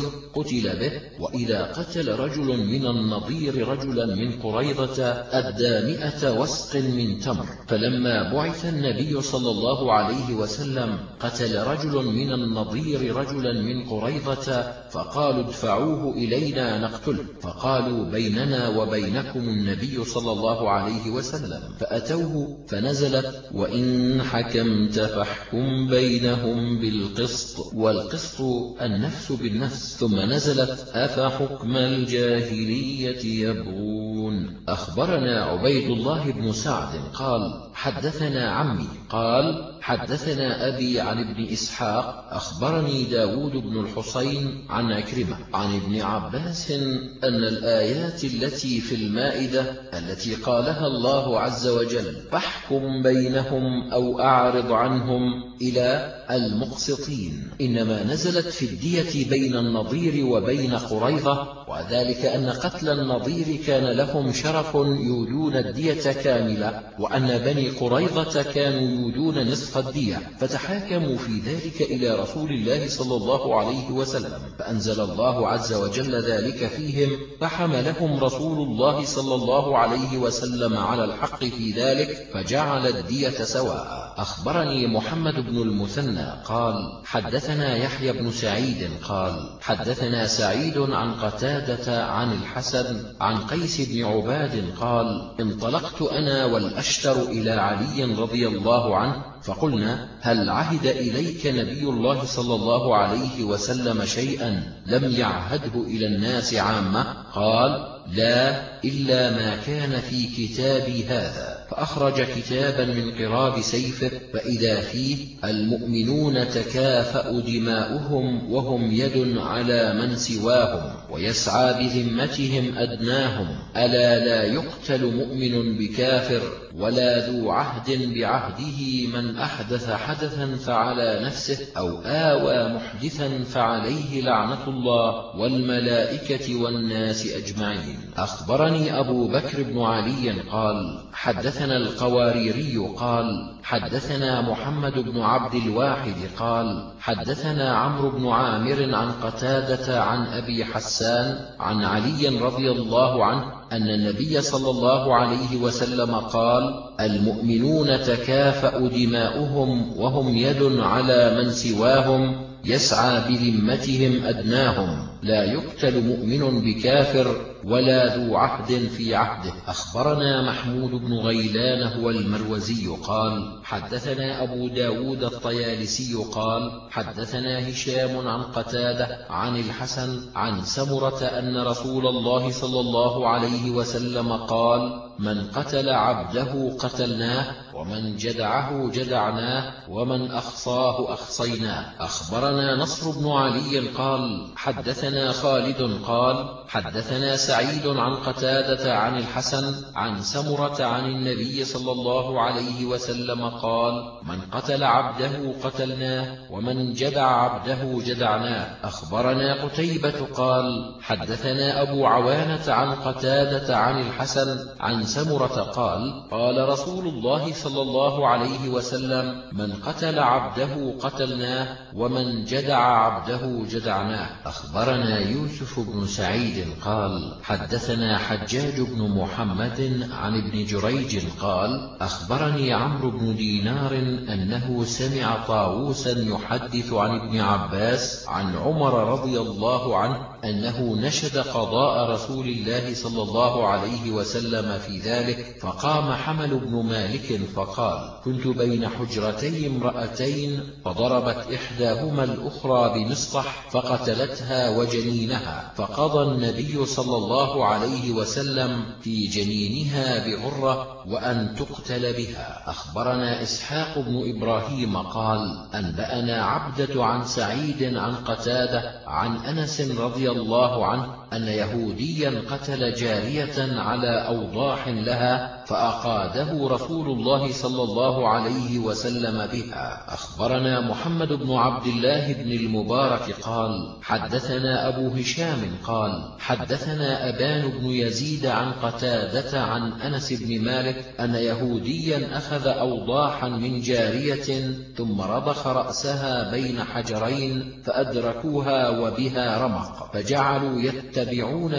النضير قتل به وإذا قتل رجل من النضير رجلا من قريضة أدى مئة وسق من تمر. فلما بعث النبي صلى الله عليه وسلم قتل رجل من النضير رجلا من قريضة فقالوا ادفعوه إلينا نقتله فقالوا بيننا وبينكم النبي صلى الله عليه وسلم. فأتوه فنزلت وإن حكمت فاحكم بينهم بالقسط. والقسط النفس بالنفس. ثم نزلت أفحكم الجاهلية يبغون؟ أخبرنا عبيد الله بن سعد قال حدثنا عمي قال حدثنا أبي عن ابن إسحاق أخبرني داود بن الحسين عن أكرمة عن ابن عباس أن الآيات التي في المائدة التي قالها الله عز وجل فاحكم بينهم أو أعرض عنهم إلى المقسطين. إنما نزلت في الدية بين النظير وبين قريظة وذلك أن قتل النظير كان لهم شرف يودون الدية كاملة وأن بني قريظة كانوا يودون نصف الدية. فتحاكموا في ذلك إلى رسول الله صلى الله عليه وسلم فأنزل الله عز وجل ذلك فيهم فحملهم رسول الله صلى الله عليه وسلم على الحق في ذلك فجعل الدية سواء. أخبرني محمد بن المثنى قال حدثنا يحيى بن سعيد قال حدثنا سعيد عن قتادة عن الحسن عن قيس بن عباد قال انطلقت أنا والأشتر إلى علي رضي الله عنه فقلنا هل عهد إليك نبي الله صلى الله عليه وسلم شيئا لم يعهده إلى الناس عامة؟ قال لا إلا ما كان في كتابي هذا. فأخرج كتابا من قراب سيفه فإذا فيه المؤمنون تكافأ دماؤهم وهم يد على من سواهم ويسعى بذمتهم أدناهم. ألا لا يقتل مؤمن بكافر؟ ولا ذو عهد بعهده من أحدث حدثا فعلى نفسه أو آوى محدثا فعليه لعنة الله والملائكة والناس أجمعين. أخبرني أبو بكر بن علي قال حدثنا القواريري قال حدثنا محمد بن عبد الواحد قال حدثنا عمرو بن عامر عن قتادة عن أبي حسان عن علي رضي الله عنه أن النبي صلى الله عليه وسلم قال المؤمنون تكافأ دماؤهم وهم يد على من سواهم يسعى بذمتهم أدناهم. لا يقتل مؤمن بكافر ولا ذو عهد في عهده أخبرنا محمود بن غيلان هو المروزي قال حدثنا أبو داود الطيالسي قال حدثنا هشام عن قتادة عن الحسن عن سمرة أن رسول الله صلى الله عليه وسلم قال من قتل عبده قتلناه ومن جدعه جدعناه ومن أخصاه أخصيناه. أخبرنا نصر بن علي قال حدثنا خالد قال حدثنا سعيد عن قتادة عن الحسن عن سمرة عن النبي صلى الله عليه وسلم قال من قتل عبده قتلناه ومن جدع عبده جدعناه. أخبرنا قتيبة قال حدثنا أبو عوانة عن قتادة عن الحسن عن سمرة قال قال رسول الله صلى الله عليه وسلم من قتل عبده قتلناه ومن جدع عبده جدعناه. أخبرنا يوسف بن سعيد قال حدثنا حجاج بن محمد عن ابن جريج قال أخبرني عمرو بن دينار أنه سمع طاووسا يحدث عن ابن عباس عن عمر رضي الله عنه أنه نشد قضاء رسول الله صلى الله عليه وسلم في ذلك فقام حمل بن مالك فقال كنت بين حجرتي امرأتين فضربت إحداهما الأخرى بمصطح فقتلتها وجنينها فقضى النبي صلى الله عليه وسلم في جنينها بغرة وأن تقتل بها. أخبرنا إسحاق بن إبراهيم قال أنبأنا عبدة عن سعيد عن قتادة عن أنس رضي الله عنه أن يهوديا قتل جارية على أوضاح لها فأقاده رسول الله صلى الله عليه وسلم بها. أخبرنا محمد بن عبد الله بن المبارك قال حدثنا أبو هشام قال حدثنا أبان بن يزيد عن قتادة عن أنس بن مالك أن يهوديا أخذ أوضاحا من جارية ثم رضخ رأسها بين حجرين فأدركوها وبها رمق فجعلوا يتبعون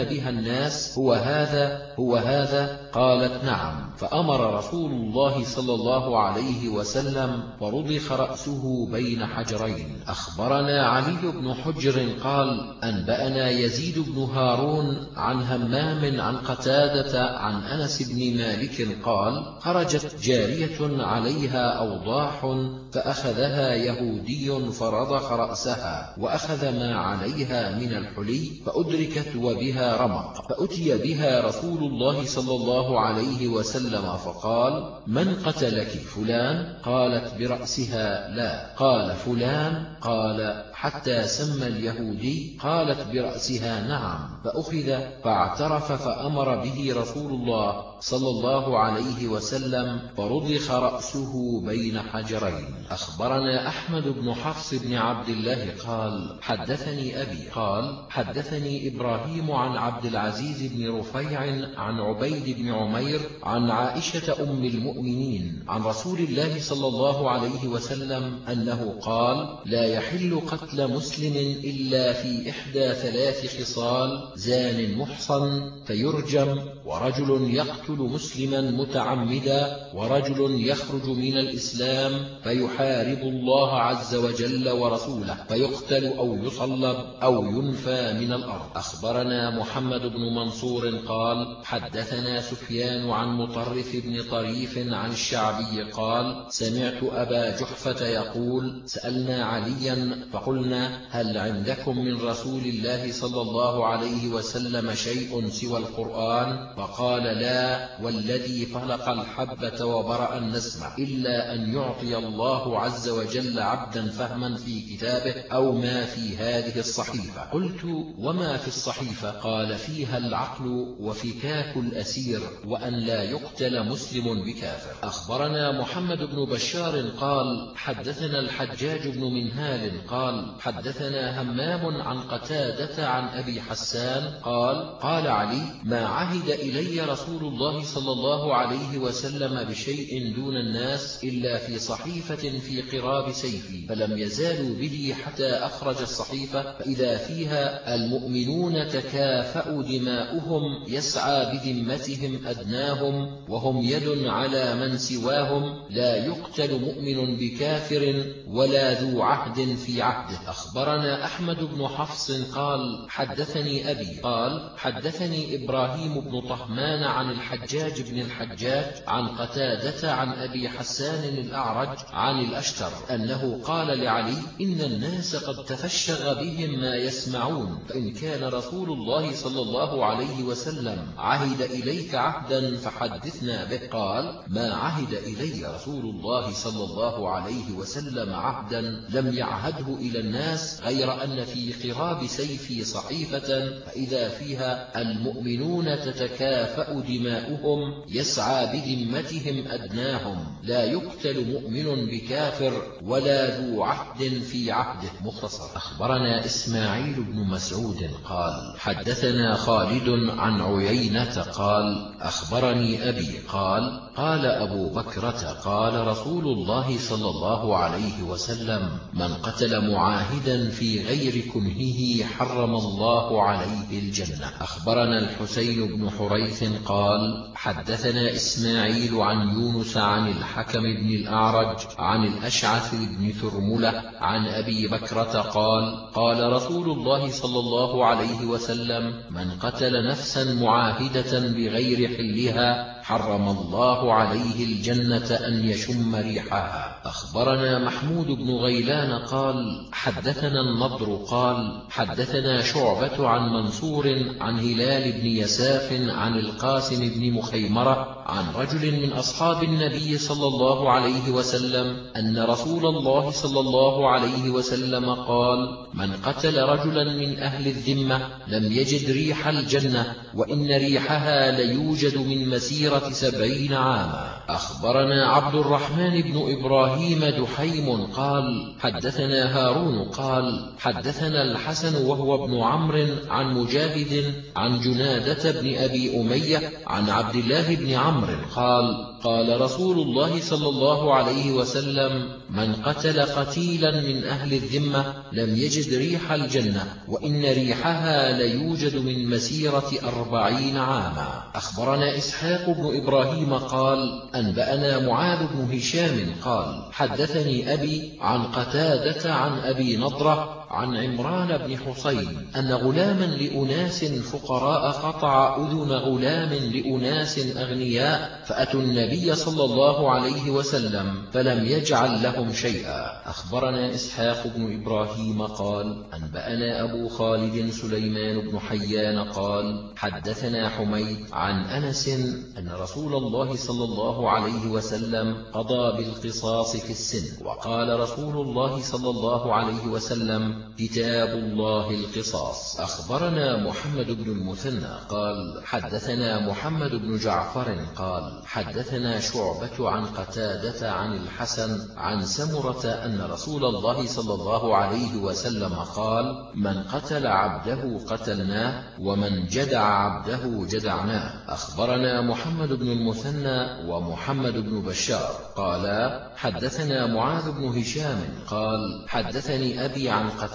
بها الناس هو هذا هو هذا. قالت نعم فأمر رسول الله صلى الله عليه وسلم فرضخ رأسه بين حجرين. أخبرنا علي بن حجر قال أنبأنا يزيد بن هارون عن همام عن قتادة عن أنس بن مالك قال خرجت جارية عليها أوضاح فأخذها يهودي فرضخ رأسها وأخذ ما عليها من الحلي فأدركت وبها رمق فأتي بها رسول الله صلى الله عليه وسلم فقال من قتلك فلان؟ قالت برأسها لا. قال فلان قال حتى سمى اليهودي قالت برأسها نعم فأخذ فاعترف فأمر به رسول الله صلى الله عليه وسلم فرضخ رأسه بين حجرين. أخبرنا أحمد بن حفص بن عبد الله قال حدثني أبي قال حدثني إبراهيم عن عبد العزيز بن رفيع عن عبيد بن عمير عن عائشة أم المؤمنين عن رسول الله صلى الله عليه وسلم أنه قال لا يحل قتل مسلم إلا في إحدى ثلاث خصال زان محصن فيرجم ورجل يقتل مسلما متعمدا ورجل يخرج من الإسلام فيحارب الله عز وجل ورسوله فيقتل أو يصلب أو ينفى من الأرض. أخبرنا محمد بن منصور قال حدثنا سفيان عن مطرف بن طريف عن الشعبي قال سمعت أبا جحفة يقول سألنا عليا فقلنا هل عندكم من رسول الله صلى الله عليه وسلم شيء سوى القرآن؟ فقال لا والذي فلق الحبة وبرأ النسمة إلا أن يعطي الله عز وجل عبدا فهما في كتابه أو ما في هذه الصحيفة. قلت وما في الصحيفة؟ قال فيها العقل وفكاك الأسير وأن لا يقتل مسلم بكافر. أخبرنا محمد بن بشار قال حدثنا الحجاج بن منهال قال حدثنا همام عن قتادة عن أبي حسان قال قال علي ما عهد إلي رسول الله صلى الله عليه وسلم بشيء دون الناس إلا في صحيفة في قراب سيفي فلم يزالوا به حتى أخرج الصحيفة فإذا فيها المؤمنون تكافأ دماؤهم يسعى بذمتهم أدناهم وهم يد على من سواهم لا يقتل مؤمن بكافر ولا ذو عهد في عهده. أخبرنا أحمد بن حفص قال حدثني أبي قال حدثني إبراهيم بن طهمان عن الحجاج بن الحجاج عن قتادة عن أبي حسان الأعرج عن الأشتر أنه قال لعلي إن الناس قد تفشغ بهم ما يسمعون. فإن كان رسول الله صلى الله عليه وسلم عهد إليك عهدا فحدثنا به. قال ما عهد إلي رسول الله صلى الله عليه وسلم عهدا لم يعهده إلى الناس غير أن في قراب سيفي صحيفة فإذا فيها المؤمنون تتكافأ دماؤهم يسعى بذمتهم أدناهم. لا يقتل مؤمن بكافر ولا ذو عهد في عهده. مختصر. أخبرنا إسماعيل بن مسعود قال حدثنا خالد عن عيينة قال أخبرني أبي قال قال أبو بكرة قال رسول الله صلى الله عليه وسلم من قتل معاهدا في غير كنهه حرم الله عليه الجنة. أخبرنا الحسين بن حريث قال حدثنا إسماعيل عن يونس عن الحكم بن الأعرج عن الأشعث بن ثرملة عن أبي بكرة قال قال رسول الله صلى الله عليه وسلم من قتل نفسا معاهدة بغير حلها حرم الله عليه الجنة أن يشم ريحها. أخبرنا محمود بن غيلان قال حدثنا النضر قال حدثنا شعبة عن منصور عن هلال بن يساف عن القاسم بن مخيمرة عن رجل من أصحاب النبي صلى الله عليه وسلم أن رسول الله صلى الله عليه وسلم قال من قتل رجلا من أهل الذمة لم يجد ريح الجنة وإن ريحها ليوجد من مسيرة سبعين عاما. أخبرنا عبد الرحمن بن إبراهيم دحيم قال حدثنا هارون قال حدثنا الحسن وهو ابن عمرو عن مجاهد عن جنادة بن أبي أمية عن عبد الله بن عمرو قال قال رسول الله صلى الله عليه وسلم من قتل قتيلا من أهل الذمة لم يجد ريح الجنة وإن ريحها ليوجد من مسيرة أربعين عاما. أخبرنا إسحاق بن إبراهيم قال أنبأنا معاذ بن هشام قال حدثني أبي عن قتادة عن أبي نضرة عن عمران بن حسين أن غلاما لأناس فقراء قطع أذن غلام لأناس أغنياء فأتوا النبي صلى الله عليه وسلم فلم يجعل لهم شيئا. أخبرنا إسحاق بن إبراهيم قال أنبأنا أبو خالد سليمان بن حيان قال حدثنا حميد عن أنس أن رسول الله صلى الله عليه وسلم قضى بالقصاص في السن وقال رسول الله صلى الله عليه وسلم كتاب الله القصاص. أخبرنا محمد بن المثنى قال حدثنا محمد بن جعفر قال حدثنا شعبة عن قتادة عن الحسن عن سمرة أن رسول الله صلى الله عليه وسلم قال من قتل عبده قتلناه ومن جدع عبده جدعناه. أخبرنا محمد بن المثنى ومحمد بن بشار قالا حدثنا معاذ بن هشام قال حدثني أبي عن قتادة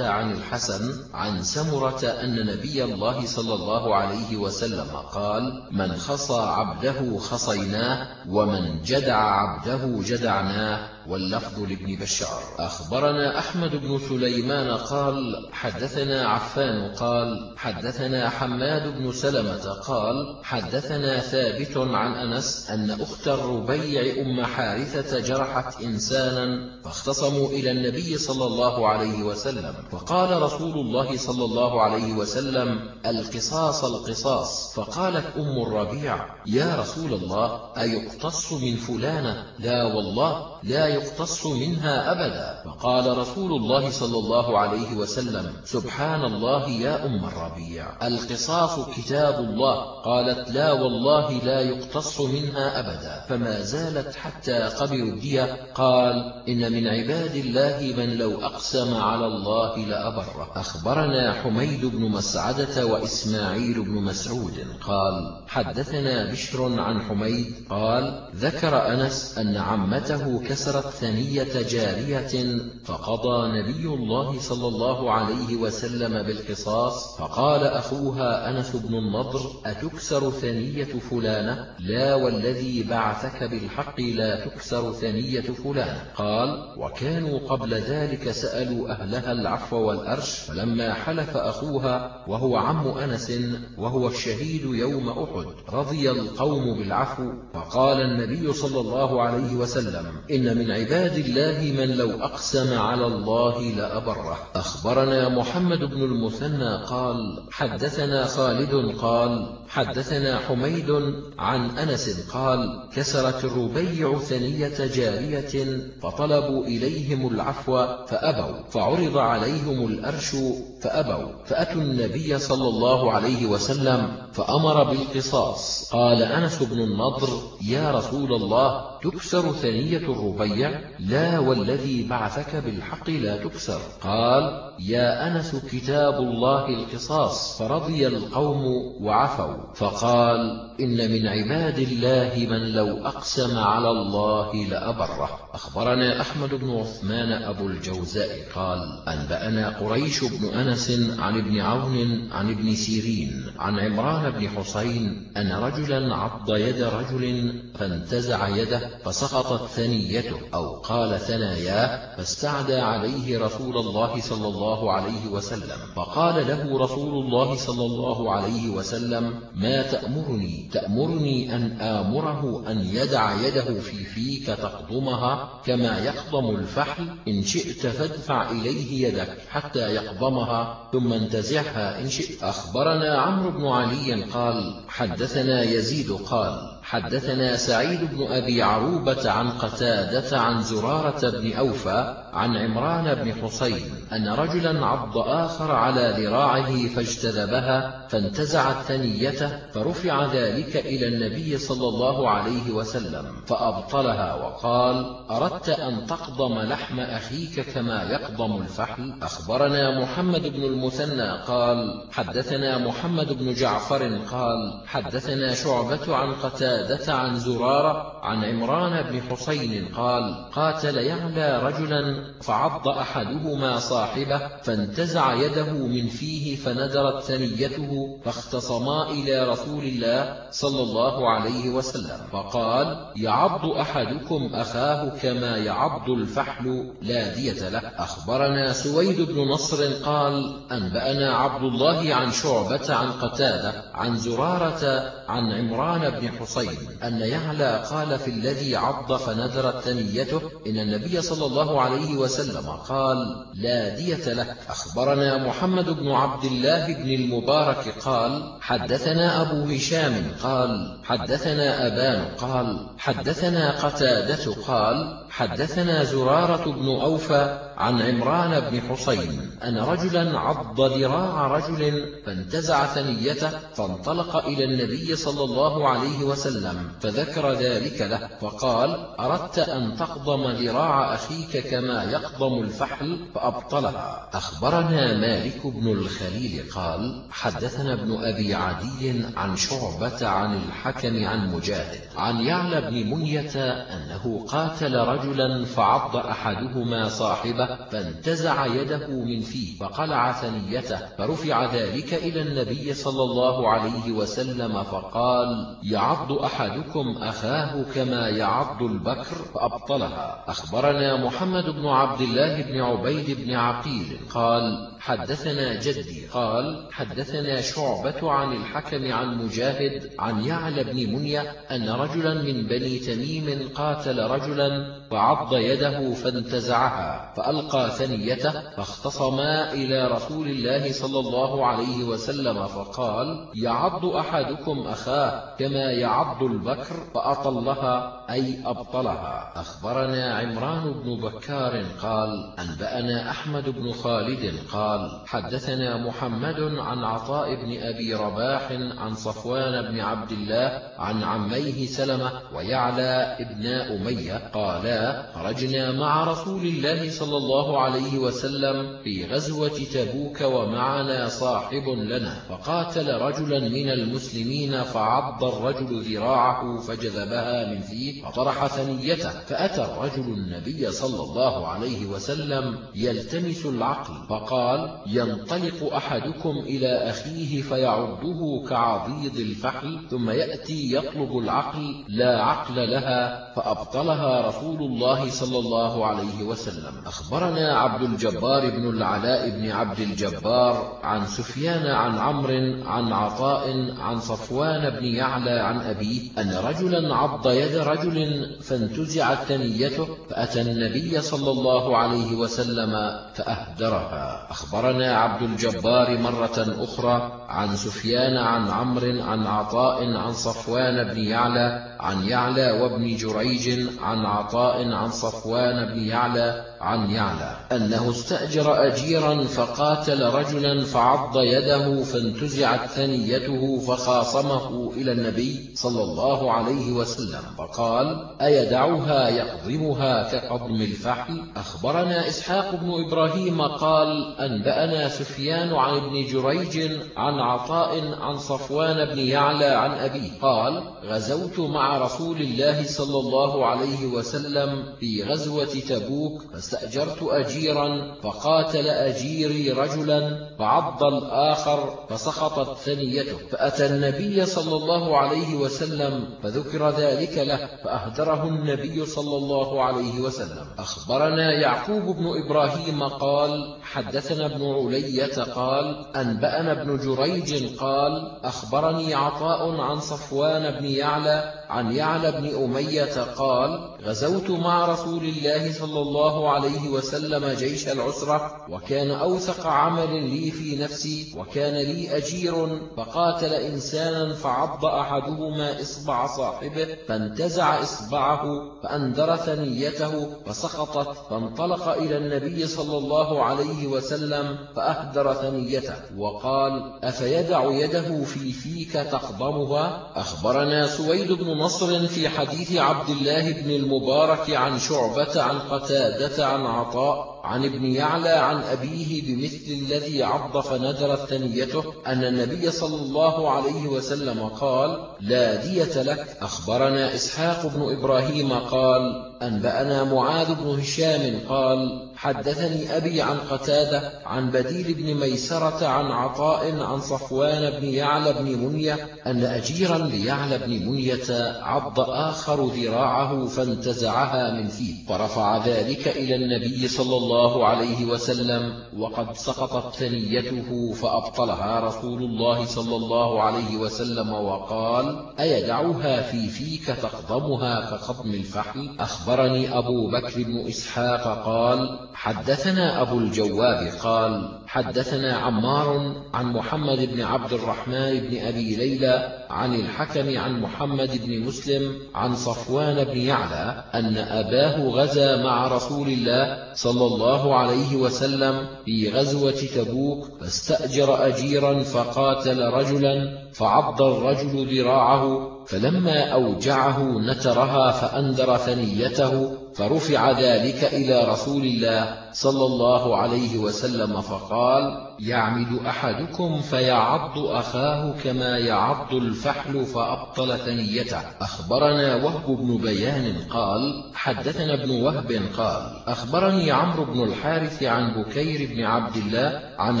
عن الحسن عن سمرة أن نبي الله صلى الله عليه وسلم قال من خصى عبده خصيناه ومن جدع عبده جدعناه. واللفظ لابن بشار. أخبرنا أحمد بن سليمان قال حدثنا عفان قال حدثنا حماد بن سلمة قال حدثنا ثابت عن أنس أن أخت الربيع أم حارثة جرحت إنسانا فاختصموا إلى النبي صلى الله عليه وسلم. فقال رسول الله صلى الله عليه وسلم القصاص القصاص. فقالت أم الربيع يا رسول الله أيقتص من فلانة؟ لا والله لا يقتص منها أبدا. فقال رسول الله صلى الله عليه وسلم سبحان الله يا أم الربيع. القصاص كتاب الله. قالت لا والله لا يقتص منها أبدا. فما زالت حتى قبلوا الدية. قال إن من عباد الله من لو أقسم على الله لأبره. أخبرنا حميد بن مسعدة وإسماعيل بن مسعود. قال حدثنا بشر عن حميد. قال ذكر أنس أن عمته كسرت ثنية جارية فقضى نبي الله صلى الله عليه وسلم بالقصاص فقال أخوها أنس بن النضر أتكسر ثنية فلانة؟ لا والذي بعثك بالحق لا تكسر ثنية فلانة. قال وكانوا قبل ذلك سألوا أهلها العفو والأرش فلما حلف أخوها وهو عم أنس وهو الشهيد يوم أحد رضي القوم بالعفو فقال النبي صلى الله عليه وسلم إن من عباد الله من لو أقسم على الله لأبره. أخبرنا محمد بن المثنى قال حدثنا خالد قال حدثنا حميد عن أنس قال كسرت الربيع ثنية جارية فطلبوا إليهم العفو فأبوا فعرض عليهم الأرش فأبوا فأتوا النبي صلى الله عليه وسلم فأمر بالقصاص. قال أنس بن النضر يا رسول الله تكسر ثنية الربيع؟ لا والذي بعثك بالحق لا تكسر. قال يا أنس كتاب الله القصاص فرضي القوم وعفوا. فقال إن من عباد الله من لو أقسم على الله لأبره. أخبرنا أحمد بن عثمان أبو الجوزاء قال أنبأنا قريش بن أنس عن ابن عون عن ابن سيرين عن عمران بن حسين أن رجلا عض يد رجل فانتزع يده فسقطت ثنيته أو قال ثناياه فاستعدى عليه رسول الله صلى الله عليه وسلم. فقال له رسول الله صلى الله عليه وسلم ما تأمرني؟ تأمرني أن آمره أن يدع يده في فيك تقضمها كما يقضم الفحل إن شئت فادفع إليه يدك حتى يقضمها ثم انتزعها إن شئت. أخبرنا عمرو بن علي قال حدثنا يزيد قال حدثنا سعيد بن أبي عروبة عن قتادة عن زرارة بن أوفى عن عمران بن حسين أن رجلا عض آخر على ذراعه فاجتذبها فانتزع الثنية فرفع ذلك إلى النبي صلى الله عليه وسلم فأبطلها وقال أردت أن تقضم لحم أخيك كما يقضم الفحل؟ أخبرنا محمد بن المثنى قال حدثنا محمد بن جعفر قال حدثنا شعبة عن قتادة عن زرارة عن عمران بن حسين قال قاتل يعلى رجلا فعض أحدهما صاحبه فانتزع يده من فيه فندرت ثنيته فاختصما إلى رسول الله صلى الله عليه وسلم فقال يعض أحدكم أخاه كما يعض الفحل لا دية له. أخبرنا سويد بن نصر قال أنبأنا عبد الله عن شعبة عن قتادة عن زرارة عن عمران بن حسين أن يعلى قال في الذي عض فندرت ثنيته إن النبي صلى الله عليه وسلم قال لا دية له. أخبرنا محمد بن عبد الله بن المبارك قال حدثنا أبو هشام قال حدثنا أبان قال حدثنا قتادة قال حدثنا زرارة بن أوفى عن عمران بن حسين أن رجلا عض ذراع رجل فانتزع ثنيته فانطلق إلى النبي صلى الله عليه وسلم فذكر ذلك له فقال أردت أن تقضم ذراع أخيك كما يقضم الفحل فأبطلها. أخبرنا مالك بن الخليل قال حدثنا ابن أبي عدي عن شعبة عن الحكم عن مجاهد عن يعلى بن منية أنه قاتل رجل رجلا فعض أحدهما صاحبه فانتزع يده من فيه فقلع ثنيته فرفع ذلك إلى النبي صلى الله عليه وسلم فقال يعض أحدكم أخاه كما يعض البكر فأبطلها. أخبرنا محمد بن عبد الله بن عبيد بن عقيل قال حدثنا جدي قال حدثنا شعبة عن الحكم عن مجاهد عن يعلى بن منية أن رجلا من بني تميم قاتل رجلا فعض يده فانتزعها فألقى ثنيته فاختصما إلى رسول الله صلى الله عليه وسلم فقال يعض أحدكم أخاه كما يعض البكر فأطلها أي أبطلها. أخبرنا عمران بن بكار قال أنبأنا أحمد بن خالد قال حدثنا محمد عن عطاء بن أبي رباح عن صفوان بن عبد الله عن عميه سلمة ويعلى ابن أمية قالا خرجنا مع رسول الله صلى الله عليه وسلم في غزوة تبوك ومعنا صاحب لنا فقاتل رجلا من المسلمين فعض الرجل ذراعه فجذبها من فيه فطرح ثنيته فأتى الرجل النبي صلى الله عليه وسلم يلتمس العقل فقال ينطلق أحدكم إلى أخيه فيعضه كعضيض الفحل ثم يأتي يطلب العقل لا عقل لها فأبطلها رسول الله صلى الله عليه وسلم. أخبرنا عبد الجبار بن العلاء بن عبد الجبار عن سفيان عن عمرو عن عطاء عن صفوان بن يعلى عن أبيه أن رجلا عض يد رجل فانتزعت ثنيته فأتى النبي صلى الله عليه وسلم فأهدرها. أخبرنا عبد الجبار مرة أخرى عن سفيان عن عمرو عن عطاء عن صفوان بن يعلى عن يعلى وابن جريج عن عطاء عن صفوان بن يعلى عن يعلى أنه استأجر أجيرا فقاتل رجلا فعض يده فانتزعت ثنيته فخاصمه إلى النبي صلى الله عليه وسلم فقال أيدعها يقضمها كقضم الفحل؟ أخبرنا إسحاق بن إبراهيم قال أنبأنا سفيان عن ابن جريج عن عطاء عن صفوان بن يعلى عن أبيه قال غزوت مع رسول الله صلى الله عليه وسلم في غزوة تبوك فاستأجرت أجيرا فقاتل أجيري رجلا فعض الآخر فسقطت ثنيته. فأتى النبي صلى الله عليه وسلم فذكر ذلك له فأهدره النبي صلى الله عليه وسلم. أخبرنا يعقوب بن إبراهيم قال حدثنا ابن علية قال أنبأنا ابن جريج قال أخبرني عطاء عن صفوان بن يعلى عن يعلى بن أمية قال غزوت مع رسول الله صلى الله عليه وسلم جيش العسرة وكان أوثق عمل لي في نفسي وكان لي أجير فقاتل إنسانا فعض أحدهما إصبع صاحبه فانتزع إصبعه فأندر ثنيته فسقطت فانطلق إلى النبي صلى الله عليه وسلم فأهدر ثنيته وقال أفيدع يده في فيك تقضمها أخبرنا سويد بن نصر في حديث عبد الله بن المبارك عن شعبة عن قتادة عن عطاء عن ابن يعلى عن أبيه بمثل الذي عض فندرت ثنيته أن النبي صلى الله عليه وسلم قال لا دية لك. أخبرنا إسحاق بن إبراهيم قال أنبأنا معاذ بن هشام قال حدثني أبي عن قتادة عن بديل بن ميسرة عن عطاء عن صفوان بن يعلى بن منية أن أجيرا ليعلى بن منية عض آخر ذراعه فانتزعها من فيه. فرفع ذلك إلى النبي صلى الله عليه وسلم وقد سقطت ثنيته فأبطلها رسول الله صلى الله عليه وسلم وقال أيدعها في فيك تقضمها كقضم الفحل أخبرني أبو بكر بن إسحاق قال حدثنا أبو الجواب قال حدثنا عمار عن محمد بن عبد الرحمن بن أبي ليلى عن الحكم عن محمد بن مسلم عن صفوان بن يعلى أن أباه غزا مع رسول الله صلى الله عليه وسلم في غزوة تبوك فاستأجر أجيرا فقاتل رجلا فعض الرجل ذراعه فلما أوجعه نترها فأندر ثنيته فرفع ذلك إلى رسول الله صلى الله عليه وسلم فقال يعمد أحدكم فيعض أخاه كما يعض الفحل فأبطل ثنيته. أخبرنا وهب بن بيان قال حدثنا ابن وهب قال أخبرني عمرو بن الحارث عن بكير بن عبد الله عن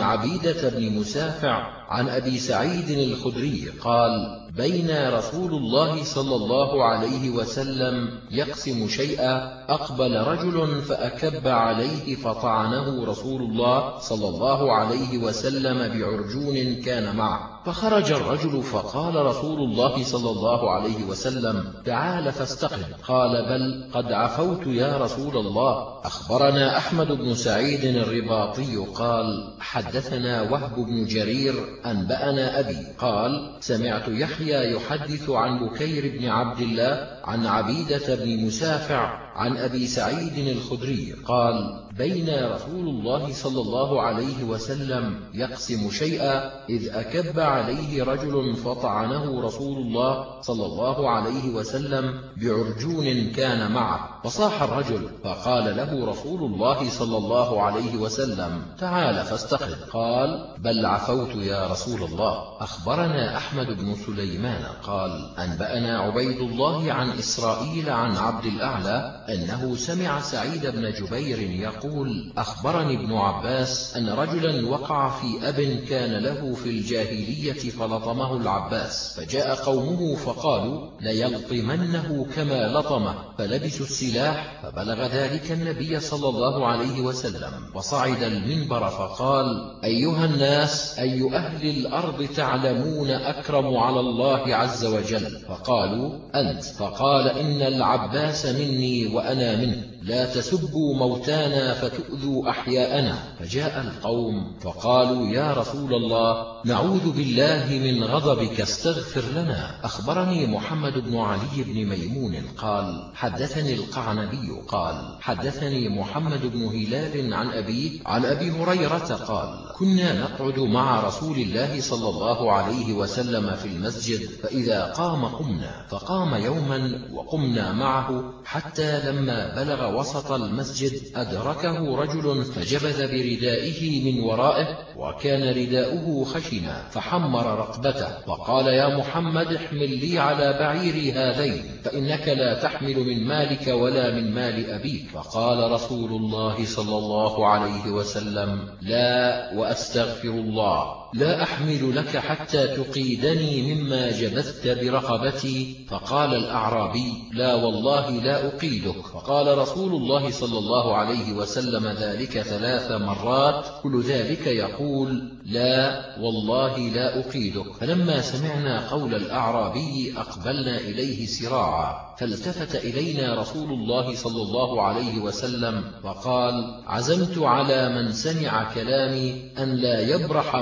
عبيدة بن مسافع عن أبي سعيد الخدري قال بين رسول الله صلى الله عليه وسلم يقسم شيئا أقبل رجل فأكب عليه فطعنه رسول الله صلى الله عليه وسلم بعرجون كان معه. فخرج الرجل فقال رسول الله صلى الله عليه وسلم تعال فاستقم. قال بل قد عفوت يا رسول الله أخبرنا أحمد بن سعيد الرباطي قال حدثنا وهب بن جرير أنبأنا أبي. قال سمعت يحيى يحدث عن بكير بن عبد الله عن عبيدة بن مسافع عن أبي سعيد الخدري. قال بين رسول الله صلى الله عليه وسلم يقسم شيئا إذ أكب عليه رجل فطعنه رسول الله صلى الله عليه وسلم بعرجون كان معه. فصاح الرجل فقال له رسول الله صلى الله عليه وسلم تعال فاستقد قال بل عفوت يا رسول الله. أخبرنا أحمد بن سليمان قال أنبأنا عبيد الله عن إسرائيل عن عبد الأعلى أنه سمع سعيد بن جبير يقول أخبرني ابن عباس أن رجلا وقع في أب كان له في الجاهلية فلطمه العباس فجاء قومه فقالوا ليلطمنه كما لطمه فلبسوا السلاح فبلغ ذلك النبي صلى الله عليه وسلم. وصعد المنبر فقال أيها الناس أي أهل الأرض تعلمون أكرم على الله عز وجل؟ فقالوا أنت. فقال إن العباس مني وأنا منه. لا تسبوا موتانا فتؤذوا أحياءنا. فجاء القوم فقالوا يا رسول الله نعوذ بالله من غضبك استغفر لنا. أخبرني محمد بن علي بن ميمون قال حدثني القعنبي قال حدثني محمد بن هلال عن أبيه عن أبي هريرة قال كنا نقعد مع رسول الله صلى الله عليه وسلم في المسجد فإذا قام قمنا فقام يوما وقمنا معه حتى لما بلغ وسط المسجد أدركه رجل فجبذ بردائه من ورائه وكان رداؤه خشنا فحمر رقبته وقال يا محمد احمل لي على بعيري هذين فإنك لا تحمل من مالك ولا من مال أبيك. فقال رسول الله صلى الله عليه وسلم لا وأستغفر الله. لا أحمل لك حتى تقيدني مما جبثت برقبتي. فقال الأعرابي لا والله لا أقيدك. فقال رسول الله صلى الله عليه وسلم ذلك ثلاث مرات. كل ذلك يقول لا والله لا أقيدك. فلما سمعنا قول الأعرابي أقبلنا إليه سراعا. فالتفت إلينا رسول الله صلى الله عليه وسلم وقال عزمت على من سمع كلامي أن لا يبرح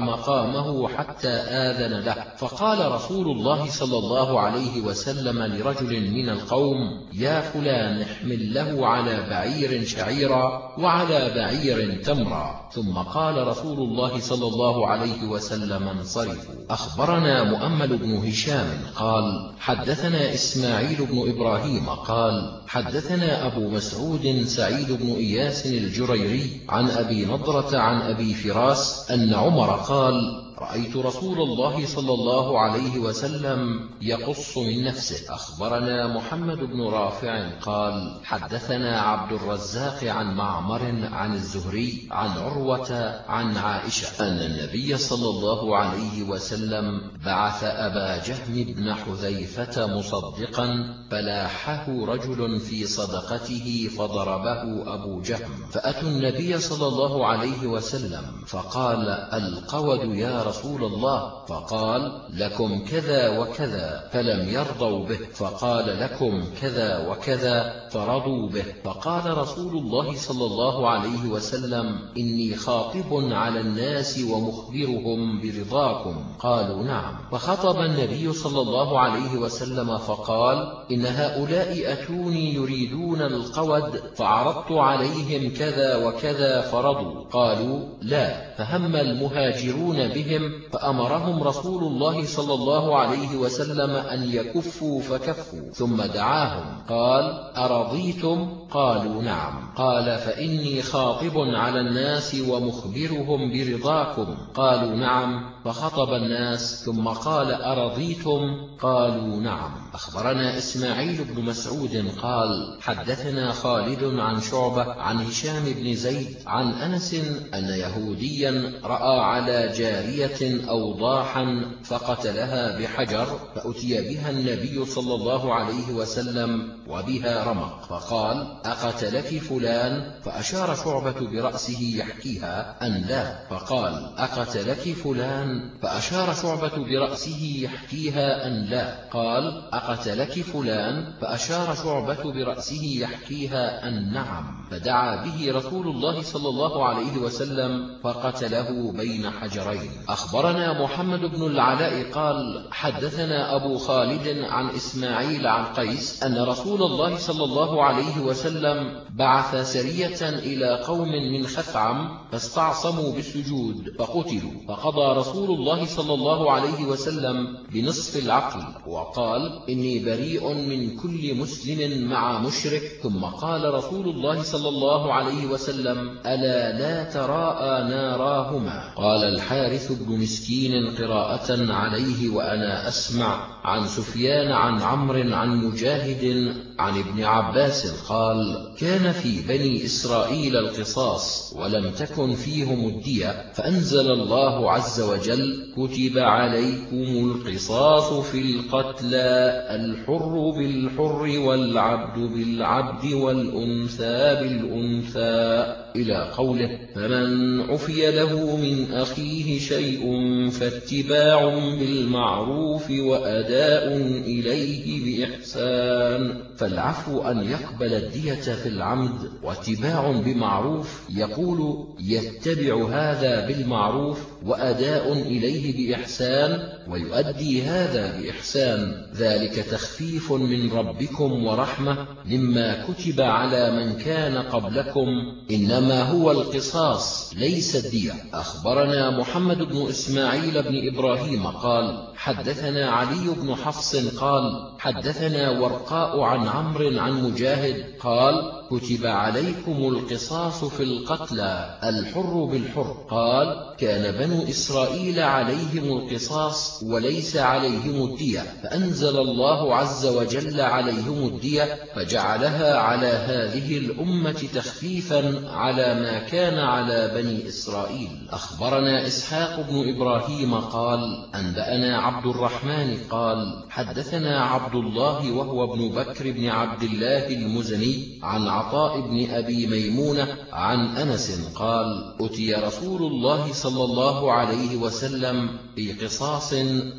مقامه حتى آذن له. فقال رسول الله صلى الله عليه وسلم لرجل من القوم يا فلان احمل له على بعير شعيرا وعلى بعير تمرا. ثم قال رسول الله صلى الله عليه وسلم انصرفوا. أخبرنا مؤمل بن هشام قال حدثنا إسماعيل بن إبراهيم قال حدثنا أبو مسعود سعيد بن إياس الجريري عن أبي نضرة عن أبي فراس أن عمر قال رأيت رسول الله صلى الله عليه وسلم يقص من نفسه. أخبرنا محمد بن رافع قال حدثنا عبد الرزاق عن معمر عن الزهري عن عروة عن عائشة أن النبي صلى الله عليه وسلم بعث أبا جهم بن حذيفة مصدقا فلاحه رجل في صدقته فضربه أبو جهم. فأتوا النبي صلى الله عليه وسلم فقال القود يا رسول الله فقال لكم كذا وكذا فلم يرضوا به فقال لكم كذا وكذا فرضوا به فقال رسول الله صلى الله عليه وسلم إني خاطب على الناس ومخبرهم برضاكم قالوا نعم فخطب النبي صلى الله عليه وسلم فقال إن هؤلاء أتوني يريدون القود فعرضت عليهم كذا وكذا فرضوا قالوا لا فهم المهاجرون بهم بهم فأمرهم رسول الله صلى الله عليه وسلم أن يكفوا فكفوا ثم دعاهم. قال أرضيتم؟ قالوا نعم. قال فإني خاطب على الناس ومخبرهم برضاكم. قالوا نعم. فخطب الناس ثم قال أرضيتم؟ قالوا نعم. أخبرنا إسماعيل بن مسعود قال حدثنا خالد عن شعبة عن هشام بن زيد عن أنس أن يهوديا رأى على جارية أوضاحا فقتلها بحجر فأتي بها النبي صلى الله عليه وسلم وبها رمق فقال أقتلك فلان؟ فأشار شعبة برأسه يحكيها أن لا فقال أقتلك فلان؟ فأشار شعبة برأسه يحكيها أن لا قال أقتلك فلان؟ فأشار شعبة برأسه يحكيها أن نعم. فدعا به رسول الله صلى الله عليه وسلم فقتله بين حجرين. أخبرنا محمد بن العلاء قال حدثنا أبو خالد عن إسماعيل عن قيس أن رسول الله صلى الله عليه وسلم بعث سرية إلى قوم من خثعم فاستعصموا بالسجود فقتلوا. فقضى رسول الله صلى الله عليه وسلم بنصف العقل وقال إني بريء من كل مسلم مع مشرك. ثم قال رسول الله صلى الله عليه وسلم ألا لا تراءى ناراهما؟ قال الحارث بن مسكين قراءة عليه وأنا أسمع عن سفيان عن عمرو عن مجاهد عن ابن عباس قال كان في بني إسرائيل القصاص ولم تكن فيهم الدية فأنزل الله عز وجل كتب عليكم القصاص في القتلى الحر بالحر والعبد بالعبد والأنثى بالأنثى. إلى قوله فمن عفي له من أخيه شيء فاتباع بالمعروف وأداء إليه بإحسان. فالعفو أن يقبل الدية في العمد واتباع بمعروف يقول يتبع هذا بالمعروف وأداء إليه بإحسان ويؤدي هذا بإحسان. ذلك تخفيف من ربكم ورحمة مما كتب على من كان قبلكم. إنما هو القصاص ليس الدية. أخبرنا محمد بن إسماعيل بن إبراهيم قال حدثنا علي بن حفص قال حدثنا ورقاء عن عمرو عن مجاهد قال كتب عليكم القصاص في القتلى الحر بالحر. قال كان بنو إسرائيل عليهم القصاص وليس عليهم الدية فأنزل الله عز وجل عليهم الدية فجعلها على هذه الأمة تخفيفا على ما كان على بني إسرائيل. أخبرنا إسحاق بن إبراهيم قال أنبأنا عبد الرحمن قال حدثنا عبد الله وهو ابن بكر بن عبد الله المزني عن عطاء بن أبي ميمونة عن أنس قال أتي رسول الله صلى الله عليه وسلم في قصاص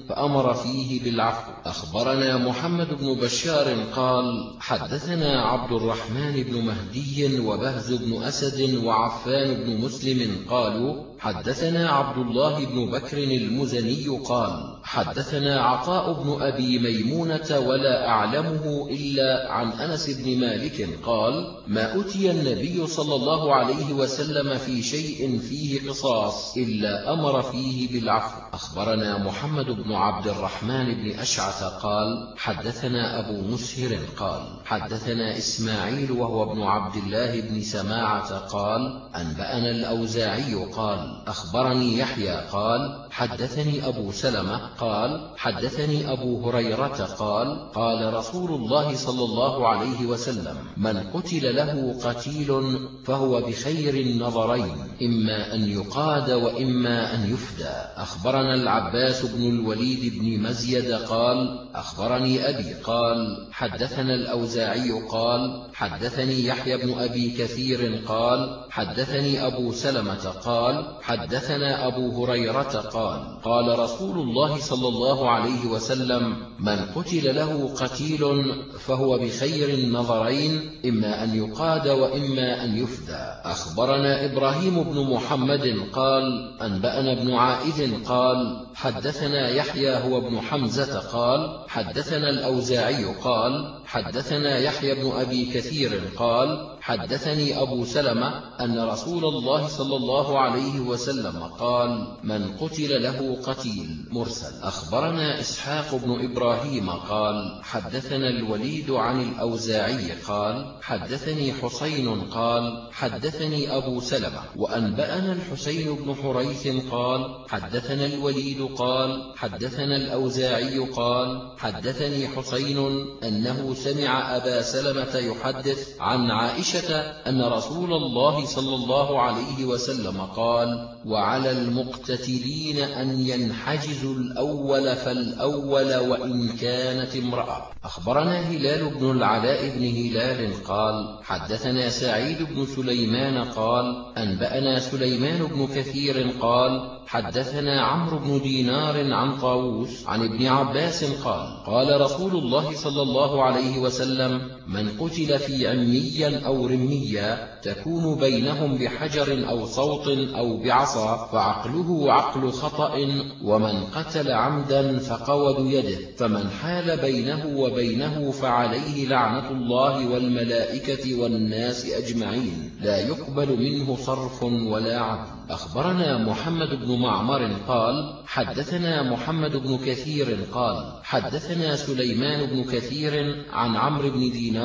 فأمر فيه بالعفو. أخبرنا محمد بن بشار قال حدثنا عبد الرحمن بن مهدي وبهز بن أسد وعفان بن مسلم قالوا حدثنا عبد الله بن بكر المزني قال حدثنا عطاء بن أبي ميمونة ولا أعلمه إلا عن أنس بن مالك قال ما أتي النبي صلى الله عليه وسلم في شيء فيه قصاص إلا أمر فيه بالعفو. أخبرنا محمد بن عبد الرحمن بن أشعث قال حدثنا أبو مسهر قال حدثنا إسماعيل وهو ابن عبد الله بن سماعة قال أنبأنا الأوزاعي قال أخبرني يحيى قال حدثني أبو سلمة قال حدثني أبو هريرة قال قال رسول الله صلى الله عليه وسلم من قتل له قتيل فهو بخير النظرين إما أن يقاد وإما أن يفدى. أخبرنا العباس بن الوليد بن مزيد قال أخبرني أبي قال حدثنا الأوزاعي قال حدثني يحيى بن أبي كثير قال حدثني أبو سلمة قال حدثنا أبو هريرة قال قال رسول الله صلى الله عليه وسلم من قتل له قتيل فهو بخير النظرين إما أن يقاد وإما أن يفدى. أخبرنا إبراهيم بن محمد قال أنبأنا ابن عائد قال حدثنا يحيى هو ابن حمزة قال حدثنا الأوزاعي قال حدثنا يحيى بن أبي كثير قال حدثني أبو سلمة أن رسول الله صلى الله عليه وسلم قال من قتل له قتيل مرسل. أخبرنا إسحاق بن إبراهيم قال حدثنا الوليد عن الأوزاعي قال حدثني حسين قال حدثني أبو سلمة. وأنبأنا الحسين بن حريث قال حدثنا الوليد قال حدثنا الأوزاعي قال حدثني حسين أنه سمع أبا سلمة يحدث عن عائشة أن رسول الله صلى الله عليه وسلم قال وعلى المقتتلين أن ينحجزوا الأول فالأول وإن كانت امرأة. أخبرنا هلال بن العلاء بن هلال قال حدثنا سعيد بن سليمان قال أنبأنا سليمان بن كثير قال حدثنا عمرو بن دينار عن طاووس عن ابن عباس قال قال رسول الله صلى الله عليه وسلم من قتل في عميا أو رميا تكون بينهم بحجر أو صوت أو بعصا فعقله عقل خطأ ومن قتل عمدا فقود يده. فمن حال بينه وبينه فعليه لعنة الله والملائكة والناس أجمعين. لا يقبل منه صرف ولا عدل. أخبرنا محمد بن معمر قال حدثنا محمد بن كثير قال حدثنا سليمان بن كثير عن عمرو بن دينار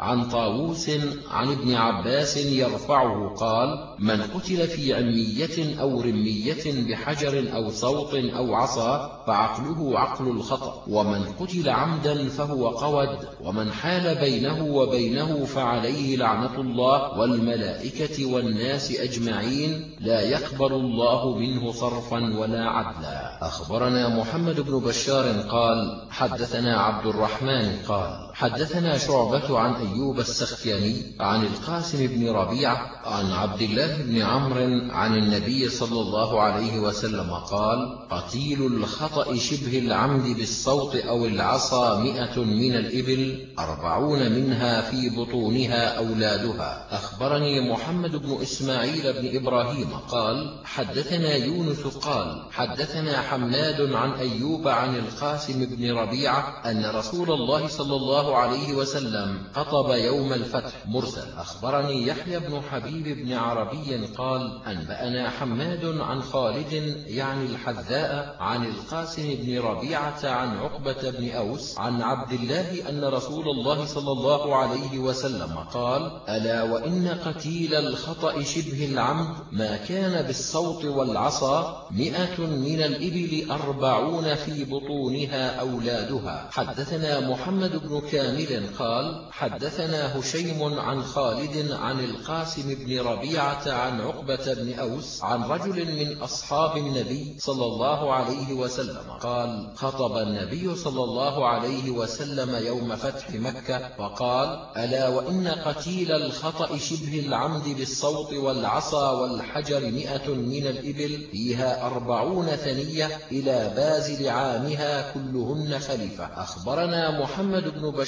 عن طاووس عن ابن عباس يرفعه قال من قتل في عمية أو رمية بحجر أو صوت أو عصا فعقله عقل الخطأ ومن قتل عمدا فهو قود ومن حال بينه وبينه فعليه لعنة الله والملائكة والناس أجمعين لا يقبل الله منه صرفا ولا عدلا. أخبرنا محمد بن بشار قال حدثنا عبد الرحمن قال حدثنا شعبة عن أيوب السختياني عن القاسم بن ربيعة عن عبد الله بن عمرو عن النبي صلى الله عليه وسلم قال قتيل الخطأ شبه العمد بالصوت أو العصا مئة من الإبل أربعون منها في بطونها أولادها. أخبرني محمد بن إسماعيل بن إبراهيم قال حدثنا يونس قال حدثنا حماد عن أيوب عن القاسم بن ربيعة أن رسول الله صلى الله عليه وسلم خطب يوم الفتح مرسل. أخبرني يحيى بن حبيب بن عربي قال أنبأنا حماد عن خالد يعني الحذاء عن القاسم بن ربيعة عن عقبة بن أوس عن عبد الله أن رسول الله صلى الله عليه وسلم قال ألا وإن قتيل الخطأ شبه العمد؟ ما كان بالصوت والعصا مئة من الإبل أربعون في بطونها أولادها. حدثنا محمد بن كامل قال حدثنا هشيم عن خالد عن القاسم بن ربيعة عن عقبة بن أوس عن رجل من أصحاب النبي صلى الله عليه وسلم قال خطب النبي صلى الله عليه وسلم يوم فتح مكة فقال ألا وإن قتيل الخطأ شبه العمد بالصوت والعصا والحجر مئة من الإبل فيها أربعون ثنية إلى بازل عامها كلهن خليفة. أخبرنا محمد بن بشار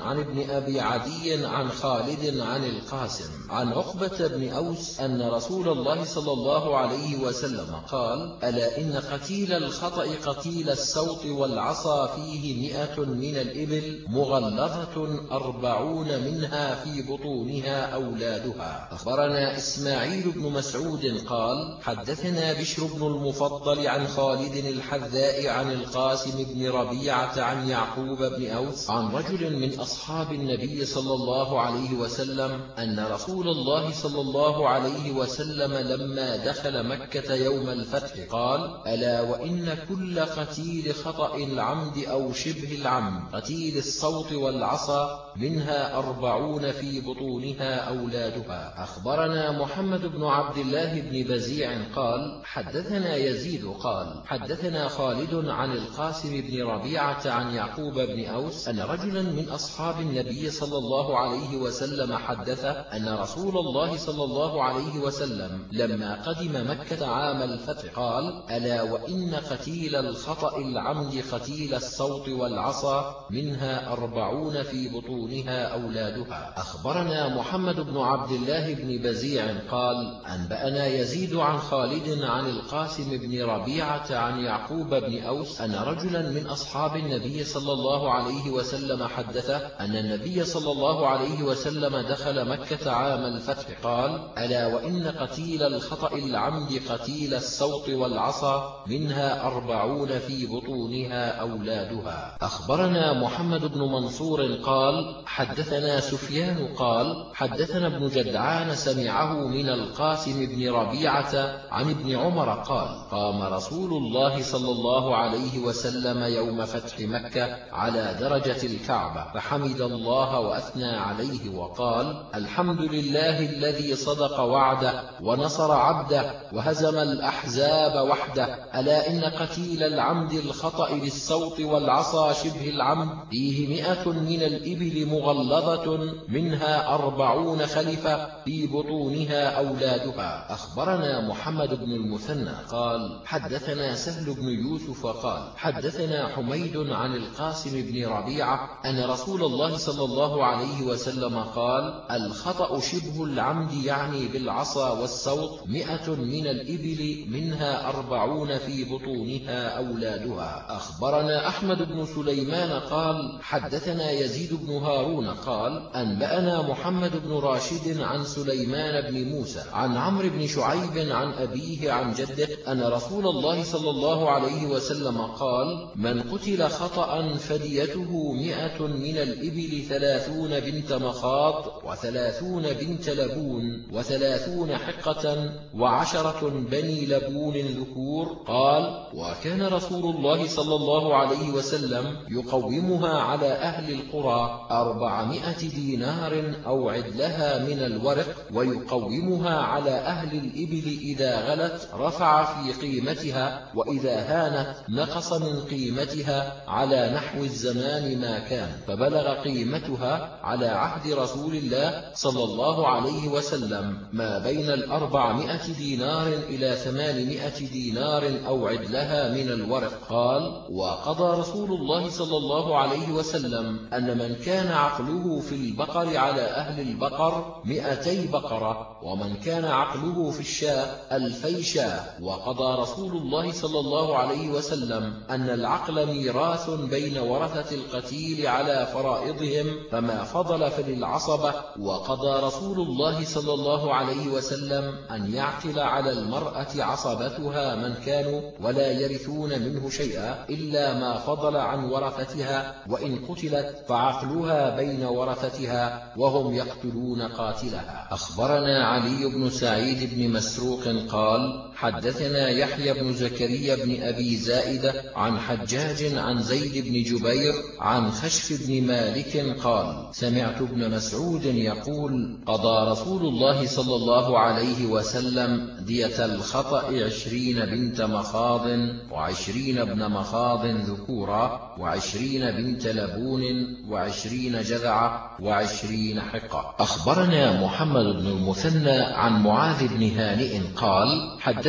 عن ابن أبي عدي عن خالد عن القاسم عن عقبة بن أوس أن رسول الله صلى الله عليه وسلم قال ألا إن قتيل الخطأ قتيل السوط والعصا فيه مئة من الإبل مغلظة أربعون منها في بطونها أولادها. أخبرنا إسماعيل بن مسعود قال حدثنا بشر بن المفضل عن خالد الحذاء عن القاسم بن ربيعة عن يعقوب بن أوس عن رجل من أصحاب النبي صلى الله عليه وسلم أن رسول الله صلى الله عليه وسلم لما دخل مكة يوم الفتح قال ألا وإن كل قتيل خطأ العمد أو شبه العمد قتيل الصوت والعصا منها أربعون في بطونها أولادها. أخبرنا محمد بن عبد الله بن بزيع قال حدثنا يزيد قال حدثنا خالد عن القاسم بن ربيعة عن يعقوب بن أوس أن رجلا من أصحاب النبي صلى الله عليه وسلم حدث أن رسول الله صلى الله عليه وسلم لما قدم مكة عام الفتح قال ألا وإن قتيل الخطأ العمد قتيل الصوت والعصا منها أربعون في بطونها أولادها. أخبرنا محمد بن عبد الله بن بزيع قال أنبأنا يزيد عن خالد عن القاسم بن ربيعة عن يعقوب بن أوس أن رجلا من أصحاب النبي صلى الله عليه وسلم وسلم حدثه أن النبي صلى الله عليه وسلم دخل مكة عام الفتح. قال ألا وإن قتيل الخطأ العمد قتيل السوط والعصا منها أربعون في بطونها أولادها. أخبرنا محمد بن منصور قال حدثنا سفيان قال حدثنا ابن جدعان سمعه من القاسم بن ربيعة عن ابن عمر قال قام رسول الله صلى الله عليه وسلم يوم فتح مكة على درجة الكعبة فحمد الله وأثنى عليه وقال الحمد لله الذي صدق وعده ونصر عبده وهزم الأحزاب وحده ألا إن قتيل العمد الخطأ بالصوت والعصا شبه العمد فيه مئة من الإبل مغلظة منها أربعون خلفة في بطونها أولادها. أخبرنا محمد بن المثنى قال حدثنا سهل بن يوسف قال حدثنا حميد عن القاسم بن ربيعة أن رسول الله صلى الله عليه وسلم قال الخطأ شبه العمد يعني بالعصا والسوط مئة من الإبل منها أربعون في بطونها أولادها. أخبرنا أحمد بن سليمان قال حدثنا يزيد بن هارون قال أنبأنا محمد بن راشد عن سليمان بن موسى عن عمرو بن شعيب عن أبيه عن جده أن رسول الله صلى الله عليه وسلم قال من قتل خطأ فديته مئة من الإبل ثلاثون بنت مخاط وثلاثون بنت لبون وثلاثون حقة وعشرة بني لبون ذكور قال وكان رسول الله صلى الله عليه وسلم يقومها على أهل القرى أربعمائة دينار أو عدلها من الورق ويقومها على أهل الإبل إذا غلت رفع في قيمتها وإذا هانت نقص من قيمتها على نحو الزمان ما كان فبلغ قيمتها على عهد رسول الله صلى الله عليه وسلم ما بين الأربعمائة دينار إلى ثمانمائة دينار أو عدلها من الورق قال وقضى رسول الله صلى الله عليه وسلم أن من كان عقله في البقر على أهل البقر مئتي بقرة ومن كان عقله في الشاء ألفي شاء وقضى رسول الله صلى الله عليه وسلم أن العقل ميراث بين ورثة القتيل على فرائضهم فما فضل فللعصبة وقضى رسول الله صلى الله عليه وسلم أن يعقل على المرأة عصبتها من كانوا ولا يرثون منه شيئا إلا ما فضل عن ورثتها وإن قتلت فعقلها بين ورثتها وهم يقتلون قاتلها. أخبرنا علي بن سعيد بن مسروق قال حدثنا يحيى بن زكريا بن أبي زائدة عن حجاج عن زيد بن جبير عن خشف بن مالك قال سمعت ابن مسعود يقول قضى رسول الله صلى الله عليه وسلم دية الخطأ عشرين بنت مخاض وعشرين ابن مخاض ذكورا وعشرين بنت لبون وعشرين جذعة وعشرين حقة. أخبرنا محمد بن المثنى عن معاذ بن هانئ قال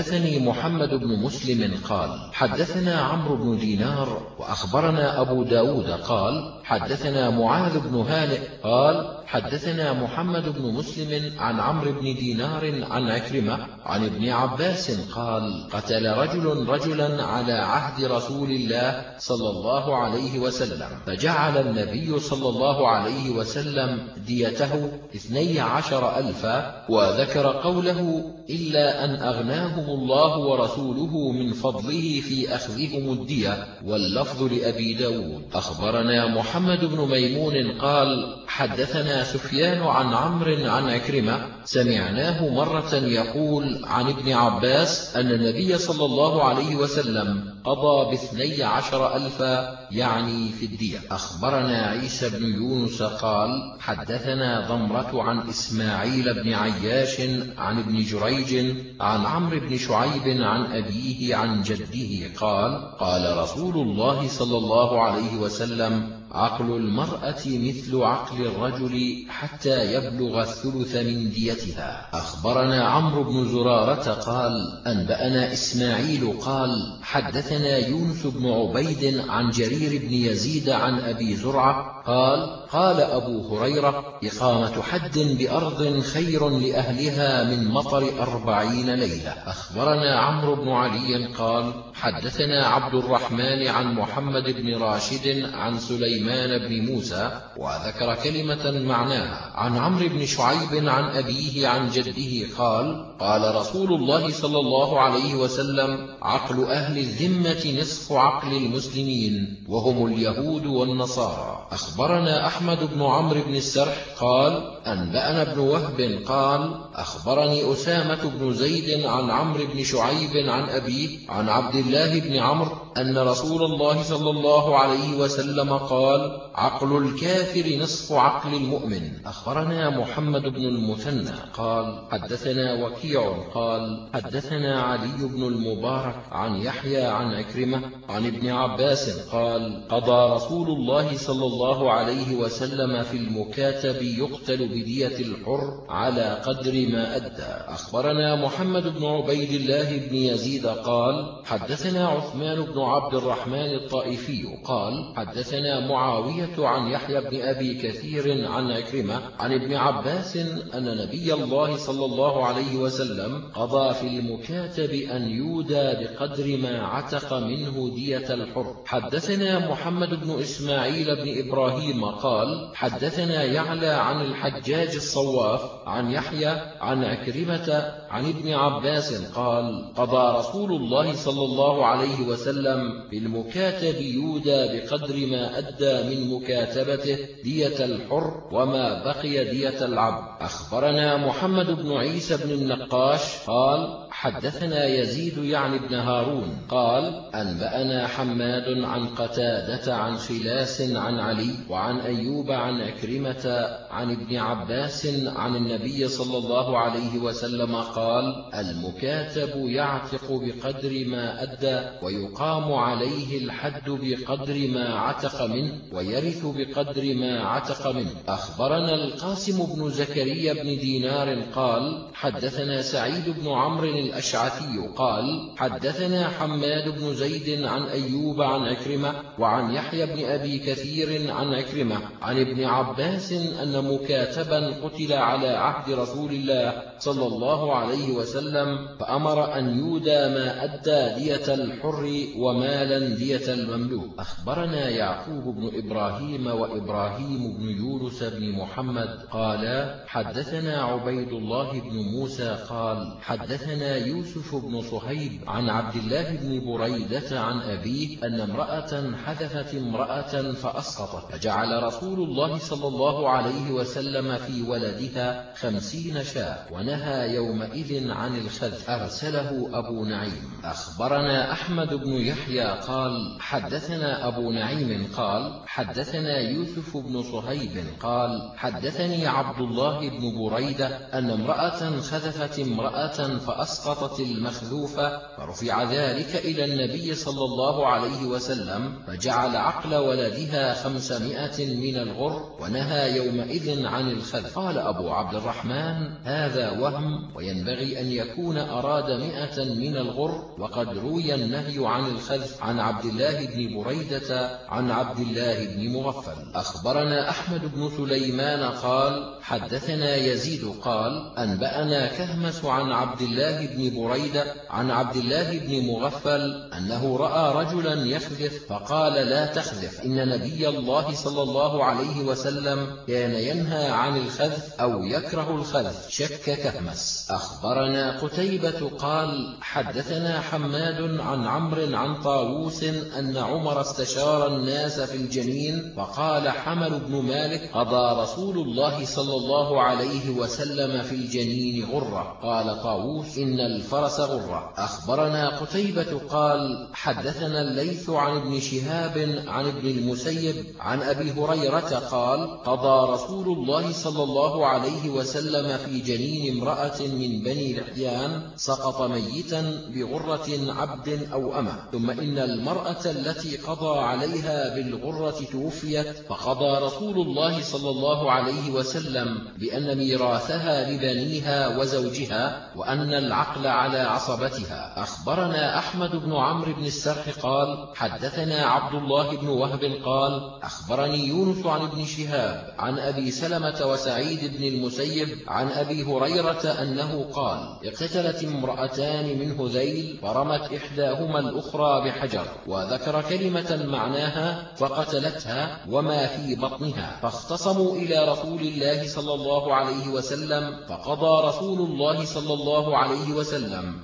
حدثني محمد بن مسلم قال حدثنا عمرو بن دينار وأخبرنا أبو داود قال حدثنا معاذ بن هانئ قال حدثنا محمد بن مسلم عن عمرو بن دينار عن عكرمة عن ابن عباس قال قتل رجل رجلا على عهد رسول الله صلى الله عليه وسلم فجعل النبي صلى الله عليه وسلم ديته اثني عشر ألفا وذكر قوله إلا أن أغناهم الله ورسوله من فضله في أخذهم الدية واللفظ لأبي داود أخبرنا محمد بن ميمون قال حدثنا سفيان عن عمرو عن عكرمة سمعناه مرة يقول عن ابن عباس أن النبي صلى الله عليه وسلم قضى باثني عشر ألفا يعني في الدية. أخبرنا عيسى بن يونس قال حدثنا ضمرة عن إسماعيل بن عياش عن ابن جريج عن عمرو بن شعيب عن أبيه عن جده قال قال رسول الله صلى الله عليه وسلم عقل المرأة مثل عقل الرجل حتى يبلغ الثلث من ديتها. أخبرنا عمرو بن زرارة قال أنبأنا إسماعيل قال حدثنا يونس بن عبيد عن جرير بن يزيد عن أبي زرعة قال قال أبو هريرة إقامة حد بأرض خير لأهلها من مطر أربعين ليلة. أخبرنا عمرو بن علي قال حدثنا عبد الرحمن عن محمد بن راشد عن سليمان بن موسى وذكر كلمة معناها. عن عمرو بن شعيب عن أبيه عن جده قال قال رسول الله صلى الله عليه وسلم عقل أهل الذمة نصف عقل المسلمين وهم اليهود والنصارى. أخبرنا أحمد بن عمرو بن السرح قال أنبأنا ابن وهب قال أخبرني أسامة بن زيد عن عمرو بن شعيب عن أبيه عن عبد الله بن عمرو أن رسول الله صلى الله عليه وسلم قال عقل الكافر نصف عقل المؤمن. أخبرنا محمد بن المثنى قال حدثنا وكيع قال حدثنا علي بن المبارك عن يحيى عن عكرمة عن ابن عباس قال قضى رسول الله صلى الله عليه وسلم في المكاتب يقتل بدية الحر على قدر ما أدى. أخبرنا محمد بن عبيد الله بن يزيد قال حدثنا عثمان بن عبد الرحمن الطائفي قال حدثنا معاوية عن يحيى بن أبي كثير عن عكرمة عن ابن عباس أن نبي الله صلى الله عليه وسلم قضى في المكاتب أن يودى بقدر ما عتق منه دية الحر. حدثنا محمد بن إسماعيل بن إبراهيم قال حدثنا يعلى عن الحجاج الصواف عن يحيى عن عكرمة عن ابن عباس قال قضى رسول الله صلى الله عليه وسلم بالمكاتب يودى بقدر ما أدى من مكاتبته دية الحر وما بقي دية العبد. أخبرنا محمد بن عيسى بن النقاش قال حدثنا يزيد يعني ابن هارون قال أنبأنا حماد عن قتادة عن خلاس عن علي وعن أيوب عن عكرمة عن ابن عباس عن النبي صلى الله عليه وسلم قال المكاتب يعتق بقدر ما أدى ويقام عليه الحد بقدر ما عتق منه ويرث بقدر ما عتق منه. أخبرنا القاسم بن زكريا بن دينار قال حدثنا سعيد بن عمرو الأشعثي قال حدثنا حماد بن زيد عن أيوب عن عكرمة وعن يحيى بن أبي كثير عن عكرمة عن ابن عباس أن مكاتبا قتل على عهد رسول الله صلى الله عليه وسلم فأمر أن يودى ما أدى دية الحر ومالا دية المملوك. أخبرنا يعقوب بن إبراهيم وإبراهيم بن يونس بن محمد قال حدثنا عبيد الله بن موسى قال حدثنا يوسف بن صهيب عن عبد الله بن بريدة عن أبيه أن امرأة حذفت امرأة فأسقطت فجعل رسول الله صلى الله عليه وسلم في ولدها خمسين شاة ونهى يومئذ عن الخذ أرسله أبو نعيم. أخبرنا أحمد بن يحيى قال حدثنا أبو نعيم قال حدثنا يوسف بن صهيب قال حدثني عبد الله بن بريدة أن امرأة خذفت امرأة فأسقطت سقطت المخذوفة فرفع ذلك إلى النبي صلى الله عليه وسلم فجعل عقل ولدها خمسمائة من الغر ونهى يومئذ عن الخذ قال أبو عبد الرحمن هذا وهم وينبغي أن يكون أراد مئة من الغر وقد روي النهي عن الخذ عن عبد الله بن بريدة عن عبد الله بن مغفل. أخبرنا أحمد بن سليمان قال حدثنا يزيد قال أنبأنا كهمس عن عبد الله بن بريدة عن عبد الله بن مغفل أنه رأى رجلا يخذف فقال لا تخذف إن نبي الله صلى الله عليه وسلم كان ينهى عن الخذف أو يكره الخذف. شك كهمس أخبرنا قتيبة قال حدثنا حماد عن عمرو عن طاووس أن عمر استشار الناس في الجنين فقال حمل بن مالك قضى رسول الله صلى الله عليه وسلم في الجنين غرة. قال طاووس إن الفرس غرة. أخبرنا قتيبة قال حدثنا الليث عن ابن شهاب عن ابن المسيب عن أبي هريرة قال قضى رسول الله صلى الله عليه وسلم في جنين امرأة من بني لحيان سقط ميتا بغرة عبد أو أمة. ثم إن المرأة التي قضى عليها بالغرة توفيت فقضى رسول الله صلى الله عليه وسلم بأن ميراثها لبنيها وزوجها وأن العقل العقل على عصبتها. أخبرنا أحمد بن عمرو بن السرح قال حدثنا عبد الله بن وهب قال أخبرني يونس عن ابن شهاب عن أبي سلمة وسعيد بن المسيب عن أبي هريرة أنه قال اقتتلت امرأتان من هذيل فرمت إحداهما الأخرى بحجر وذكر كلمة معناها فقتلتها وما في بطنها. فاختصموا إلى رسول الله صلى الله عليه وسلم فقضى رسول الله صلى الله عليه وسلم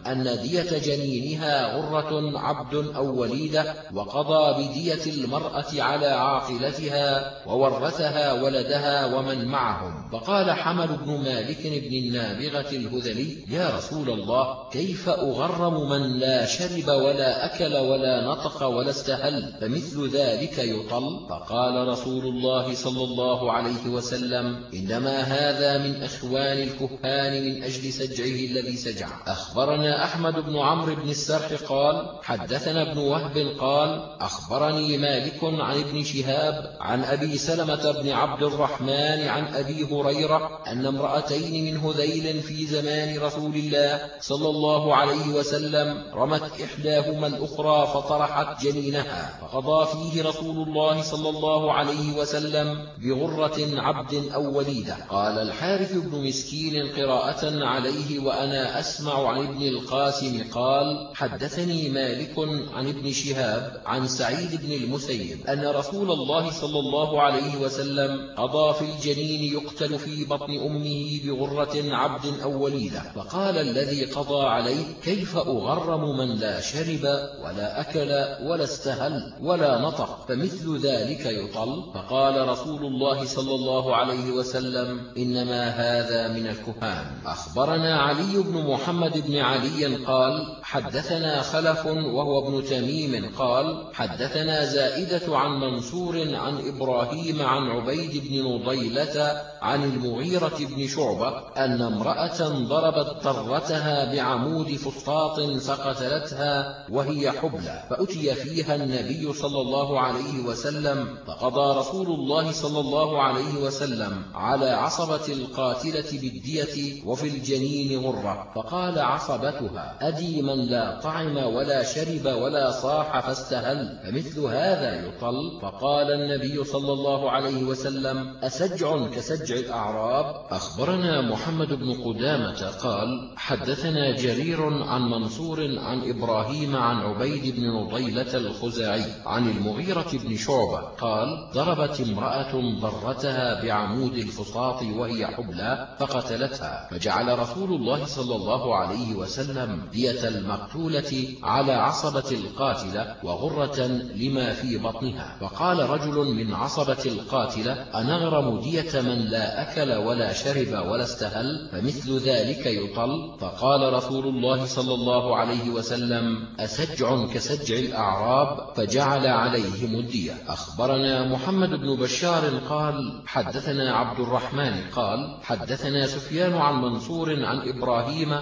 أن دية جنينها غرة عبد أو وليدة وقضى بدية المرأة على عاقلتها وورثها ولدها ومن معهم. فقال حمل بن مالك بن النابغة الهذلي يا رسول الله كيف أغرم من لا شرب ولا أكل ولا نطق ولا استهل فمثل ذلك يطل؟ فقال رسول الله صلى الله عليه وسلم إنما هذا من أخوان الكهان من أجل سجعه الذي سجع. أخبرنا أحمد بن عمرو بن السرح قال حدثنا ابن وهب قال أخبرني مالك عن ابن شهاب عن أبي سلمة بن عبد الرحمن عن أبي هريرة أن امرأتين من هذيل في زمان رسول الله صلى الله عليه وسلم رمت إحداهما الأخرى فطرحت جنينها فقضى فيه رسول الله صلى الله عليه وسلم بغرة عبد أو وليدة. قال الحارث بن مسكين قراءة عليه وأنا أسمع عن ابن القاسم قال حدثني مالك عن ابن شهاب عن سعيد بن المسيب أن رسول الله صلى الله عليه وسلم قضى في الجنين يقتل في بطن أمه بغرة عبد أو وليدة فقال الذي قضى عليه كيف أغرم من لا شرب ولا أكل ولا استهل ولا نطق؟ فمثل ذلك يطل. فقال رسول الله صلى الله عليه وسلم إنما هذا من الكهان. أخبرنا علي بن محمد بن علي قال حدثنا خلف وهو ابن تميم قال حدثنا زائدة عن منصور عن إبراهيم عن عبيد بن نضيلة عن المغيرة بن شعبة أن امرأة ضربت طرتها بعمود فسطاط فقتلتها وهي حبلى فأتي فيها النبي صلى الله عليه وسلم فقضى رسول الله صلى الله عليه وسلم على عصبة القاتلة بالدية وفي الجنين غرة فقال عصبتها. أدي من لا طعم ولا شرب ولا صاح فاستهل. فمثل هذا يطل فقال النبي صلى الله عليه وسلم أسجع كسجع الأعراب؟ أخبرنا محمد بن قدامة قال حدثنا جرير عن منصور عن إبراهيم عن عبيد بن نضيلة الخزاعي عن المغيرة بن شعبة قال ضربت امرأة ضرتها بعمود الفساط وهي حبلى فقتلتها. فجعل رسول الله صلى الله عليه وسلم دية المقتولة على عصبة القاتلة وغرة لما في بطنها. فقال رجل من عصبة القاتلة أنغرم دية من لا أكل ولا شرب ولا استهل فمثل ذلك يطل؟ فقال رسول الله صلى الله عليه وسلم أسجع كسجع الأعراب فجعل عليهم الدية. أخبرنا محمد بن بشار قال حدثنا عبد الرحمن قال حدثنا سفيان عن منصور عن إبراهيم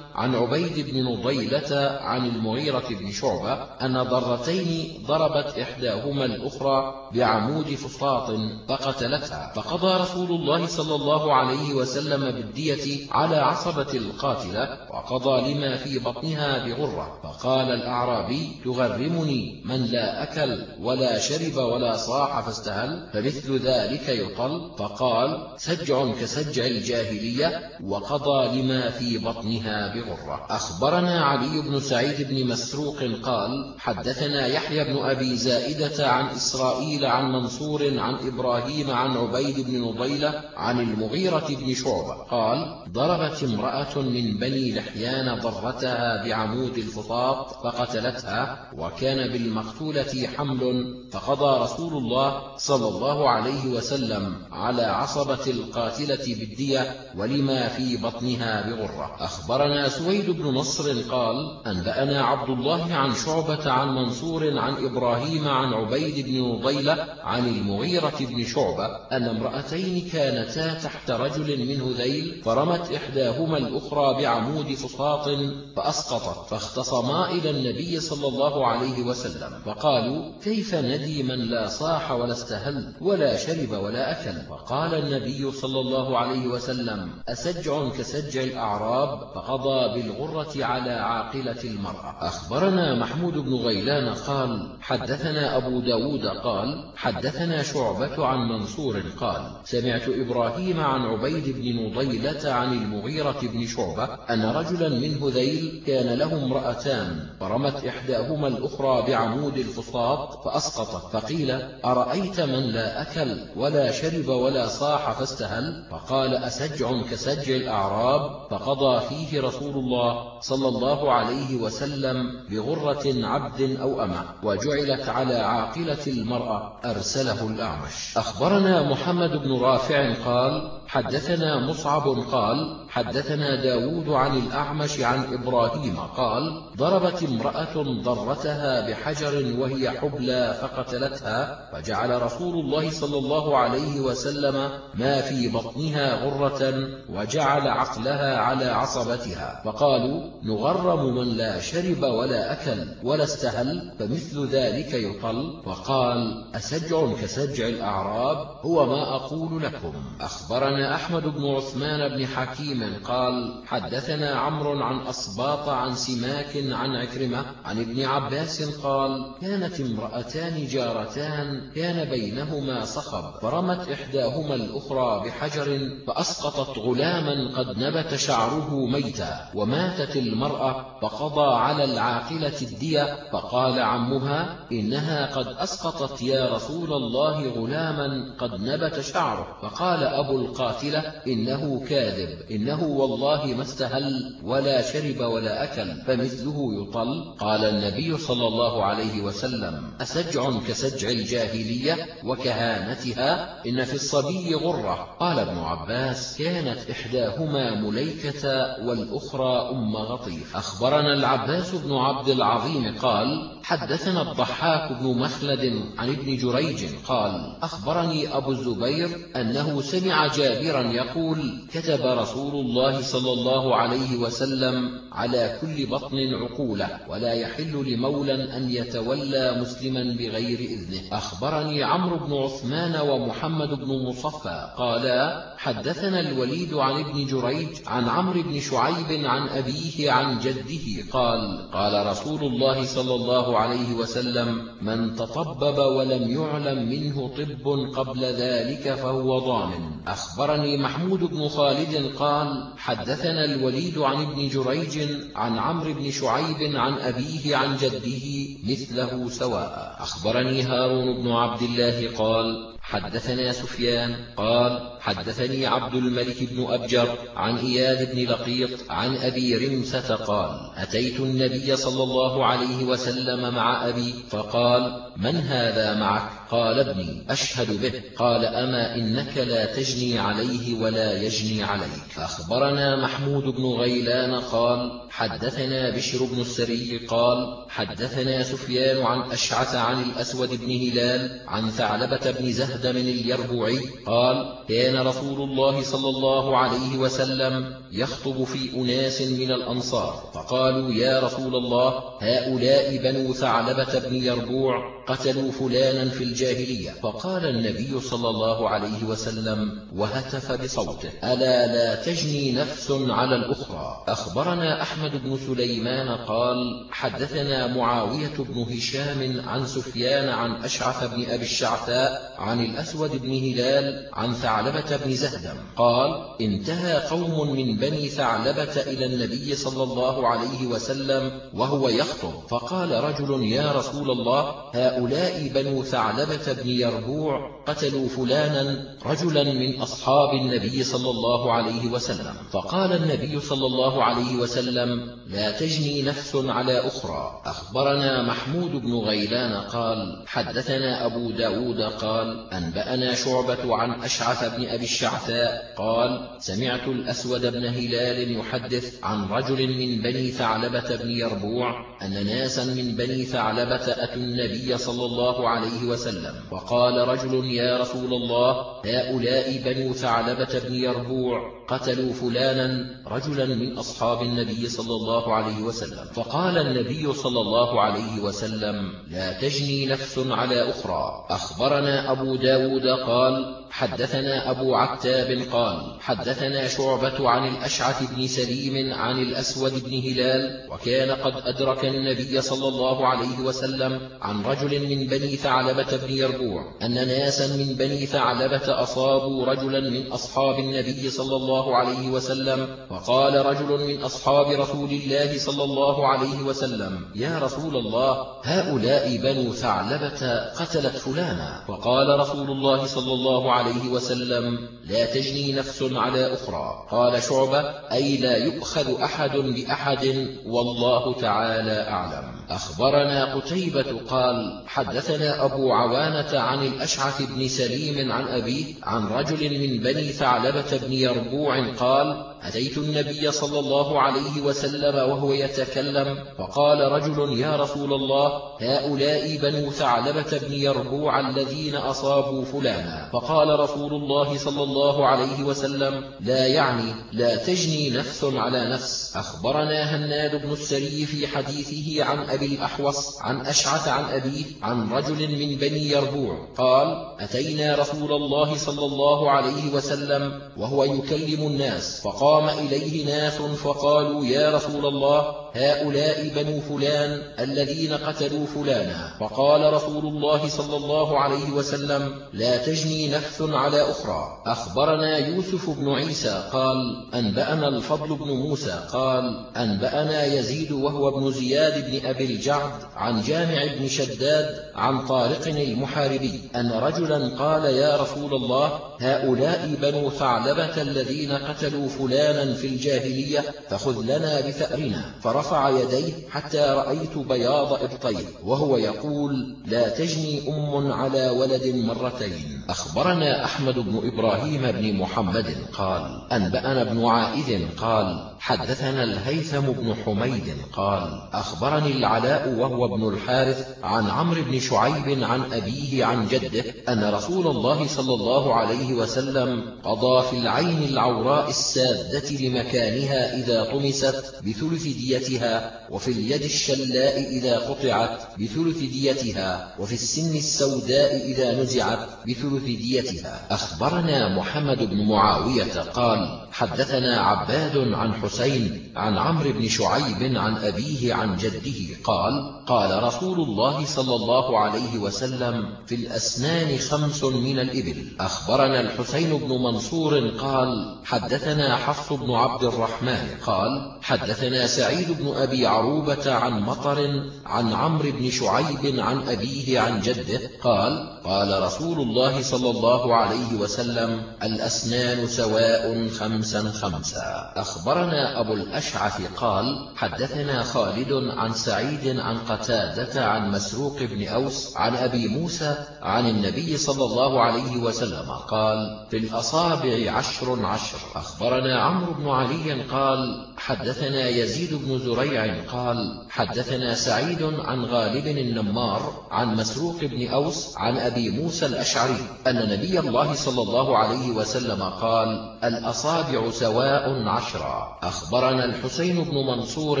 عبيد بن نضيلة عن المغيرة بن شعبة أن ضرتين ضربت إحداهما الأخرى بعمود فسطاط فقتلتها. فقضى رسول الله صلى الله عليه وسلم بالدية على عصبة القاتلة وقضى لما في بطنها بغرة. فقال الأعرابي تغرمني من لا أكل ولا شرب ولا صاح فاستهل فمثل ذلك يطل فقال سجع كسجع الجاهلية وقضى لما في بطنها بغرة أخبرنا علي بن سعيد بن مسروق قال حدثنا يحيى بن أبي زائدة عن إسرائيل عن منصور عن إبراهيم عن عبيد بن نضيلة عن المغيرة بن شعبة قال ضربت امرأة من بني لحيان ضرتها بعمود الفطاط فقتلتها وكان بالمقتولة حمل فقضى رسول الله صلى الله عليه وسلم على عصبة القاتلة بالدية ولما في بطنها بغرة. أخبرنا سويد بن نصر قال أنبأنا عبد الله عن شعبة عن منصور عن إبراهيم عن عبيد بن نضيلة عن المغيرة بن شعبة أن امرأتين كانتا تحت رجل من هذيل فرمت إحداهما الأخرى بعمود فسطاط فأسقطت فاختصما إلى النبي صلى الله عليه وسلم فقالوا كيف ندي من لا صاح ولا استهل ولا شرب ولا أكل؟ فقال النبي صلى الله عليه وسلم أسجع كسجع الأعراب؟ فقضى قضى بالغرة على عاقلة المرأة. أخبرنا محمود بن غيلان قال حدثنا أبو داود قال حدثنا شعبة عن منصور قال سمعت إبراهيم عن عبيد بن نضيلة عن المغيرة بن شعبة أن رجلا من هذيل كان له امرأتان فرمت إحداهما الأخرى بعمود الفسطاط فأسقطت فقيل أرأيت من لا أكل ولا شرب ولا صاح فاستهل؟ فقال أسجع كسجع الأعراب؟ فقضى فيه رسول الله صلى الله عليه وسلم بغرة عبد أو أمة وجعلت على عاقلة المرأة أرسله الأعمش. أخبرنا محمد بن رافع قال حدثنا مصعب قال حدثنا داود عن الأعمش عن إبراهيم قال ضربت امرأة ضرتها بحجر وهي حبلى فقتلتها فجعل رسول الله صلى الله عليه وسلم ما في بطنها غرة وجعل عقلها على عصبتها. فقالوا نغرم من لا شرب ولا أكل ولا استهل فمثل ذلك يطل فقال أسجع كسجع الأعراب هو ما أقول لكم. أخبرنا أحمد بن عثمان بن حكيم قال حدثنا عمرو عن أصباط عن سماك عن عكرمة عن ابن عباس قال كانت امرأتان جارتان كان بينهما صخب فرمت إحداهما الأخرى بحجر فأسقطت غلاما قد نبت شعره ميتا وماتت المرأة فقضى على العاقلة الدية فقال عمها إنها قد أسقطت يا رسول الله غلاما قد نبت شعره فقال أبو القاتلة إنه كاذب إنه والله ما استهل ولا شرب ولا أكل فمثله يطل. قال النبي صلى الله عليه وسلم أسجع كسجع الجاهلية وكهانتها؟ إن في الصبي غرة. قال ابن عباس كانت إحداهما مليكة والأخرى أم غطيف. أخبرنا العباس بن عبد العظيم قال حدثنا الضحاك بن مخلد عن ابن جريج قال أخبرني أبو الزبير أنه سمع جابرا يقول كتب رسول الله صلى الله عليه وسلم على كل بطن عقولة ولا يحل لمولى أن يتولى مسلما بغير إذنه. أخبرني عمرو بن عثمان ومحمد بن مصفى. قالا حدثنا الوليد عن ابن جريج عن عمرو بن شعيب عن أبيه عن جده قال قال رسول الله صلى الله عليه وسلم من تطبب ولم يعلم منه طب قبل ذلك فهو ضامن. أخبرني محمود بن خالد قال حدثنا الوليد عن ابن جريج عن عمرو بن شعيب عن أبيه عن جده مثله سواء. أخبرني هارون بن عبد الله قال حدثنا سفيان قال حدثني عبد الملك بن أبجر عن إياد بن لقيط عن أبي رمسة قال أتيت النبي صلى الله عليه وسلم مع أبي فقال من هذا معك؟ قال ابني أشهد به. قال أما إنك لا تجني عليه ولا يجني عليك. أخبرنا محمود بن غيلان قال حدثنا بشر بن السري قال حدثنا سفيان عن أشعث عن الأسود بن هلال عن ثعلبة بن زهدم اليربوعي قال كان رسول الله صلى الله عليه وسلم يخطب في أناس من الأنصار فقالوا يا رسول الله هؤلاء بنو ثعلبة بن يربوع قتلوا فلانا في الجاهلية. فقال النبي صلى الله عليه وسلم وهتف بصوته ألا لا تجني نفس على الأخرى؟ أخبرنا أحمد بن سليمان قال حدثنا معاوية بن هشام عن سفيان عن أشعث بن أبي الشعثاء عن الأسود بن هلال عن ثعلبة بن زهدم قال انتهى قوم من بني ثعلبة إلى النبي صلى الله عليه وسلم وهو يخطب. فقال رجل يا رسول الله هؤلاء بنو ثعلبة بن يربوع قتلوا فلانا رجلا من أصحاب النبي صلى الله عليه وسلم. فقال النبي صلى الله عليه وسلم لا تجني نفس على أخرى. أخبرنا محمود بن غيلان قال حدثنا أبو داود قال أنبأنا شعبة عن أشعث بن أبي الشعثاء قال سمعت الأسود بن هلال يحدث عن رجل من بني ثعلبة بن يربوع أن ناسا من بني ثعلبة أتوا النبي صلى الله عليه وسلم وقال رجل يا رسول الله هؤلاء بنو ثعلبة بن يربوع قتلوا فلانا رجلا من أصحاب النبي صلى الله عليه وسلم. فقال النبي صلى الله عليه وسلم لا تجني نفس على أخرى. أخبرنا أبو داود قال حدثنا أبو عتاب قال حدثنا شعبة عن الأشعث بن سليم عن الأسود بن هلال وكان قد أدرك النبي صلى الله عليه وسلم عن رجل من بني ثعلبة بن يربوع أن ناسا من بني ثعلبة أصابوا رجلا من أصحاب النبي صلى الله عليه وسلم فقال رجل من أصحاب رسول الله صلى الله عليه وسلم يا رسول الله هؤلاء بنو ثعلبة قتلت فلانا. فقال رسول الله صلى الله عليه وسلم لا تجني نفس على أخرى. قال شعبة أي لا يؤخذ أحد بأحد والله تعالى أعلم. أخبرنا قتيبة قال حدثنا أبو عوانة عن الأشعث بن سليم عن أبيه عن رجل من بني ثعلبة بن يربوع قال أتيت النبي صلى الله عليه وسلم وهو يتكلم فقال رجل يا رسول الله هؤلاء بنو ثعلبة بن يربوع الذين أصابوا فلانا. فقال رسول الله صلى الله عليه وسلم لا يعني لا تجني نفس على نفس. أخبرنا هناد بن السري في حديثه عن أبي الأحوص عن أشعث عن أبيه عن رجل من بني يربوع قال أتينا رسول الله صلى الله عليه وسلم وهو يكلم الناس فقال قام إليه ناس فقالوا يا رسول الله هؤلاء بنو فلان الذين قتلوا فلانا. فقال رسول الله صلى الله عليه وسلم لا تجني نفس على أخرى. أخبرنا يوسف بن عيسى قال أنبأنا الفضل بن موسى قال أنبأنا يزيد وهو ابن زياد بن أبي الجعد عن جامع بن شداد عن طارق المحاربي أن رجلا قال يا رسول الله هؤلاء بنو ثعلبة الذين قتلوا فلانا في الجاهلية فخذ لنا بثأرنا. فرفع رفع يديه حتى رأيت بياض إبطيه وهو يقول لا تجني أم على ولد مرتين. أخبرنا أحمد بن إبراهيم بن محمد قال أنبأنا بن عائذ قال حدثنا الهيثم بن حميد قال أخبرني العلاء وهو ابن الحارث عن عمرو بن شعيب عن أبيه عن جده أن رسول الله صلى الله عليه وسلم قضى في العين العوراء السادة لمكانها إذا طمست بثلث ديتها وفي اليد الشلاء إذا قطعت بثلث ديتها وفي السن السوداء إذا نزعت بثلث ديتها. أخبرنا محمد بن معاوية قال حدثنا عباد عن حسين عن عمرو بن شعيب عن أبيه عن جده قال قال رسول الله صلى الله عليه وسلم في الأسنان خمس من الإبل. أخبرنا الحسين بن منصور قال حدثنا حفص بن عبد الرحمن قال حدثنا سعيد بن أبي عروبة عن مطر عن عمرو بن شعيب عن أبيه عن جده قال قال رسول الله صلى الله عليه وسلم الأسنان سواء خمسا خمسا. أخبرنا أبو الأشعث قال حدثنا خالد عن سعيد عن قتادة عن مسروق بن أوس عن أبي موسى عن النبي صلى الله عليه وسلم قال في الأصابع عشر عشر. أخبرنا عمرو بن علي قال حدثنا يزيد بن زريع قال حدثنا سعيد عن غالب النمار عن مسروق بن أوس عن أبي موسى الأشعري أن نبي الله صلى الله عليه وسلم قال الأصابع سواء عشرا. أخبرنا الحسين بن منصور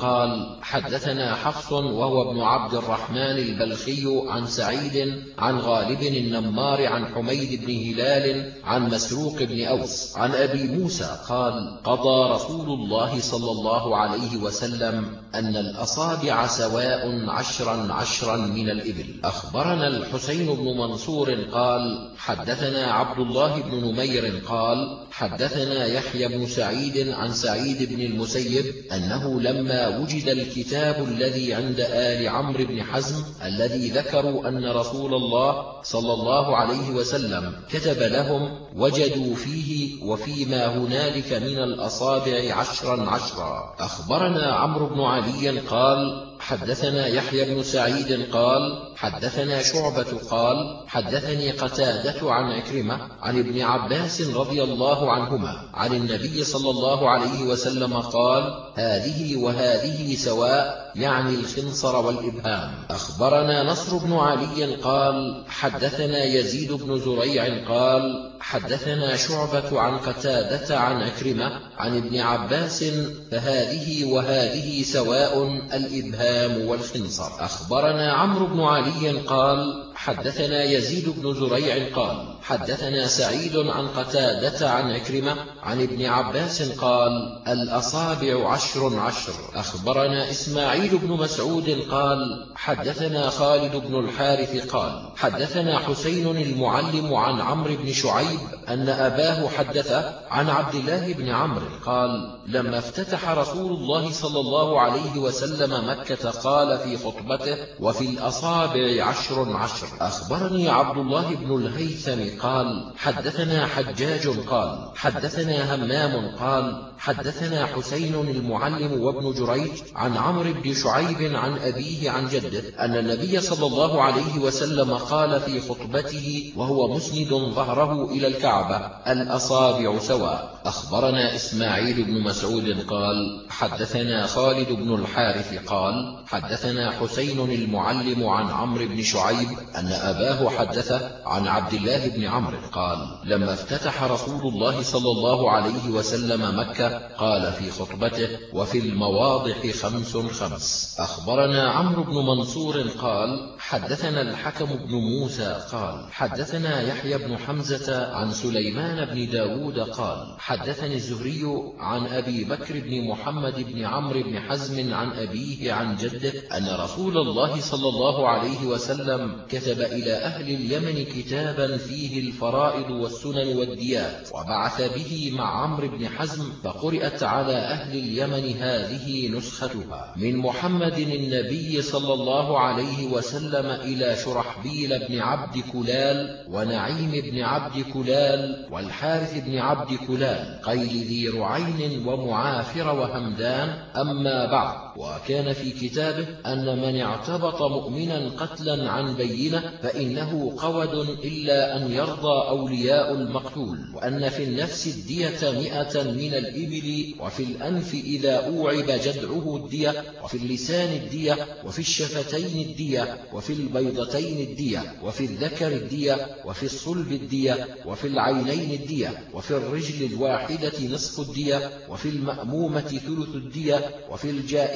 قال حدثنا حفص وهو ابن عبد الرحمن البلخي عن سعيد عن غالب النمار عن حميد بن هلال عن مسروق بن أوس عن أبي موسى قال قضى رسول الله صلى الله عليه وسلم أن الأصابع سواء عشرا عشرا من الإبل. أخبرنا الحسين بن منصور قال حدثنا عبد الله بن نمير قال حدثنا يحيى بن سعيد عن سعيد بن المسيب أنه لما وجد الكتاب الذي عند آل عمرو بن حزم الذي ذكروا أن رسول الله صلى الله عليه وسلم كتب لهم وجدوا فيه وفيما هنالك من الأصابع عشرا عشرا. أخبرنا عمرو بن علي قال حدثنا يحيى بن سعيد قال حدثنا شعبة قال حدثني قتادة عن عكرمة عن ابن عباس رضي الله عنهما عن النبي صلى الله عليه وسلم قال هذه وهذه سواء يعني الخنصر والإبهام. أخبرنا نصر بن علي قال حدثنا يزيد بن زريع قال حدثنا شعبة عن قتادة عن عكرمة عن ابن عباس فهذه وهذه سواء الإبهام. والسهام والخنصر. أخبرنا عمرو بن علي قال حدثنا يزيد بن زريع قال حدثنا سعيد عن قتادة عن عكرمة عن ابن عباس قال الأصابع عشر عشر. أخبرنا إسماعيل بن مسعود قال حدثنا خالد بن الحارث قال حدثنا حسين المعلم عن عمرو بن شعيب أن أباه حدث عن عبد الله بن عمرو قال لما افتتح رسول الله صلى الله عليه وسلم مكة قال في خطبته وفي الأصابع عشر عشر. أخبرني عبد الله بن الهيثم قال حدثنا حجاج قال حدثنا همام قال حدثنا حسين المعلم وابن جريج عن عمرو بن شعيب عن أبيه عن جده أن النبي صلى الله عليه وسلم قال في خطبته وهو مسند ظهره إلى الكعبة الأصابع سواء أخبرنا إسماعيل بن مسعود قال حدثنا خالد بن الحارث قال حدثنا حسين المعلم عن عمرو بن شعيب أن أباه حدث عن عبد الله بن عمرو قال لما افتتح رسول الله صلى الله عليه وسلم مكة قال في خطبته وفي المواضح خمس خمس أخبرنا عمرو بن منصور قال حدثنا الحكم بن موسى قال حدثنا يحيى بن حمزة عن سليمان بن داود قال حدثني الزهري عن أبي بكر بن محمد بن عمرو بن حزم عن أبيه عن جده أن رسول الله صلى الله عليه وسلم كتب إلى أهل اليمن كتابا فيه الفرائض والسنن والديات وبعث به مع عمرو بن حزم فقرأت على أهل اليمن هذه نسختها من محمد النبي صلى الله عليه وسلم إلى شرحبيل بن عبد كلال ونعيم بن عبد كلال والحارث بن عبد كلال قيل ذي رعين ومعافر وهمدان أما بعد. وكان في كتابه أن من اعتبط مؤمنا قتلا عن بينة فإنه قود إلا أن يرضى أولياء المقتول وأن في النفس الدية مئة من الإبل وفي الأنف إذا أوعب جدعه الدية وفي اللسان الدية وفي الشفتين الدية وفي البيضتين الدية وفي الذكر الدية وفي الصلب الدية وفي العينين الدية وفي الرجل الواحدة نصف الدية وفي المأمومة ثلث الدية وفي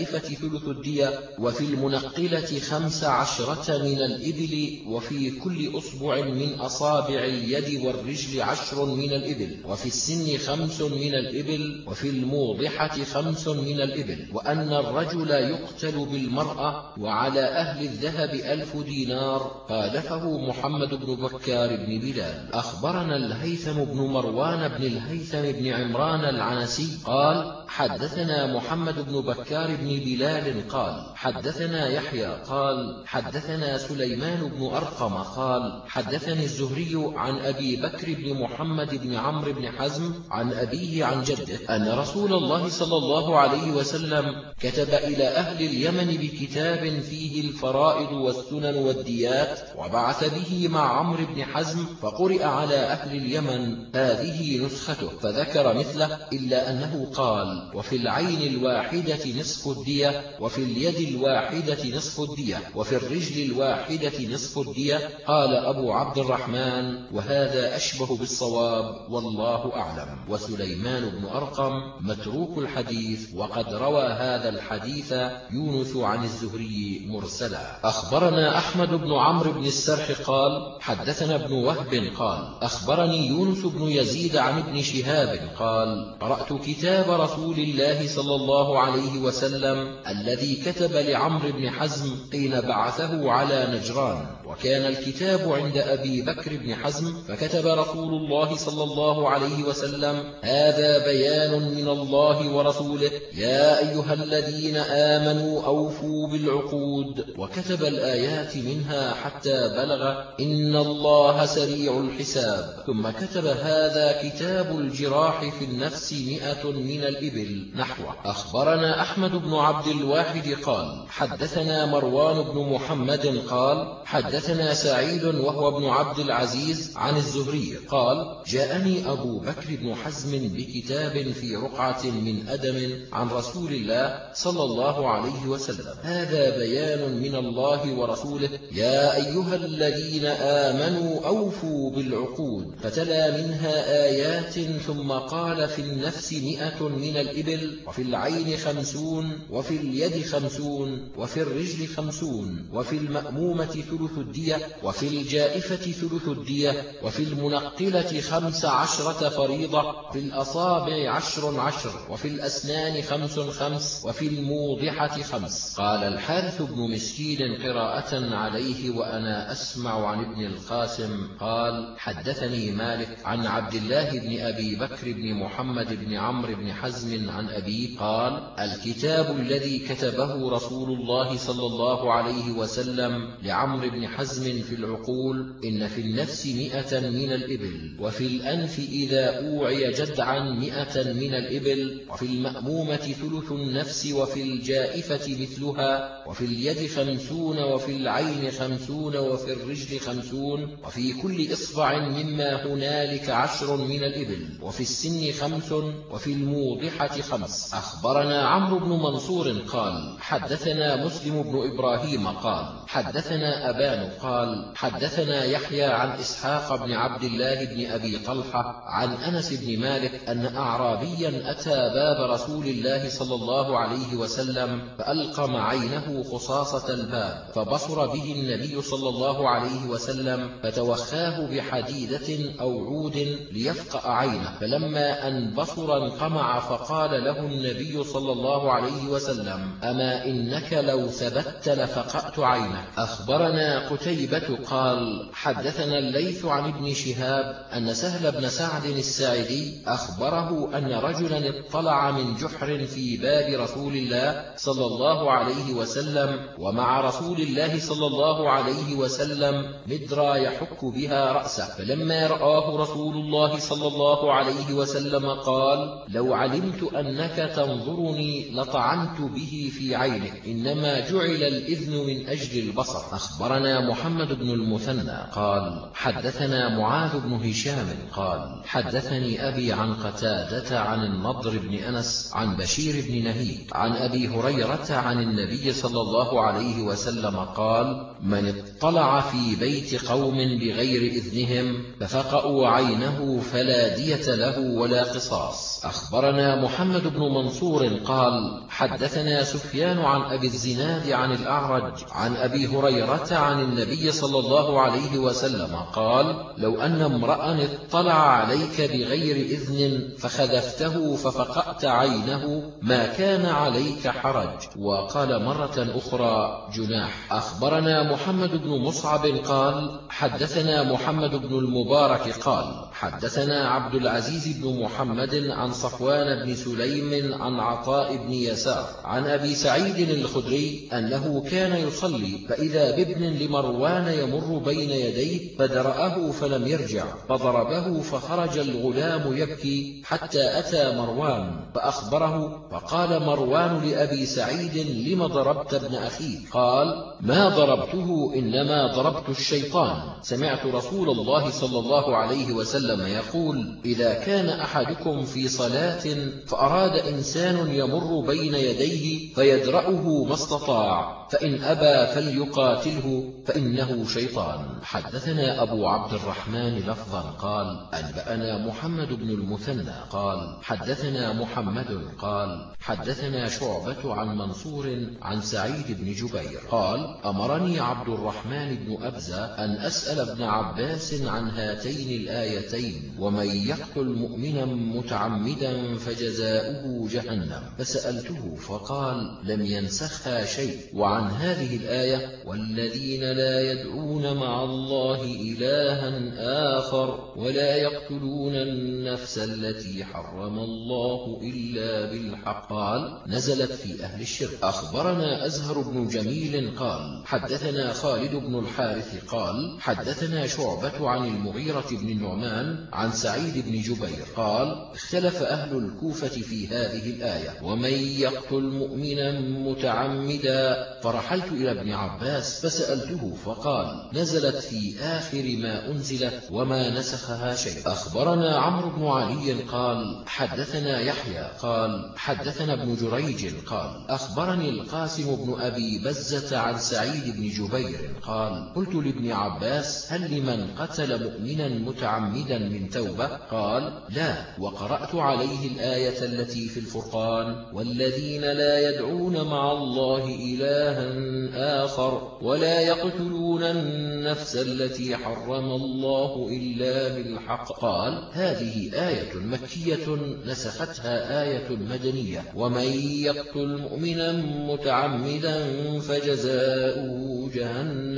الجائفة ثلث الدية وفي المنقلة خمس عشرة من الإبل وفي كل أصبع من أصابع اليد والرجل عشر من الإبل وفي السن خمس من الإبل وفي الموضحة خمس من الإبل وأن الرجل يقتل بالمرأة وعلى أهل الذهب ألف دينار خالفه محمد بن بكار بن بلال. أخبرنا الهيثم بن مروان بن الهيثم بن عمران العنسي قال حدثنا محمد بن بكار بن بلال قال حدثنا يحيى قال حدثنا سليمان بن أرقم قال حدثني الزهري عن أبي بكر بن محمد بن عمرو بن حزم عن أبيه عن جده أن رسول الله صلى الله عليه وسلم كتب إلى أهل اليمن بكتاب فيه الفرائض والسنن والديات وبعث به مع عمرو بن حزم فقرئ على أهل اليمن هذه نسخته فذكر مثله إلا أنه قال وفي العين الواحدة نصف الدية وفي اليد الواحدة نصف الدية وفي الرجل الواحدة نصف الدية قال أبو عبد الرحمن وهذا أشبه بالصواب والله أعلم. وسليمان بن أرقم متروك الحديث وقد روى هذا الحديث يونس عن الزهري مرسلا. أخبرنا أحمد بن عمرو بن السرح قال حدثنا ابن وهب قال أخبرني يونس بن يزيد عن ابن شهاب قال قرأت كتاب رسول الله صلى الله عليه وسلم الذي كتب لعمرو بن حزم حين بعثه على نجران. وكان الكتاب عند أبي بكر بن حزم فكتب رسول الله صلى الله عليه وسلم هذا بيان من الله ورسوله يا أيها الذين آمنوا أوفوا بالعقود. وكتب الآيات منها حتى بلغ إن الله سريع الحساب. ثم كتب هذا كتاب الجراح في النفس مئة من الإبل. نحوه أخبرنا أحمد بن عبد الواحد قال حدثنا مروان بن محمد قال حدثنا سعيد وهو ابن عبد العزيز عن الزهري قال جاءني أبو بكر بن حزم بكتاب في رقعة من أدم عن رسول الله صلى الله عليه وسلم. هذا بيان من الله ورسوله. يا أيها الذين آمنوا أوفوا بالعقود. فتلا منها آيات ثم قال في النفس مئة من الإبل وفي العين خمسون وفي اليد خمسون وفي الرجل خمسون وفي المأمومة ثلث الدية وفي الجائفة ثلث الدية وفي المنقلة خمس عشرة فريضة في الأصابع عشر عشر وفي الأسنان خمس خمس وفي الموضحة خمس. قال الحارث بن مسكين قراءة عليه وأنا أسمع عن ابن القاسم قال حدثني مالك عن عبد الله بن أبي بكر بن محمد بن عمرو بن حزم عن أبيه قال الكتاب الذي كتبه رسول الله صلى الله عليه وسلم لعمرو بن حزم في العقول إن في النفس مئة من الإبل وفي الأنف إذا أوعي جدعا مئة من الإبل وفي المأمومة ثلث النفس وفي الجائفة مثلها وفي اليد خمسون وفي العين خمسون وفي الرجل خمسون وفي كل إصبع مما هنالك عشر من الإبل وفي السن خمس وفي الموضحة خمس. أخبرنا عمرو بن منصور قال حدثنا مسلم بن إبراهيم قال حدثنا أبان قال حدثنا يحيى عن إسحاق بن عبد الله بن أبي طلحة عن أنس بن مالك أن أعرابيا أتى باب رسول الله صلى الله عليه وسلم فألقم عينه خصاصة الباب فبصر به النبي صلى الله عليه وسلم فتوخاه بحديدة أو عود ليفقأ عينه فلما أن بصر انقمع فقال له النبي صلى الله عليه وسلم أما إنك لو ثبت لفقأت عينك أخبرنا قتيبة قال حدثنا الليث عن ابن شهاب أن سهل بن سعد الساعدي أخبره أن رجلا اطلع من جحر في باب رسول الله صلى الله عليه وسلم ومع رسول الله صلى الله عليه وسلم مدرى يحك بها رأسه. فلما رآه رسول الله صلى الله عليه وسلم قال لو علمت أنك تنظرني لطعنت به في عينك إنما جعل الإذن من أجل البصر. أخبرنا محمد بن المثنى قال حدثنا معاذ بن هشام قال حدثني أبي عن قتادة عن النضر بن أنس عن بشير بن نهيد عن أبي هريرة عن النبي صلى الله عليه وسلم قال من اطلع في بيت قوم بغير إذنهم ففقأوا عينه فلا دية له ولا قصاص. أخبرنا محمد بن منصور قال حدثنا سفيان عن أبي الزناد عن الأعرج عن أبي هريرة عن النبي صلى الله عليه وسلم قال لو أن امرأ اطلع عليك بغير إذن فخذفته ففقأت عينه ما كان عليك حرج. وقال مرة أخرى جناح. أخبرنا محمد بن مصعب قال حدثنا محمد بن المبارك قال حدثنا عبد العزيز بن محمد عن صفوان بن سليم عن عطاء بن يسار عن أبي سعيد الخدري أنه كان يصلي فإذا بابن لمروان يمر بين يديه فدرأه فلم يرجع فضربه فخرج الغلام يبكي حتى أتى مروان فأخبره فقال مروان لأبي سعيد لم ضربت ابن أخيك قال ما ضربته إنما ضربت الشيطان. سمعت رسول الله صلى الله عليه وسلم يقول إذا كان أحدكم في صلاة فأراد إنسان يمر بين يديه فيدرأه ما استطاع فإن أبى فليقاتله فإنه شيطان. حدثنا أبو عبد الرحمن لفظا قال أنبأنا محمد بن المثنى. قال حدثنا محمد. قال حدثنا شعبة عن منصور عن سعيد بن جبير. قال أمرني عبد الرحمن بن أبزة أن أسأل ابن عباس عن هاتين الآيتين ومن يقتل مؤمنا متعمدا فجزاؤه جهنم. فسألته فقال لم ينسخها شيء. وعن هذه الآية والذين لا يدعون مع الله إلها آخر ولا يقتلون النفس التي حرم الله إلا بالحق. قال نزلت في أهل الشرك. أخبرنا أزهر بن جميل قال حدثنا خالد بن الحارث قال حدثنا شعبة عن المغيرة بن النعمان عن سعيد بن جبير قال اختلف أهل الكوفة في هذه الآية ومن يقتل مؤمنا متعمدا؟ فرحلت إلى ابن عباس فسألته فقال نزلت في آخر ما أنزلت وما نسخها شيء. أخبرنا عمرو بن علي قال حدثنا يحيى قال حدثنا ابن جريج قال أخبرني القاسم بن أبي بزة عن سعيد بن جبير قال قلت لابن عباس هل لمن قتل مؤمنا متعمدا من توبة؟ قال لا وقرأت عليه الآية التي في الفرقان والذين الذين لا يدعون مع الله إلها آخر ولا يقتلون النفس التي حرم الله إلا بالحق. قال هذه آية مكية نسختها آية مدنية. ومن يقتل مؤمنا متعمدا فجزاؤه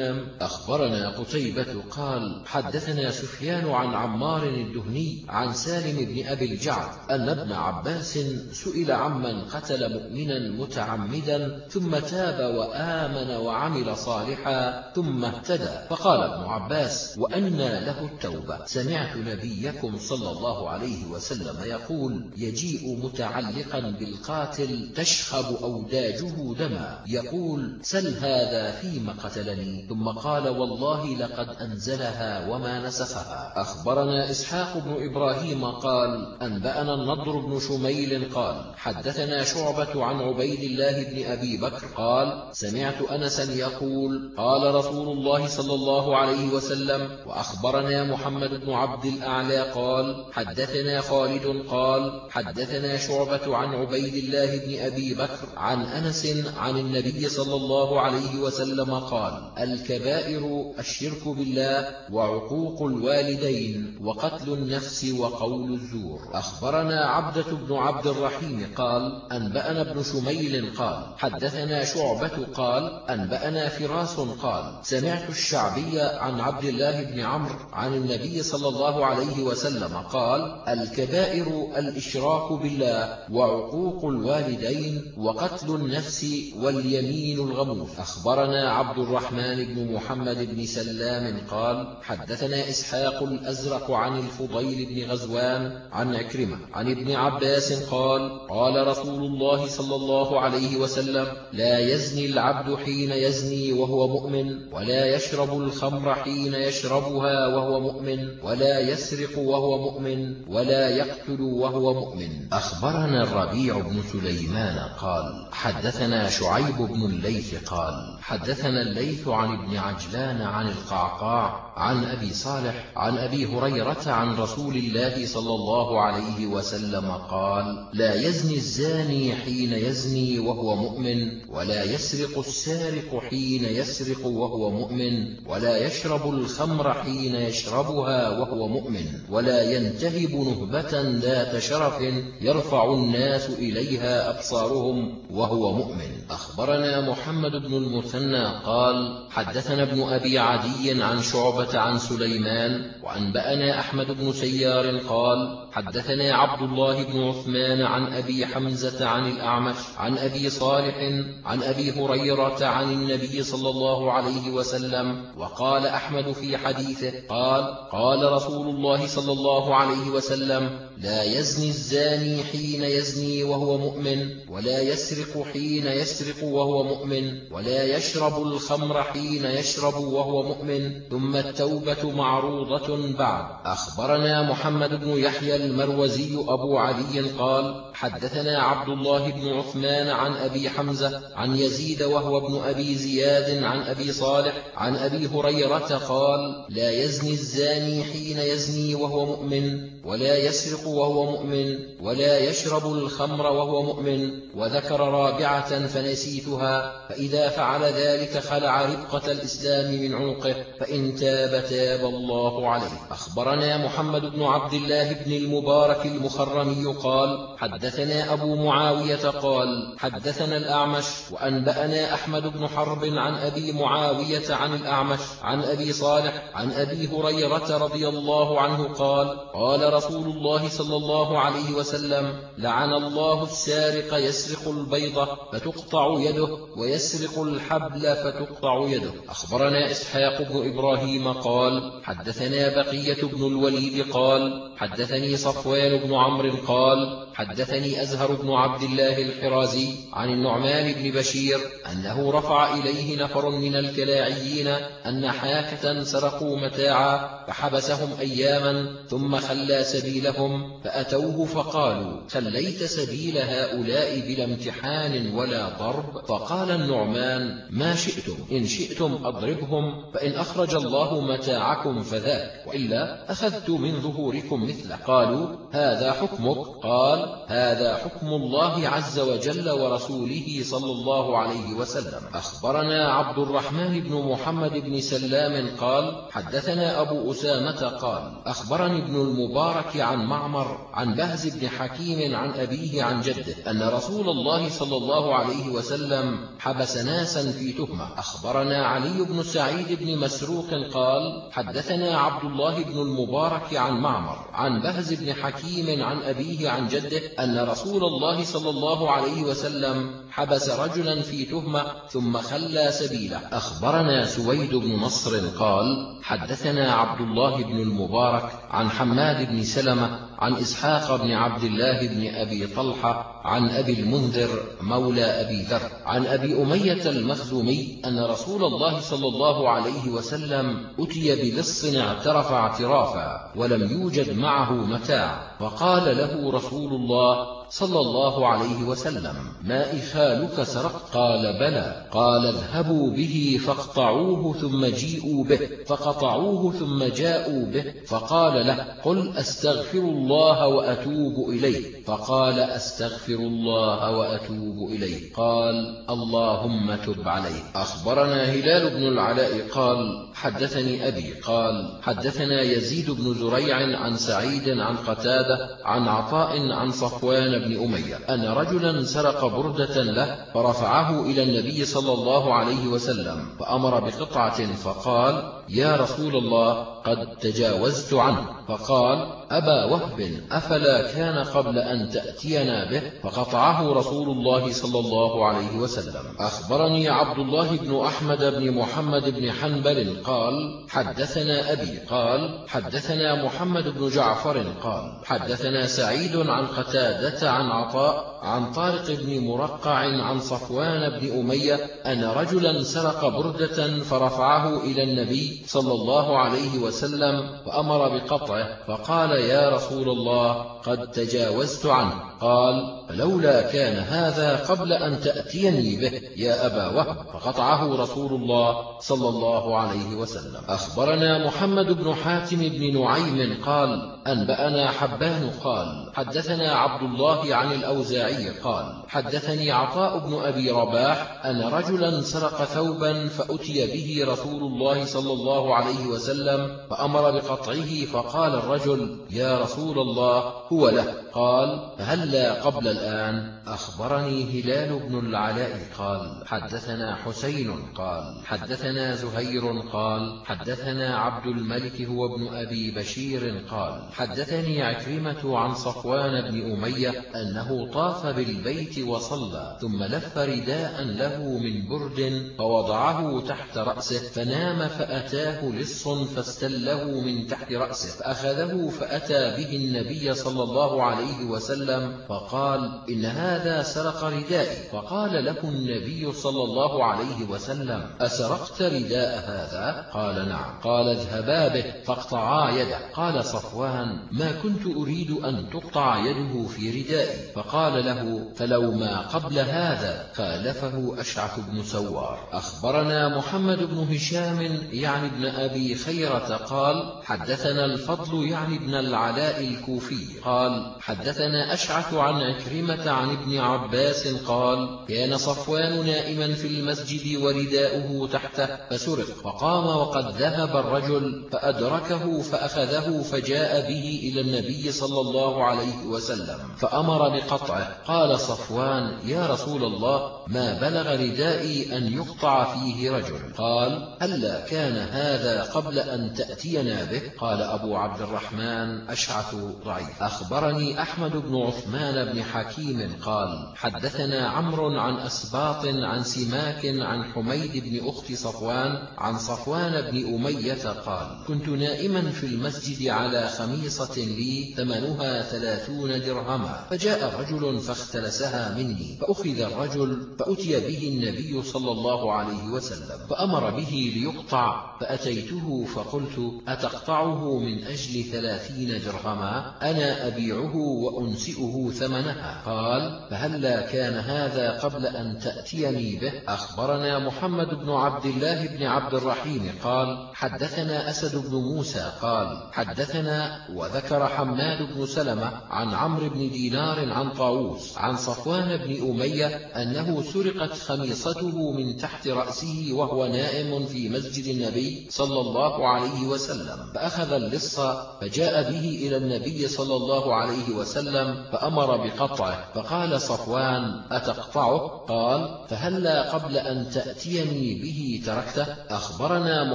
جهنم. أخبرنا قتيبة قال حدثنا سفيان عن عمار الدهني عن سالم بن أبي الجعد أن ابن عباس سئل عمن قتل مؤمنا متعمدا ثم تاب وآمن وعمل صالحا ثم اهتدى. فقال ابن عباس وأنى له التوبة. سمعت نبيكم صلى الله عليه وسلم يقول يجيء متعلقا بالقاتل تشخب أوداجه دما. يقول سل هذا فيما قتلني. ثم قال والله لقد أنزلها وما نسخها. أخبرنا إسحاق بن إبراهيم قال أنبأنا النضر بن شميل قال حدثنا شعبة عن عبيد الله بن أبي بكر قال سمعت أنسا يقول قال رسول الله صلى الله عليه وسلم وأخبرنا محمد بن عبد الأعلى قال حدثنا خالد قال حدثنا شعبة عن عبيد الله بن أبي بكر عن أنس عن النبي صلى الله عليه وسلم قال الكبائر الشرك بالله وعقوق الوالدين وقتل النفس وقول الزور. أخبرنا عبدة بن عبد الرحيم قال أنبأنا ابن شميل قال حدثنا شعبة قال أنبأنا فراس قال سمعت الشعبي عن عبد الله بن عمرو عن النبي صلى الله عليه وسلم قال الكبائر الإشراك بالله وعقوق الوالدين وقتل النفس واليمين الغموس. أخبرنا عبد الرحمن بن محمد بن سلام قال حدثنا إسحاق الأزرق عن الفضيل بن غزوان عن عكرمة عن ابن عباس قال قال رسول الله صلى الله عليه وسلم لا يزني العبد حين يزني وهو مؤمن ولا يشرب الخمر حين يشربها وهو مؤمن ولا يسرق وهو مؤمن ولا يقتل وهو مؤمن. أخبرنا الربيع بن سليمان قال حدثنا شعيب بن الليث قال حدثنا الليث عن ابن عجلان عن القعقاع عن أبي صالح عن أبي هريرة عن رسول الله صلى الله عليه وسلم قال لا يزني الزاني حين يزني وهو مؤمن ولا يسرق السارق حين يسرق وهو مؤمن ولا يشرب الخمر حين يشربها وهو مؤمن ولا ينتهب نهبة ذات شرف يرفع الناس إليها أبصارهم وهو مؤمن. أخبرنا محمد بن المثنى قال حدثنا ابن أبي عدي عن شعبة عن سليمان وأنبأنا أحمد بن سيار قال حدثنا عبد الله بن عثمان عن أبي حمزة عن الأعمش عن أبي صالح عن أبي هريرة عن النبي صلى الله عليه وسلم وقال أحمد في حديثه قال قال رسول الله صلى الله عليه وسلم لا يزني الزاني حين يزني وهو مؤمن ولا يسرق حين يسرق وهو مؤمن ولا يشرب الخمر حين يشرب وهو مؤمن ثم التوبة معروضة بعد. أخبرنا محمد بن يحيى المروزي أبو علي قال حدثنا عبد الله بن عثمان عن أبي حمزة عن يزيد وهو ابن أبي زياد عن أبي صالح عن أبي هريرة قال لا يزني الزاني حين يزني وهو مؤمن ولا يسرق وهو مؤمن ولا يشرب الخمر وهو مؤمن وذكر رابعة فنسيتها فإذا فعل ذلك خلع ربقة الإسلام من عنقه فإن تاب تاب الله عليه. أخبرنا محمد بن عبد الله بن المبارك المخرمي قال حدثنا أبو معاوية قال حدثنا الأعمش وأنبأنا أحمد بن حرب عن أبي معاوية عن الأعمش عن أبي صالح عن أبي هريرة رضي الله عنه قال قال رسول الله صلى الله عليه وسلم لعن الله السارق يسرق البيضة فتقطع يده ويسرق الحبل فتقطع يده. أخبرنا إسحاق بن إبراهيم قال حدثنا بقية بن الوليد قال حدثني صفوان بن عمرو قال حدثني أزهر بن عبد الله الحرازي عن النعمان بن بشير أنه رفع إليه نفر من الكلاعيين أن حاكة سرقوا متاعا فحبسهم أياما ثم خلى سبيلهم فأتوه فقالوا خليت سبيل هؤلاء بلا امتحان ولا ضرب؟ فقال النعمان ما شئتم إن شئتم أضربهم فإن أخرج الله متاعكم فذاك وإلا أخذت من ظهوركم مثله قالوا هذا حكمك؟ قال هذا حكم الله عز وجل ورسوله صلى الله عليه وسلم. أخبرنا عبد الرحمن بن محمد بن سلام قال حدثنا أبو أسامة قال أخبرني ابن المبارك عن معمر عن بهز بن حكيم عن أبيه عن جده أن رسول الله صلى الله عليه وسلم حبس ناسا في تهمة. أخبرنا علي بن سعيد بن مسروق قال حدثنا عبد الله بن المبارك عن معمر عن بهز بن حكيم عن أبيه عن جده أن رسول الله صلى الله عليه وسلم حبس رجلا في تهمة ثم خلى سبيله. أخبرنا سويد بن نصر قال حدثنا عبد الله بن المبارك عن حماد بن سلمة عن إسحاق بن عبد الله بن أبي طلحة عن أبي المنذر مولى أبي ذر عن أبي أمية المخزومي أن رسول الله صلى الله عليه وسلم أتي بلص اعترف اعترافا ولم يوجد معه متاع فقال له رسول الله صلى الله عليه وسلم ما إخالك سرق قال بلى قال اذهبوا به فاقطعوه ثم جيئوا به فقطعوه ثم جاءوا به فقال له قل أستغفر الله وأتوب إليه. فقال أستغفر الله وأتوب إليه. قال اللهم تب عليه. أخبرنا هلال بن العلاء قال حدثني أبي. قال حدثنا يزيد بن زريع عن سعيد عن قتادة عن عطاء عن صفوان بن أمية أن رجلا سرق بردة له فرفعه إلى النبي صلى الله عليه وسلم فأمر بقطعة فقال يا رسول الله قد تجاوزت عنه. فقال أبا وهب أفلا كان قبل أن تأتينا به؟ فقطعه رسول الله صلى الله عليه وسلم. أخبرني عبد الله بن أحمد بن محمد بن حنبل قال حدثنا أبي. قال حدثنا محمد بن جعفر. قال حدثنا سعيد عن قتادة عن عطاء عن طارق بن مرقع عن صفوان بن أمية أن رجلا سرق بردة فرفعه إلى النبي صلى الله عليه وسلم فأمر بقطعه فقال يا رسول الله قد تجاوزت عنه. قال فلولا كان هذا قبل أن تأتيني به يا أبا وهب فقطعه رسول الله صلى الله عليه وسلم. أخبرنا محمد بن حاتم بن نعيم قال أنبأنا حبان قال حدثنا عبد الله عن الأوزاعي قال حدثني عطاء بن أبي رباح أن رجلا سرق ثوبا فأتي به رسول الله صلى الله عليه وسلم فأمر بقطعه فقال الرجل يا رسول الله هو له. قال هلا قبل الآن. أخبرني هلال بن العلاء قال حدثنا حسين قال حدثنا زهير قال حدثنا عبد الملك هو ابن أبي بشير قال حدثني عكرمة عن صفوان بن أمية أنه طاف بالبيت وصلى ثم لف رداء له من برد فوضعه تحت رأسه فنام فأتاه لص فاستله من تحت رأسه فأخذه فأتى به النبي صلى الله عليه وسلم فقال إن هذا سرق ردائي. فقال له النبي صلى الله عليه وسلم أسرقت رداء هذا؟ قال نعم. قال اذهبا به فاقطعا يده. قال صفوان ما كنت أريد أن تقطع يده في ردائي. فقال له فلو ما قبل هذا خالفه أشعث بن سوار. أخبرنا محمد بن هشام يعني ابن أبي خيرة قال حدثنا الفضل يعني ابن العلاء الكوفي. قال حدثنا أشعث عن عكرمة عن ابن عباس قال كان صفوان نائما في المسجد ورداؤه تحته فسرق فقام وقد ذهب الرجل فأدركه فأخذه فجاء به إلى النبي صلى الله عليه وسلم فأمر بقطعه قال صفوان يا رسول الله ما بلغ ردائي أن يقطع فيه رجل. قال هلا كان هذا قبل أن تأتينا به؟ قال أبو عبد الرحمن أشعث ضعيف. أخبرني أحمد بن عثمان بن حكيم قال حدثنا عمرو عن أسباط عن سماك عن حميد بن أخت صفوان عن صفوان بن أمية قال كنت نائما في المسجد على خميصة لي ثمنها ثلاثون درهما فجاء رجل فاختلسها مني فأخذ الرجل فأتي به النبي صلى الله عليه وسلم فأمر به ليقطع فأتيته فقلت أتقطعه من أجل ثلاثين درهما؟ أنا أبيعه وأنسئه ثمنها. قال فهلا كان هذا قبل أن تأتيني به؟ أخبرنا محمد بن عبد الله بن عبد الرحيم قال حدثنا أسد بن موسى قال حدثنا وذكر حماد بن سلمة عن عمرو بن دينار عن طاووس عن صفوان بن أمية أنه سرقت خميصته من تحت رأسه وهو نائم في مسجد النبي صلى الله عليه وسلم فأخذ اللص فجاء به إلى النبي صلى الله عليه وسلم فأمر بقطعه فقال صفوان أتقطعه قال فهلا قبل أن تأتيني به تركته. أخبرنا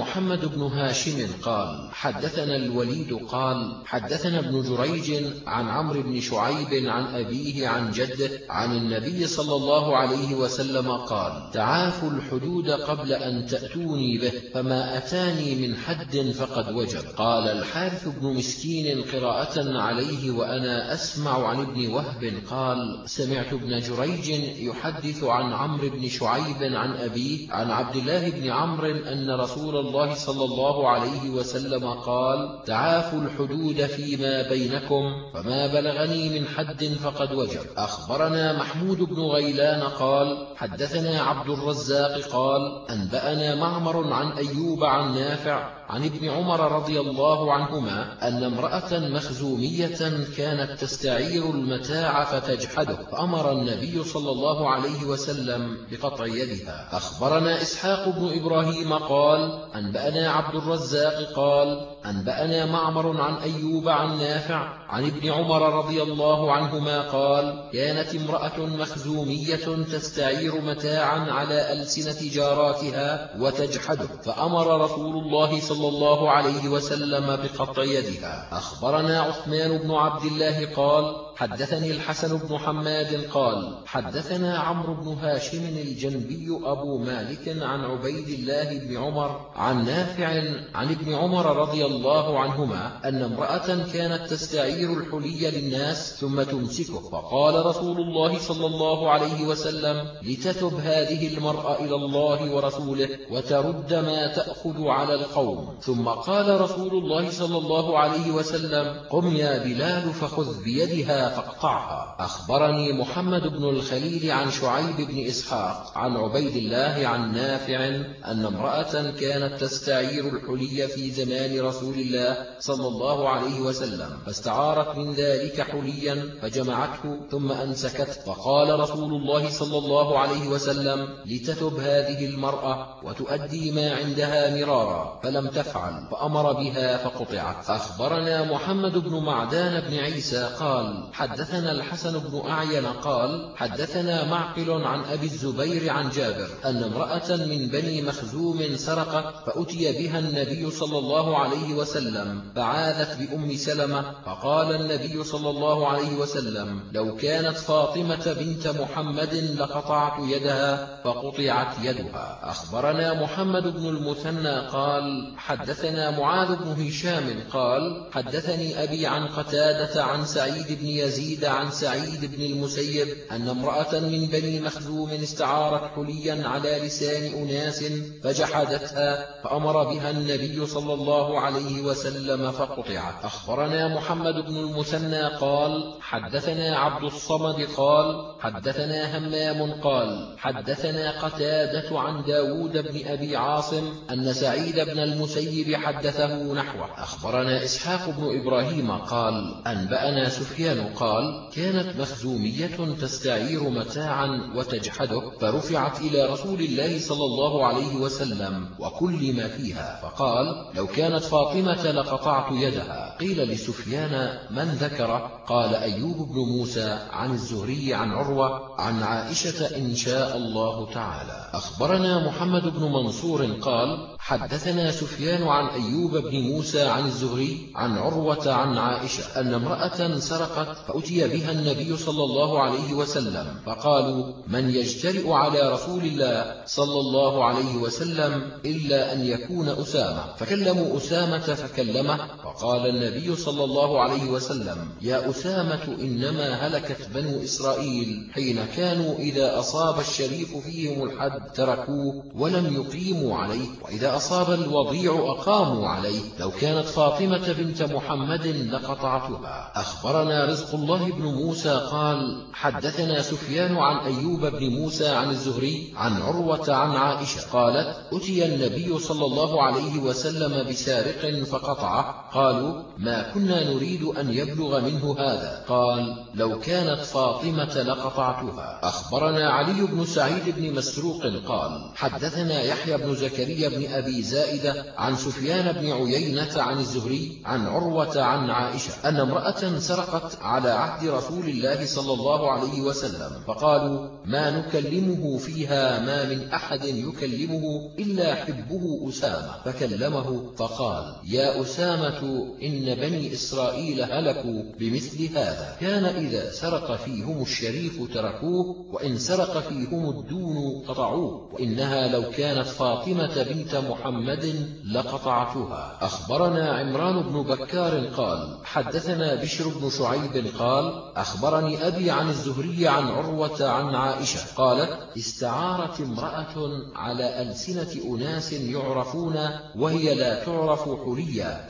محمد بن هاشم قال حدثنا الوليد قال حدثنا ابن جريج عن عمرو بن شعيب عن أبيه عن جده عن النبي صلى الله عليه وسلم قال تعافوا الحدود قبل أن تأتوني به فما أتاني من حد فقد وجب. قال الحارث بن مسكين قراءة عليه وأنا أسمع عن ابن وهب قال سمعت ابن جريج يحدث عن عمرو بن شعيب عن أبيه عن عبد الله بن عمرو أن رسول الله صلى الله عليه وسلم قال تعافوا الحدود فيما بينكم فما بلغني من حد فقد وجب. أخبرنا محمود بن غيلان قال حدثنا عبد الرزاق قال أنبأنا معمر عن أيوب عن نافع عن ابن عمر رضي الله عنهما أن امرأة مخزومية كانت تستعير المتاع فتجحده. فأمر النبي صلى الله عليه وسلم بقطع يدها. أخبرنا إسحاق بن إبراهيم قال أنبأنا عبد الرزاق قال أنبأنا معمر عن أيوب عن نافع عن ابن عمر رضي الله عنهما قال كانت امرأة مخزومية تستعير متاعا على ألسنة جاراتها وتجحده. فأمر رسول الله صلى الله عليه وسلم بقطع يدها. أخبرنا عثمان بن عبد الله قال حدثني الحسن بن حماد قال حدثنا عمرو بن هاشم الجنبي أبو مالك عن عبيد الله بن عمر عن نافع عن ابن عمر رضي الله عنهما أن امرأة كانت تستعير الحلي للناس ثم تمسكه. فقال رسول الله صلى الله عليه وسلم لتتب هذه المرأة إلى الله ورسوله وترد ما تأخذ على القوم. ثم قال رسول الله صلى الله عليه وسلم قم يا بلال فخذ بيدها فاقطعها أخبرني محمد بن الخليل عن شعيب بن إسحاق عن عبيد الله عن نافع أن امرأة كانت تستعير الحلي في زمان رسول الله صلى الله عليه وسلم فاستعارت من ذلك حليا فجمعته ثم أنسكت فقال رسول الله صلى الله عليه وسلم لتتب هذه المرأة وتؤدي ما عندها مرارا فلم تفعل فأمر بها فقطعت. أخبرنا محمد بن معدان بن عيسى قال حدثنا الحسن بن أعين قال حدثنا معقل عن أبي الزبير عن جابر أن امرأة من بني مخزوم سرقت فأتي بها النبي صلى الله عليه وسلم فعاذت بأم سلمة فقال النبي صلى الله عليه وسلم لو كانت فاطمة بنت محمد لقطعت يدها فقطعت يدها. أخبرنا محمد بن المثنى قال حدثنا معاذ بن هشام قال حدثني أبي عن قتادة عن سعيد بن يزيد عن سعيد بن المسيب أن امرأة من بني مخزوم استعارت حليا على لسان أناس فجحدتها فأمر بها النبي صلى الله عليه وسلم فقطعت أخبرنا محمد بن المثنى قال حدثنا عبد الصمد قال حدثنا همام قال حدثنا قتادة عن داود بن أبي عاصم أن سعيد بن المسيب حدثه نحوه. أخبرنا إسحاق بن إبراهيم قال أنبأنا سفيان قال كانت مخزومية تستعير متاعا وتجحده فرفعت إلى رسول الله صلى الله عليه وسلم وكل ما فيها. فقال لو كانت فاطمة لقطعت يدها. قيل لسفيان من ذكر؟ قال أيوب بن موسى عن الزهري عن عروة عن عائشة إن شاء الله تعالى. أخبرنا محمد بن منصور قال حدثنا سفيان عن أيوب بن موسى عن الزهري عن عروة عن عائشة أن امرأة سرقت فأتي بها النبي صلى الله عليه وسلم فقالوا من يجترئ على رسول الله صلى الله عليه وسلم إلا أن يكون أسامة؟ فكلموا أسامة فكلمه فقال النبي صلى الله عليه وسلم يا أسامة إنما هلكت بنو إسرائيل حين كانوا إذا أصاب الشريف فيهم الحد تركوه ولم يقيموا عليه وإذا أصاب الوضيع أقاموا عليه. لو كانت فاطمة بنت محمد لقطعتها. أخبرنا رزق الله بن موسى قال حدثنا سفيان عن أيوب بن موسى عن الزهري عن عروة عن عائشة قالت أتي النبي صلى الله عليه وسلم بسارق فقطعه. قالوا ما كنا نريد أن يبلغ منه هذا. قال لو كانت فاطمة لقطعتها. أخبرنا علي بن سعيد بن مسروق قال حدثنا يحيى بن زكريا بن أبي زائدة عن سفيان بن عيينة عن الزهري عن عروة عن عائشة أن امرأة سرقت على عهد رسول الله صلى الله عليه وسلم فقالوا ما نكلمه فيها ما من أحد يكلمه إلا حبه أسامة. فكلمه فقال يا أسامة إن بني إسرائيل هلكوا بمثل هذا. كان إذا سرق فيهم الشريف تركوه وإن سرق فيهم الدون قطعوه. وإنها لو كانت فاطمة بنت محمد لقطعتها. أخبرنا عمران بن بكار قال حدثنا بشر بن شعيب قال أخبرني أبي عن الزهري عن عروة عن عائشة قالت استعارت امرأة على ألسنة أناس يعرفون وهي لا تعرف حليا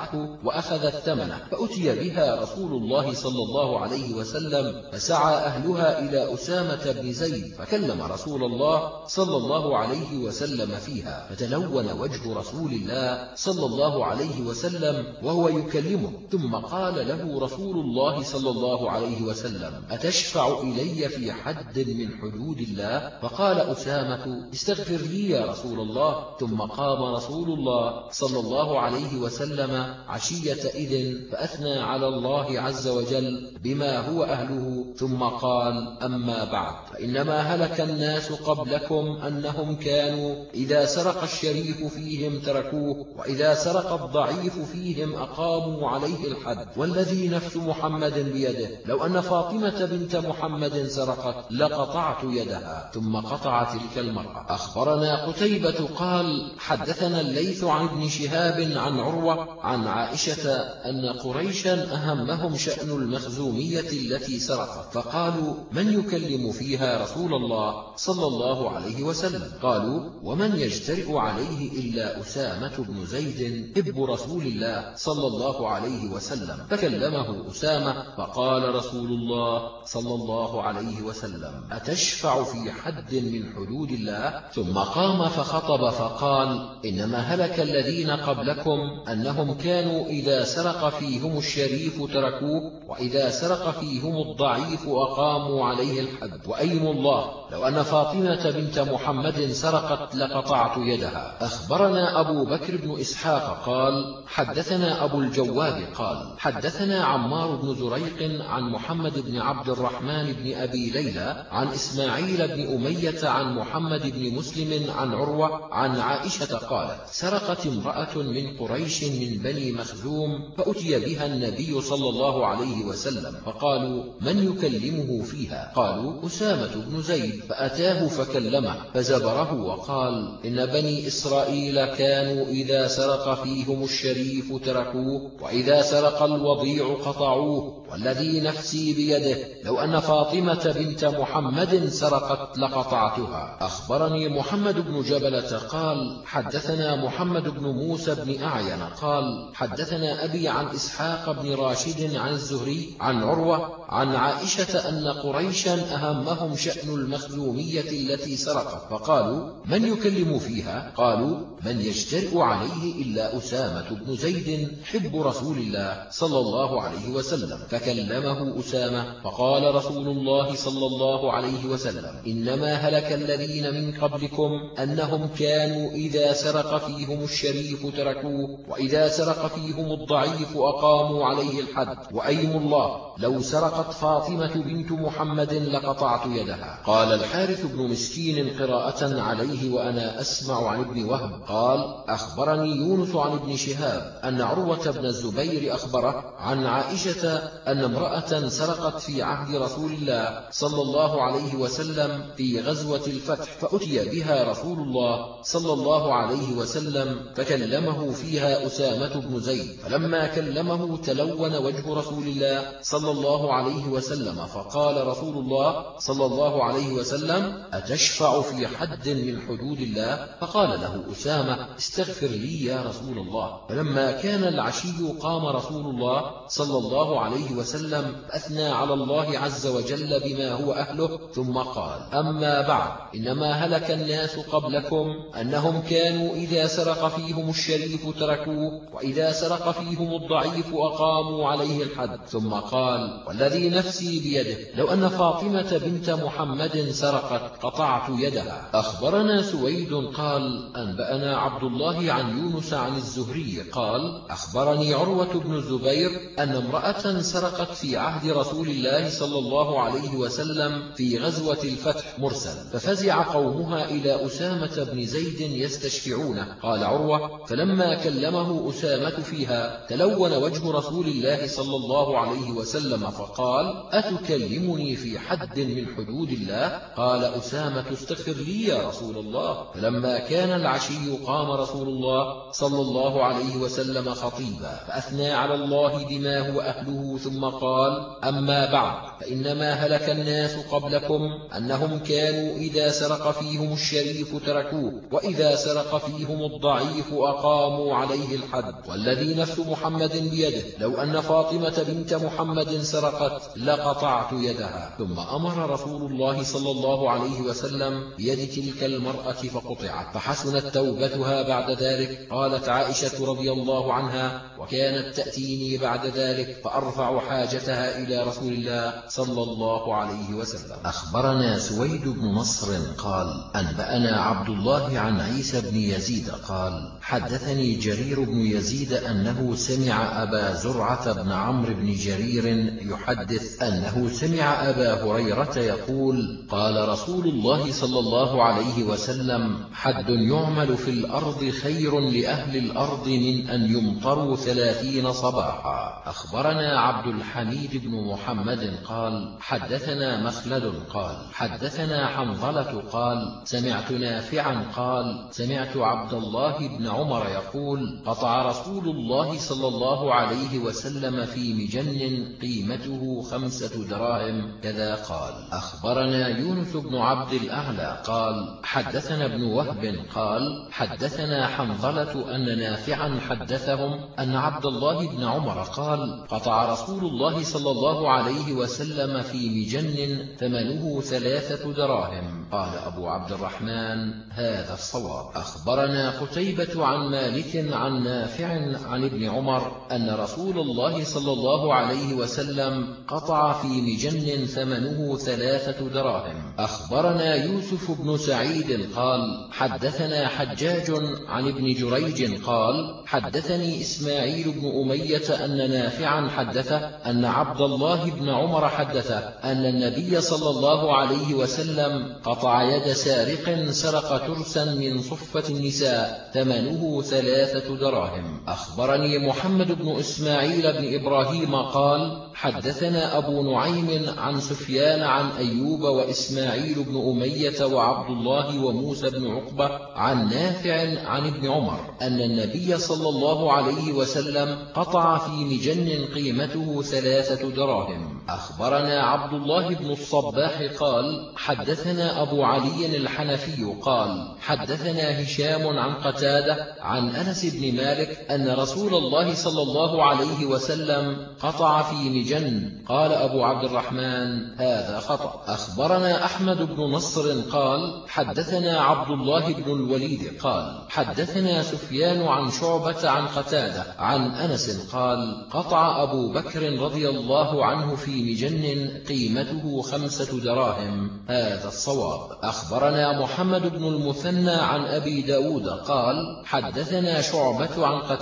فباعته وأخذت ثمنه فأتي بها رسول الله صلى الله عليه وسلم فسعى أهلها إلى أسامة بن زيد فكلم رسول الله صلى الله عليه وسلم فيها فتلون وجه رسول الله صلى الله عليه وسلم وهو يكلمه ثم قال له رسول الله صلى الله عليه وسلم أتشفع إلي في حد من حدود الله؟ فقال أسامة استغفر لي يا رسول الله ثم قام رسول الله صلى الله عليه وسلم عشية إذ فأثنى على الله عز وجل بما هو أهله ثم قال أما بعد فإنما هلك الناس قبلكم أنهم كانوا إذا سرق الشريف فيهم تركوه وإذا سرق الضعيف فيهم أقاموا عليه الحد. والذي نفس محمد بيده لو أن فاطمة بنت محمد سرقت لقطعت يدها ثم قطع تلك المرأة. أخبرنا قتيبة قال حدثنا الليث عن ابن شهاب عن عروة عن عائشة أن قريشا أهمهم شأن المخزومية التي سرقت فقالوا من يكلم فيها رسول الله صلى الله عليه وسلم؟ قالوا ومن يجترئ عليه إلا أسامة بن زيد ابن رسول الله صلى الله عليه وسلم. فكلمه أسامة فقال رسول الله صلى الله عليه وسلم أتشفع في حد من حدود الله؟ ثم قام فخطب فقال إنما هلك الذين قبلكم أنهم كانوا إذا سرق فيهم الشريف تركوه وإذا سرق فيهم الضعيف أقاموا عليه الحد. وأيم الله؟ لو أن فاطمة بنت محمد سرقت لقطعت يدها. أخبرنا أبو بكر بن إسحاق قال حدثنا أبو الجواب قال حدثنا عمار بن زريق عن محمد بن عبد الرحمن بن أبي ليلى عن إسماعيل بن أمية عن محمد بن مسلم عن عروة عن عائشة قالت سرقت امرأة من قريش من بني مخزوم فأتي بها النبي صلى الله عليه وسلم فقالوا من يكلمه فيها؟ قالوا أسامة بن زيد. فأتاه فكلمه فزبره وقال إن بني إسرائيل كانوا إذا سرق فيهم الشريف تركوه وإذا سرق الوضيع قطعوه والذي نفسي بيده لو أن فاطمة بنت محمد سرقت لقطعتها. أخبرني محمد بن جبلة قال حدثنا محمد بن موسى بن أعين قال حدثنا أبي عن إسحاق بن راشد عن الزهري عن عروة عن عائشة أن قريشا أهمهم شأن المخزومية التي سرقت. فقالوا من يكلم فيها؟ قالوا من يجترئ عليه إلا أسامة بن زيد حب رسول الله صلى الله عليه وسلم فكلمه أسامة. فقال رسول الله صلى الله عليه وسلم إنما هلك الذين من قبلكم أنهم كانوا إذا سرق فيهم الشريف تركوه وإذا سرق فيهم الضعيف أقاموا عليه الحد. وأيم الله لو سرقت فاطمة بنت محمد لقطعت يدها. قال الحارث بن مسكين قراءة عليه وأنا أسمع عن ابن وهب. قال أخبرني يونس عن ابن شهاب أن عروة بن الزبير أخبره عن عائشة أن امرأة سرقت في عهد رسول الله صلى الله عليه وسلم في غزوة الفتح فأتي بها رسول الله صلى الله عليه وسلم فكلمه فيها أسامة بن زيد فلما كلمه تلون وجه رسول الله صلى الله عليه وسلم فقال رسول الله صلى الله عليه وسلم أتشفع في حد من حدود الله؟ فقال له أسامة استغفر لي يا رسول الله. فلما كان العشي قام رسول الله صلى الله عليه وسلم أثنى على الله عز وجل بما هو أهله ثم قال أما بعد إنما هلك الناس قبلكم أنهم كانوا إذا سرق فيهم الشريف تركوه وإذا سرق فيهم الضعيف أقاموا عليه الحد. ثم قال والذي نفسي بيده لو أن فاطمة بنت محمد سرقت قطعت يدها. أخبرنا سويد قال أنبأنا عبد الله عن يونس عن الزهري قال أخبرني عروة بن الزبير أن امرأة سرقت في عهد رسول الله صلى الله عليه وسلم في غزوة الفتح مرسل ففزع قومها إلى أسامة بن زيد يستشفعونه. قال عروة فلما كلمه أسامة فيها. تلون وجه رسول الله صلى الله عليه وسلم فقال أتكلمني في حد من حدود الله؟ قال أسامة استغفر لي يا رسول الله. فلما كان العشي قام رسول الله صلى الله عليه وسلم خطيبا فأثنى على الله بما هو أهله ثم قال أما بعد فإنما هلك الناس قبلكم أنهم كانوا إذا سرق فيهم الشريف تركوه وإذا سرق فيهم الضعيف أقاموا عليه الحد. والذي نفس محمد بيده. لو أن فاطمة بنت محمد سرقت لقطعت يدها. ثم أمر رسول الله صلى الله عليه وسلم بيد تلك المرأة فقطعت. فحسنت توبتها بعد ذلك. قالت عائشة رضي الله عنها وكانت تأتيني بعد ذلك فأرفع حاجتها إلى رسول الله صلى الله عليه وسلم. أخبرنا سويد بن نصر قال أنبأنا عبد الله عن عيسى بن يزيد قال حدثني جرير بن يزيد أنه سمع أبا زرعة بن عمرو بن جرير يحدث أنه سمع أبا هريرة يقول قال رسول الله صلى الله عليه وسلم حد يعمل في الأرض خير لأهل الأرض من أن يمطروا ثلاثين صباحا. أخبرنا عبد الحميد بن محمد قال حدثنا مخلد قال حدثنا حنظلة قال سمعت نافعا قال سمعت عبد الله بن عمر يقول قطع رسول الله صلى الله عليه وسلم في مجن قيمته خمسة دراهم كذا قال أخبرنا يونس بن عبد الأعلى قال حدثنا ابن وهب قال حدثنا حنظلة أن نافعا حدثهم أن عبد الله بن عمر قال قطع رسول الله صلى الله عليه وسلم في مجن ثمنه ثلاثة دراهم. قال أبو عبد الرحمن هذا الصواب. أخبرنا قتيبة عن مالك عن نافع عن ابن عمر أن رسول الله صلى الله عليه وسلم قطع في مجن ثمنه ثلاثة دراهم. أخبرنا يوسف بن سعيد قال حدثنا حجاج عن ابن جريج قال حدثني إسماعيل بن أمية أن نافعا حدثه أن عبد الله بن عمر حدثه أن النبي صلى الله عليه وسلم قطع يد سارق سرق ترسا من صفة النساء ثمنه ثلاثة دراهم. أخبرني محمد بن إسماعيل بن إبراهيم قال حدثنا أبو نعيم عن سفيان عن أيوب وإسماعيل بن أمية وعبد الله وموسى بن عقبة عن نافع عن ابن عمر أن النبي صلى الله عليه وسلم قطع في مجن قيمته ثلاثة دراهم. أخبرنا عبد الله بن الصباح قال حدثنا أبو علي الحنفي قال حدثنا هشام عن قتادة عن أنس بن مالك أن رسول الله صلى الله عليه وسلم قطع في مجن. قال أبو عبد الرحمن هذا خطأ. أخبرنا أحمد بن نصر قال حدثنا عبد الله بن الوليد قال حدثنا سفيان عن شعبة عن قتادة عن أنس قال قطع أبو بكر رضي الله عنه في مجن قيمته خمسة دراهم. هذا الصواب. أخبرنا محمد بن المثنى عن أبي داود قال حدثنا شعبة عن قتادة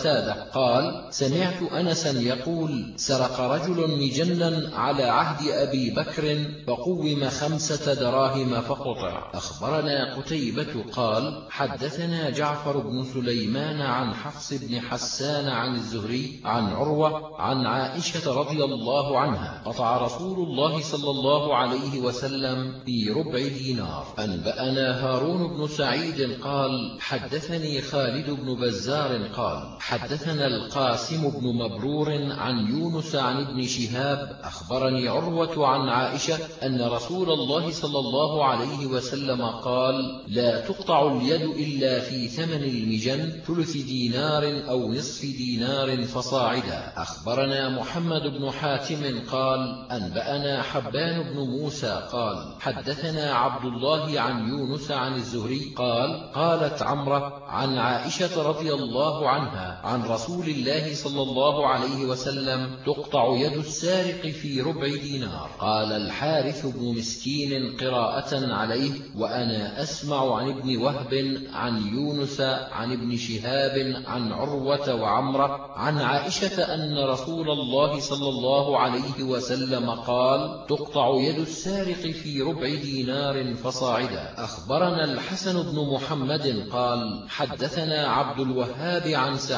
قال سمعت أنسا يقول سرق رجل مجنا على عهد أبي بكر فقوم خمسة دراهم فقطع. أخبرنا قتيبة قال حدثنا جعفر بن سليمان عن حفص بن حسان عن الزهري عن عروة عن عائشة رضي الله عنها قطع رسول الله صلى الله عليه وسلم في ربع دينار. أنبأنا هارون بن سعيد قال حدثني خالد بن بزار قال حدثنا القاسم بن مبرور عن يونس عن ابن شهاب أخبرني عروة عن عائشة أن رسول الله صلى الله عليه وسلم قال لا تقطع اليد إلا في ثمن المجن ثلث دينار أو نصف دينار فصاعدا. أخبرنا محمد بن حاتم قال أنبأنا حبان بن موسى قال حدثنا عبد الله عن يونس عن الزهري قال قالت عمرة عن عائشة رضي الله عنها عن رسول الله صلى الله عليه وسلم تقطع يد السارق في ربع دينار. قال الحارث بن مسكين قراءة عليه وأنا أسمع عن ابن وهب عن يونس عن ابن شهاب عن عروة وعمرة عن عائشة أن رسول الله صلى الله عليه وسلم قال تقطع يد السارق في ربع دينار فصاعدا. أخبرنا الحسن بن محمد قال حدثنا عبد الوهاب عن سعيد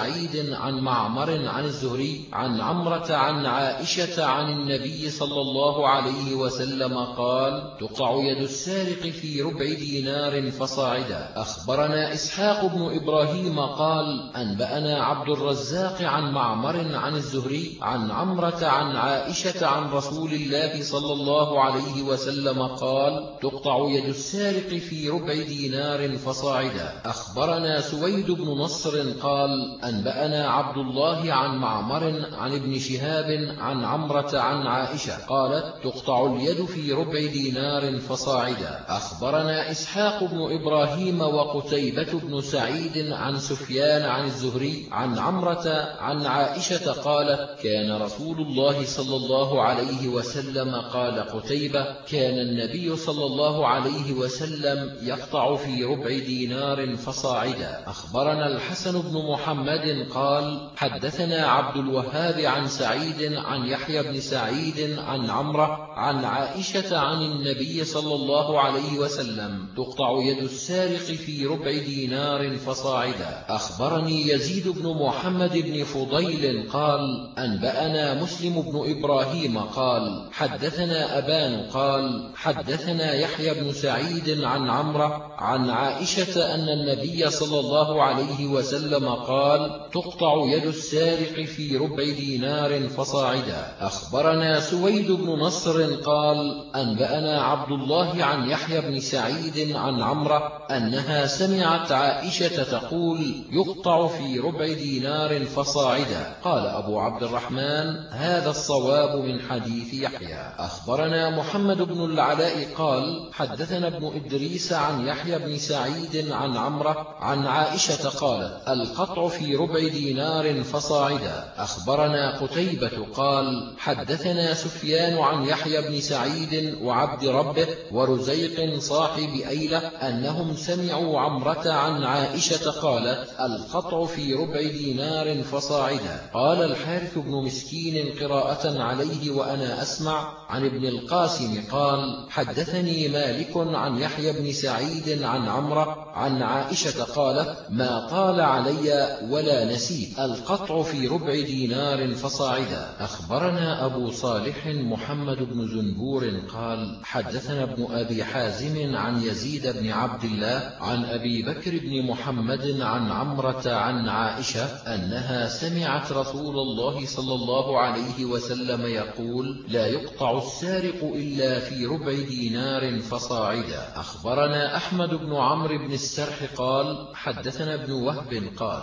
عن معمر عن الزهري عن عمرة عن عائشة عن النبي صلى الله عليه وسلم قال تقطع يد السارق في ربع دينار فصاعدا. أخبرنا إسحاق بن إبراهيم قال أنبأنا عبد الرزاق عن معمر عن الزهري عن عمرة عن عائشة عن رسول الله صلى الله عليه وسلم قال تقطع يد السارق في ربع دينار فصاعدا. أخبرنا سويد بن نصر قال أنبأنا عبد الله عن معمر عن ابن شهاب عن عمرة عن عائشة قالت تقطع اليد في ربع دينار فصاعدا. أخبرنا إسحاق بن إبراهيم وقتيبة بن سعيد عن سفيان عن الزهري عن عمرة عن عائشة قالت كان رسول الله صلى الله عليه وسلم قال قتيبة كان النبي صلى الله عليه وسلم يقطع في ربع دينار فصاعدا. أخبرنا الحسن بن محمد قال حدثنا عبد الوهاب عن سعيد عن يحيى بن سعيد عن عمرة عن عائشة عن النبي صلى الله عليه وسلم تقطع يد السارق في ربع دينار فصاعدا. أخبرني يزيد بن محمد بن فضيل قال أنبأنا مسلم بن إبراهيم قال حدثنا أبان قال حدثنا يحيى بن سعيد عن عمرة عن عائشة أن النبي صلى الله عليه وسلم قال تقطع يد السارق في ربع دينار فصاعدا. أخبرنا سويد بن نصر قال أنبأنا عبد الله عن يحيى بن سعيد عن عمرة أنها سمعت عائشة تقول يقطع في ربع دينار فصاعدا. قال أبو عبد الرحمن هذا الصواب من حديث يحيى. أخبرنا محمد بن العلاء قال حدثنا ابن إدريس عن يحيى بن سعيد عن عمرة عن عائشة قالت القطع في ربع دينار فصاعدا. أخبرنا قتيبة قال حدثنا سفيان عن يحيى بن سعيد وعبد ربه ورزيق صاحب أيلة أنهم سمعوا عمرة عن عائشة قالت القطع في ربع دينار فصاعدا. قال الحارث بن مسكين قراءة عليه وأنا أسمع. عن ابن القاسم قال حدثني مالك عن يحيى بن سعيد عن عمرة عن عائشة قالت ما طال علي ولا نسيت القطع في ربع دينار فصاعدا. أخبرنا أبو صالح محمد بن زنبور قال حدثنا ابن أبي حازم عن يزيد بن عبد الله عن أبي بكر بن محمد عن عمرة عن عائشة أنها سمعت رسول الله صلى الله عليه وسلم يقول لا يقطع السارق إلا في ربع دينار فصاعدا. أخبرنا أحمد بن عمرو بن السرح قال حدثنا ابن وهب قال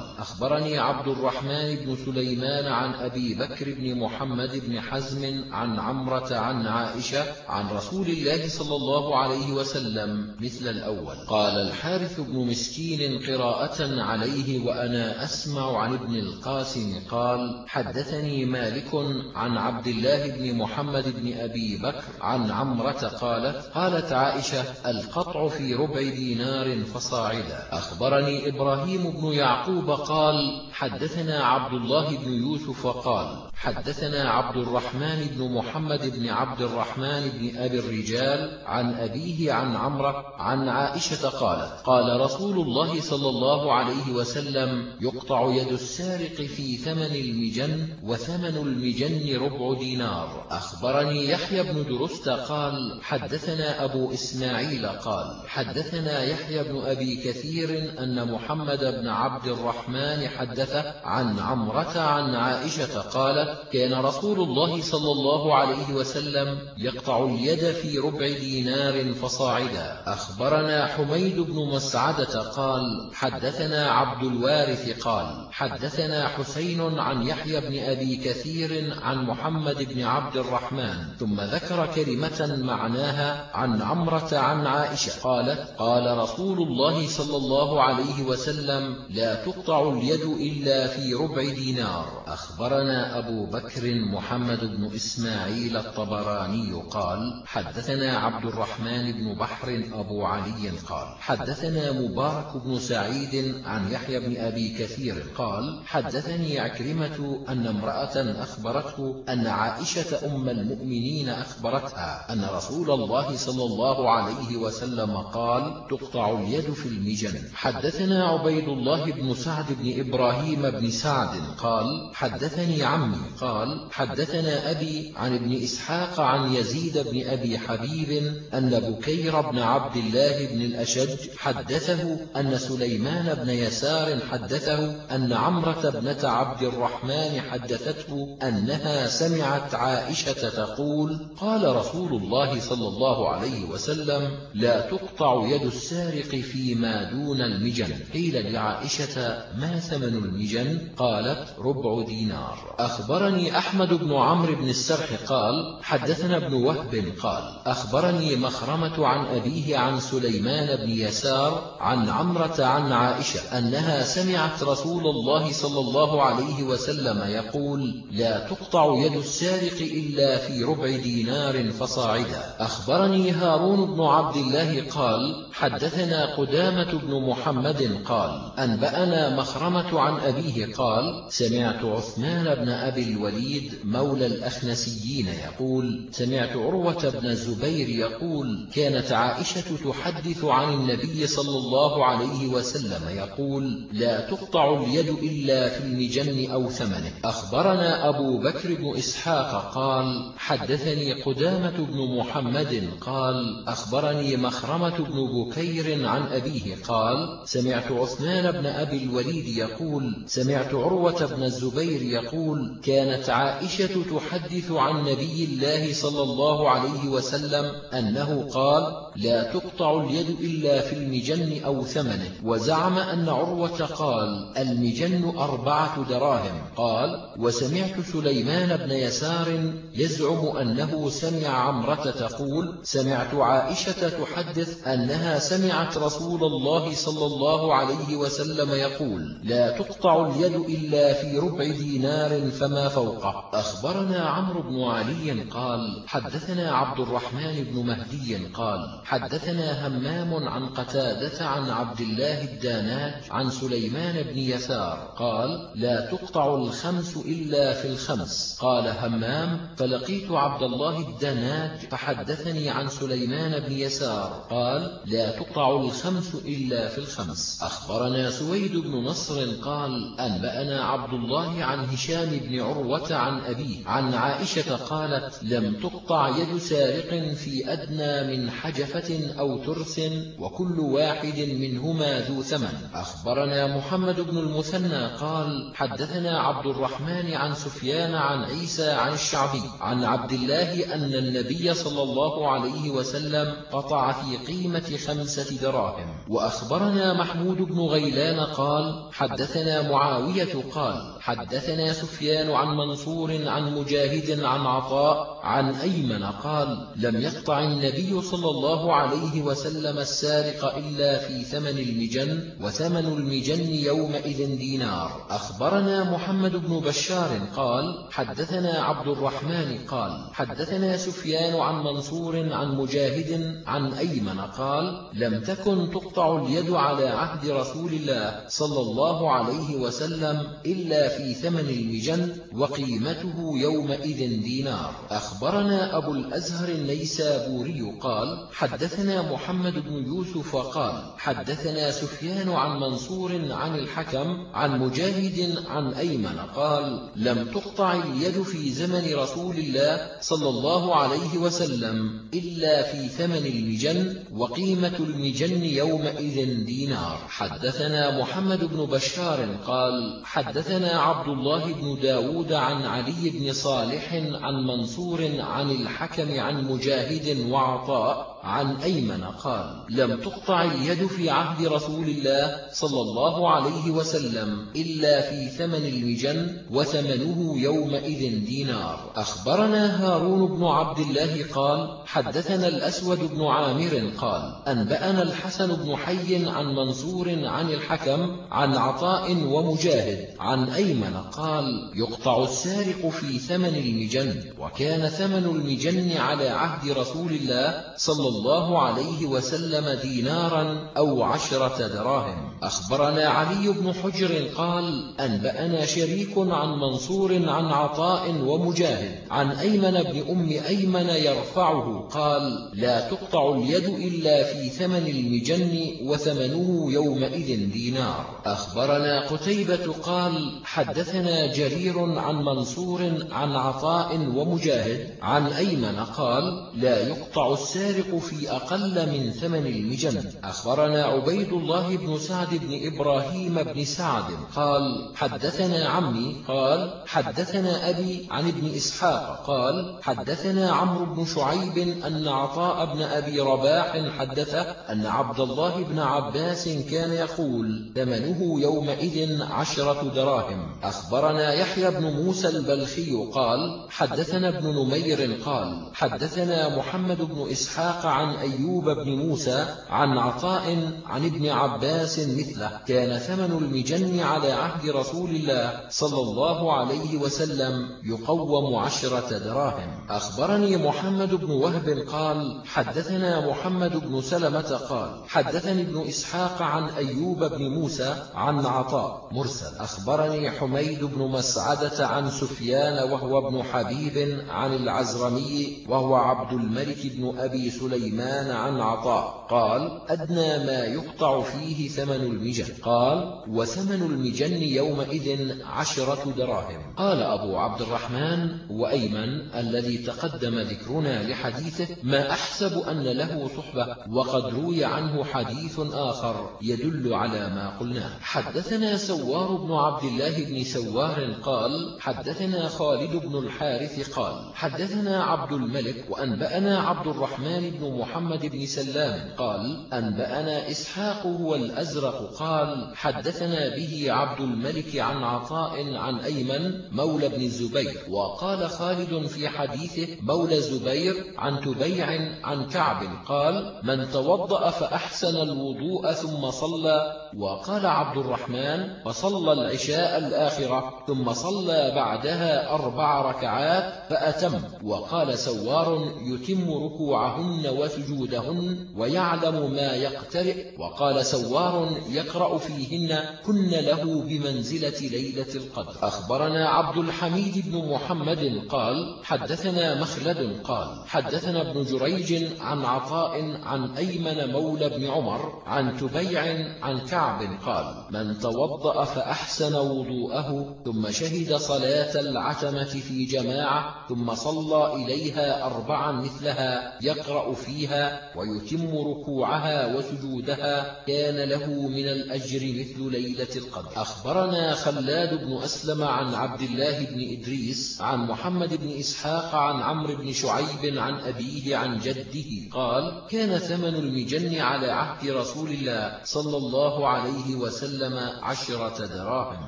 أخبرني عبد الرحمن بن سليمان عن أبي بكر بن محمد بن حزم عن عمرة عن عائشة عن رسول الله صلى الله عليه وسلم مثل الأول. قال الحارث بن مسكين قراءة عليه وأنا أسمع عن ابن القاسم قال حدثني مالك عن عبد الله بن محمد بن أبي بكر عن عمرة قالت قالت عائشة القطع في ربع دينار فصاعدا. أخبرني إبراهيم بن يعقوب قال حدثنا عبد الله بن يوسف قال حدثنا عبد الرحمن بن محمد بن عبد الرحمن بن أبي الرجال عن أبيه عن عمرة عن عائشة قالت قال رسول الله صلى الله عليه وسلم يقطع يد السارق في ثمن المجن وثمن المجن ربع دينار. أخبرني يحيى بن درست قال حدثنا أبو إسماعيل قال حدثنا يحيى بن أبي كثير أن محمد بن عبد الرحمن حدث عن عمرة عن عائشة قالت كان رسول الله صلى الله عليه وسلم يقطع اليد في ربع دينار فصاعدا. أخبرنا حميد بن مسعدة قال حدثنا عبد الوارث قال حدثنا حسين عن يحيى بن أبي كثير عن محمد بن عبد الرحمن ثم ذكر كلمة معناها عن عمرة عن عائشة. قالت قال رسول الله صلى الله عليه وسلم لا تقطع اليد إلا في ربع دينار. أخبرنا أبو بكر محمد بن إسماعيل الطبراني قال حدثنا عبد الرحمن بن بحر أبو علي قال حدثنا مبارك بن سعيد عن يحيى بن أبي كثير قال حدثني عكرمة أن امرأة أخبرته أن عائشة أم المؤمنين أخبرتها أن رسول الله صلى الله عليه وسلم قال تقطع اليد في المجن. حدثنا عبيد الله بن سعد بن إبراهيم بن سعد قال حدثني عمي قال حدثنا أبي عن ابن إسحاق عن يزيد بن أبي حبيب أن بكير بن عبد الله بن الأشج حدثه أن سليمان بن يسار حدثه أن عمرة بنة عبد الرحمن حدثته أنها سمعت عائشة تقول قال رسول الله صلى الله عليه وسلم لا تقطع يد السارق فيما دون المجن قيل لعائشة ما ثمن المجن؟ قالت ربع دينار أخبرني أحمد بن عمرو بن السرح قال حدثنا ابن وهب قال أخبرني مخرمة عن أبيه عن سليمان بن يسار عن عمرة عن عائشة أنها سمعت رسول الله صلى الله عليه وسلم يقول لا تقطع يد السارق إلا في ربع دينار فصاعدا. أخبرني هارون بن عبد الله قال حدثنا قدامة بن محمد قال أنبأنا مخرمة عن أبيه قال سمعت عثمان بن أبي الوليد مولى الأخنسيين يقول سمعت عروة بن الزبير يقول كانت عائشة تحدث عن النبي صلى الله عليه وسلم يقول لا تقطع اليد إلا في المجن أو ثمنه. أخبرنا أبو بكر بن إسحاق قال حدثني قدامة بن محمد قال أخبرني مخرمة بن بكير عن أبيه قال سمعت عثمان بن أبي الوليد يقول سمعت عروة بن الزبير يقول كانت عائشة تحدث عن نبي الله صلى الله عليه وسلم أنه قال لا تقطع اليد إلا في المجن أو ثمنه وزعم أن عروة قال المجن أربعة دراهم قال وسمعت سليمان بن يسار يزعم أنه سمع عمرة تقول سمعت عائشة تحدث أنها سمعت رسول الله صلى الله عليه وسلم يقول لا تقطع اليد إلا في ربع دينار فما فوقه. أخبرنا عمرو بن علي قال حدثنا عبد الرحمن بن مهدي قال حدثنا همام عن قتادة عن عبد الله الدانات عن سليمان بن يسار قال لا تقطع الخمس إلا في الخمس. قال همام فلقيت عبد الله الدانات فحدثني عن سليمان بن يسار قال لا تقطع الخمس إلا في الخمس. أخبرنا سويد بن نصر قال أنبأنا عبد الله عن هشام بن عروة عن أبيه عن عائشة قالت لم تقطع يد سارق في أدنى من حجفة أو ترس وكل واحد منهما ذو ثمن. أخبرنا محمد بن المثنى قال حدثنا عبد الرحمن عن سفيان عن عيسى عن الشعبي عن عبد الله أن النبي صلى الله عليه وسلم قطع في قيمة خمسة دراهم. وأخبرنا محمود بن غيلان قال حدثنا معاوية قال حدثنا سفيان عن منصور عن مجاهد عن عطاء عن أيمن قال لم يقطع النبي صلى الله عليه وسلم السارق إلا في ثمن المجن وثمن المجن يومئذ دينار. أخبرنا محمد بن بشار قال حدثنا عبد الرحمن قال حدثنا سفيان عن منصور عن مجاهد عن أيمن قال لم تكن تقطع اليد على عهد رسول الله صلى الله عليه وسلم إلا في ثمن المجن وقيمته يومئذ دينار. أخبرنا أبو الأزهر النيسابوري قال حدثنا محمد بن يوسف قال حدثنا سفيان عن منصور عن الحكم عن مجاهد عن أيمن قال لم تقطع اليد في زمن رسول الله صلى الله عليه وسلم إلا في ثمن المجن وقيمة المجن يومئذ دينار. حدثنا محمد بن بشار قال حدثنا عبد الله بن داود عن علي بن صالح عن منصور عن الحكم عن مجاهد وعطاء عن أيمن قال لم تقطع اليد في عهد رسول الله صلى الله عليه وسلم إلا في ثمن المجن وثمنه يومئذ دينار. أخبرنا هارون بن عبد الله قال حدثنا الأسود بن عامر قال أنبأنا الحسن بن حي عن منصور عن الحكم عن عطاء ومجاهد عن أيمن قال يقطع السارق في ثمن المجن وكان ثمن المجن على عهد رسول الله صلى الله عليه وسلم دينارا أو عشرة دراهم. أخبرنا علي بن حجر قال أنبأنا شريك عن منصور عن عطاء ومجاهد عن أيمن بن أم أيمن يرفعه قال لا تقطع اليد إلا في ثمن المجن وثمنه يومئذ دينار. أخبرنا قتيبة قال حدثنا جرير عن منصور عن عطاء ومجاهد عن أيمن قال لا يقطع السارق في أقل من ثمن المجن. أخبرنا عبيد الله بن سعد بن إبراهيم بن سعد قال حدثنا عمي قال حدثنا أبي عن ابن إسحاق قال حدثنا عمرو بن شعيب أن عطاء بن أبي رباح حدثه أن عبد الله بن عباس كان يقول ثمنه يومئذ عشرة دراهم. أخبرنا يحيى بن موسى البلخي قال حدثنا ابن نمير قال حدثنا محمد بن إسحاق عن أيوب بن موسى عن عطاء عن ابن عباس مثله. كان ثمن المجن على عهد رسول الله صلى الله عليه وسلم يقوم عشرة دراهم. أخبرني محمد بن وهب قال حدثنا محمد بن سلمة قال حدثني ابن إسحاق عن أيوب بن موسى عن عطاء مرسل. أخبرني حميد بن مسعدة عن سفيان وهو ابن حبيب عن العزرمي وهو عبد الملك بن أبي سليمان عن عطاء. قال أدنى ما يقطع فيه ثمن المجن. قال وثمن المجن يومئذ عشرة دراهم. قال أبو عبد الرحمن وأيمن الذي تقدم ذكرنا لحديثه ما أحسب أن له صحبة وقد روي عنه حديث آخر يدل على ما قلناه حدثنا سوار بن عبد الله بن سوار قال حدثنا خالد بن الحارث قال حدثنا عبد الملك وأنبأنا عبد الرحمن بن محمد بن سلام قال أنبأنا إسحاق هو الأزرق قال حدثنا به عبد الملك عن عطاء عن أيمن مولى بن الزبير وقال خالد في حديثه مولى زبير عن تبيع عن كعب قال من توضأ فأحسن الوضوء ثم صلى وقال عبد الرحمن فصلى العشاء الآخرة ثم صلى بعدها أربع ركعات فأتم وقال سوار يتم ركوعهن وسجودهن ويعلم ما يقترئ وقال سوار يقرأ فيهن كن له بمنزلة ليلة القدر. أخبرنا عبد الحميد بن محمد قال حدثنا مخلد قال حدثنا ابن جريج عن عطاء عن أيمن مولى بن عمر عن تبيع عن كعب قال من توضأ فأحسن وضوءه ثم شهد صلاة العتمة في جماعة ثم صلى إليها أربعا مثلها يقرأ فيها ويتم ركوعها وسجودها كان له من الأجر مثل ليلة القدر. أخبرنا خلاد بن أسلم عن عبد الله بن إدريس عن محمد بن إسحاق عن عمرو بن شعيب عن أبيه عن جده. قال كان ثمن المجن على عهد رسول الله صلى الله عليه وسلم عشرة دراهم.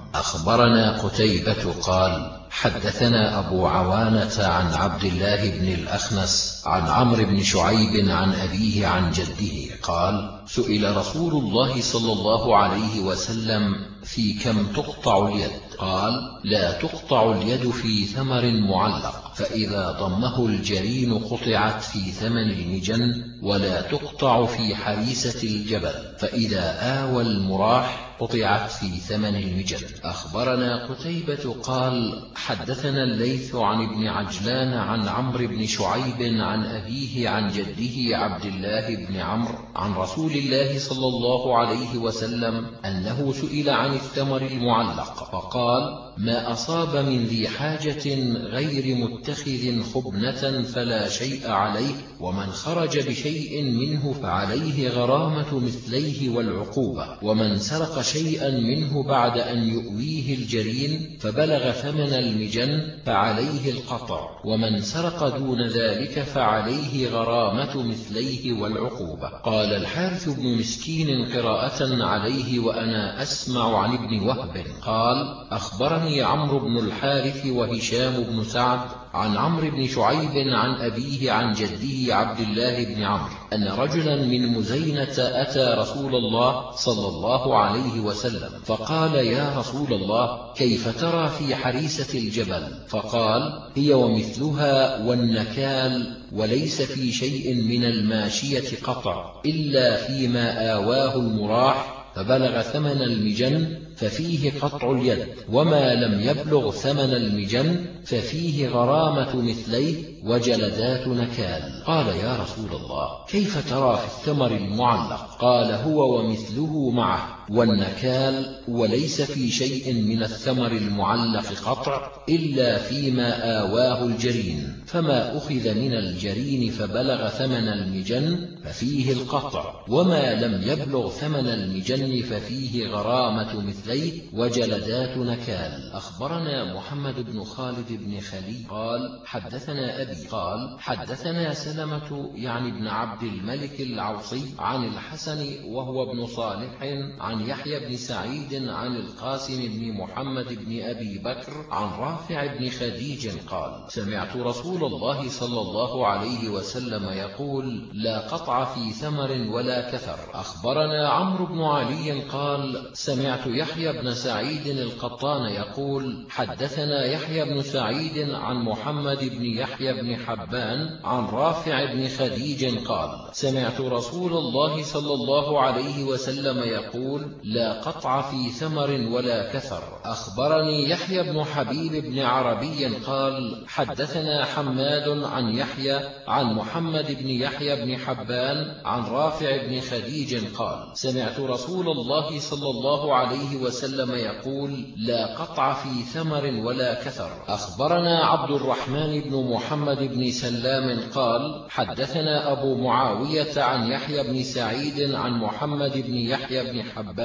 أخبرنا قتيبة قال حدثنا أبو عوانة عن عبد الله بن الأخنس عن عمرو بن شعيب عن أبيه عن جده قال سئل رسول الله صلى الله عليه وسلم في كم تقطع اليد؟ قال لا تقطع اليد في ثمر معلق فإذا ضمه الجرين قطعت في ثمن المجن ولا تقطع في حريسة الجبل فإذا آوى المراح قطعت في ثمن المجن أخبرنا قتيبة قال حدثنا الليث عن ابن عجلان عن عمرو بن شعيب عن أبيه عن جده عبد الله بن عمرو عن رسول الله صلى الله عليه وسلم أنه سئل عن الثمر المعلق فقال ما أصاب من ذي حاجة غير متخذ خبنة فلا شيء عليه ومن خرج بشيء منه فعليه غرامة مثليه والعقوبة ومن سرق شيئا منه بعد أن يؤويه الجرين فبلغ ثمن المجن فعليه القطع ومن سرق دون ذلك فعليه غرامة مثليه والعقوبة. قال الحارث بن مسكين قراءة عليه وأنا أسمع عن ابن وهب. قال أخبرني عمرو بن الحارث وهشام بن سعد عن عمرو بن شعيب عن أبيه عن جده عبد الله بن عمرو أن رجلا من مزينة أتى رسول الله صلى الله عليه وسلم فقال يا رسول الله كيف ترى في حريسة الجبل؟ فقال هي ومثلها والنكال وليس في شيء من الماشية قطع إلا فيما آواه المراح فبلغ ثمن المجن ففيه قطع اليد وما لم يبلغ ثمن المجن ففيه غرامة مثليه وجلدات نكال. قال يا رسول الله كيف ترى في الثمر المعلق؟ قال هو ومثله معه. والنكال وليس في شيء من الثمر المعلق قطع إلا فيما آواه الجرين فما أخذ من الجرين فبلغ ثمن المجن ففيه القطع وما لم يبلغ ثمن المجن ففيه غرامة مثليه وجلدات نكال. أخبرنا محمد بن خالد بن خليل قال حدثنا أبي قال حدثنا سلمة يعني ابن عبد الملك العوصي عن الحسن وهو ابن صالح عن يحيى بن سعيد عن القاسم بن محمد بن أبي بكر عن رافع بن خديج قال سمعت رسول الله صلى الله عليه وسلم يقول لا قطع في ثمر ولا كثر. أخبرنا عمرو بن علي قال سمعت يحيى بن سعيد القطان يقول حدثنا يحيى بن سعيد عن محمد بن يحيى بن حبان عن رافع بن خديج قال سمعت رسول الله صلى الله عليه وسلم يقول لا قطع في ثمر ولا كثر. أخبرني يحيى بن حبيب بن عربي قال حدثنا حماد عن يحيى عن محمد بن يحيى بن حبان عن رافع بن خديج قال سمعت رسول الله صلى الله عليه وسلم يقول لا قطع في ثمر ولا كثر. أخبرنا عبد الرحمن بن محمد بن سلام قال حدثنا أبو معاوية عن يحيى بن سعيد عن محمد بن يحيى بن حبان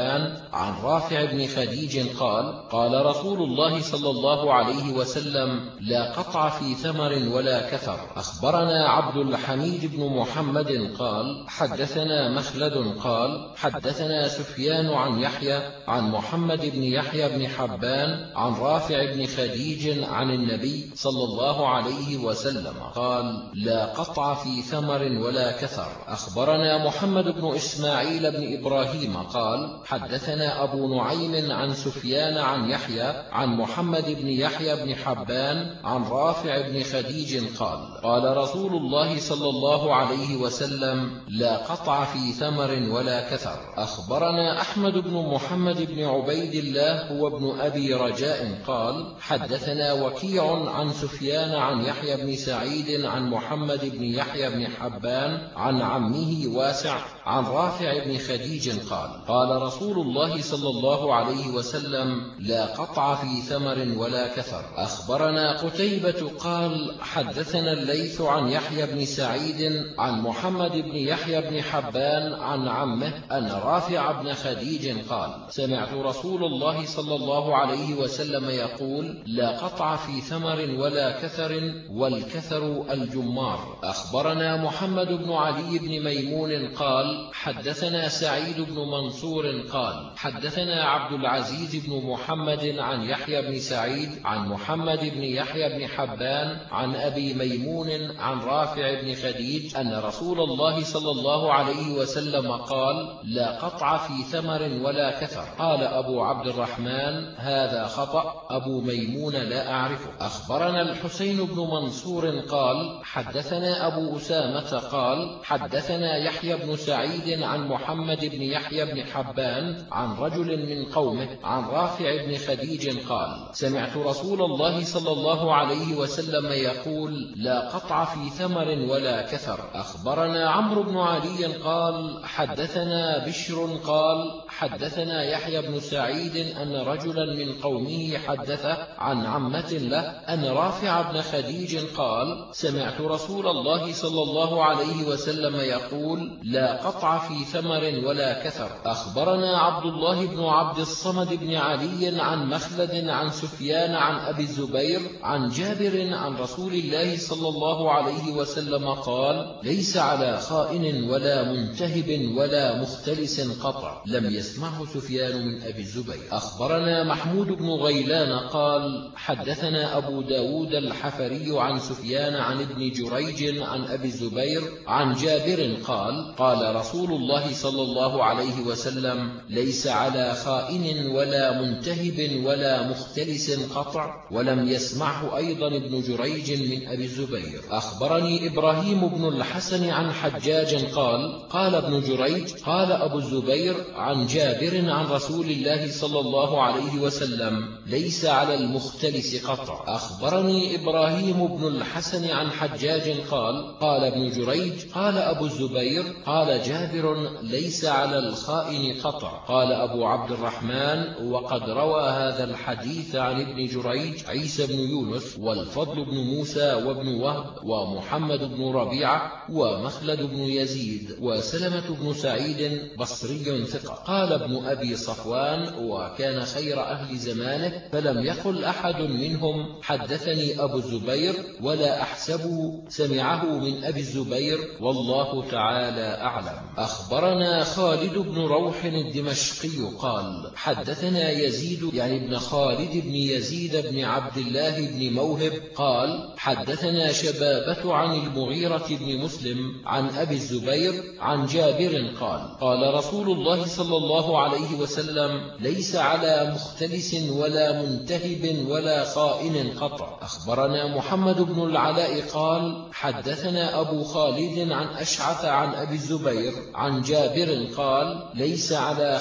عن رافع بن خديج قال قال رسول الله صلى الله عليه وسلم لا قطع في ثمر ولا كثر. أخبرنا عبد الحميد بن محمد قال حدثنا مخلد قال حدثنا سفيان عن يحيى عن محمد بن يحيى بن حبان عن رافع بن خديج عن النبي صلى الله عليه وسلم قال لا قطع في ثمر ولا كثر. أخبرنا محمد بن إسماعيل بن إبراهيم قال حدثنا أبو نعيم عن سفيان عن يحيى عن محمد بن يحيى بن حبان عن رافع بن خديج قال قال رسول الله صلى الله عليه وسلم لا قطع في ثمر ولا كثر. أخبرنا أحمد بن محمد بن عبيد الله هو ابن أبي رجاء قال حدثنا وكيع عن سفيان عن يحيى بن سعيد عن محمد بن يحيى بن حبان عن عمه واسع عن رافع بن خديج قال قال رسول الله صلى الله عليه وسلم لا قطع في ثمر ولا كثر. أخبرنا قتيبة قال حدثنا الليث عن يحيى بن سعيد عن محمد بن يحيى بن حبان عن عمه أن رافع بن خديج قال سمعت رسول الله صلى الله عليه وسلم يقول لا قطع في ثمر ولا كثر والكثر الجمار. أخبرنا محمد بن علي بن ميمون قال حدثنا سعيد بن منصور قال حدثنا عبد العزيز بن محمد عن يحيى بن سعيد عن محمد بن يحيى بن حبان عن أبي ميمون عن رافع بن خديج أن رسول الله صلى الله عليه وسلم قال لا قطع في ثمر ولا كثر. قال أبو عبد الرحمن هذا خطأ أبو ميمون لا أعرفه. أخبرنا الحسين بن منصور قال حدثنا أبو أسامة قال حدثنا يحيى بن سعيد عن محمد بن يحيى بن حبان عن رجل من قومه عن رافع بن خديج قال سمعت رسول الله صلى الله عليه وسلم يقول لا قطع في ثمر ولا كثر. أخبرنا عمرو بن علي قال حدثنا بشر قال حدثنا يحيى بن سعيد أن رجلا من قومه حدث عن عمة له أن رافع بن خديج قال سمعت رسول الله صلى الله عليه وسلم يقول لا قطع في ثمر ولا كثر. أخبرنا أخبرنا عبد الله بن عبد الصمد بن علي عن مخلد عن سفيان عن أبي الزبير عن جابر عن رسول الله صلى الله عليه وسلم قال ليس على خائن ولا منتهب ولا مختلس قطع. لم يسمعه سفيان من أبي الزبير. أخبرنا محمود بن غيلان قال حدثنا أبو داود الحفري عن سفيان عن ابن جريج عن أبي الزبير عن جابر قال قال رسول الله صلى الله عليه وسلم ليس على خائن ولا منتهب ولا مختلس قطع ولم يسمعه أيضا ابن جريج من أبي الزبير. أخبرني إبراهيم بن الحسن عن حجاج قال قال ابن جريج قال أبو الزبير عن جابر عن رسول الله صلى الله عليه وسلم ليس على المختلس قطع. أخبرني إبراهيم بن الحسن عن حجاج قال قال ابن جريج قال أبو الزبير قال جابر ليس على الخائن قطع. قال أبو عبد الرحمن وقد روى هذا الحديث عن ابن جريج عيسى بن يونس والفضل بن موسى وابن وهب ومحمد بن ربيعة ومخلد بن يزيد وسلمة بن سعيد بصري ثقة. قال ابن أبي صفوان وكان خير أهل زمانه فلم يقل أحد منهم حدثني أبو الزبير ولا أحسبه سمعه من أبي الزبير والله تعالى أعلم. أخبرنا خالد بن روح الدمشقي قال حدثنا يزيد يعني ابن خالد بن يزيد بن عبد الله بن موهب قال حدثنا شبابة عن المغيرة بن مسلم عن أبي الزبير عن جابر قال قال رسول الله صلى الله عليه وسلم ليس على مختلس ولا منتهب ولا خائن قطع. أخبرنا محمد بن العلاء قال حدثنا أبو خالد عن أشعث عن أبي الزبير عن جابر قال ليس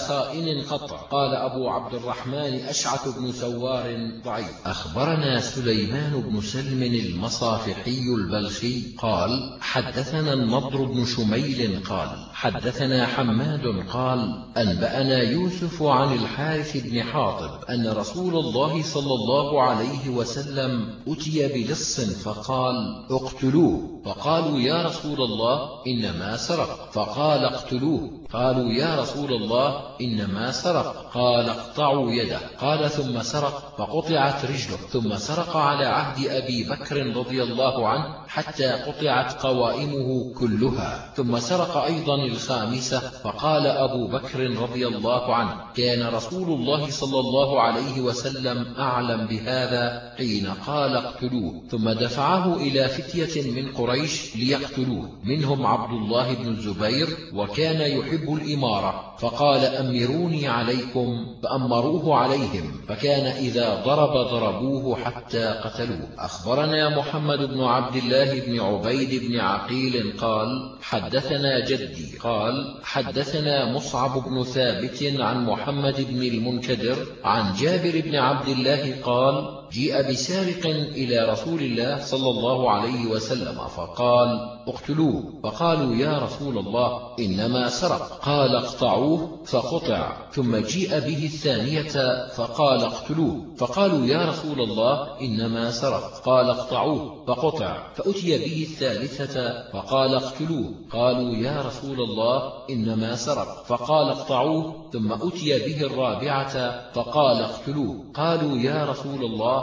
خائن قطع قال أبو عبد الرحمن أشعث بن سوار ضعيف. أخبرنا سليمان بن سلم المصافحي البلخي قال حدثنا النضر بن شميل قال حدثنا حماد قال أنبأنا يوسف عن الحارث بن حاطب أن رسول الله صلى الله عليه وسلم أتي بلص فقال اقتلوه. فقالوا يا رسول الله إنما سرق. فقال اقتلوه. قالوا يا رسول الله إنما سرق. قال اقطعوا يده. قال ثم سرق فقطعت رجله. ثم سرق على عهد أبي بكر رضي الله عنه حتى قطعت قوائمه كلها. ثم سرق أيضا الخامسة. فقال أبو بكر رضي الله عنه كان رسول الله صلى الله عليه وسلم أعلم بهذا حين قال اقتلوه. ثم دفعه إلى فتية من قريش ليقتلوه. منهم عبد الله بن الزبير وكان يحب الإمارة فقال أمروني عليكم فأمروه عليهم فكان إذا ضرب ضربوه حتى قتلوه. أخبرنا محمد بن عبد الله بن عبيد بن عقيل قال حدثنا جدي قال حدثنا مصعب بن ثابت عن محمد بن المنكدر عن جابر بن عبد الله قال جيء بسارق إلى رسول الله صلى الله عليه وسلم فقال اقتلوه. فقالوا يا رسول الله إنما سرق. قال اقطعوه. فقطع. ثم جيء به الثانية فقال اقتلوه. فقالوا يا رسول الله إنما سرق. قال اقطعوه. فقطع. فأتي به الثالثة فقال اقتلوه. قالوا يا رسول الله إنما سرق. فقال اقطعوه. ثم أتي به الرابعة فقال اقتلوه. قالوا يا رسول الله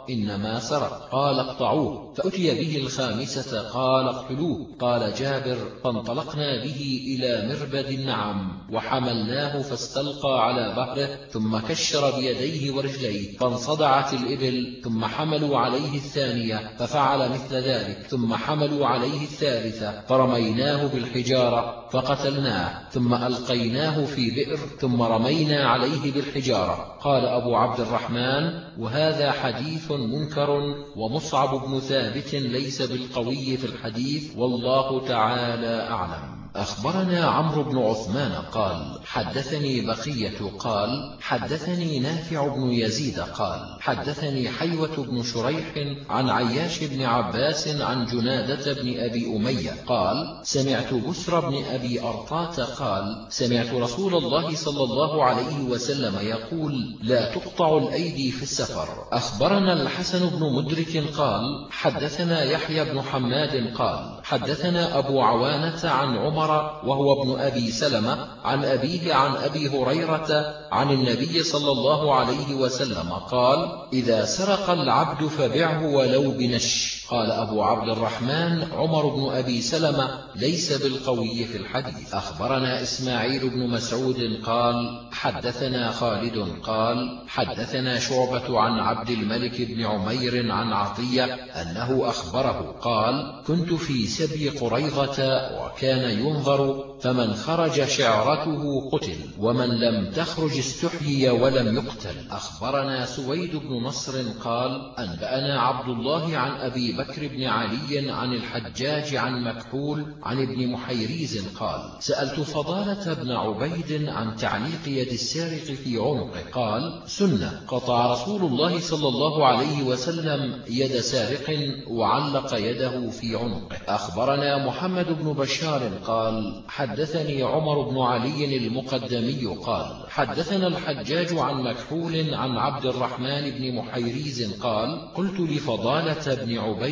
إنما سرق قال اقطعوه فأتي به الخامسة قال اقتلوه قال جابر فانطلقنا به إلى مربد النعم وحملناه فاستلقى على ظهره ثم كشر بيديه ورجليه فانصدعت الإبل ثم حملوا عليه الثانية ففعل مثل ذلك ثم حملوا عليه الثالثة فرميناه بالحجارة فقتلناه ثم ألقيناه في بئر ثم رمينا عليه بالحجارة قال أبو عبد الرحمن وهذا حديث منكر ومصعب بن ثابت ليس بالقوي في الحديث والله تعالى أعلم. أخبرنا عمرو بن عثمان قال حدثني بقية قال حدثني نافع بن يزيد قال حدثني حيوة بن شريح عن عياش بن عباس عن جنادة بن أبي أمية قال سمعت بسر بن أبي أرطاة قال سمعت رسول الله صلى الله عليه وسلم يقول لا تقطع الأيدي في السفر. أخبرنا الحسن بن مدرك قال حدثنا يحيى بن حماد قال حدثنا أبو عوانة عن عمر عمر وهو ابن أبي سلمة عن أبيه عن أبي هريرة عن النبي صلى الله عليه وسلم قال إذا سرق العبد فبعه ولو بنش. قال أبو عبد الرحمن عمر بن أبي سلمة ليس بالقوي في الحديث. أخبرنا إسماعيل بن مسعود قال حدثنا خالد قال حدثنا شعبة عن عبد الملك بن عمير عن عطية أنه أخبره قال كنت في سبي قريظة وكان ينظر فمن خرج شعرته قتل ومن لم تخرج استحيي ولم يقتل. أخبرنا سويد بن نصر قال أنبأنا عبد الله عن أبي بكر بن علي عن الحجاج عن مكحول عن ابن محيريز قال سألت فضالة بن عبيد عن تعليق يد السارق في عنقه قال سنة. قطع رسول الله صلى الله عليه وسلم يد سارق وعلق يده في عنقه أخبرنا محمد بن بشار قال حدثني عمر بن علي المقدمي قال حدثنا الحجاج عن مكحول عن عبد الرحمن بن محيريز قال قلت لفضالة بن عبيد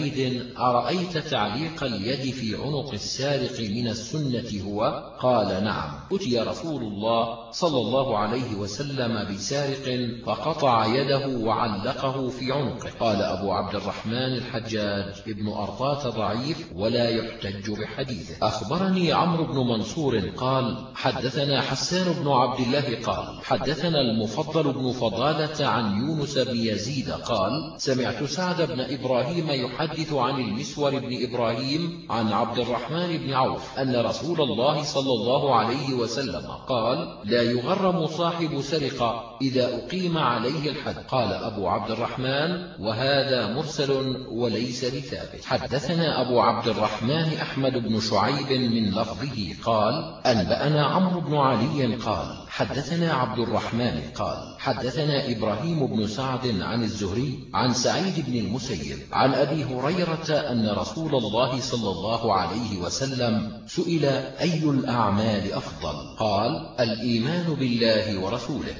أرأيت تعليق اليد في عنق السارق من السنة هو؟ قال نعم. أتي رسول الله صلى الله عليه وسلم بسارق فقطع يده وعلقه في عنقه. قال أبو عبد الرحمن الحجاج ابن أرطاة ضعيف ولا يحتج بحديثه. أخبرني عمرو بن منصور قال حدثنا حسان بن عبد الله قال حدثنا المفضل بن فضالة عن يونس بن يزيد قال سمعت سعد بن إبراهيم يحدث عن المسور بن إبراهيم عن عبد الرحمن بن عوف أن رسول الله صلى الله عليه وسلم قال لا يغرم صاحب سرقة إذا أقيم عليه الحد. قال أبو عبد الرحمن وهذا مرسل وليس بثابت. حدثنا أبو عبد الرحمن أحمد بن شعيب من لفظه قال أنبأنا عمرو بن علي قال حدثنا عبد الرحمن قال حدثنا إبراهيم بن سعد عن الزهري عن سعيد بن المسيب عن أبي هريرة أن رسول الله صلى الله عليه وسلم سئل أي الأعمال أفضل؟ قال الإيمان بالله ورسوله.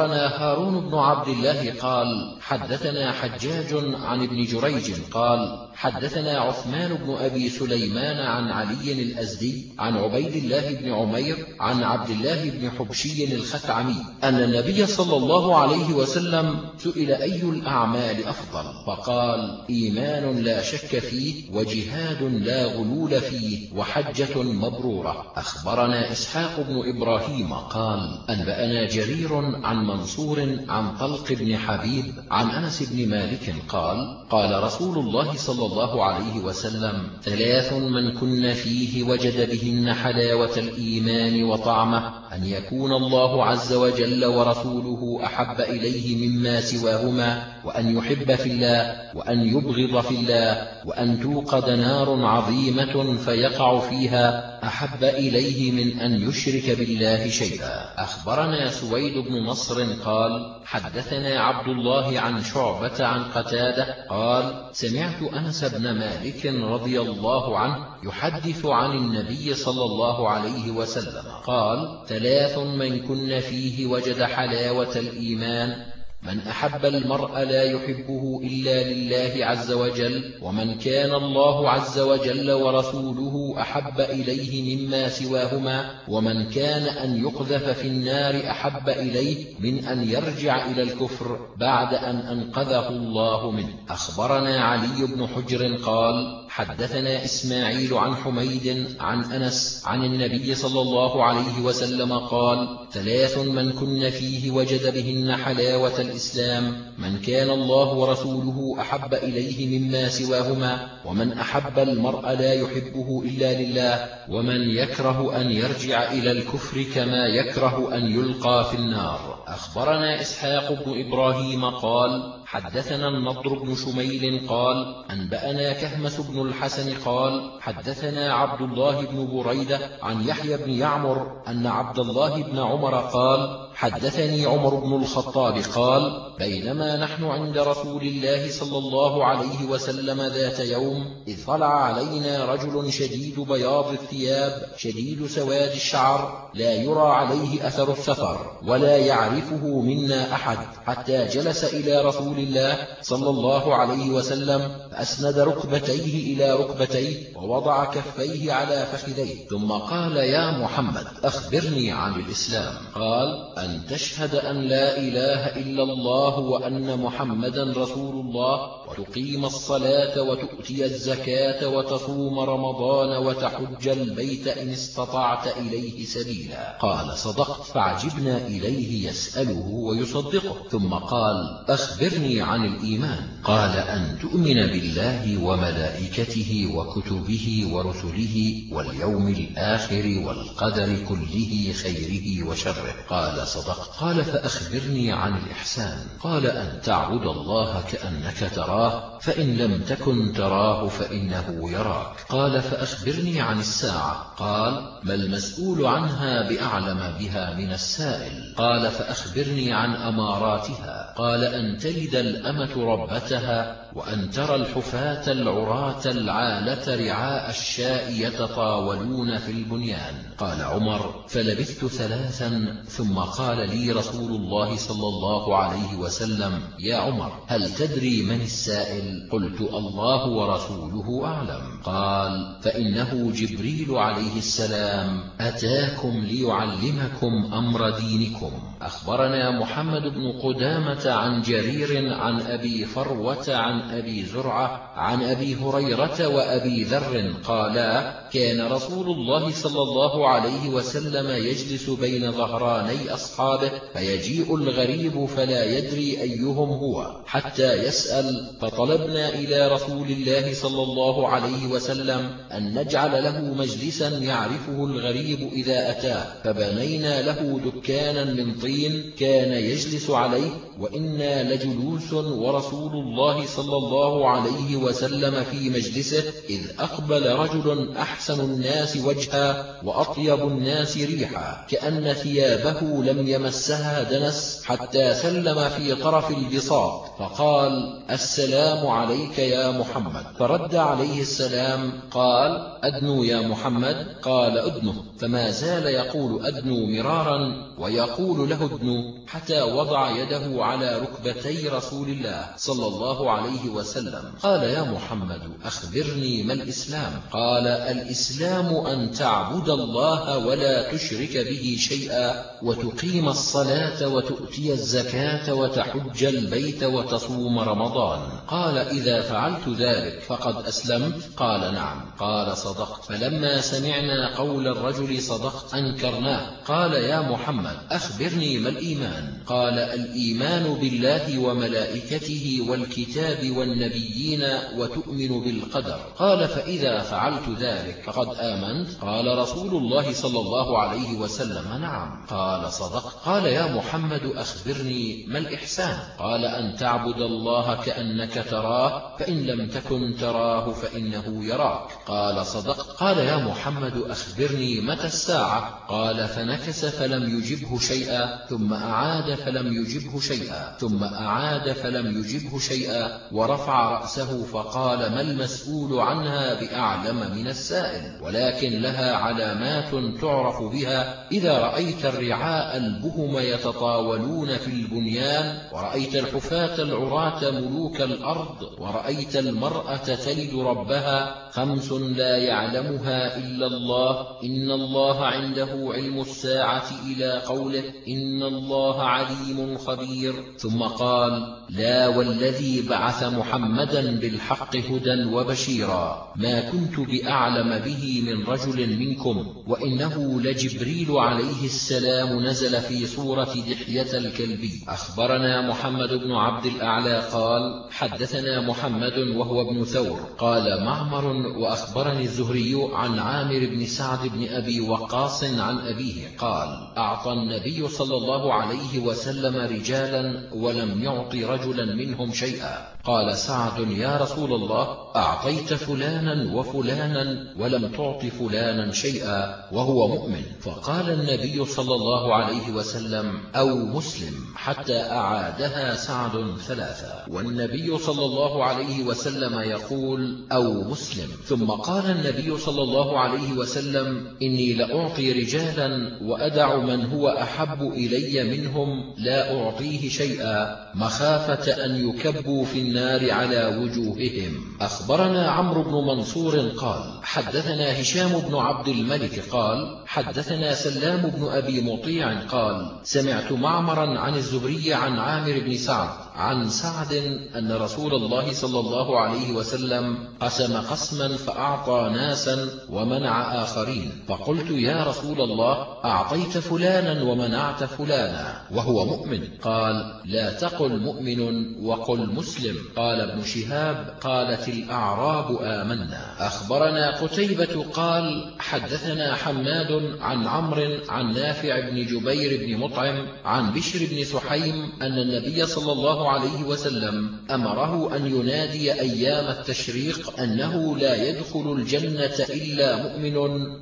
أخبرنا هارون بن عبد الله قال حدثنا حجاج عن ابن جريج قال حدثنا عثمان بن أبي سليمان عن علي الأزدي عن عبيد الله بن عمير عن عبد الله بن حبشي الخثعمي أن النبي صلى الله عليه وسلم سئل أي الأعمال أفضل؟ فقال إيمان لا شك فيه وجهاد لا غلول فيه وحجة مبرورة. أخبرنا إسحاق بن إبراهيم قال أنبأنا جرير عن منصور عن طلق بن حبيب عن أنس بن مالك قال قال رسول الله صلى الله عليه وسلم ثلاث من كن فيه وجد بهن حلاوة الإيمان وطعمه أن يكون الله عز وجل ورسوله أحب إليه مما سواهما وأن يحب في الله وأن يبغض في الله وأن توقد نار عظيمة فيقع فيها. أحب إليه من أن يشرك بالله شيئا. أخبرنا سويد بن نصر قال حدثنا عبد الله عن شعبة عن قتادة قال سمعت أنس بن مالك رضي الله عنه يحدث عن النبي صلى الله عليه وسلم قال ثلاث من كن فيه وجد حلاوة الإيمان. من أحب المرء لا يحبه إلا لله عز وجل ومن كان الله عز وجل ورسوله أحب إليه مما سواهما ومن كان أن يقذف في النار أحب إليه من أن يرجع إلى الكفر بعد أن أنقذه الله منه. أخبرنا علي بن حجر قال حدثنا إسماعيل عن حميد عن أنس عن النبي صلى الله عليه وسلم قال ثلاث من كن فيه وجد بهن حلاوة الإسلام من كان الله ورسوله أحب إليه مما سواهما ومن أحب المرء لا يحبه إلا لله ومن يكره أن يرجع إلى الكفر كما يكره أن يلقى في النار. أخبرنا إسحاق بن إبراهيم قال حدثنا النضر بن شميل قال أنبأنا كهمس بن الحسن قال حدثنا عبد الله بن بريدة عن يحيى بن يعمر أن عبد الله بن عمر قال حدثني عمر بن الخطاب قال بينما نحن عند رسول الله صلى الله عليه وسلم ذات يوم إذ طلع علينا رجل شديد بياض الثياب شديد سواد الشعر لا يرى عليه أثر السفر ولا يعرفه منا أحد حتى جلس إلى رسول الله صلى الله عليه وسلم فأسند ركبتيه إلى ركبتيه ووضع كفيه على فخذيه ثم قال يا محمد أخبرني عن الإسلام. قال أن تشهد أن لا إله إلا الله وأن محمدا رسول الله وتقيم الصلاة وتؤتي الزكاة وتصوم رمضان وتحج البيت إن استطعت إليه سبيلا. قال صدقت فعجبنا إليه يسأله ويصدقه. ثم قال أخبرني عن الإيمان. قال أن تؤمن بالله وملائكته وكتبه ورسله واليوم الآخر والقدر كله خيره وشره. قال صدقت. قال فأخبرني عن الإحسان. قال أن تعبد الله كأنك تراه فإن لم تكن تراه فإنه يراك. قال فأخبرني عن الساعة. قال ما المسؤول عنها بأعلم بها من السائل. قال فأخبرني عن أماراتها. قال أن تلد الأمة ربتها وأن ترى الحفاة العراة العالة رعاء الشاء يتطاولون في البنيان. قال عمر فلبثت ثلاثا ثم قال لي رسول الله صلى الله عليه وسلم يا عمر هل تدري من السائل؟ قلت الله ورسوله أعلم. قال فإنه جبريل عليه السلام أتاكم ليعلمكم أمر دينكم. أخبرنا محمد بن قدامة عن جرير عن أبي فروة عن أبي زرعة عن أبي هريرة وأبي ذر قالا كان رسول الله صلى الله عليه وسلم يجلس بين ظهراني أصحابه فيجيء الغريب فلا يدري أيهم هو حتى يسأل فطلبنا إلى رسول الله صلى الله عليه وسلم أن نجعل له مجلسا يعرفه الغريب إذا أتاه فبنينا له دكانا من طين كان يجلس عليه وإنا لجلوس ورسول الله صلى الله عليه وسلم في مجلسه إذ أقبل رجل أحسن الناس وجها وأطيب الناس ريحا كأن ثيابه لم يمسها دنس حتى سلم في طرف البساط فقال السلام عليك يا محمد فرد عليه السلام قال أدنو يا محمد قال أدنه فما زال يقول أدنو مرارا ويقول له ادنو حتى وضع يده على ركبتي رسول الله صلى الله عليه وسلم. قال يا محمد أخبرني ما الإسلام؟ قال الإسلام أن تعبد الله ولا تشرك به شيئا وتقيم الصلاة وتؤتي الزكاة وتحج البيت وتصوم رمضان. قال إذا فعلت ذلك فقد أسلمت؟ قال نعم. قال صدقت. فلما سمعنا قول الرجل صدقت أنكرناه. قال يا محمد أخبرني ما الإيمان. قال الإيمان بالله وملائكته والكتاب والنبيين وتؤمن بالقدر. قال فإذا فعلت ذلك فقد آمنت. قال رسول الله صلى الله عليه وسلم نعم. قال صدقت قال يا محمد أخبرني ما الإحسان. قال أن تعبد الله كأنك تراه فإن لم تكن تراه فإنه يراك. قال صدقت قال يا محمد أخبرني متى الساعة؟ قال فنكس فلم يجبه شيئا. ثم أعاد فلم يجبه شيئا. ثم أعاد فلم يجبه شيئا ورفع رأسه فقال ما المسؤول عنها بأعلم من السائل؟ ولكن لها علامات تعرف بها إذا رأيت الرعاء البهم يتطاولون في البنيان ورأيت الحفاة العراة ملوك الأرض ورأيت المرأة تلد ربها خمس لا يعلمها إلا الله إن الله عنده علم الساعة إلى قوله إن الله عليم خبير. ثم قال لا والذي بعث محمدا بالحق هدى وبشيرا. ما كنت بأعلم به من رجل منكم وإنه لجبريل عليه السلام نزل في صورة دحية الكلبي أخبرنا محمد بن عبد الأعلى قال حدثنا محمد وهو ابن ثور. قال معمر وأخبرني الزهري عن عامر بن سعد بن أبي وقاص عن أبيه قال أعطى النبي صلى الله عليه وسلم رجالا ولم يعط رجلا منهم شيئا. قال سعد يا رسول الله أعطيت فلانا وفلانا ولم تعط فلانا شيئا وهو مؤمن. فقال قال النبي صلى الله عليه وسلم أو مسلم حتى أعادها سعد ثلاثا. والنبي صلى الله عليه وسلم يقول أو مسلم. ثم قال النبي صلى الله عليه وسلم إني لأعطي رجالا وأدع من هو أحب إلي منهم لا أعطيه شيئا. مخافة أن يكبوا في النار على وجوههم. أخبرنا عمرو بن منصور قال حدثنا هشام بن عبد الملك قال حدثنا سلام بن أبي مطيع قال سمعت معمرا عن الزبري عن عامر بن سعد عن سعد أن رسول الله صلى الله عليه وسلم قسم قسما فأعطى ناسا ومنع آخرين. فقلت يا رسول الله أعطيت فلانا ومنعت فلانا وهو مؤمن. قال لا تقل مؤمن وقل مسلم. قال ابن شهاب قالت الأعراب آمنا. أخبرنا قتيبة قال حدثنا حماد عن عمرو عن نافع بن جبير بن مطعم عن بشر بن سحيم أن النبي صلى الله عليه وسلم أمره أن ينادي أيام التشريق أنه لا يدخل الجنة إلا مؤمن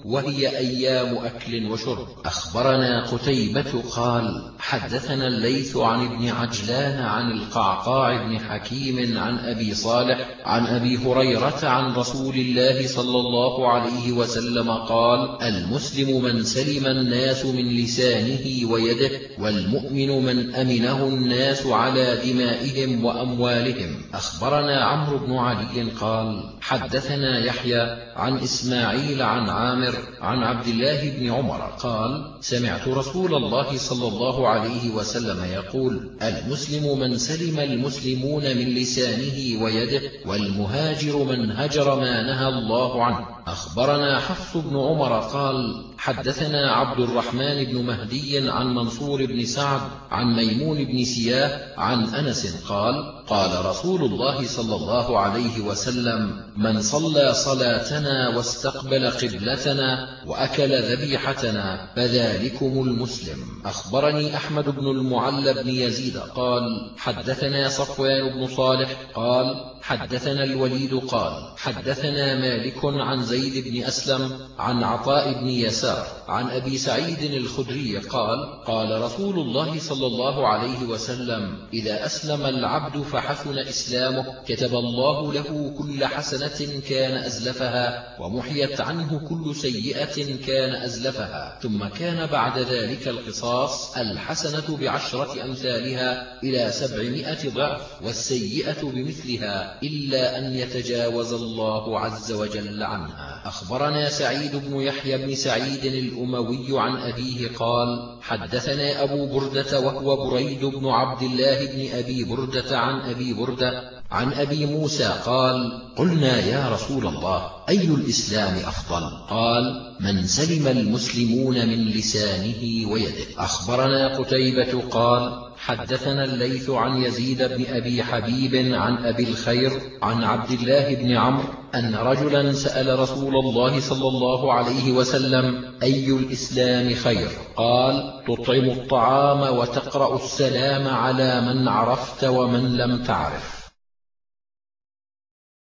وهي أيام أكل وشرب. أخبرنا قتيبة قال حدثنا الليث عن ابن عجلان عن القعقاع بن حكيم عن أبي صالح عن أبي هريرة عن رسول الله صلى الله عليه وسلم قال المسلم من سلم الناس من لسانه ويده والمؤمن من أمنه الناس على دمائهم وأموالهم. أخبرنا عمرو بن علي قال حدثنا يحيى عن إسماعيل عن عامر عن عبد الله بن عمر قال سمعت رسول الله صلى الله عليه وسلم يقول المسلم من سلم المسلمون من لسانه ويده والمهاجر من هجر ما نهى الله عنه. أخبرنا حفص بن عمر قال حدثنا عبد الرحمن بن مهدي عن منصور بن سعد عن ميمون بن سياه عن أنس قال قال رسول الله صلى الله عليه وسلم من صلى صلاتنا واستقبل قبلتنا وأكل ذبيحتنا فذلكم المسلم. أخبرني أحمد بن المعلى بن يزيد قال حدثنا صفوان بن صالح قال حدثنا الوليد قال حدثنا مالك عن زيد بن أسلم عن عطاء بن يسار عن أبي سعيد الخدري قال قال رسول الله صلى الله عليه وسلم إذا أسلم العبد فحسن إسلامه كتب الله له كل حسنة كان أزلفها ومحيت عنه كل سيئة كان أزلفها. ثم كان بعد ذلك القصاص الحسنة بعشرة أمثالها إلى سبعمائة ضعف والسيئة بمثلها إلا أن يتجاوز الله عز وجل عنها. أخبرنا سعيد بن يحيى بن سعيد الأموي عن أبيه قال حدثنا أبو بردة وهو بريد بن عبد الله بن أبي بردة عن أبي بردة عن أبي موسى قال قلنا يا رسول الله أي الإسلام أفضل؟ قال من سلم المسلمون من لسانه ويده. أخبرنا قتيبة قال حدثنا الليث عن يزيد بن أبي حبيب عن أبي الخير عن عبد الله بن عمرو أن رجلا سأل رسول الله صلى الله عليه وسلم أي الإسلام خير؟ قال تطعم الطعام وتقرأ السلام على من عرفت ومن لم تعرف.